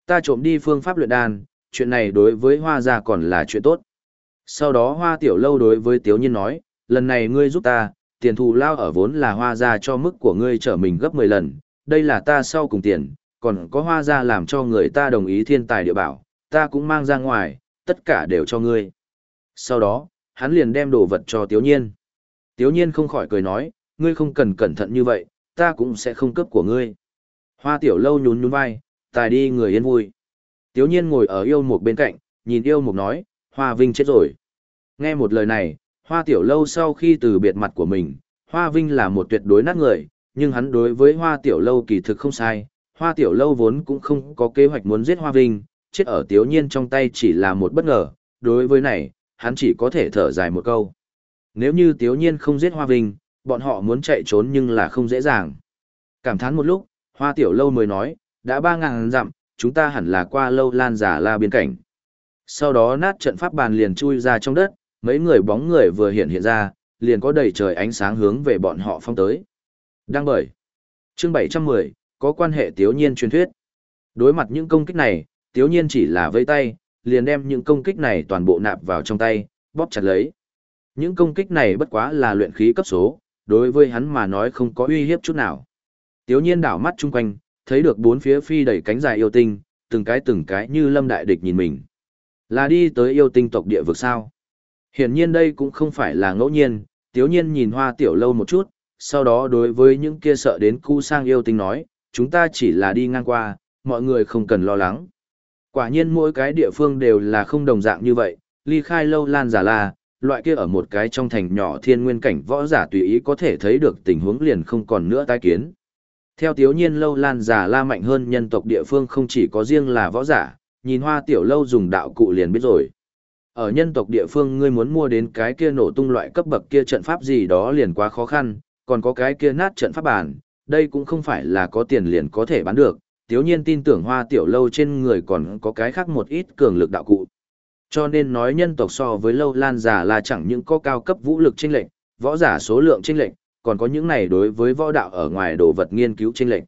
Ta trộm đi phương pháp luyện đan, chuyện này đối với hoa gia còn là chuyện tốt. Sau đó hoa tiểu lâu đối với tiếu nhiên nói, lần này ngươi giúp ta, tiền thù lao ở vốn là hoa ra cho mức của ngươi trở mình gấp 10 lần, đây là ta sau cùng tiền, còn có hoa ra làm cho người ta đồng ý thiên tài địa bảo, ta cũng mang ra ngoài, tất cả đều cho ngươi. Sau đó, hắn liền đem đồ vật cho tiếu nhiên. Tiếu nhiên không khỏi cười nói, ngươi không cần cẩn thận như vậy, ta cũng sẽ không cướp của ngươi. Hoa tiểu lâu nhún nhún vai, tài đi người yên vui. Tiếu nhiên ngồi ở yêu mục bên cạnh, nhìn yêu mục nói, Hoa Vinh chết rồi. Nghe một lời này, Hoa Tiểu Lâu sau khi từ biệt mặt của mình, Hoa Vinh là một tuyệt đối nát người, nhưng hắn đối với Hoa Tiểu Lâu kỳ thực không sai. Hoa Tiểu Lâu vốn cũng không có kế hoạch muốn giết Hoa Vinh, chết ở Tiếu Nhiên trong tay chỉ là một bất ngờ, đối với này, hắn chỉ có thể thở dài một câu. Nếu như Tiếu Nhiên không giết Hoa Vinh, bọn họ muốn chạy trốn nhưng là không dễ dàng. Cảm thán một lúc, Hoa Tiểu Lâu mới nói, đã ba ngàn dặm, chúng ta hẳn là qua lâu lan giả la biên cảnh. Sau đó nát trận pháp bàn liền chui ra trong đất, mấy người bóng người vừa hiện hiện ra, liền có đầy trời ánh sáng hướng về bọn họ phong tới. đang bởi. Chương 710, có quan hệ tiếu nhiên truyền thuyết. Đối mặt những công kích này, tiếu nhiên chỉ là vây tay, liền đem những công kích này toàn bộ nạp vào trong tay, bóp chặt lấy. Những công kích này bất quá là luyện khí cấp số, đối với hắn mà nói không có uy hiếp chút nào. Tiếu nhiên đảo mắt chung quanh, thấy được bốn phía phi đầy cánh dài yêu tinh, từng cái từng cái như lâm đại địch nhìn mình. Là đi tới yêu tinh tộc địa vực sao? Hiển nhiên đây cũng không phải là ngẫu nhiên, tiếu nhiên nhìn hoa tiểu lâu một chút, sau đó đối với những kia sợ đến cu sang yêu tinh nói, chúng ta chỉ là đi ngang qua, mọi người không cần lo lắng. Quả nhiên mỗi cái địa phương đều là không đồng dạng như vậy, ly khai lâu lan giả la, loại kia ở một cái trong thành nhỏ thiên nguyên cảnh võ giả tùy ý có thể thấy được tình huống liền không còn nữa tái kiến. Theo tiếu nhiên lâu lan giả la mạnh hơn nhân tộc địa phương không chỉ có riêng là võ giả, nhìn hoa tiểu lâu dùng đạo cụ liền biết rồi. Ở nhân tộc địa phương ngươi muốn mua đến cái kia nổ tung loại cấp bậc kia trận pháp gì đó liền quá khó khăn, còn có cái kia nát trận pháp bản, đây cũng không phải là có tiền liền có thể bán được, tiếu nhiên tin tưởng hoa tiểu lâu trên người còn có cái khác một ít cường lực đạo cụ. Cho nên nói nhân tộc so với lâu lan giả là chẳng những có cao cấp vũ lực chênh lệnh, võ giả số lượng chênh lệnh, còn có những này đối với võ đạo ở ngoài đồ vật nghiên cứu chênh lệnh.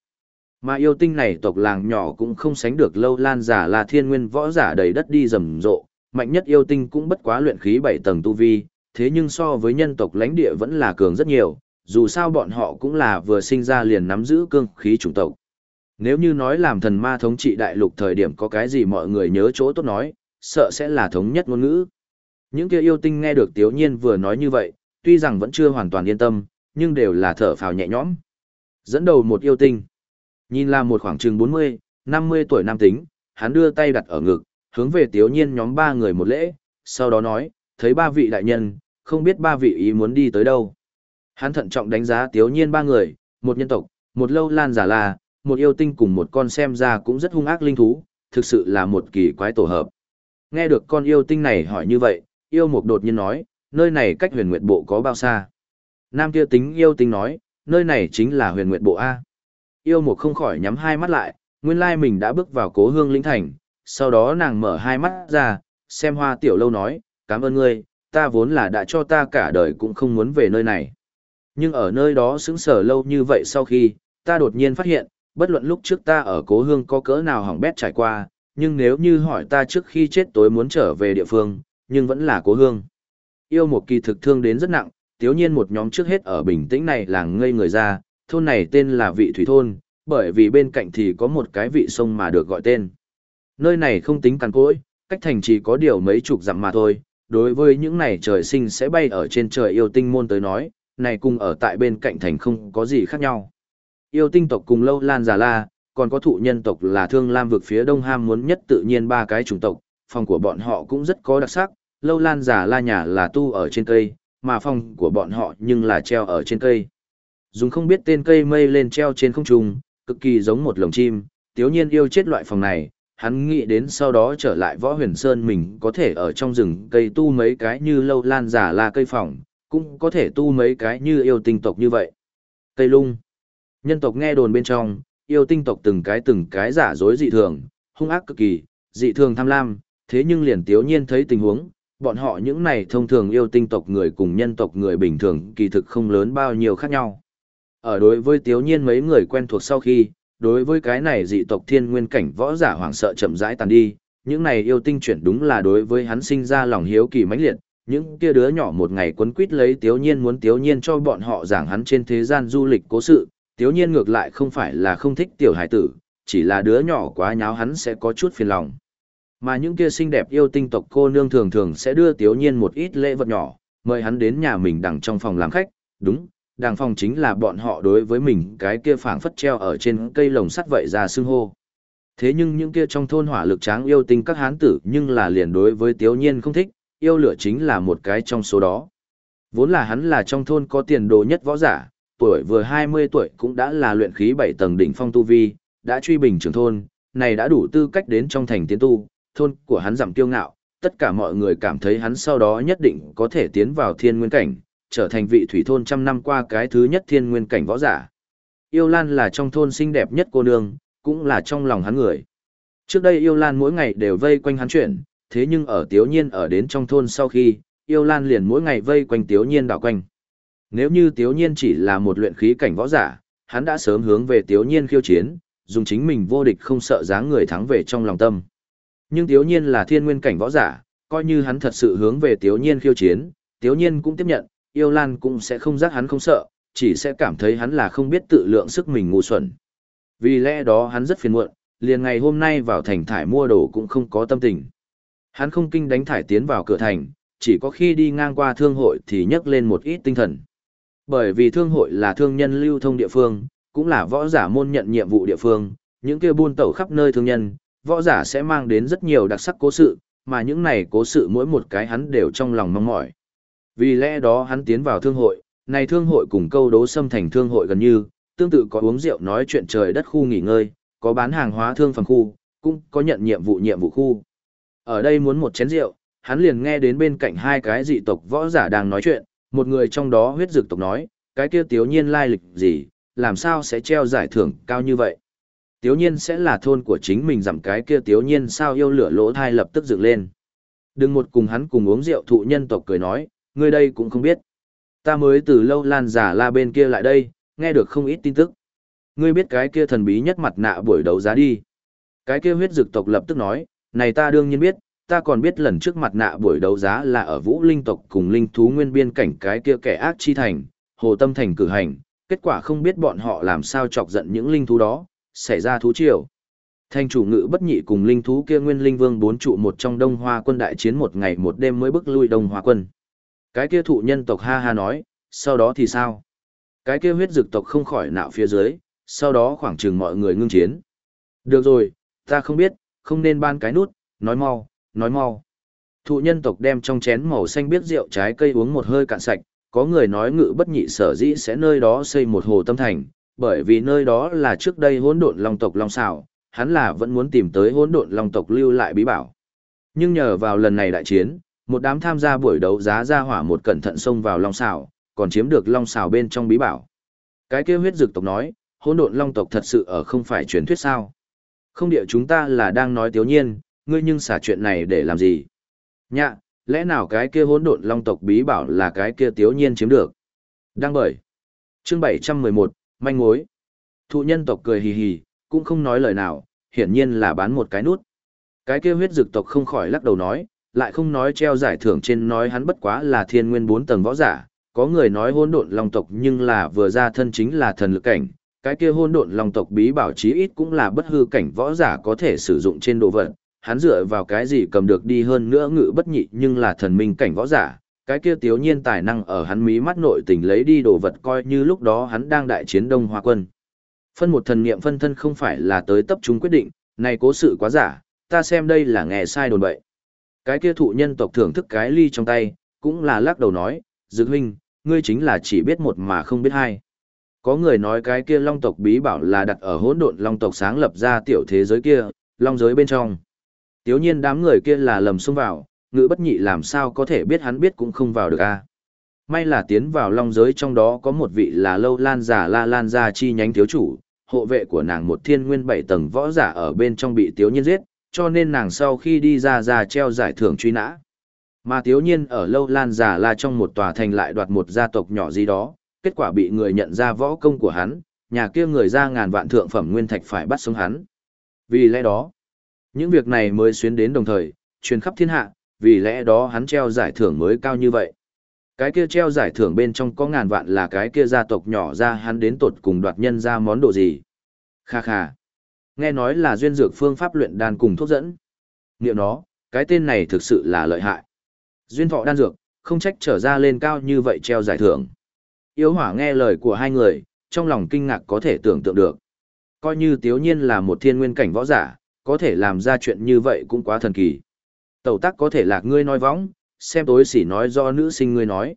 Mà yêu tinh này tộc làng nhỏ cũng không sánh được lâu lan giả là thiên nguyên võ giả đầy đất đi rầm rộ, mạnh nhất yêu tinh cũng bất quá luyện khí 7 tầng tu vi, thế nhưng so với nhân tộc lãnh địa vẫn là cường rất nhiều, dù sao bọn họ cũng là vừa sinh ra liền nắm giữ cương khí chủng tộc. Nếu như nói làm thần ma thống trị đại lục thời điểm có cái gì mọi người nhớ chỗ tốt nói, sợ sẽ là thống nhất ngôn ngữ. Những kia yêu tinh nghe được Tiếu Nhiên vừa nói như vậy, tuy rằng vẫn chưa hoàn toàn yên tâm, nhưng đều là thở phào nhẹ nhõm. Dẫn đầu một yêu tinh. Nhìn là một khoảng chừng 40, 50 tuổi nam tính, hắn đưa tay đặt ở ngực, hướng về Tiếu Nhiên nhóm ba người một lễ, sau đó nói, thấy ba vị đại nhân, không biết ba vị ý muốn đi tới đâu. Hắn thận trọng đánh giá Tiếu Nhiên ba người, một nhân tộc, một lâu lan giả là, một yêu tinh cùng một con xem ra cũng rất hung ác linh thú, thực sự là một kỳ quái tổ hợp. Nghe được con yêu tinh này hỏi như vậy, yêu mục đột nhiên nói, nơi này cách huyền nguyệt bộ có bao xa? Nam kia tính yêu tinh nói, nơi này chính là huyền nguyệt bộ A. Yêu mục không khỏi nhắm hai mắt lại, nguyên lai mình đã bước vào cố hương lĩnh thành, sau đó nàng mở hai mắt ra, xem hoa tiểu lâu nói, cảm ơn ngươi, ta vốn là đã cho ta cả đời cũng không muốn về nơi này. Nhưng ở nơi đó xứng sở lâu như vậy sau khi, ta đột nhiên phát hiện, bất luận lúc trước ta ở cố hương có cỡ nào hỏng bét trải qua, nhưng nếu như hỏi ta trước khi chết tối muốn trở về địa phương, nhưng vẫn là cố hương. Yêu một kỳ thực thương đến rất nặng, tiếu nhiên một nhóm trước hết ở bình tĩnh này là ngây người ra, thôn này tên là vị thủy thôn, bởi vì bên cạnh thì có một cái vị sông mà được gọi tên. Nơi này không tính cằn cỗi, cách thành chỉ có điều mấy chục dặm mà thôi, đối với những này trời sinh sẽ bay ở trên trời yêu tinh môn tới nói, này cùng ở tại bên cạnh thành không có gì khác nhau. Yêu tinh tộc cùng lâu lan già la, còn có thụ nhân tộc là thương lam vực phía đông ham muốn nhất tự nhiên ba cái chủng tộc, phòng của bọn họ cũng rất có đặc sắc, lâu lan già la nhà là tu ở trên cây, mà phòng của bọn họ nhưng là treo ở trên cây. Dùng không biết tên cây mây lên treo trên không trung, cực kỳ giống một lồng chim, tiếu nhiên yêu chết loại phòng này, hắn nghĩ đến sau đó trở lại võ huyền sơn mình có thể ở trong rừng cây tu mấy cái như lâu lan giả la cây phòng, cũng có thể tu mấy cái như yêu tinh tộc như vậy. Cây lung. Nhân tộc nghe đồn bên trong, yêu tinh tộc từng cái từng cái giả dối dị thường, hung ác cực kỳ, dị thường tham lam, thế nhưng liền tiếu nhiên thấy tình huống, bọn họ những này thông thường yêu tinh tộc người cùng nhân tộc người bình thường kỳ thực không lớn bao nhiêu khác nhau. Ở đối với tiếu nhiên mấy người quen thuộc sau khi, đối với cái này dị tộc thiên nguyên cảnh võ giả hoảng sợ chậm rãi tàn đi, những này yêu tinh chuyển đúng là đối với hắn sinh ra lòng hiếu kỳ mãnh liệt, những kia đứa nhỏ một ngày quấn quýt lấy tiếu nhiên muốn tiếu nhiên cho bọn họ giảng hắn trên thế gian du lịch cố sự, tiếu nhiên ngược lại không phải là không thích tiểu hải tử, chỉ là đứa nhỏ quá nháo hắn sẽ có chút phiền lòng. Mà những kia xinh đẹp yêu tinh tộc cô nương thường thường sẽ đưa tiếu nhiên một ít lễ vật nhỏ, mời hắn đến nhà mình đằng trong phòng làm khách, đúng, đàng phòng chính là bọn họ đối với mình cái kia phảng phất treo ở trên cây lồng sắt vậy ra xưng hô. Thế nhưng những kia trong thôn hỏa lực tráng yêu tinh các hán tử nhưng là liền đối với tiếu nhiên không thích, yêu lửa chính là một cái trong số đó. Vốn là hắn là trong thôn có tiền đồ nhất võ giả, tuổi vừa 20 tuổi cũng đã là luyện khí 7 tầng đỉnh phong tu vi, đã truy bình trưởng thôn, này đã đủ tư cách đến trong thành tiến tu, thôn của hắn giảm kiêu ngạo, tất cả mọi người cảm thấy hắn sau đó nhất định có thể tiến vào thiên nguyên cảnh, trở thành vị thủy thôn trăm năm qua cái thứ nhất thiên nguyên cảnh võ giả. Yêu Lan là trong thôn xinh đẹp nhất cô nương, cũng là trong lòng hắn người. Trước đây Yêu Lan mỗi ngày đều vây quanh hắn chuyển, thế nhưng ở Tiếu Nhiên ở đến trong thôn sau khi, Yêu Lan liền mỗi ngày vây quanh Tiếu Nhiên đảo quanh. Nếu như Tiếu Nhiên chỉ là một luyện khí cảnh võ giả, hắn đã sớm hướng về Tiếu Nhiên khiêu chiến, dùng chính mình vô địch không sợ dáng người thắng về trong lòng tâm. Nhưng Tiếu Nhiên là thiên nguyên cảnh võ giả, coi như hắn thật sự hướng về Tiếu Nhiên khiêu chiến, Tiếu Nhiên cũng tiếp nhận, yêu lan cũng sẽ không giác hắn không sợ, chỉ sẽ cảm thấy hắn là không biết tự lượng sức mình ngu xuẩn. Vì lẽ đó hắn rất phiền muộn, liền ngày hôm nay vào thành thải mua đồ cũng không có tâm tình. Hắn không kinh đánh thải tiến vào cửa thành, chỉ có khi đi ngang qua thương hội thì nhấc lên một ít tinh thần. Bởi vì thương hội là thương nhân lưu thông địa phương, cũng là võ giả môn nhận nhiệm vụ địa phương, những kia buôn tẩu khắp nơi thương nhân, võ giả sẽ mang đến rất nhiều đặc sắc cố sự, mà những này cố sự mỗi một cái hắn đều trong lòng mong mỏi. Vì lẽ đó hắn tiến vào thương hội, này thương hội cùng câu đố xâm thành thương hội gần như, tương tự có uống rượu nói chuyện trời đất khu nghỉ ngơi, có bán hàng hóa thương phẩm khu, cũng có nhận nhiệm vụ nhiệm vụ khu. Ở đây muốn một chén rượu, hắn liền nghe đến bên cạnh hai cái dị tộc võ giả đang nói chuyện, một người trong đó huyết dực tộc nói, cái kia tiếu nhiên lai lịch gì, làm sao sẽ treo giải thưởng cao như vậy. Tiếu nhiên sẽ là thôn của chính mình giảm cái kia tiếu nhiên sao yêu lửa lỗ thai lập tức dựng lên. Đừng một cùng hắn cùng uống rượu thụ nhân tộc cười nói, Ngươi đây cũng không biết. Ta mới từ lâu lan giả la bên kia lại đây, nghe được không ít tin tức. Ngươi biết cái kia thần bí nhất mặt nạ buổi đấu giá đi. Cái kia huyết dực tộc lập tức nói, này ta đương nhiên biết, ta còn biết lần trước mặt nạ buổi đấu giá là ở vũ linh tộc cùng linh thú nguyên biên cảnh cái kia kẻ ác chi thành, hồ tâm thành cử hành, kết quả không biết bọn họ làm sao chọc giận những linh thú đó, xảy ra thú triều. Thanh chủ ngự bất nhị cùng linh thú kia nguyên linh vương bốn trụ một trong đông hoa quân đại chiến một ngày một đêm mới bức lui đông hoa quân. Cái kia thụ nhân tộc ha ha nói, sau đó thì sao? Cái kia huyết dực tộc không khỏi nạo phía dưới, sau đó khoảng chừng mọi người ngưng chiến. Được rồi, ta không biết, không nên ban cái nút, nói mau, nói mau. Thụ nhân tộc đem trong chén màu xanh biết rượu trái cây uống một hơi cạn sạch, có người nói ngự bất nhị sở dĩ sẽ nơi đó xây một hồ tâm thành, bởi vì nơi đó là trước đây hỗn độn long tộc long xảo, hắn là vẫn muốn tìm tới hỗn độn long tộc lưu lại bí bảo. Nhưng nhờ vào lần này đại chiến, một đám tham gia buổi đấu giá ra hỏa một cẩn thận xông vào long xảo, còn chiếm được long xảo bên trong bí bảo. Cái kia huyết dực tộc nói, hỗn độn long tộc thật sự ở không phải truyền thuyết sao? Không địa chúng ta là đang nói thiếu nhiên, ngươi nhưng xả chuyện này để làm gì? Nhạ, lẽ nào cái kia hỗn độn long tộc bí bảo là cái kia tiếu nhiên chiếm được? Đang bởi. Chương 711, manh mối. Thụ nhân tộc cười hì hì, cũng không nói lời nào, hiển nhiên là bán một cái nút. Cái kia huyết dực tộc không khỏi lắc đầu nói, lại không nói treo giải thưởng trên nói hắn bất quá là thiên nguyên bốn tầng võ giả, có người nói hỗn độn long tộc nhưng là vừa ra thân chính là thần lực cảnh, cái kia hỗn độn long tộc bí bảo chí ít cũng là bất hư cảnh võ giả có thể sử dụng trên đồ vật, hắn dựa vào cái gì cầm được đi hơn nữa ngự bất nhị nhưng là thần minh cảnh võ giả, cái kia tiểu nhiên tài năng ở hắn mí mắt nội tình lấy đi đồ vật coi như lúc đó hắn đang đại chiến đông hoa quân. Phân một thần niệm phân thân không phải là tới tập trung quyết định, này cố sự quá giả, ta xem đây là nghe sai đồn bậy. Cái kia thụ nhân tộc thưởng thức cái ly trong tay, cũng là lắc đầu nói, Dược huynh, ngươi chính là chỉ biết một mà không biết hai. Có người nói cái kia long tộc bí bảo là đặt ở hỗn độn long tộc sáng lập ra tiểu thế giới kia, long giới bên trong. Tiếu nhiên đám người kia là lầm xông vào, ngữ bất nhị làm sao có thể biết hắn biết cũng không vào được a. May là tiến vào long giới trong đó có một vị là lâu lan giả la lan gia chi nhánh thiếu chủ, hộ vệ của nàng một thiên nguyên bảy tầng võ giả ở bên trong bị tiếu nhiên giết, cho nên nàng sau khi đi ra ra treo giải thưởng truy nã. Mà thiếu nhiên ở lâu lan giả là trong một tòa thành lại đoạt một gia tộc nhỏ gì đó, kết quả bị người nhận ra võ công của hắn, nhà kia người ra ngàn vạn thượng phẩm nguyên thạch phải bắt sống hắn. Vì lẽ đó, những việc này mới xuyến đến đồng thời, truyền khắp thiên hạ, vì lẽ đó hắn treo giải thưởng mới cao như vậy. Cái kia treo giải thưởng bên trong có ngàn vạn là cái kia gia tộc nhỏ ra hắn đến tột cùng đoạt nhân ra món đồ gì. Kha kha. Nghe nói là duyên dược phương pháp luyện đan cùng thuốc dẫn. Niệm nó, cái tên này thực sự là lợi hại. Duyên thọ đan dược, không trách trở ra lên cao như vậy treo giải thưởng. Yếu hỏa nghe lời của hai người, trong lòng kinh ngạc có thể tưởng tượng được. Coi như tiếu nhiên là một thiên nguyên cảnh võ giả, có thể làm ra chuyện như vậy cũng quá thần kỳ. Tẩu tắc có thể lạc ngươi nói võng, xem tối xỉ nói do nữ sinh ngươi nói.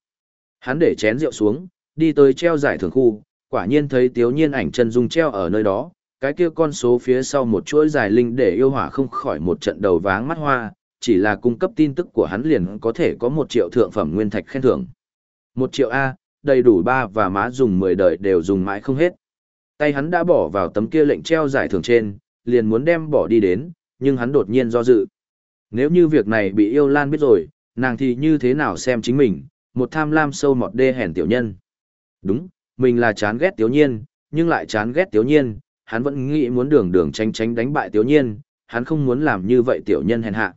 Hắn để chén rượu xuống, đi tới treo giải thưởng khu, quả nhiên thấy tiếu nhiên ảnh chân dung treo ở nơi đó, cái kia con số phía sau một chuỗi dài linh để yêu hỏa không khỏi một trận đầu váng mắt hoa, chỉ là cung cấp tin tức của hắn liền có thể có một triệu thượng phẩm nguyên thạch khen thưởng. Một triệu A, đầy đủ ba và má dùng mười đời đều dùng mãi không hết. Tay hắn đã bỏ vào tấm kia lệnh treo giải thưởng trên, liền muốn đem bỏ đi đến, nhưng hắn đột nhiên do dự. Nếu như việc này bị yêu lan biết rồi, nàng thì như thế nào xem chính mình, một tham lam sâu mọt đê hèn tiểu nhân. Đúng, mình là chán ghét tiểu nhiên, nhưng lại chán ghét tiểu nhiên, hắn vẫn nghĩ muốn đường đường tranh tránh đánh bại tiểu nhiên, hắn không muốn làm như vậy tiểu nhân hèn hạ.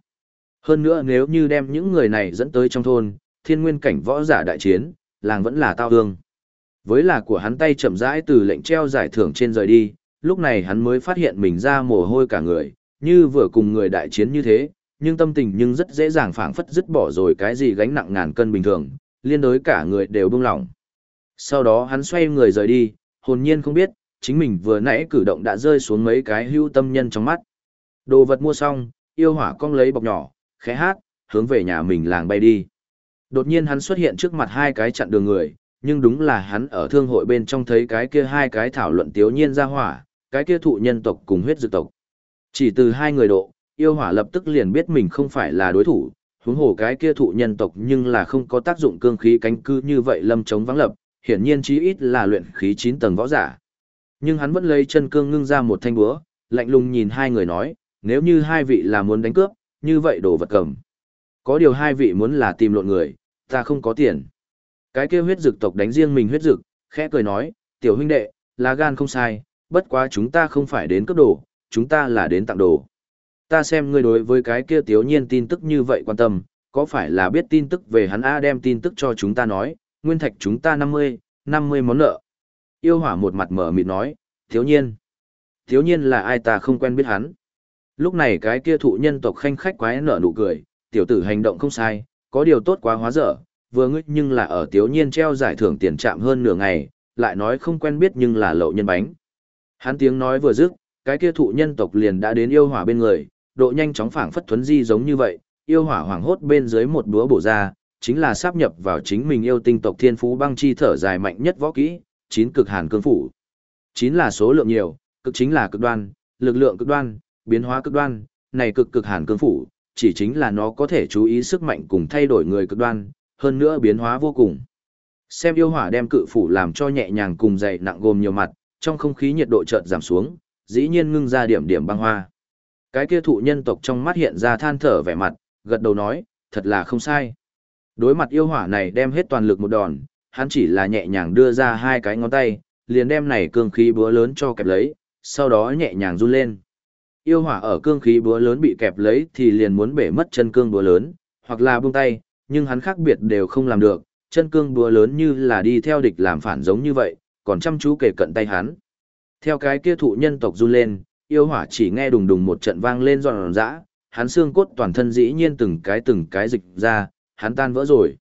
Hơn nữa nếu như đem những người này dẫn tới trong thôn, thiên nguyên cảnh võ giả đại chiến, làng vẫn là tao hương. Với là của hắn tay chậm rãi từ lệnh treo giải thưởng trên rời đi, lúc này hắn mới phát hiện mình ra mồ hôi cả người, như vừa cùng người đại chiến như thế, nhưng tâm tình nhưng rất dễ dàng phảng phất dứt bỏ rồi cái gì gánh nặng ngàn cân bình thường, liên đối cả người đều buông lỏng. Sau đó hắn xoay người rời đi, hồn nhiên không biết, chính mình vừa nãy cử động đã rơi xuống mấy cái hưu tâm nhân trong mắt. Đồ vật mua xong, yêu hỏa cong lấy bọc nhỏ, khẽ hát, hướng về nhà mình làng bay đi. Đột nhiên hắn xuất hiện trước mặt hai cái chặn đường người, nhưng đúng là hắn ở thương hội bên trong thấy cái kia hai cái thảo luận tiếu nhiên ra hỏa, cái kia thụ nhân tộc cùng huyết dược tộc. Chỉ từ hai người độ, yêu hỏa lập tức liền biết mình không phải là đối thủ, Huống hồ cái kia thụ nhân tộc nhưng là không có tác dụng cương khí cánh cư như vậy lâm chống vắng lập, hiển nhiên chí ít là luyện khí 9 tầng võ giả. Nhưng hắn vẫn lấy chân cương ngưng ra một thanh búa, lạnh lùng nhìn hai người nói, nếu như hai vị là muốn đánh cướp, như vậy đồ vật cầm. Có điều hai vị muốn là tìm lộn người, ta không có tiền. Cái kia huyết dực tộc đánh riêng mình huyết dực, khẽ cười nói, tiểu huynh đệ, là gan không sai, bất quá chúng ta không phải đến cấp đồ, chúng ta là đến tặng đồ. Ta xem ngươi đối với cái kia tiểu nhiên tin tức như vậy quan tâm, có phải là biết tin tức về hắn A đem tin tức cho chúng ta nói, nguyên thạch chúng ta 50, 50 món nợ. Yêu hỏa một mặt mở mịt nói, thiếu nhiên. Thiếu nhiên là ai ta không quen biết hắn. Lúc này cái kia thụ nhân tộc khanh khách quái nở nụ cười, tiểu tử hành động không sai, có điều tốt quá hóa dở, vừa ngứt nhưng là ở thiếu nhiên treo giải thưởng tiền trạm hơn nửa ngày, lại nói không quen biết nhưng là lậu nhân bánh. Hắn tiếng nói vừa dứt, cái kia thụ nhân tộc liền đã đến yêu hỏa bên người, độ nhanh chóng phảng phất thuấn di giống như vậy, yêu hỏa hoảng hốt bên dưới một búa bổ ra, chính là sáp nhập vào chính mình yêu tinh tộc thiên phú băng chi thở dài mạnh nhất võ kỹ, chín cực hàn cương phủ. Chín là số lượng nhiều, cực chính là cực đoan, lực lượng cực đoan, biến hóa cực đoan, này cực cực hàn cương phủ, chỉ chính là nó có thể chú ý sức mạnh cùng thay đổi người cực đoan, hơn nữa biến hóa vô cùng. Xem yêu hỏa đem cự phủ làm cho nhẹ nhàng cùng dày nặng gồm nhiều mặt, trong không khí nhiệt độ chợt giảm xuống, dĩ nhiên ngưng ra điểm điểm băng hoa. Cái kia thụ nhân tộc trong mắt hiện ra than thở vẻ mặt, gật đầu nói, thật là không sai. Đối mặt yêu hỏa này đem hết toàn lực một đòn, hắn chỉ là nhẹ nhàng đưa ra hai cái ngón tay, liền đem này cương khí búa lớn cho kẹp lấy, sau đó nhẹ nhàng run lên. Yêu hỏa ở cương khí búa lớn bị kẹp lấy thì liền muốn bể mất chân cương búa lớn, hoặc là buông tay, nhưng hắn khác biệt đều không làm được, chân cương búa lớn như là đi theo địch làm phản giống như vậy, còn chăm chú kể cận tay hắn. Theo cái kia thụ nhân tộc run lên, yêu hỏa chỉ nghe đùng đùng một trận vang lên giòn giã, hắn xương cốt toàn thân dĩ nhiên từng cái từng cái dịch ra, hắn tan vỡ rồi.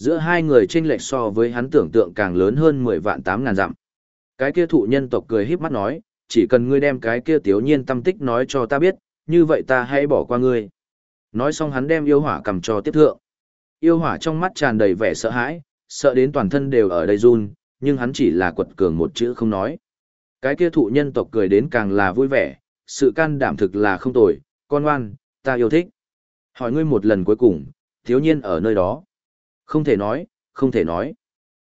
Giữa hai người chênh lệch so với hắn tưởng tượng càng lớn hơn 10 vạn tám ngàn dặm. Cái kia thụ nhân tộc cười híp mắt nói, chỉ cần ngươi đem cái kia tiểu nhiên tâm tích nói cho ta biết, như vậy ta hãy bỏ qua ngươi. Nói xong hắn đem yêu hỏa cầm cho tiếp thượng. Yêu hỏa trong mắt tràn đầy vẻ sợ hãi, sợ đến toàn thân đều ở đây run, nhưng hắn chỉ là quật cường một chữ không nói. Cái kia thụ nhân tộc cười đến càng là vui vẻ, sự can đảm thực là không tồi, con ngoan, ta yêu thích. Hỏi ngươi một lần cuối cùng, thiếu nhiên ở nơi đó. Không thể nói, không thể nói.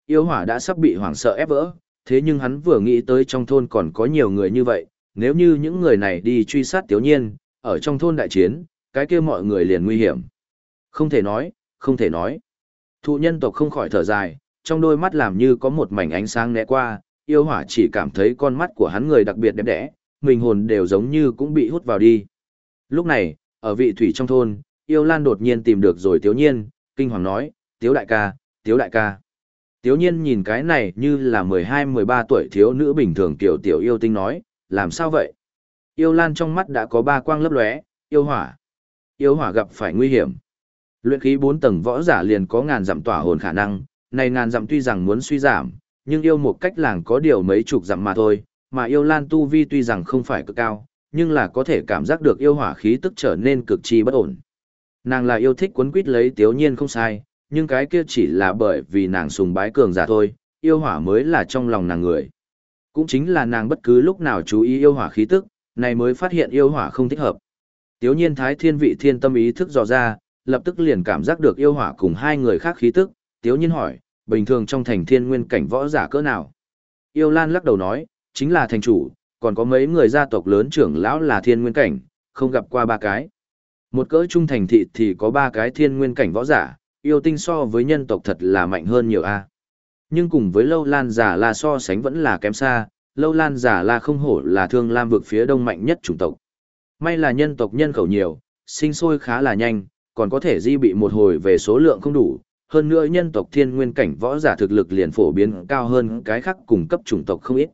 Yêu hỏa đã sắp bị hoảng sợ ép vỡ, thế nhưng hắn vừa nghĩ tới trong thôn còn có nhiều người như vậy, nếu như những người này đi truy sát tiểu nhiên, ở trong thôn đại chiến, cái kia mọi người liền nguy hiểm. Không thể nói, không thể nói. Thụ nhân tộc không khỏi thở dài, trong đôi mắt làm như có một mảnh ánh sáng né qua, yêu hỏa chỉ cảm thấy con mắt của hắn người đặc biệt đẹp đẽ, mình hồn đều giống như cũng bị hút vào đi. Lúc này, ở vị thủy trong thôn, yêu lan đột nhiên tìm được rồi tiểu nhiên, kinh hoàng nói, tiếu đại ca, tiếu đại ca. Tiếu nhiên nhìn cái này như là 12-13 tuổi thiếu nữ bình thường tiểu tiểu yêu tinh nói, làm sao vậy? Yêu lan trong mắt đã có ba quang lấp lóe, yêu hỏa. Yêu hỏa gặp phải nguy hiểm. Luyện khí 4 tầng võ giả liền có ngàn dặm tỏa hồn khả năng, này ngàn dặm tuy rằng muốn suy giảm, nhưng yêu một cách làng có điều mấy chục dặm mà thôi, mà yêu lan tu vi tuy rằng không phải cực cao, nhưng là có thể cảm giác được yêu hỏa khí tức trở nên cực chi bất ổn. Nàng là yêu thích cuốn quýt lấy tiếu nhiên không sai, nhưng cái kia chỉ là bởi vì nàng sùng bái cường giả thôi, yêu hỏa mới là trong lòng nàng người. Cũng chính là nàng bất cứ lúc nào chú ý yêu hỏa khí tức, này mới phát hiện yêu hỏa không thích hợp. Tiếu nhiên thái thiên vị thiên tâm ý thức dò ra, lập tức liền cảm giác được yêu hỏa cùng hai người khác khí tức, tiếu nhiên hỏi, bình thường trong thành thiên nguyên cảnh võ giả cỡ nào? Yêu Lan lắc đầu nói, chính là thành chủ, còn có mấy người gia tộc lớn trưởng lão là thiên nguyên cảnh, không gặp qua ba cái. Một cỡ trung thành thị thì có ba cái thiên nguyên cảnh võ giả, yêu tinh so với nhân tộc thật là mạnh hơn nhiều a. Nhưng cùng với lâu lan giả la so sánh vẫn là kém xa, lâu lan giả la không hổ là thương lam vực phía đông mạnh nhất chủng tộc. May là nhân tộc nhân khẩu nhiều, sinh sôi khá là nhanh, còn có thể di bị một hồi về số lượng không đủ, hơn nữa nhân tộc thiên nguyên cảnh võ giả thực lực liền phổ biến cao hơn cái khác cùng cấp chủng tộc không ít.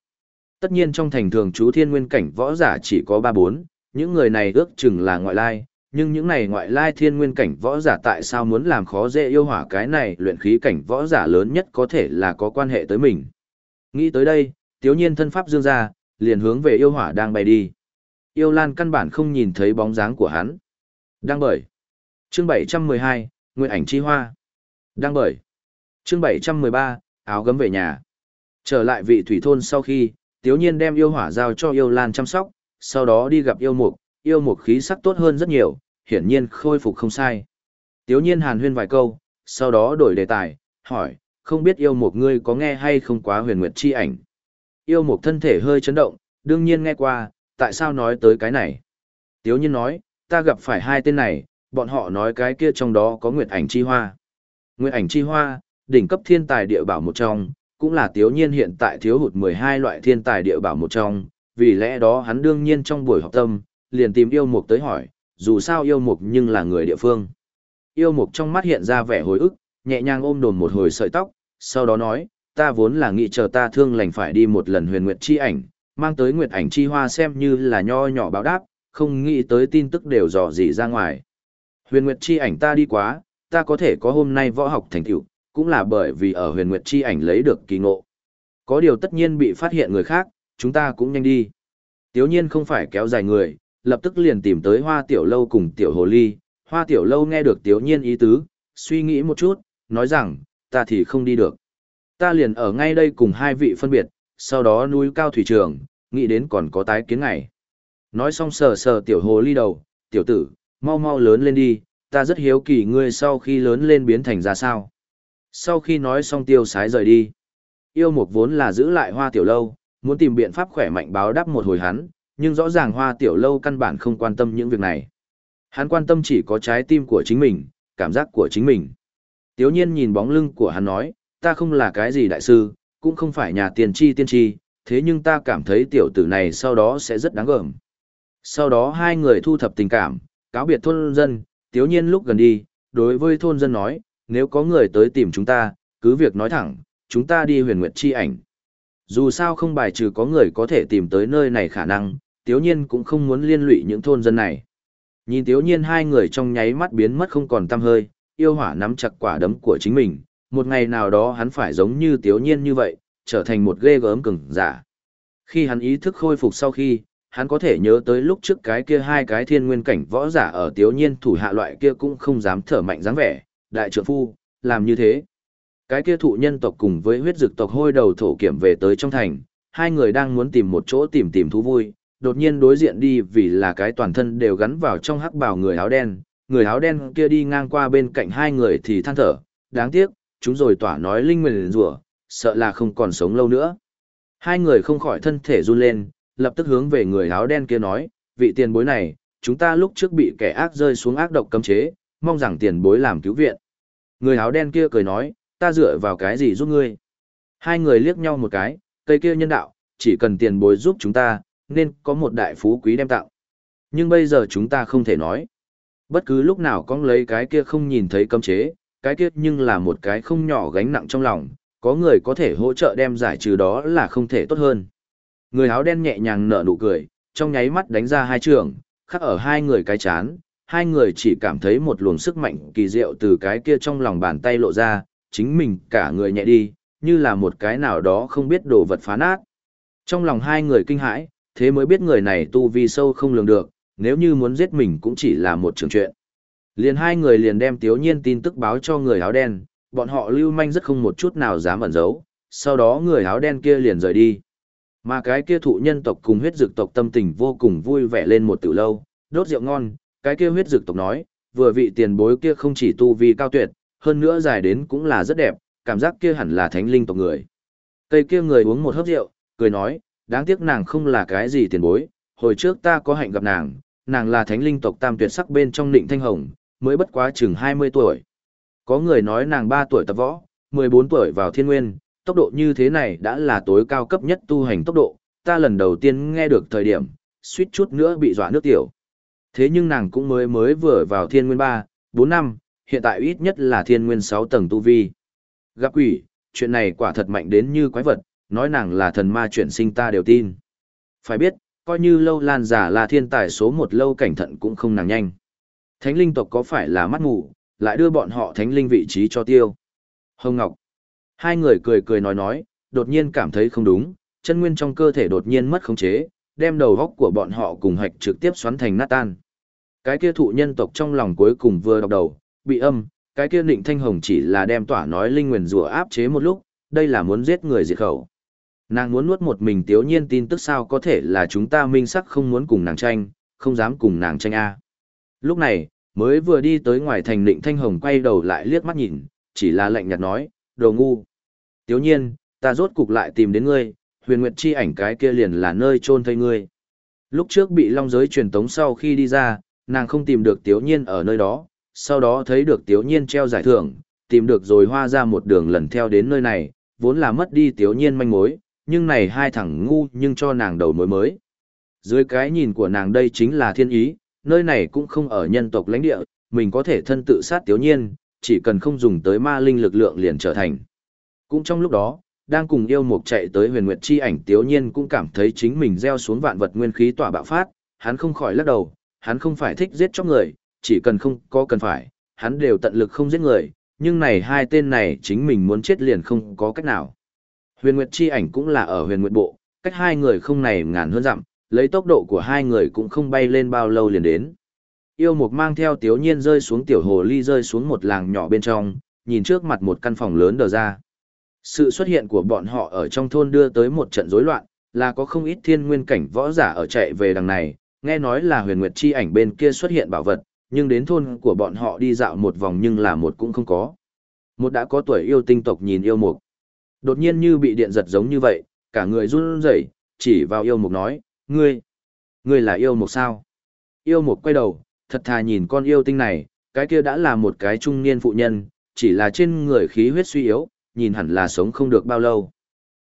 Tất nhiên trong thành thường chú thiên nguyên cảnh võ giả chỉ có 3-4, những người này ước chừng là ngoại lai, nhưng những này ngoại lai thiên nguyên cảnh võ giả tại sao muốn làm khó dễ yêu hỏa cái này luyện khí cảnh võ giả lớn nhất có thể là có quan hệ tới mình. Nghĩ tới đây, tiếu nhiên thân pháp dương ra, liền hướng về yêu hỏa đang bay đi. Yêu Lan căn bản không nhìn thấy bóng dáng của hắn. Đang bởi. Chương 712, Nguyện ảnh chi hoa. Đang bởi. Chương 713, áo gấm về nhà. Trở lại vị thủy thôn sau khi, Tiếu Nhiên đem yêu hỏa giao cho yêu Lan chăm sóc, sau đó đi gặp yêu mục, yêu một khí sắc tốt hơn rất nhiều, hiển nhiên khôi phục không sai. Tiếu nhiên hàn huyên vài câu, sau đó đổi đề tài, hỏi, không biết yêu một ngươi có nghe hay không quá huyền nguyệt chi ảnh. Yêu một thân thể hơi chấn động, đương nhiên nghe qua, tại sao nói tới cái này. Tiếu nhiên nói, ta gặp phải hai tên này, bọn họ nói cái kia trong đó có nguyệt ảnh chi hoa. Nguyệt ảnh chi hoa, đỉnh cấp thiên tài địa bảo một trong, cũng là tiếu nhiên hiện tại thiếu hụt 12 loại thiên tài địa bảo một trong, vì lẽ đó hắn đương nhiên trong buổi học tâm, liền tìm yêu mục tới hỏi, dù sao yêu mục nhưng là người địa phương. Yêu mục trong mắt hiện ra vẻ hồi ức, nhẹ nhàng ôm đồn một hồi sợi tóc, sau đó nói, ta vốn là nghĩ chờ ta thương lành phải đi một lần huyền nguyệt chi ảnh, mang tới nguyệt ảnh chi hoa xem như là nho nhỏ báo đáp, không nghĩ tới tin tức đều dò dỉ ra ngoài. Huyền nguyệt chi ảnh ta đi quá, ta có thể có hôm nay võ học thành tựu, cũng là bởi vì ở huyền nguyệt chi ảnh lấy được kỳ ngộ. Có điều tất nhiên bị phát hiện người khác, chúng ta cũng nhanh đi. Tiếu nhiên không phải kéo dài người, lập tức liền tìm tới hoa tiểu lâu cùng tiểu hồ ly. Hoa tiểu lâu nghe được tiếu nhiên ý tứ, suy nghĩ một chút, nói rằng, ta thì không đi được. Ta liền ở ngay đây cùng hai vị phân biệt, sau đó núi cao thủy trường, nghĩ đến còn có tái kiến ngày. Nói xong sờ sờ tiểu hồ ly đầu, tiểu tử, mau mau lớn lên đi, ta rất hiếu kỳ ngươi sau khi lớn lên biến thành ra sao. Sau khi nói xong tiêu sái rời đi, yêu mục vốn là giữ lại hoa tiểu lâu, muốn tìm biện pháp khỏe mạnh báo đáp một hồi hắn, nhưng rõ ràng hoa tiểu lâu căn bản không quan tâm những việc này. Hắn quan tâm chỉ có trái tim của chính mình, cảm giác của chính mình. Tiếu nhiên nhìn bóng lưng của hắn nói, ta không là cái gì đại sư, cũng không phải nhà tiền tri tiên tri, thế nhưng ta cảm thấy tiểu tử này sau đó sẽ rất đáng gờm. Sau đó hai người thu thập tình cảm, cáo biệt thôn dân, tiếu nhiên lúc gần đi, đối với thôn dân nói, nếu có người tới tìm chúng ta, cứ việc nói thẳng, chúng ta đi huyền nguyệt chi ảnh. Dù sao không bài trừ có người có thể tìm tới nơi này khả năng, tiếu nhiên cũng không muốn liên lụy những thôn dân này. Nhìn tiếu nhiên hai người trong nháy mắt biến mất không còn tăm hơi, yêu hỏa nắm chặt quả đấm của chính mình, một ngày nào đó hắn phải giống như tiếu nhiên như vậy, trở thành một ghê gớm cứng giả. Khi hắn ý thức khôi phục sau khi, hắn có thể nhớ tới lúc trước cái kia hai cái thiên nguyên cảnh võ giả ở tiếu nhiên thủ hạ loại kia cũng không dám thở mạnh dáng vẻ, đại trượng phu, làm như thế. Cái kia thụ nhân tộc cùng với huyết dực tộc hôi đầu thổ kiểm về tới trong thành, hai người đang muốn tìm một chỗ tìm tìm thú vui, đột nhiên đối diện đi vì là cái toàn thân đều gắn vào trong hắc bào người áo đen, người áo đen kia đi ngang qua bên cạnh hai người thì than thở, đáng tiếc, chúng rồi tỏa nói linh nguyền rủa, sợ là không còn sống lâu nữa. Hai người không khỏi thân thể run lên, lập tức hướng về người áo đen kia nói, vị tiền bối này, chúng ta lúc trước bị kẻ ác rơi xuống ác độc cấm chế, mong rằng tiền bối làm cứu viện. Người áo đen kia cười nói, ta dựa vào cái gì giúp ngươi? Hai người liếc nhau một cái, cây kia nhân đạo, chỉ cần tiền bối giúp chúng ta, nên có một đại phú quý đem tặng. Nhưng bây giờ chúng ta không thể nói. Bất cứ lúc nào con lấy cái kia không nhìn thấy cấm chế, cái kia nhưng là một cái không nhỏ gánh nặng trong lòng, có người có thể hỗ trợ đem giải trừ đó là không thể tốt hơn. Người áo đen nhẹ nhàng nở nụ cười, trong nháy mắt đánh ra hai trường, khắc ở hai người cái chán, hai người chỉ cảm thấy một luồng sức mạnh kỳ diệu từ cái kia trong lòng bàn tay lộ ra, chính mình cả người nhẹ đi, như là một cái nào đó không biết đồ vật phá nát. Trong lòng hai người kinh hãi, thế mới biết người này tu vi sâu không lường được, nếu như muốn giết mình cũng chỉ là một trường chuyện. Liền hai người liền đem tiếu nhiên tin tức báo cho người áo đen, bọn họ lưu manh rất không một chút nào dám ẩn giấu, sau đó người áo đen kia liền rời đi. Mà cái kia thụ nhân tộc cùng huyết dược tộc tâm tình vô cùng vui vẻ lên một từ lâu, đốt rượu ngon, cái kia huyết dược tộc nói, vừa vị tiền bối kia không chỉ tu vi cao tuyệt, hơn nữa dài đến cũng là rất đẹp, cảm giác kia hẳn là thánh linh tộc người. Cây kia người uống một hớp rượu, cười nói, đáng tiếc nàng không là cái gì tiền bối, hồi trước ta có hạnh gặp nàng, nàng là thánh linh tộc tam tuyệt sắc bên trong định thanh hồng, mới bất quá chừng 20 tuổi. Có người nói nàng 3 tuổi tập võ, 14 tuổi vào thiên nguyên, tốc độ như thế này đã là tối cao cấp nhất tu hành tốc độ, ta lần đầu tiên nghe được thời điểm, suýt chút nữa bị dọa nước tiểu. Thế nhưng nàng cũng mới mới vừa vào thiên nguyên 3, 4 năm, hiện tại ít nhất là thiên nguyên 6 tầng tu vi. Gặp quỷ, chuyện này quả thật mạnh đến như quái vật, nói nàng là thần ma chuyển sinh ta đều tin. Phải biết, coi như lâu lan giả là thiên tài số một lâu cảnh thận cũng không nàng nhanh. Thánh linh tộc có phải là mắt ngủ, lại đưa bọn họ thánh linh vị trí cho tiêu. Hồng Ngọc. Hai người cười cười nói nói, đột nhiên cảm thấy không đúng, chân nguyên trong cơ thể đột nhiên mất khống chế, đem đầu góc của bọn họ cùng hạch trực tiếp xoắn thành nát tan. Cái kia thụ nhân tộc trong lòng cuối cùng vừa đọc đầu, bị âm, cái kia định thanh hồng chỉ là đem tỏa nói linh nguyền rùa áp chế một lúc, đây là muốn giết người diệt khẩu. Nàng muốn nuốt một mình tiếu nhiên tin tức sao có thể là chúng ta minh sắc không muốn cùng nàng tranh, không dám cùng nàng tranh A. Lúc này, Mới vừa đi tới ngoài thành định thanh hồng quay đầu lại liếc mắt nhìn, chỉ là lạnh nhạt nói, đồ ngu. Tiếu nhiên, ta rốt cục lại tìm đến ngươi, huyền nguyệt chi ảnh cái kia liền là nơi trôn thây ngươi. Lúc trước bị long giới truyền tống sau khi đi ra, nàng không tìm được tiếu nhiên ở nơi đó, sau đó thấy được tiếu nhiên treo giải thưởng, tìm được rồi hoa ra một đường lần theo đến nơi này, vốn là mất đi tiếu nhiên manh mối, nhưng này hai thằng ngu nhưng cho nàng đầu mối mới. Dưới cái nhìn của nàng đây chính là thiên ý, nơi này cũng không ở nhân tộc lãnh địa, mình có thể thân tự sát tiểu nhiên, chỉ cần không dùng tới ma linh lực lượng liền trở thành. Cũng trong lúc đó, đang cùng yêu mục chạy tới huyền nguyệt chi ảnh tiểu nhiên cũng cảm thấy chính mình gieo xuống vạn vật nguyên khí tỏa bạo phát, hắn không khỏi lắc đầu, hắn không phải thích giết chóc người, chỉ cần không có cần phải, hắn đều tận lực không giết người, nhưng này hai tên này chính mình muốn chết liền không có cách nào. Huyền Nguyệt chi ảnh cũng là ở huyền Nguyệt bộ, cách hai người không này ngàn hơn dặm, lấy tốc độ của hai người cũng không bay lên bao lâu liền đến. Yêu mục mang theo tiếu nhiên rơi xuống tiểu hồ ly rơi xuống một làng nhỏ bên trong, nhìn trước mặt một căn phòng lớn đờ ra. Sự xuất hiện của bọn họ ở trong thôn đưa tới một trận rối loạn, là có không ít thiên nguyên cảnh võ giả ở chạy về đằng này, nghe nói là huyền nguyệt chi ảnh bên kia xuất hiện bảo vật, nhưng đến thôn của bọn họ đi dạo một vòng nhưng là một cũng không có. Một đã có tuổi yêu tinh tộc nhìn yêu mục. Đột nhiên như bị điện giật giống như vậy, cả người run rẩy, chỉ vào yêu mục nói, ngươi, ngươi là yêu mục sao? Yêu mục quay đầu, thật thà nhìn con yêu tinh này, cái kia đã là một cái trung niên phụ nhân, chỉ là trên người khí huyết suy yếu, nhìn hẳn là sống không được bao lâu.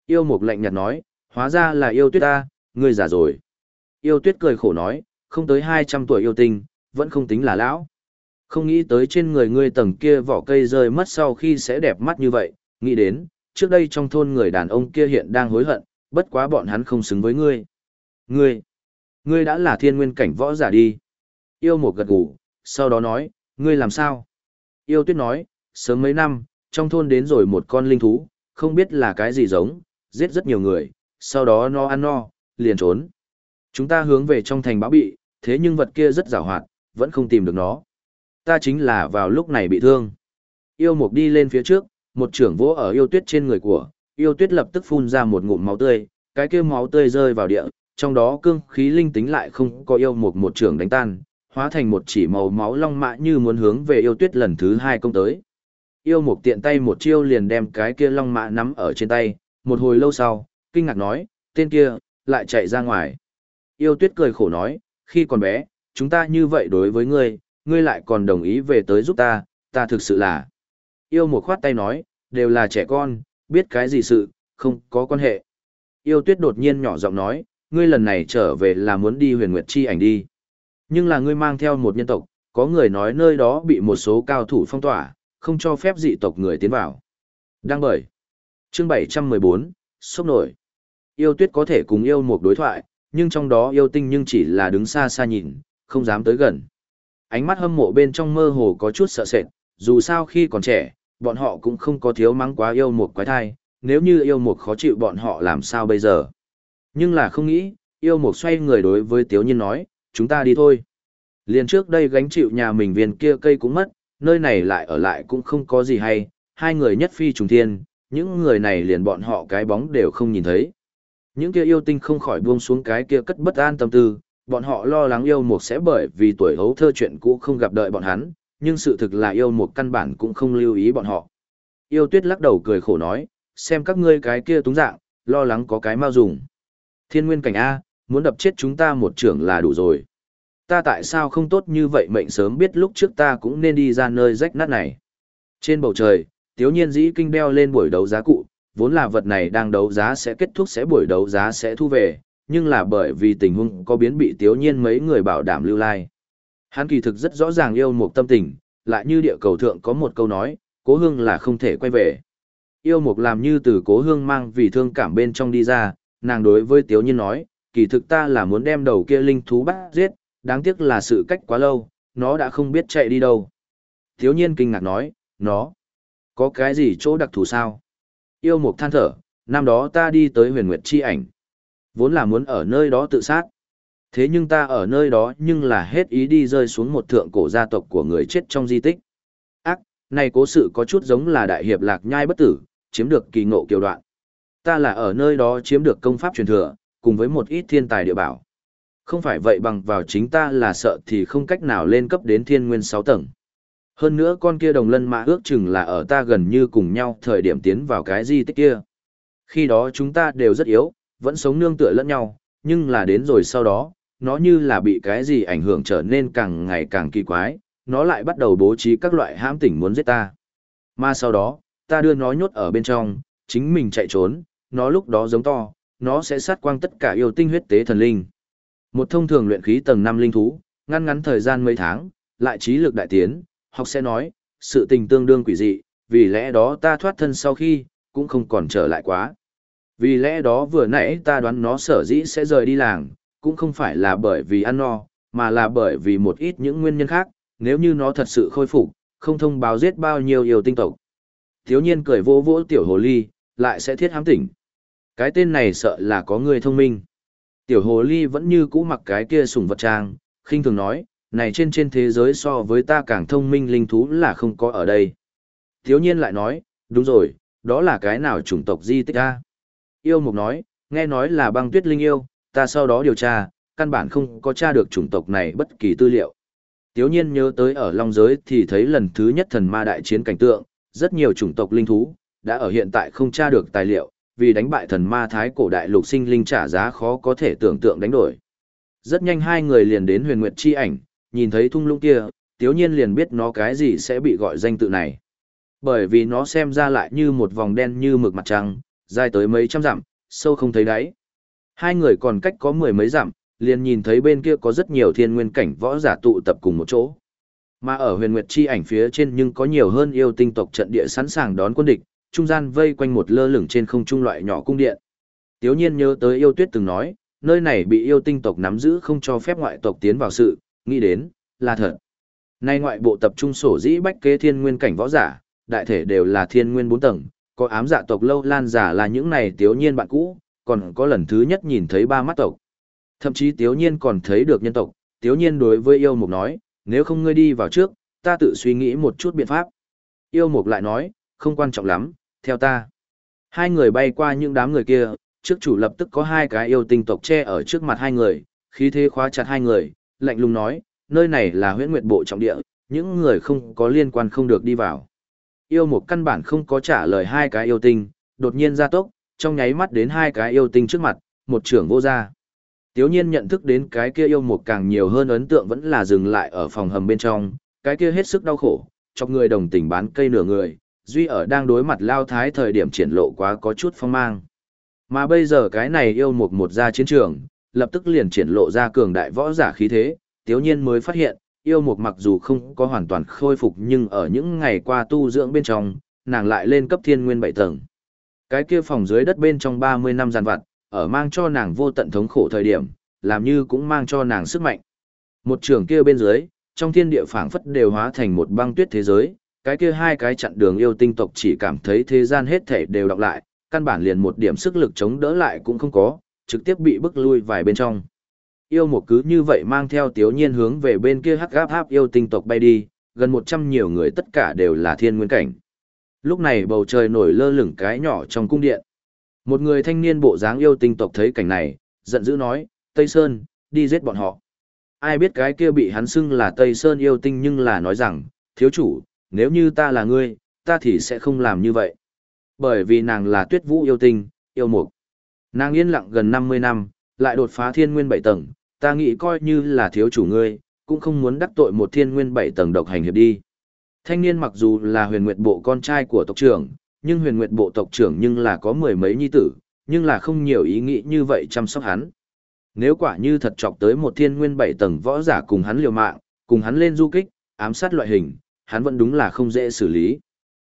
Yêu mục lạnh nhạt nói, hóa ra là yêu tuyết ta, ngươi già rồi. Yêu tuyết cười khổ nói, không tới 200 tuổi yêu tinh, vẫn không tính là lão. Không nghĩ tới trên người ngươi tầng kia vỏ cây rơi mất sau khi sẽ đẹp mắt như vậy, nghĩ đến, trước đây trong thôn người đàn ông kia hiện đang hối hận, bất quá bọn hắn không xứng với ngươi. Ngươi, ngươi đã là thiên nguyên cảnh võ giả đi. Yêu một gật gù, sau đó nói, ngươi làm sao? Yêu tuyết nói, sớm mấy năm, trong thôn đến rồi một con linh thú, không biết là cái gì giống, giết rất nhiều người, sau đó nó ăn no, liền trốn. Chúng ta hướng về trong thành báo bị, thế nhưng vật kia rất rào hoạt, vẫn không tìm được nó. Ta chính là vào lúc này bị thương. Yêu mục đi lên phía trước, một trưởng vỗ ở yêu tuyết trên người của, yêu tuyết lập tức phun ra một ngụm máu tươi, cái kia máu tươi rơi vào địa, trong đó cương khí linh tính lại không có yêu mục một trưởng đánh tan, hóa thành một chỉ màu máu long mã như muốn hướng về yêu tuyết lần thứ hai công tới. Yêu mục tiện tay một chiêu liền đem cái kia long mã nắm ở trên tay, một hồi lâu sau, kinh ngạc nói, tên kia, lại chạy ra ngoài. Yêu tuyết cười khổ nói, khi còn bé, chúng ta như vậy đối với ngươi, ngươi lại còn đồng ý về tới giúp ta, ta thực sự là. Yêu một khoát tay nói, đều là trẻ con, biết cái gì sự, không có quan hệ. Yêu tuyết đột nhiên nhỏ giọng nói, ngươi lần này trở về là muốn đi huyền nguyệt chi ảnh đi. Nhưng là ngươi mang theo một nhân tộc, có người nói nơi đó bị một số cao thủ phong tỏa, không cho phép dị tộc người tiến vào. Đăng bởi. Chương 714, sốc nổi. Yêu tuyết có thể cùng yêu một đối thoại, nhưng trong đó yêu tinh nhưng chỉ là đứng xa xa nhìn, không dám tới gần. Ánh mắt hâm mộ bên trong mơ hồ có chút sợ sệt, dù sao khi còn trẻ, bọn họ cũng không có thiếu mắng quá yêu một quái thai, nếu như yêu một khó chịu bọn họ làm sao bây giờ. Nhưng là không nghĩ, yêu một xoay người đối với tiếu nhiên nói, chúng ta đi thôi. Liền trước đây gánh chịu nhà mình viên kia cây cũng mất, nơi này lại ở lại cũng không có gì hay, hai người nhất phi trùng thiên, những người này liền bọn họ cái bóng đều không nhìn thấy. Những kia yêu tinh không khỏi buông xuống cái kia cất bất an tâm tư, bọn họ lo lắng yêu một sẽ bởi vì tuổi hấu thơ chuyện cũ không gặp đợi bọn hắn, nhưng sự thực là yêu một căn bản cũng không lưu ý bọn họ. Yêu tuyết lắc đầu cười khổ nói, xem các ngươi cái kia túng dạng, lo lắng có cái mau dùng. Thiên nguyên cảnh A, muốn đập chết chúng ta một trưởng là đủ rồi. Ta tại sao không tốt như vậy mệnh sớm biết lúc trước ta cũng nên đi ra nơi rách nát này. Trên bầu trời, tiếu nhiên dĩ kinh đeo lên buổi đấu giá cụ, vốn là vật này đang đấu giá sẽ kết thúc sẽ buổi đấu giá sẽ thu về, nhưng là bởi vì tình huống có biến bị tiếu nhiên mấy người bảo đảm lưu lai. Hắn kỳ thực rất rõ ràng yêu một tâm tình, lại như địa cầu thượng có một câu nói, cố hương là không thể quay về. Yêu mục làm như từ cố hương mang vì thương cảm bên trong đi ra, nàng đối với tiếu nhiên nói, kỳ thực ta là muốn đem đầu kia linh thú bắt giết, đáng tiếc là sự cách quá lâu, nó đã không biết chạy đi đâu. Tiếu nhiên kinh ngạc nói, nó, có cái gì chỗ đặc thù sao? Yêu mục than thở, năm đó ta đi tới huyền nguyệt chi ảnh. Vốn là muốn ở nơi đó tự sát. Thế nhưng ta ở nơi đó nhưng là hết ý đi rơi xuống một thượng cổ gia tộc của người chết trong di tích. Ác, này cố sự có chút giống là đại hiệp lạc nhai bất tử, chiếm được kỳ ngộ kiều đoạn. Ta là ở nơi đó chiếm được công pháp truyền thừa, cùng với một ít thiên tài địa bảo. Không phải vậy bằng vào chính ta là sợ thì không cách nào lên cấp đến thiên nguyên 6 tầng. Hơn nữa con kia đồng lân mã ước chừng là ở ta gần như cùng nhau thời điểm tiến vào cái di tích kia. Khi đó chúng ta đều rất yếu, vẫn sống nương tựa lẫn nhau, nhưng là đến rồi sau đó, nó như là bị cái gì ảnh hưởng trở nên càng ngày càng kỳ quái, nó lại bắt đầu bố trí các loại hãm tỉnh muốn giết ta. Mà sau đó, ta đưa nó nhốt ở bên trong, chính mình chạy trốn, nó lúc đó giống to, nó sẽ sát quang tất cả yêu tinh huyết tế thần linh. Một thông thường luyện khí tầng 5 linh thú, ngăn ngắn thời gian mấy tháng, lại trí lực đại tiến, học sẽ nói, sự tình tương đương quỷ dị, vì lẽ đó ta thoát thân sau khi, cũng không còn trở lại quá. Vì lẽ đó vừa nãy ta đoán nó sở dĩ sẽ rời đi làng, cũng không phải là bởi vì ăn no, mà là bởi vì một ít những nguyên nhân khác, nếu như nó thật sự khôi phục, không thông báo giết bao nhiêu yêu tinh tộc. Thiếu nhiên cười vỗ vỗ tiểu hồ ly, lại sẽ thiết hám tỉnh. Cái tên này sợ là có người thông minh. Tiểu hồ ly vẫn như cũ mặc cái kia sùng vật trang, khinh thường nói, này trên trên thế giới so với ta càng thông minh linh thú là không có ở đây. Thiếu nhiên lại nói, đúng rồi, đó là cái nào chủng tộc di tích a? Yêu mục nói, nghe nói là băng tuyết linh yêu, ta sau đó điều tra, căn bản không có tra được chủng tộc này bất kỳ tư liệu. Tiếu nhiên nhớ tới ở Long Giới thì thấy lần thứ nhất thần ma đại chiến cảnh tượng, rất nhiều chủng tộc linh thú, đã ở hiện tại không tra được tài liệu, vì đánh bại thần ma thái cổ đại lục sinh linh trả giá khó có thể tưởng tượng đánh đổi. Rất nhanh hai người liền đến huyền nguyệt chi ảnh, nhìn thấy thung lũng kia, tiếu nhiên liền biết nó cái gì sẽ bị gọi danh tự này. Bởi vì nó xem ra lại như một vòng đen như mực mặt trăng, dài tới mấy trăm dặm, sâu không thấy đáy. Hai người còn cách có mười mấy dặm, liền nhìn thấy bên kia có rất nhiều thiên nguyên cảnh võ giả tụ tập cùng một chỗ. Mà ở huyền nguyệt chi ảnh phía trên nhưng có nhiều hơn yêu tinh tộc trận địa sẵn sàng đón quân địch, trung gian vây quanh một lơ lửng trên không trung loại nhỏ cung điện. Tiếu nhiên nhớ tới yêu tuyết từng nói, nơi này bị yêu tinh tộc nắm giữ không cho phép ngoại tộc tiến vào sự, nghĩ đến, là thật. Nay ngoại bộ tập trung sổ dĩ bách kế thiên nguyên cảnh võ giả, đại thể đều là thiên nguyên bốn tầng, có ám dạ tộc lâu lan giả là những này tiếu nhiên bạn cũ, còn có lần thứ nhất nhìn thấy ba mắt tộc. Thậm chí tiếu nhiên còn thấy được nhân tộc, tiếu nhiên đối với yêu mục nói, nếu không ngươi đi vào trước, ta tự suy nghĩ một chút biện pháp. Yêu mục lại nói, không quan trọng lắm, theo ta. Hai người bay qua những đám người kia, trước chủ lập tức có hai cái yêu tinh tộc che ở trước mặt hai người, khí thế khóa chặt hai người, lạnh lùng nói, nơi này là huyễn nguyệt bộ trọng địa, những người không có liên quan không được đi vào. Yêu mục căn bản không có trả lời hai cái yêu tinh, đột nhiên ra tốc, trong nháy mắt đến hai cái yêu tinh trước mặt, một trưởng vô ra. Tiếu nhiên nhận thức đến cái kia yêu một càng nhiều hơn ấn tượng vẫn là dừng lại ở phòng hầm bên trong, cái kia hết sức đau khổ, chọc người đồng tình bán cây nửa người, duy ở đang đối mặt lao thái thời điểm triển lộ quá có chút phong mang. Mà bây giờ cái này yêu một một ra chiến trường, lập tức liền triển lộ ra cường đại võ giả khí thế, tiếu nhiên mới phát hiện, yêu một mặc dù không có hoàn toàn khôi phục nhưng ở những ngày qua tu dưỡng bên trong, nàng lại lên cấp thiên nguyên bảy tầng. Cái kia phòng dưới đất bên trong 30 năm giàn vặt, ở mang cho nàng vô tận thống khổ thời điểm, làm như cũng mang cho nàng sức mạnh. Một trường kia bên dưới, trong thiên địa phảng phất đều hóa thành một băng tuyết thế giới, cái kia hai cái chặn đường yêu tinh tộc chỉ cảm thấy thế gian hết thể đều đọc lại, căn bản liền một điểm sức lực chống đỡ lại cũng không có, trực tiếp bị bức lui vài bên trong. Yêu một cứ như vậy mang theo tiếu nhiên hướng về bên kia hắc gáp háp yêu tinh tộc bay đi, gần 100 nhiều người tất cả đều là thiên nguyên cảnh. Lúc này bầu trời nổi lơ lửng cái nhỏ trong cung điện. Một người thanh niên bộ dáng yêu tinh tộc thấy cảnh này, giận dữ nói, Tây Sơn, đi giết bọn họ. Ai biết cái kia bị hắn xưng là Tây Sơn yêu tinh nhưng là nói rằng, thiếu chủ, nếu như ta là ngươi, ta thì sẽ không làm như vậy. Bởi vì nàng là tuyết vũ yêu tinh, yêu mục. Nàng yên lặng gần 50 năm, lại đột phá thiên nguyên bảy tầng, ta nghĩ coi như là thiếu chủ ngươi, cũng không muốn đắc tội một thiên nguyên bảy tầng độc hành hiệp đi. Thanh niên mặc dù là huyền nguyệt bộ con trai của tộc trưởng, nhưng huyền nguyệt bộ tộc trưởng nhưng là có mười mấy nhi tử, nhưng là không nhiều ý nghĩ như vậy chăm sóc hắn. Nếu quả như thật chọc tới một thiên nguyên bảy tầng võ giả cùng hắn liều mạng, cùng hắn lên du kích, ám sát loại hình, hắn vẫn đúng là không dễ xử lý.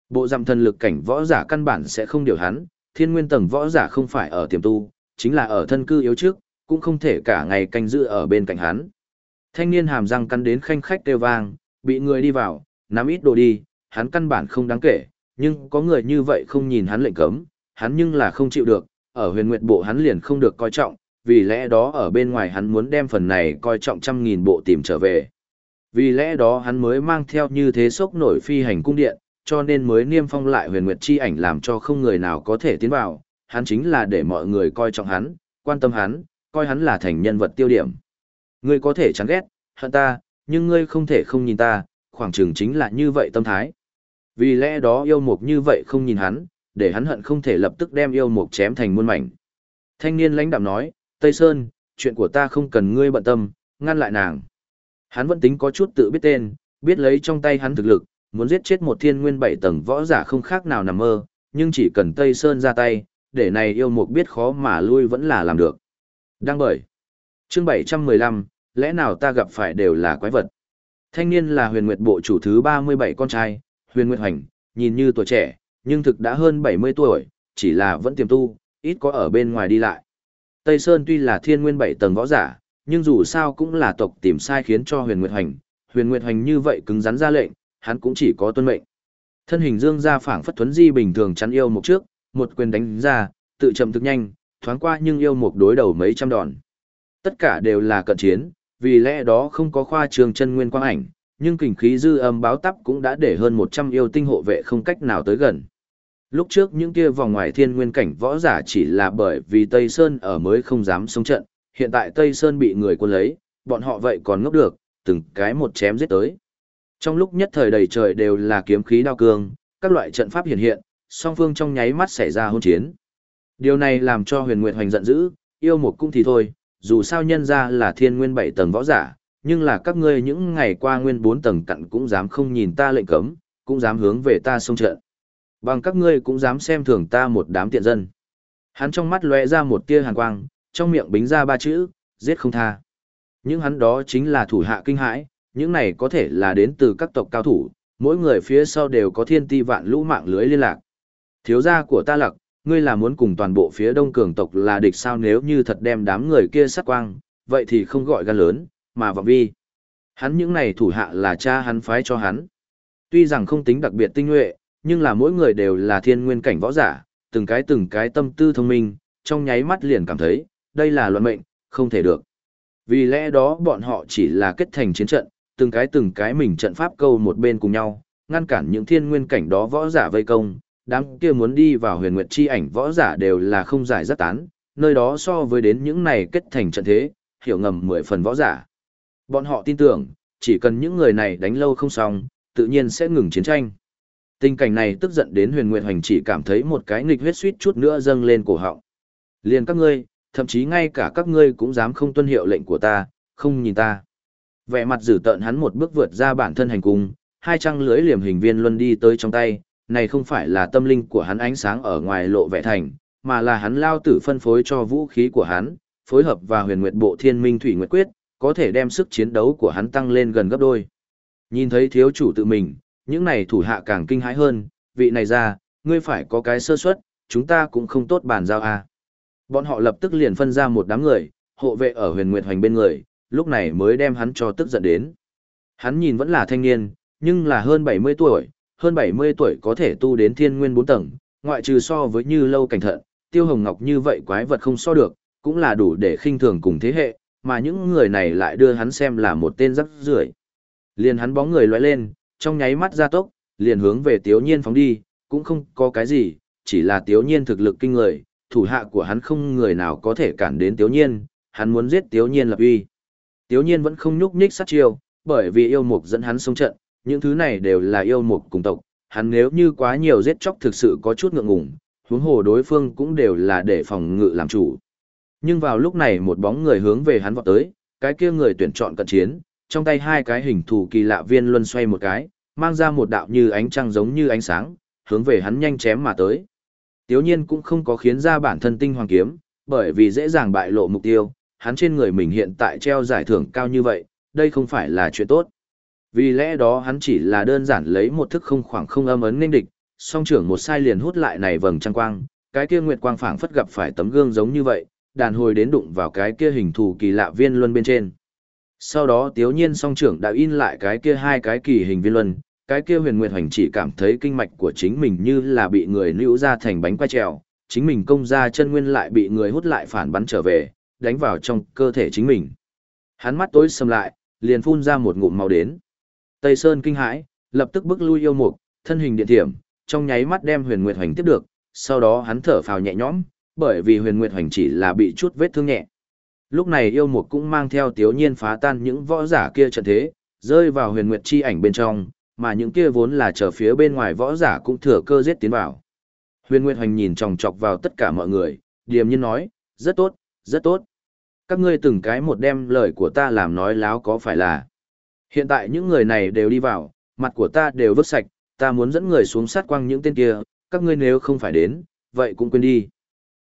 Bộ giảm thần lực cảnh võ giả căn bản sẽ không điều hắn, thiên nguyên tầng võ giả không phải ở tiềm tu, chính là ở thân cư yếu trước, cũng không thể cả ngày canh giữ ở bên cạnh hắn. Thanh niên hàm răng cắn đến khanh khách kêu vang, bị người đi vào, nắm ít đồ đi, hắn căn bản không đáng kể, nhưng có người như vậy không nhìn hắn lệnh cấm, hắn nhưng là không chịu được, ở huyền nguyệt bộ hắn liền không được coi trọng, vì lẽ đó ở bên ngoài hắn muốn đem phần này coi trọng trăm nghìn bộ tìm trở về. Vì lẽ đó hắn mới mang theo như thế sốc nổi phi hành cung điện, cho nên mới niêm phong lại huyền nguyệt chi ảnh làm cho không người nào có thể tiến vào, hắn chính là để mọi người coi trọng hắn, quan tâm hắn, coi hắn là thành nhân vật tiêu điểm. Ngươi có thể chán ghét, hận ta, nhưng ngươi không thể không nhìn ta, khoảng chừng chính là như vậy tâm thái. Vì lẽ đó yêu mục như vậy không nhìn hắn, để hắn hận không thể lập tức đem yêu mục chém thành muôn mảnh. Thanh niên lãnh đạm nói, Tây Sơn, chuyện của ta không cần ngươi bận tâm, ngăn lại nàng. Hắn vẫn tính có chút tự biết tên, biết lấy trong tay hắn thực lực, muốn giết chết một thiên nguyên bảy tầng võ giả không khác nào nằm mơ, nhưng chỉ cần Tây Sơn ra tay, để này yêu mục biết khó mà lui vẫn là làm được. Đăng bởi. Chương 715, lẽ nào ta gặp phải đều là quái vật. Thanh niên là huyền nguyệt bộ chủ thứ 37 con trai, huyền nguyệt hoành, nhìn như tuổi trẻ, nhưng thực đã hơn 70 tuổi, chỉ là vẫn tiềm tu, ít có ở bên ngoài đi lại. Tây Sơn tuy là thiên nguyên bảy tầng võ giả, nhưng dù sao cũng là tộc tìm sai khiến cho huyền nguyệt hoành, huyền nguyệt hoành như vậy cứng rắn ra lệnh, hắn cũng chỉ có tuân mệnh. Thân hình dương ra phảng phất thuấn di bình thường chắn yêu một trước, một quyền đánh ra, tự chậm thực nhanh, thoáng qua nhưng yêu một đối đầu mấy trăm đòn. Tất cả đều là cận chiến, vì lẽ đó không có khoa trường chân nguyên quang ảnh, nhưng kình khí dư âm báo tắp cũng đã để hơn 100 yêu tinh hộ vệ không cách nào tới gần. Lúc trước những kia vòng ngoài thiên nguyên cảnh võ giả chỉ là bởi vì Tây Sơn ở mới không dám xông trận, hiện tại Tây Sơn bị người quân lấy, bọn họ vậy còn ngốc được, từng cái một chém giết tới. Trong lúc nhất thời đầy trời đều là kiếm khí đao cương, các loại trận pháp hiện hiện, song phương trong nháy mắt xảy ra hôn chiến. Điều này làm cho huyền nguyệt hoành giận dữ, yêu một cung thì thôi, dù sao nhân ra là thiên nguyên bảy tầng võ giả, nhưng là các ngươi những ngày qua nguyên bốn tầng cặn cũng dám không nhìn ta lệnh cấm, cũng dám hướng về ta xông trận. Bằng các ngươi cũng dám xem thường ta một đám tiện dân. Hắn trong mắt lóe ra một tia hàn quang, trong miệng bính ra ba chữ, giết không tha. Những hắn đó chính là thủ hạ kinh hãi, những này có thể là đến từ các tộc cao thủ, mỗi người phía sau đều có thiên ti vạn lũ mạng lưới liên lạc. Thiếu gia của ta lặc, ngươi là muốn cùng toàn bộ phía đông cường tộc là địch sao nếu như thật đem đám người kia sát quang, vậy thì không gọi gan lớn, mà vọng vi. Hắn những này thủ hạ là cha hắn phái cho hắn. Tuy rằng không tính đặc biệt tinh nhuệ, nhưng là mỗi người đều là thiên nguyên cảnh võ giả, từng cái từng cái tâm tư thông minh, trong nháy mắt liền cảm thấy, đây là luận mệnh, không thể được. Vì lẽ đó bọn họ chỉ là kết thành chiến trận, từng cái từng cái mình trận pháp câu một bên cùng nhau, ngăn cản những thiên nguyên cảnh đó võ giả vây công, đám kia muốn đi vào huyền nguyệt chi ảnh võ giả đều là không giải rất tán, nơi đó so với đến những này kết thành trận thế, hiểu ngầm mười phần võ giả. Bọn họ tin tưởng, chỉ cần những người này đánh lâu không xong, tự nhiên sẽ ngừng chiến tranh. Tình cảnh này tức giận đến huyền nguyệt hoành chỉ cảm thấy một cái nghịch huyết suýt chút nữa dâng lên cổ họng. Liền các ngươi, thậm chí ngay cả các ngươi cũng dám không tuân hiệu lệnh của ta, không nhìn ta. Vẻ mặt dữ tợn hắn một bước vượt ra bản thân hành cung, hai trăng lưới liềm hình viên luân đi tới trong tay, này không phải là tâm linh của hắn ánh sáng ở ngoài lộ vẻ thành, mà là hắn lao tử phân phối cho vũ khí của hắn, phối hợp và huyền nguyệt bộ thiên minh thủy nguyệt quyết, có thể đem sức chiến đấu của hắn tăng lên gần gấp đôi. Nhìn thấy thiếu chủ tự mình, những này thủ hạ càng kinh hãi hơn, vị này ra, ngươi phải có cái sơ suất, chúng ta cũng không tốt bàn giao à. Bọn họ lập tức liền phân ra một đám người, hộ vệ ở huyền nguyệt hoành bên người, lúc này mới đem hắn cho tức giận đến. Hắn nhìn vẫn là thanh niên, nhưng là hơn 70 tuổi, hơn 70 tuổi có thể tu đến thiên nguyên 4 tầng, ngoại trừ so với như lâu cảnh thận, tiêu hồng ngọc như vậy quái vật không so được, cũng là đủ để khinh thường cùng thế hệ, mà những người này lại đưa hắn xem là một tên rắc rưởi. Liền hắn bóng người lóe lên, trong nháy mắt ra tốc, liền hướng về Tiếu Nhiên phóng đi, cũng không có cái gì, chỉ là Tiếu Nhiên thực lực kinh người, thủ hạ của hắn không người nào có thể cản đến Tiếu Nhiên, hắn muốn giết Tiếu Nhiên lập uy. Tiếu Nhiên vẫn không nhúc nhích sát chiêu, bởi vì yêu mục dẫn hắn xông trận, những thứ này đều là yêu mục cùng tộc, hắn nếu như quá nhiều giết chóc thực sự có chút ngượng ngùng, huống hồ đối phương cũng đều là để phòng ngự làm chủ. Nhưng vào lúc này một bóng người hướng về hắn vọt tới, cái kia người tuyển chọn cận chiến, trong tay hai cái hình thù kỳ lạ viên luân xoay một cái, mang ra một đạo như ánh trăng giống như ánh sáng, hướng về hắn nhanh chém mà tới. Tiếu nhiên cũng không có khiến ra bản thân tinh hoàng kiếm, bởi vì dễ dàng bại lộ mục tiêu, hắn trên người mình hiện tại treo giải thưởng cao như vậy, đây không phải là chuyện tốt. Vì lẽ đó hắn chỉ là đơn giản lấy một thức không khoảng không âm ấn nên địch, song trưởng một sai liền hút lại này vầng trăng quang, cái kia nguyệt quang phảng phất gặp phải tấm gương giống như vậy, đàn hồi đến đụng vào cái kia hình thù kỳ lạ viên luân bên trên. Sau đó tiếu nhiên song trưởng đã in lại cái kia hai cái kỳ hình viên luân, cái kia huyền nguyệt hoành chỉ cảm thấy kinh mạch của chính mình như là bị người nữ ra thành bánh quay trèo, chính mình công ra chân nguyên lại bị người hút lại phản bắn trở về, đánh vào trong cơ thể chính mình. Hắn mắt tối sầm lại, liền phun ra một ngụm màu đến. Tây Sơn kinh hãi, lập tức bước lui yêu mục, thân hình điện thiểm, trong nháy mắt đem huyền nguyệt hoành tiếp được, sau đó hắn thở phào nhẹ nhõm, bởi vì huyền nguyệt hoành chỉ là bị chút vết thương nhẹ. Lúc này yêu mục cũng mang theo tiếu nhiên phá tan những võ giả kia trận thế, rơi vào huyền nguyệt chi ảnh bên trong, mà những kia vốn là chờ phía bên ngoài võ giả cũng thừa cơ giết tiến vào. Huyền Nguyệt Hoành nhìn chòng chọc vào tất cả mọi người, điềm nhiên nói, rất tốt, rất tốt. Các ngươi từng cái một đem lời của ta làm nói láo có phải là. Hiện tại những người này đều đi vào, mặt của ta đều vứt sạch, ta muốn dẫn người xuống sát quăng những tên kia, các ngươi nếu không phải đến, vậy cũng quên đi.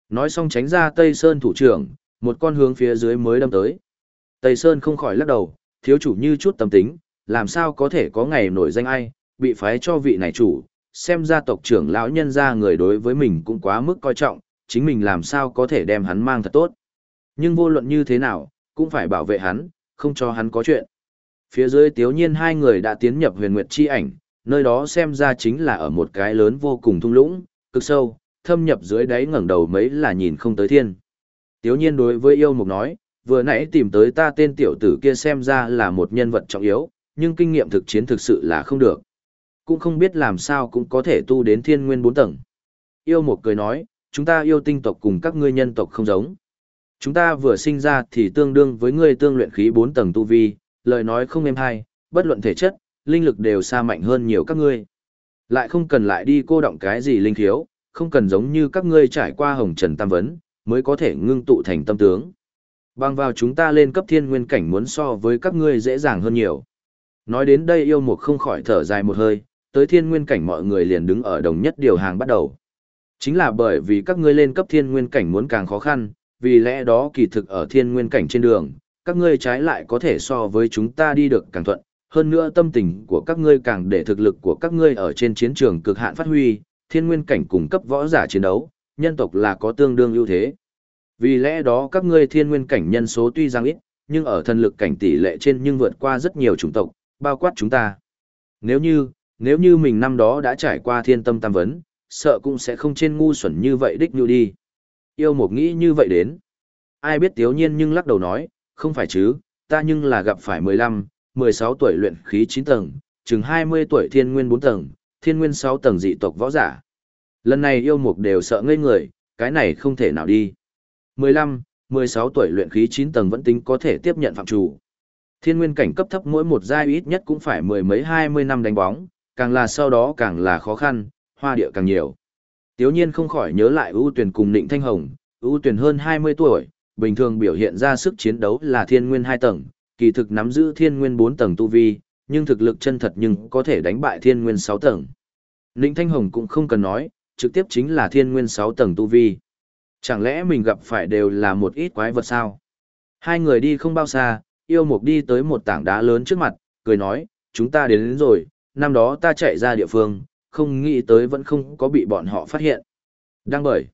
Nói xong tránh ra Tây Sơn thủ trưởng, một con hướng phía dưới mới đâm tới. Tây Sơn không khỏi lắc đầu, thiếu chủ như chút tâm tính, làm sao có thể có ngày nổi danh ai, bị phái cho vị này chủ, xem ra tộc trưởng lão nhân ra người đối với mình cũng quá mức coi trọng, chính mình làm sao có thể đem hắn mang thật tốt. Nhưng vô luận như thế nào, cũng phải bảo vệ hắn, không cho hắn có chuyện. Phía dưới tiếu nhiên hai người đã tiến nhập huyền nguyệt chi ảnh, nơi đó xem ra chính là ở một cái lớn vô cùng thung lũng, cực sâu, thâm nhập dưới đáy ngẩng đầu mấy là nhìn không tới thiên. Tiếu nhiên đối với yêu mục nói, vừa nãy tìm tới ta tên tiểu tử kia xem ra là một nhân vật trọng yếu, nhưng kinh nghiệm thực chiến thực sự là không được. Cũng không biết làm sao cũng có thể tu đến thiên nguyên bốn tầng. Yêu mục cười nói, chúng ta yêu tinh tộc cùng các ngươi nhân tộc không giống. Chúng ta vừa sinh ra thì tương đương với ngươi tương luyện khí bốn tầng tu vi, lời nói không êm hay, bất luận thể chất, linh lực đều xa mạnh hơn nhiều các ngươi. Lại không cần lại đi cô động cái gì linh thiếu, không cần giống như các ngươi trải qua hồng trần tam vấn, mới có thể ngưng tụ thành tâm tướng. Bằng vào chúng ta lên cấp thiên nguyên cảnh muốn so với các ngươi dễ dàng hơn nhiều. Nói đến đây yêu mục không khỏi thở dài một hơi, tới thiên nguyên cảnh mọi người liền đứng ở đồng nhất điều hàng bắt đầu. Chính là bởi vì các ngươi lên cấp thiên nguyên cảnh muốn càng khó khăn, vì lẽ đó kỳ thực ở thiên nguyên cảnh trên đường, các ngươi trái lại có thể so với chúng ta đi được càng thuận, hơn nữa tâm tình của các ngươi càng để thực lực của các ngươi ở trên chiến trường cực hạn phát huy, thiên nguyên cảnh cung cấp võ giả chiến đấu, nhân tộc là có tương đương ưu thế. Vì lẽ đó các ngươi thiên nguyên cảnh nhân số tuy rằng ít, nhưng ở thần lực cảnh tỷ lệ trên nhưng vượt qua rất nhiều chủng tộc, bao quát chúng ta. Nếu như, nếu như mình năm đó đã trải qua thiên tâm tam vấn, sợ cũng sẽ không trên ngu xuẩn như vậy đích như đi. Yêu một nghĩ như vậy đến. Ai biết tiếu nhiên nhưng lắc đầu nói, không phải chứ, ta nhưng là gặp phải 15, 16 tuổi luyện khí 9 tầng, chừng 20 tuổi thiên nguyên 4 tầng, thiên nguyên 6 tầng dị tộc võ giả. Lần này yêu mục đều sợ ngây người, cái này không thể nào đi. 15, 16 tuổi luyện khí 9 tầng vẫn tính có thể tiếp nhận phạm chủ. Thiên nguyên cảnh cấp thấp mỗi một giai ít nhất cũng phải mười mấy hai mươi năm đánh bóng, càng là sau đó càng là khó khăn, hoa địa càng nhiều. Tiếu nhiên không khỏi nhớ lại ưu tuyển cùng Nịnh Thanh Hồng, ưu tuyển hơn 20 tuổi, bình thường biểu hiện ra sức chiến đấu là thiên nguyên 2 tầng, kỳ thực nắm giữ thiên nguyên 4 tầng tu vi, nhưng thực lực chân thật nhưng có thể đánh bại thiên nguyên 6 tầng. Ninh Thanh Hồng cũng không cần nói, trực tiếp chính là thiên nguyên 6 tầng tu vi. Chẳng lẽ mình gặp phải đều là một ít quái vật sao? Hai người đi không bao xa, yêu mục đi tới một tảng đá lớn trước mặt, cười nói, chúng ta đến, đến rồi, năm đó ta chạy ra địa phương, không nghĩ tới vẫn không có bị bọn họ phát hiện. Đang bởi.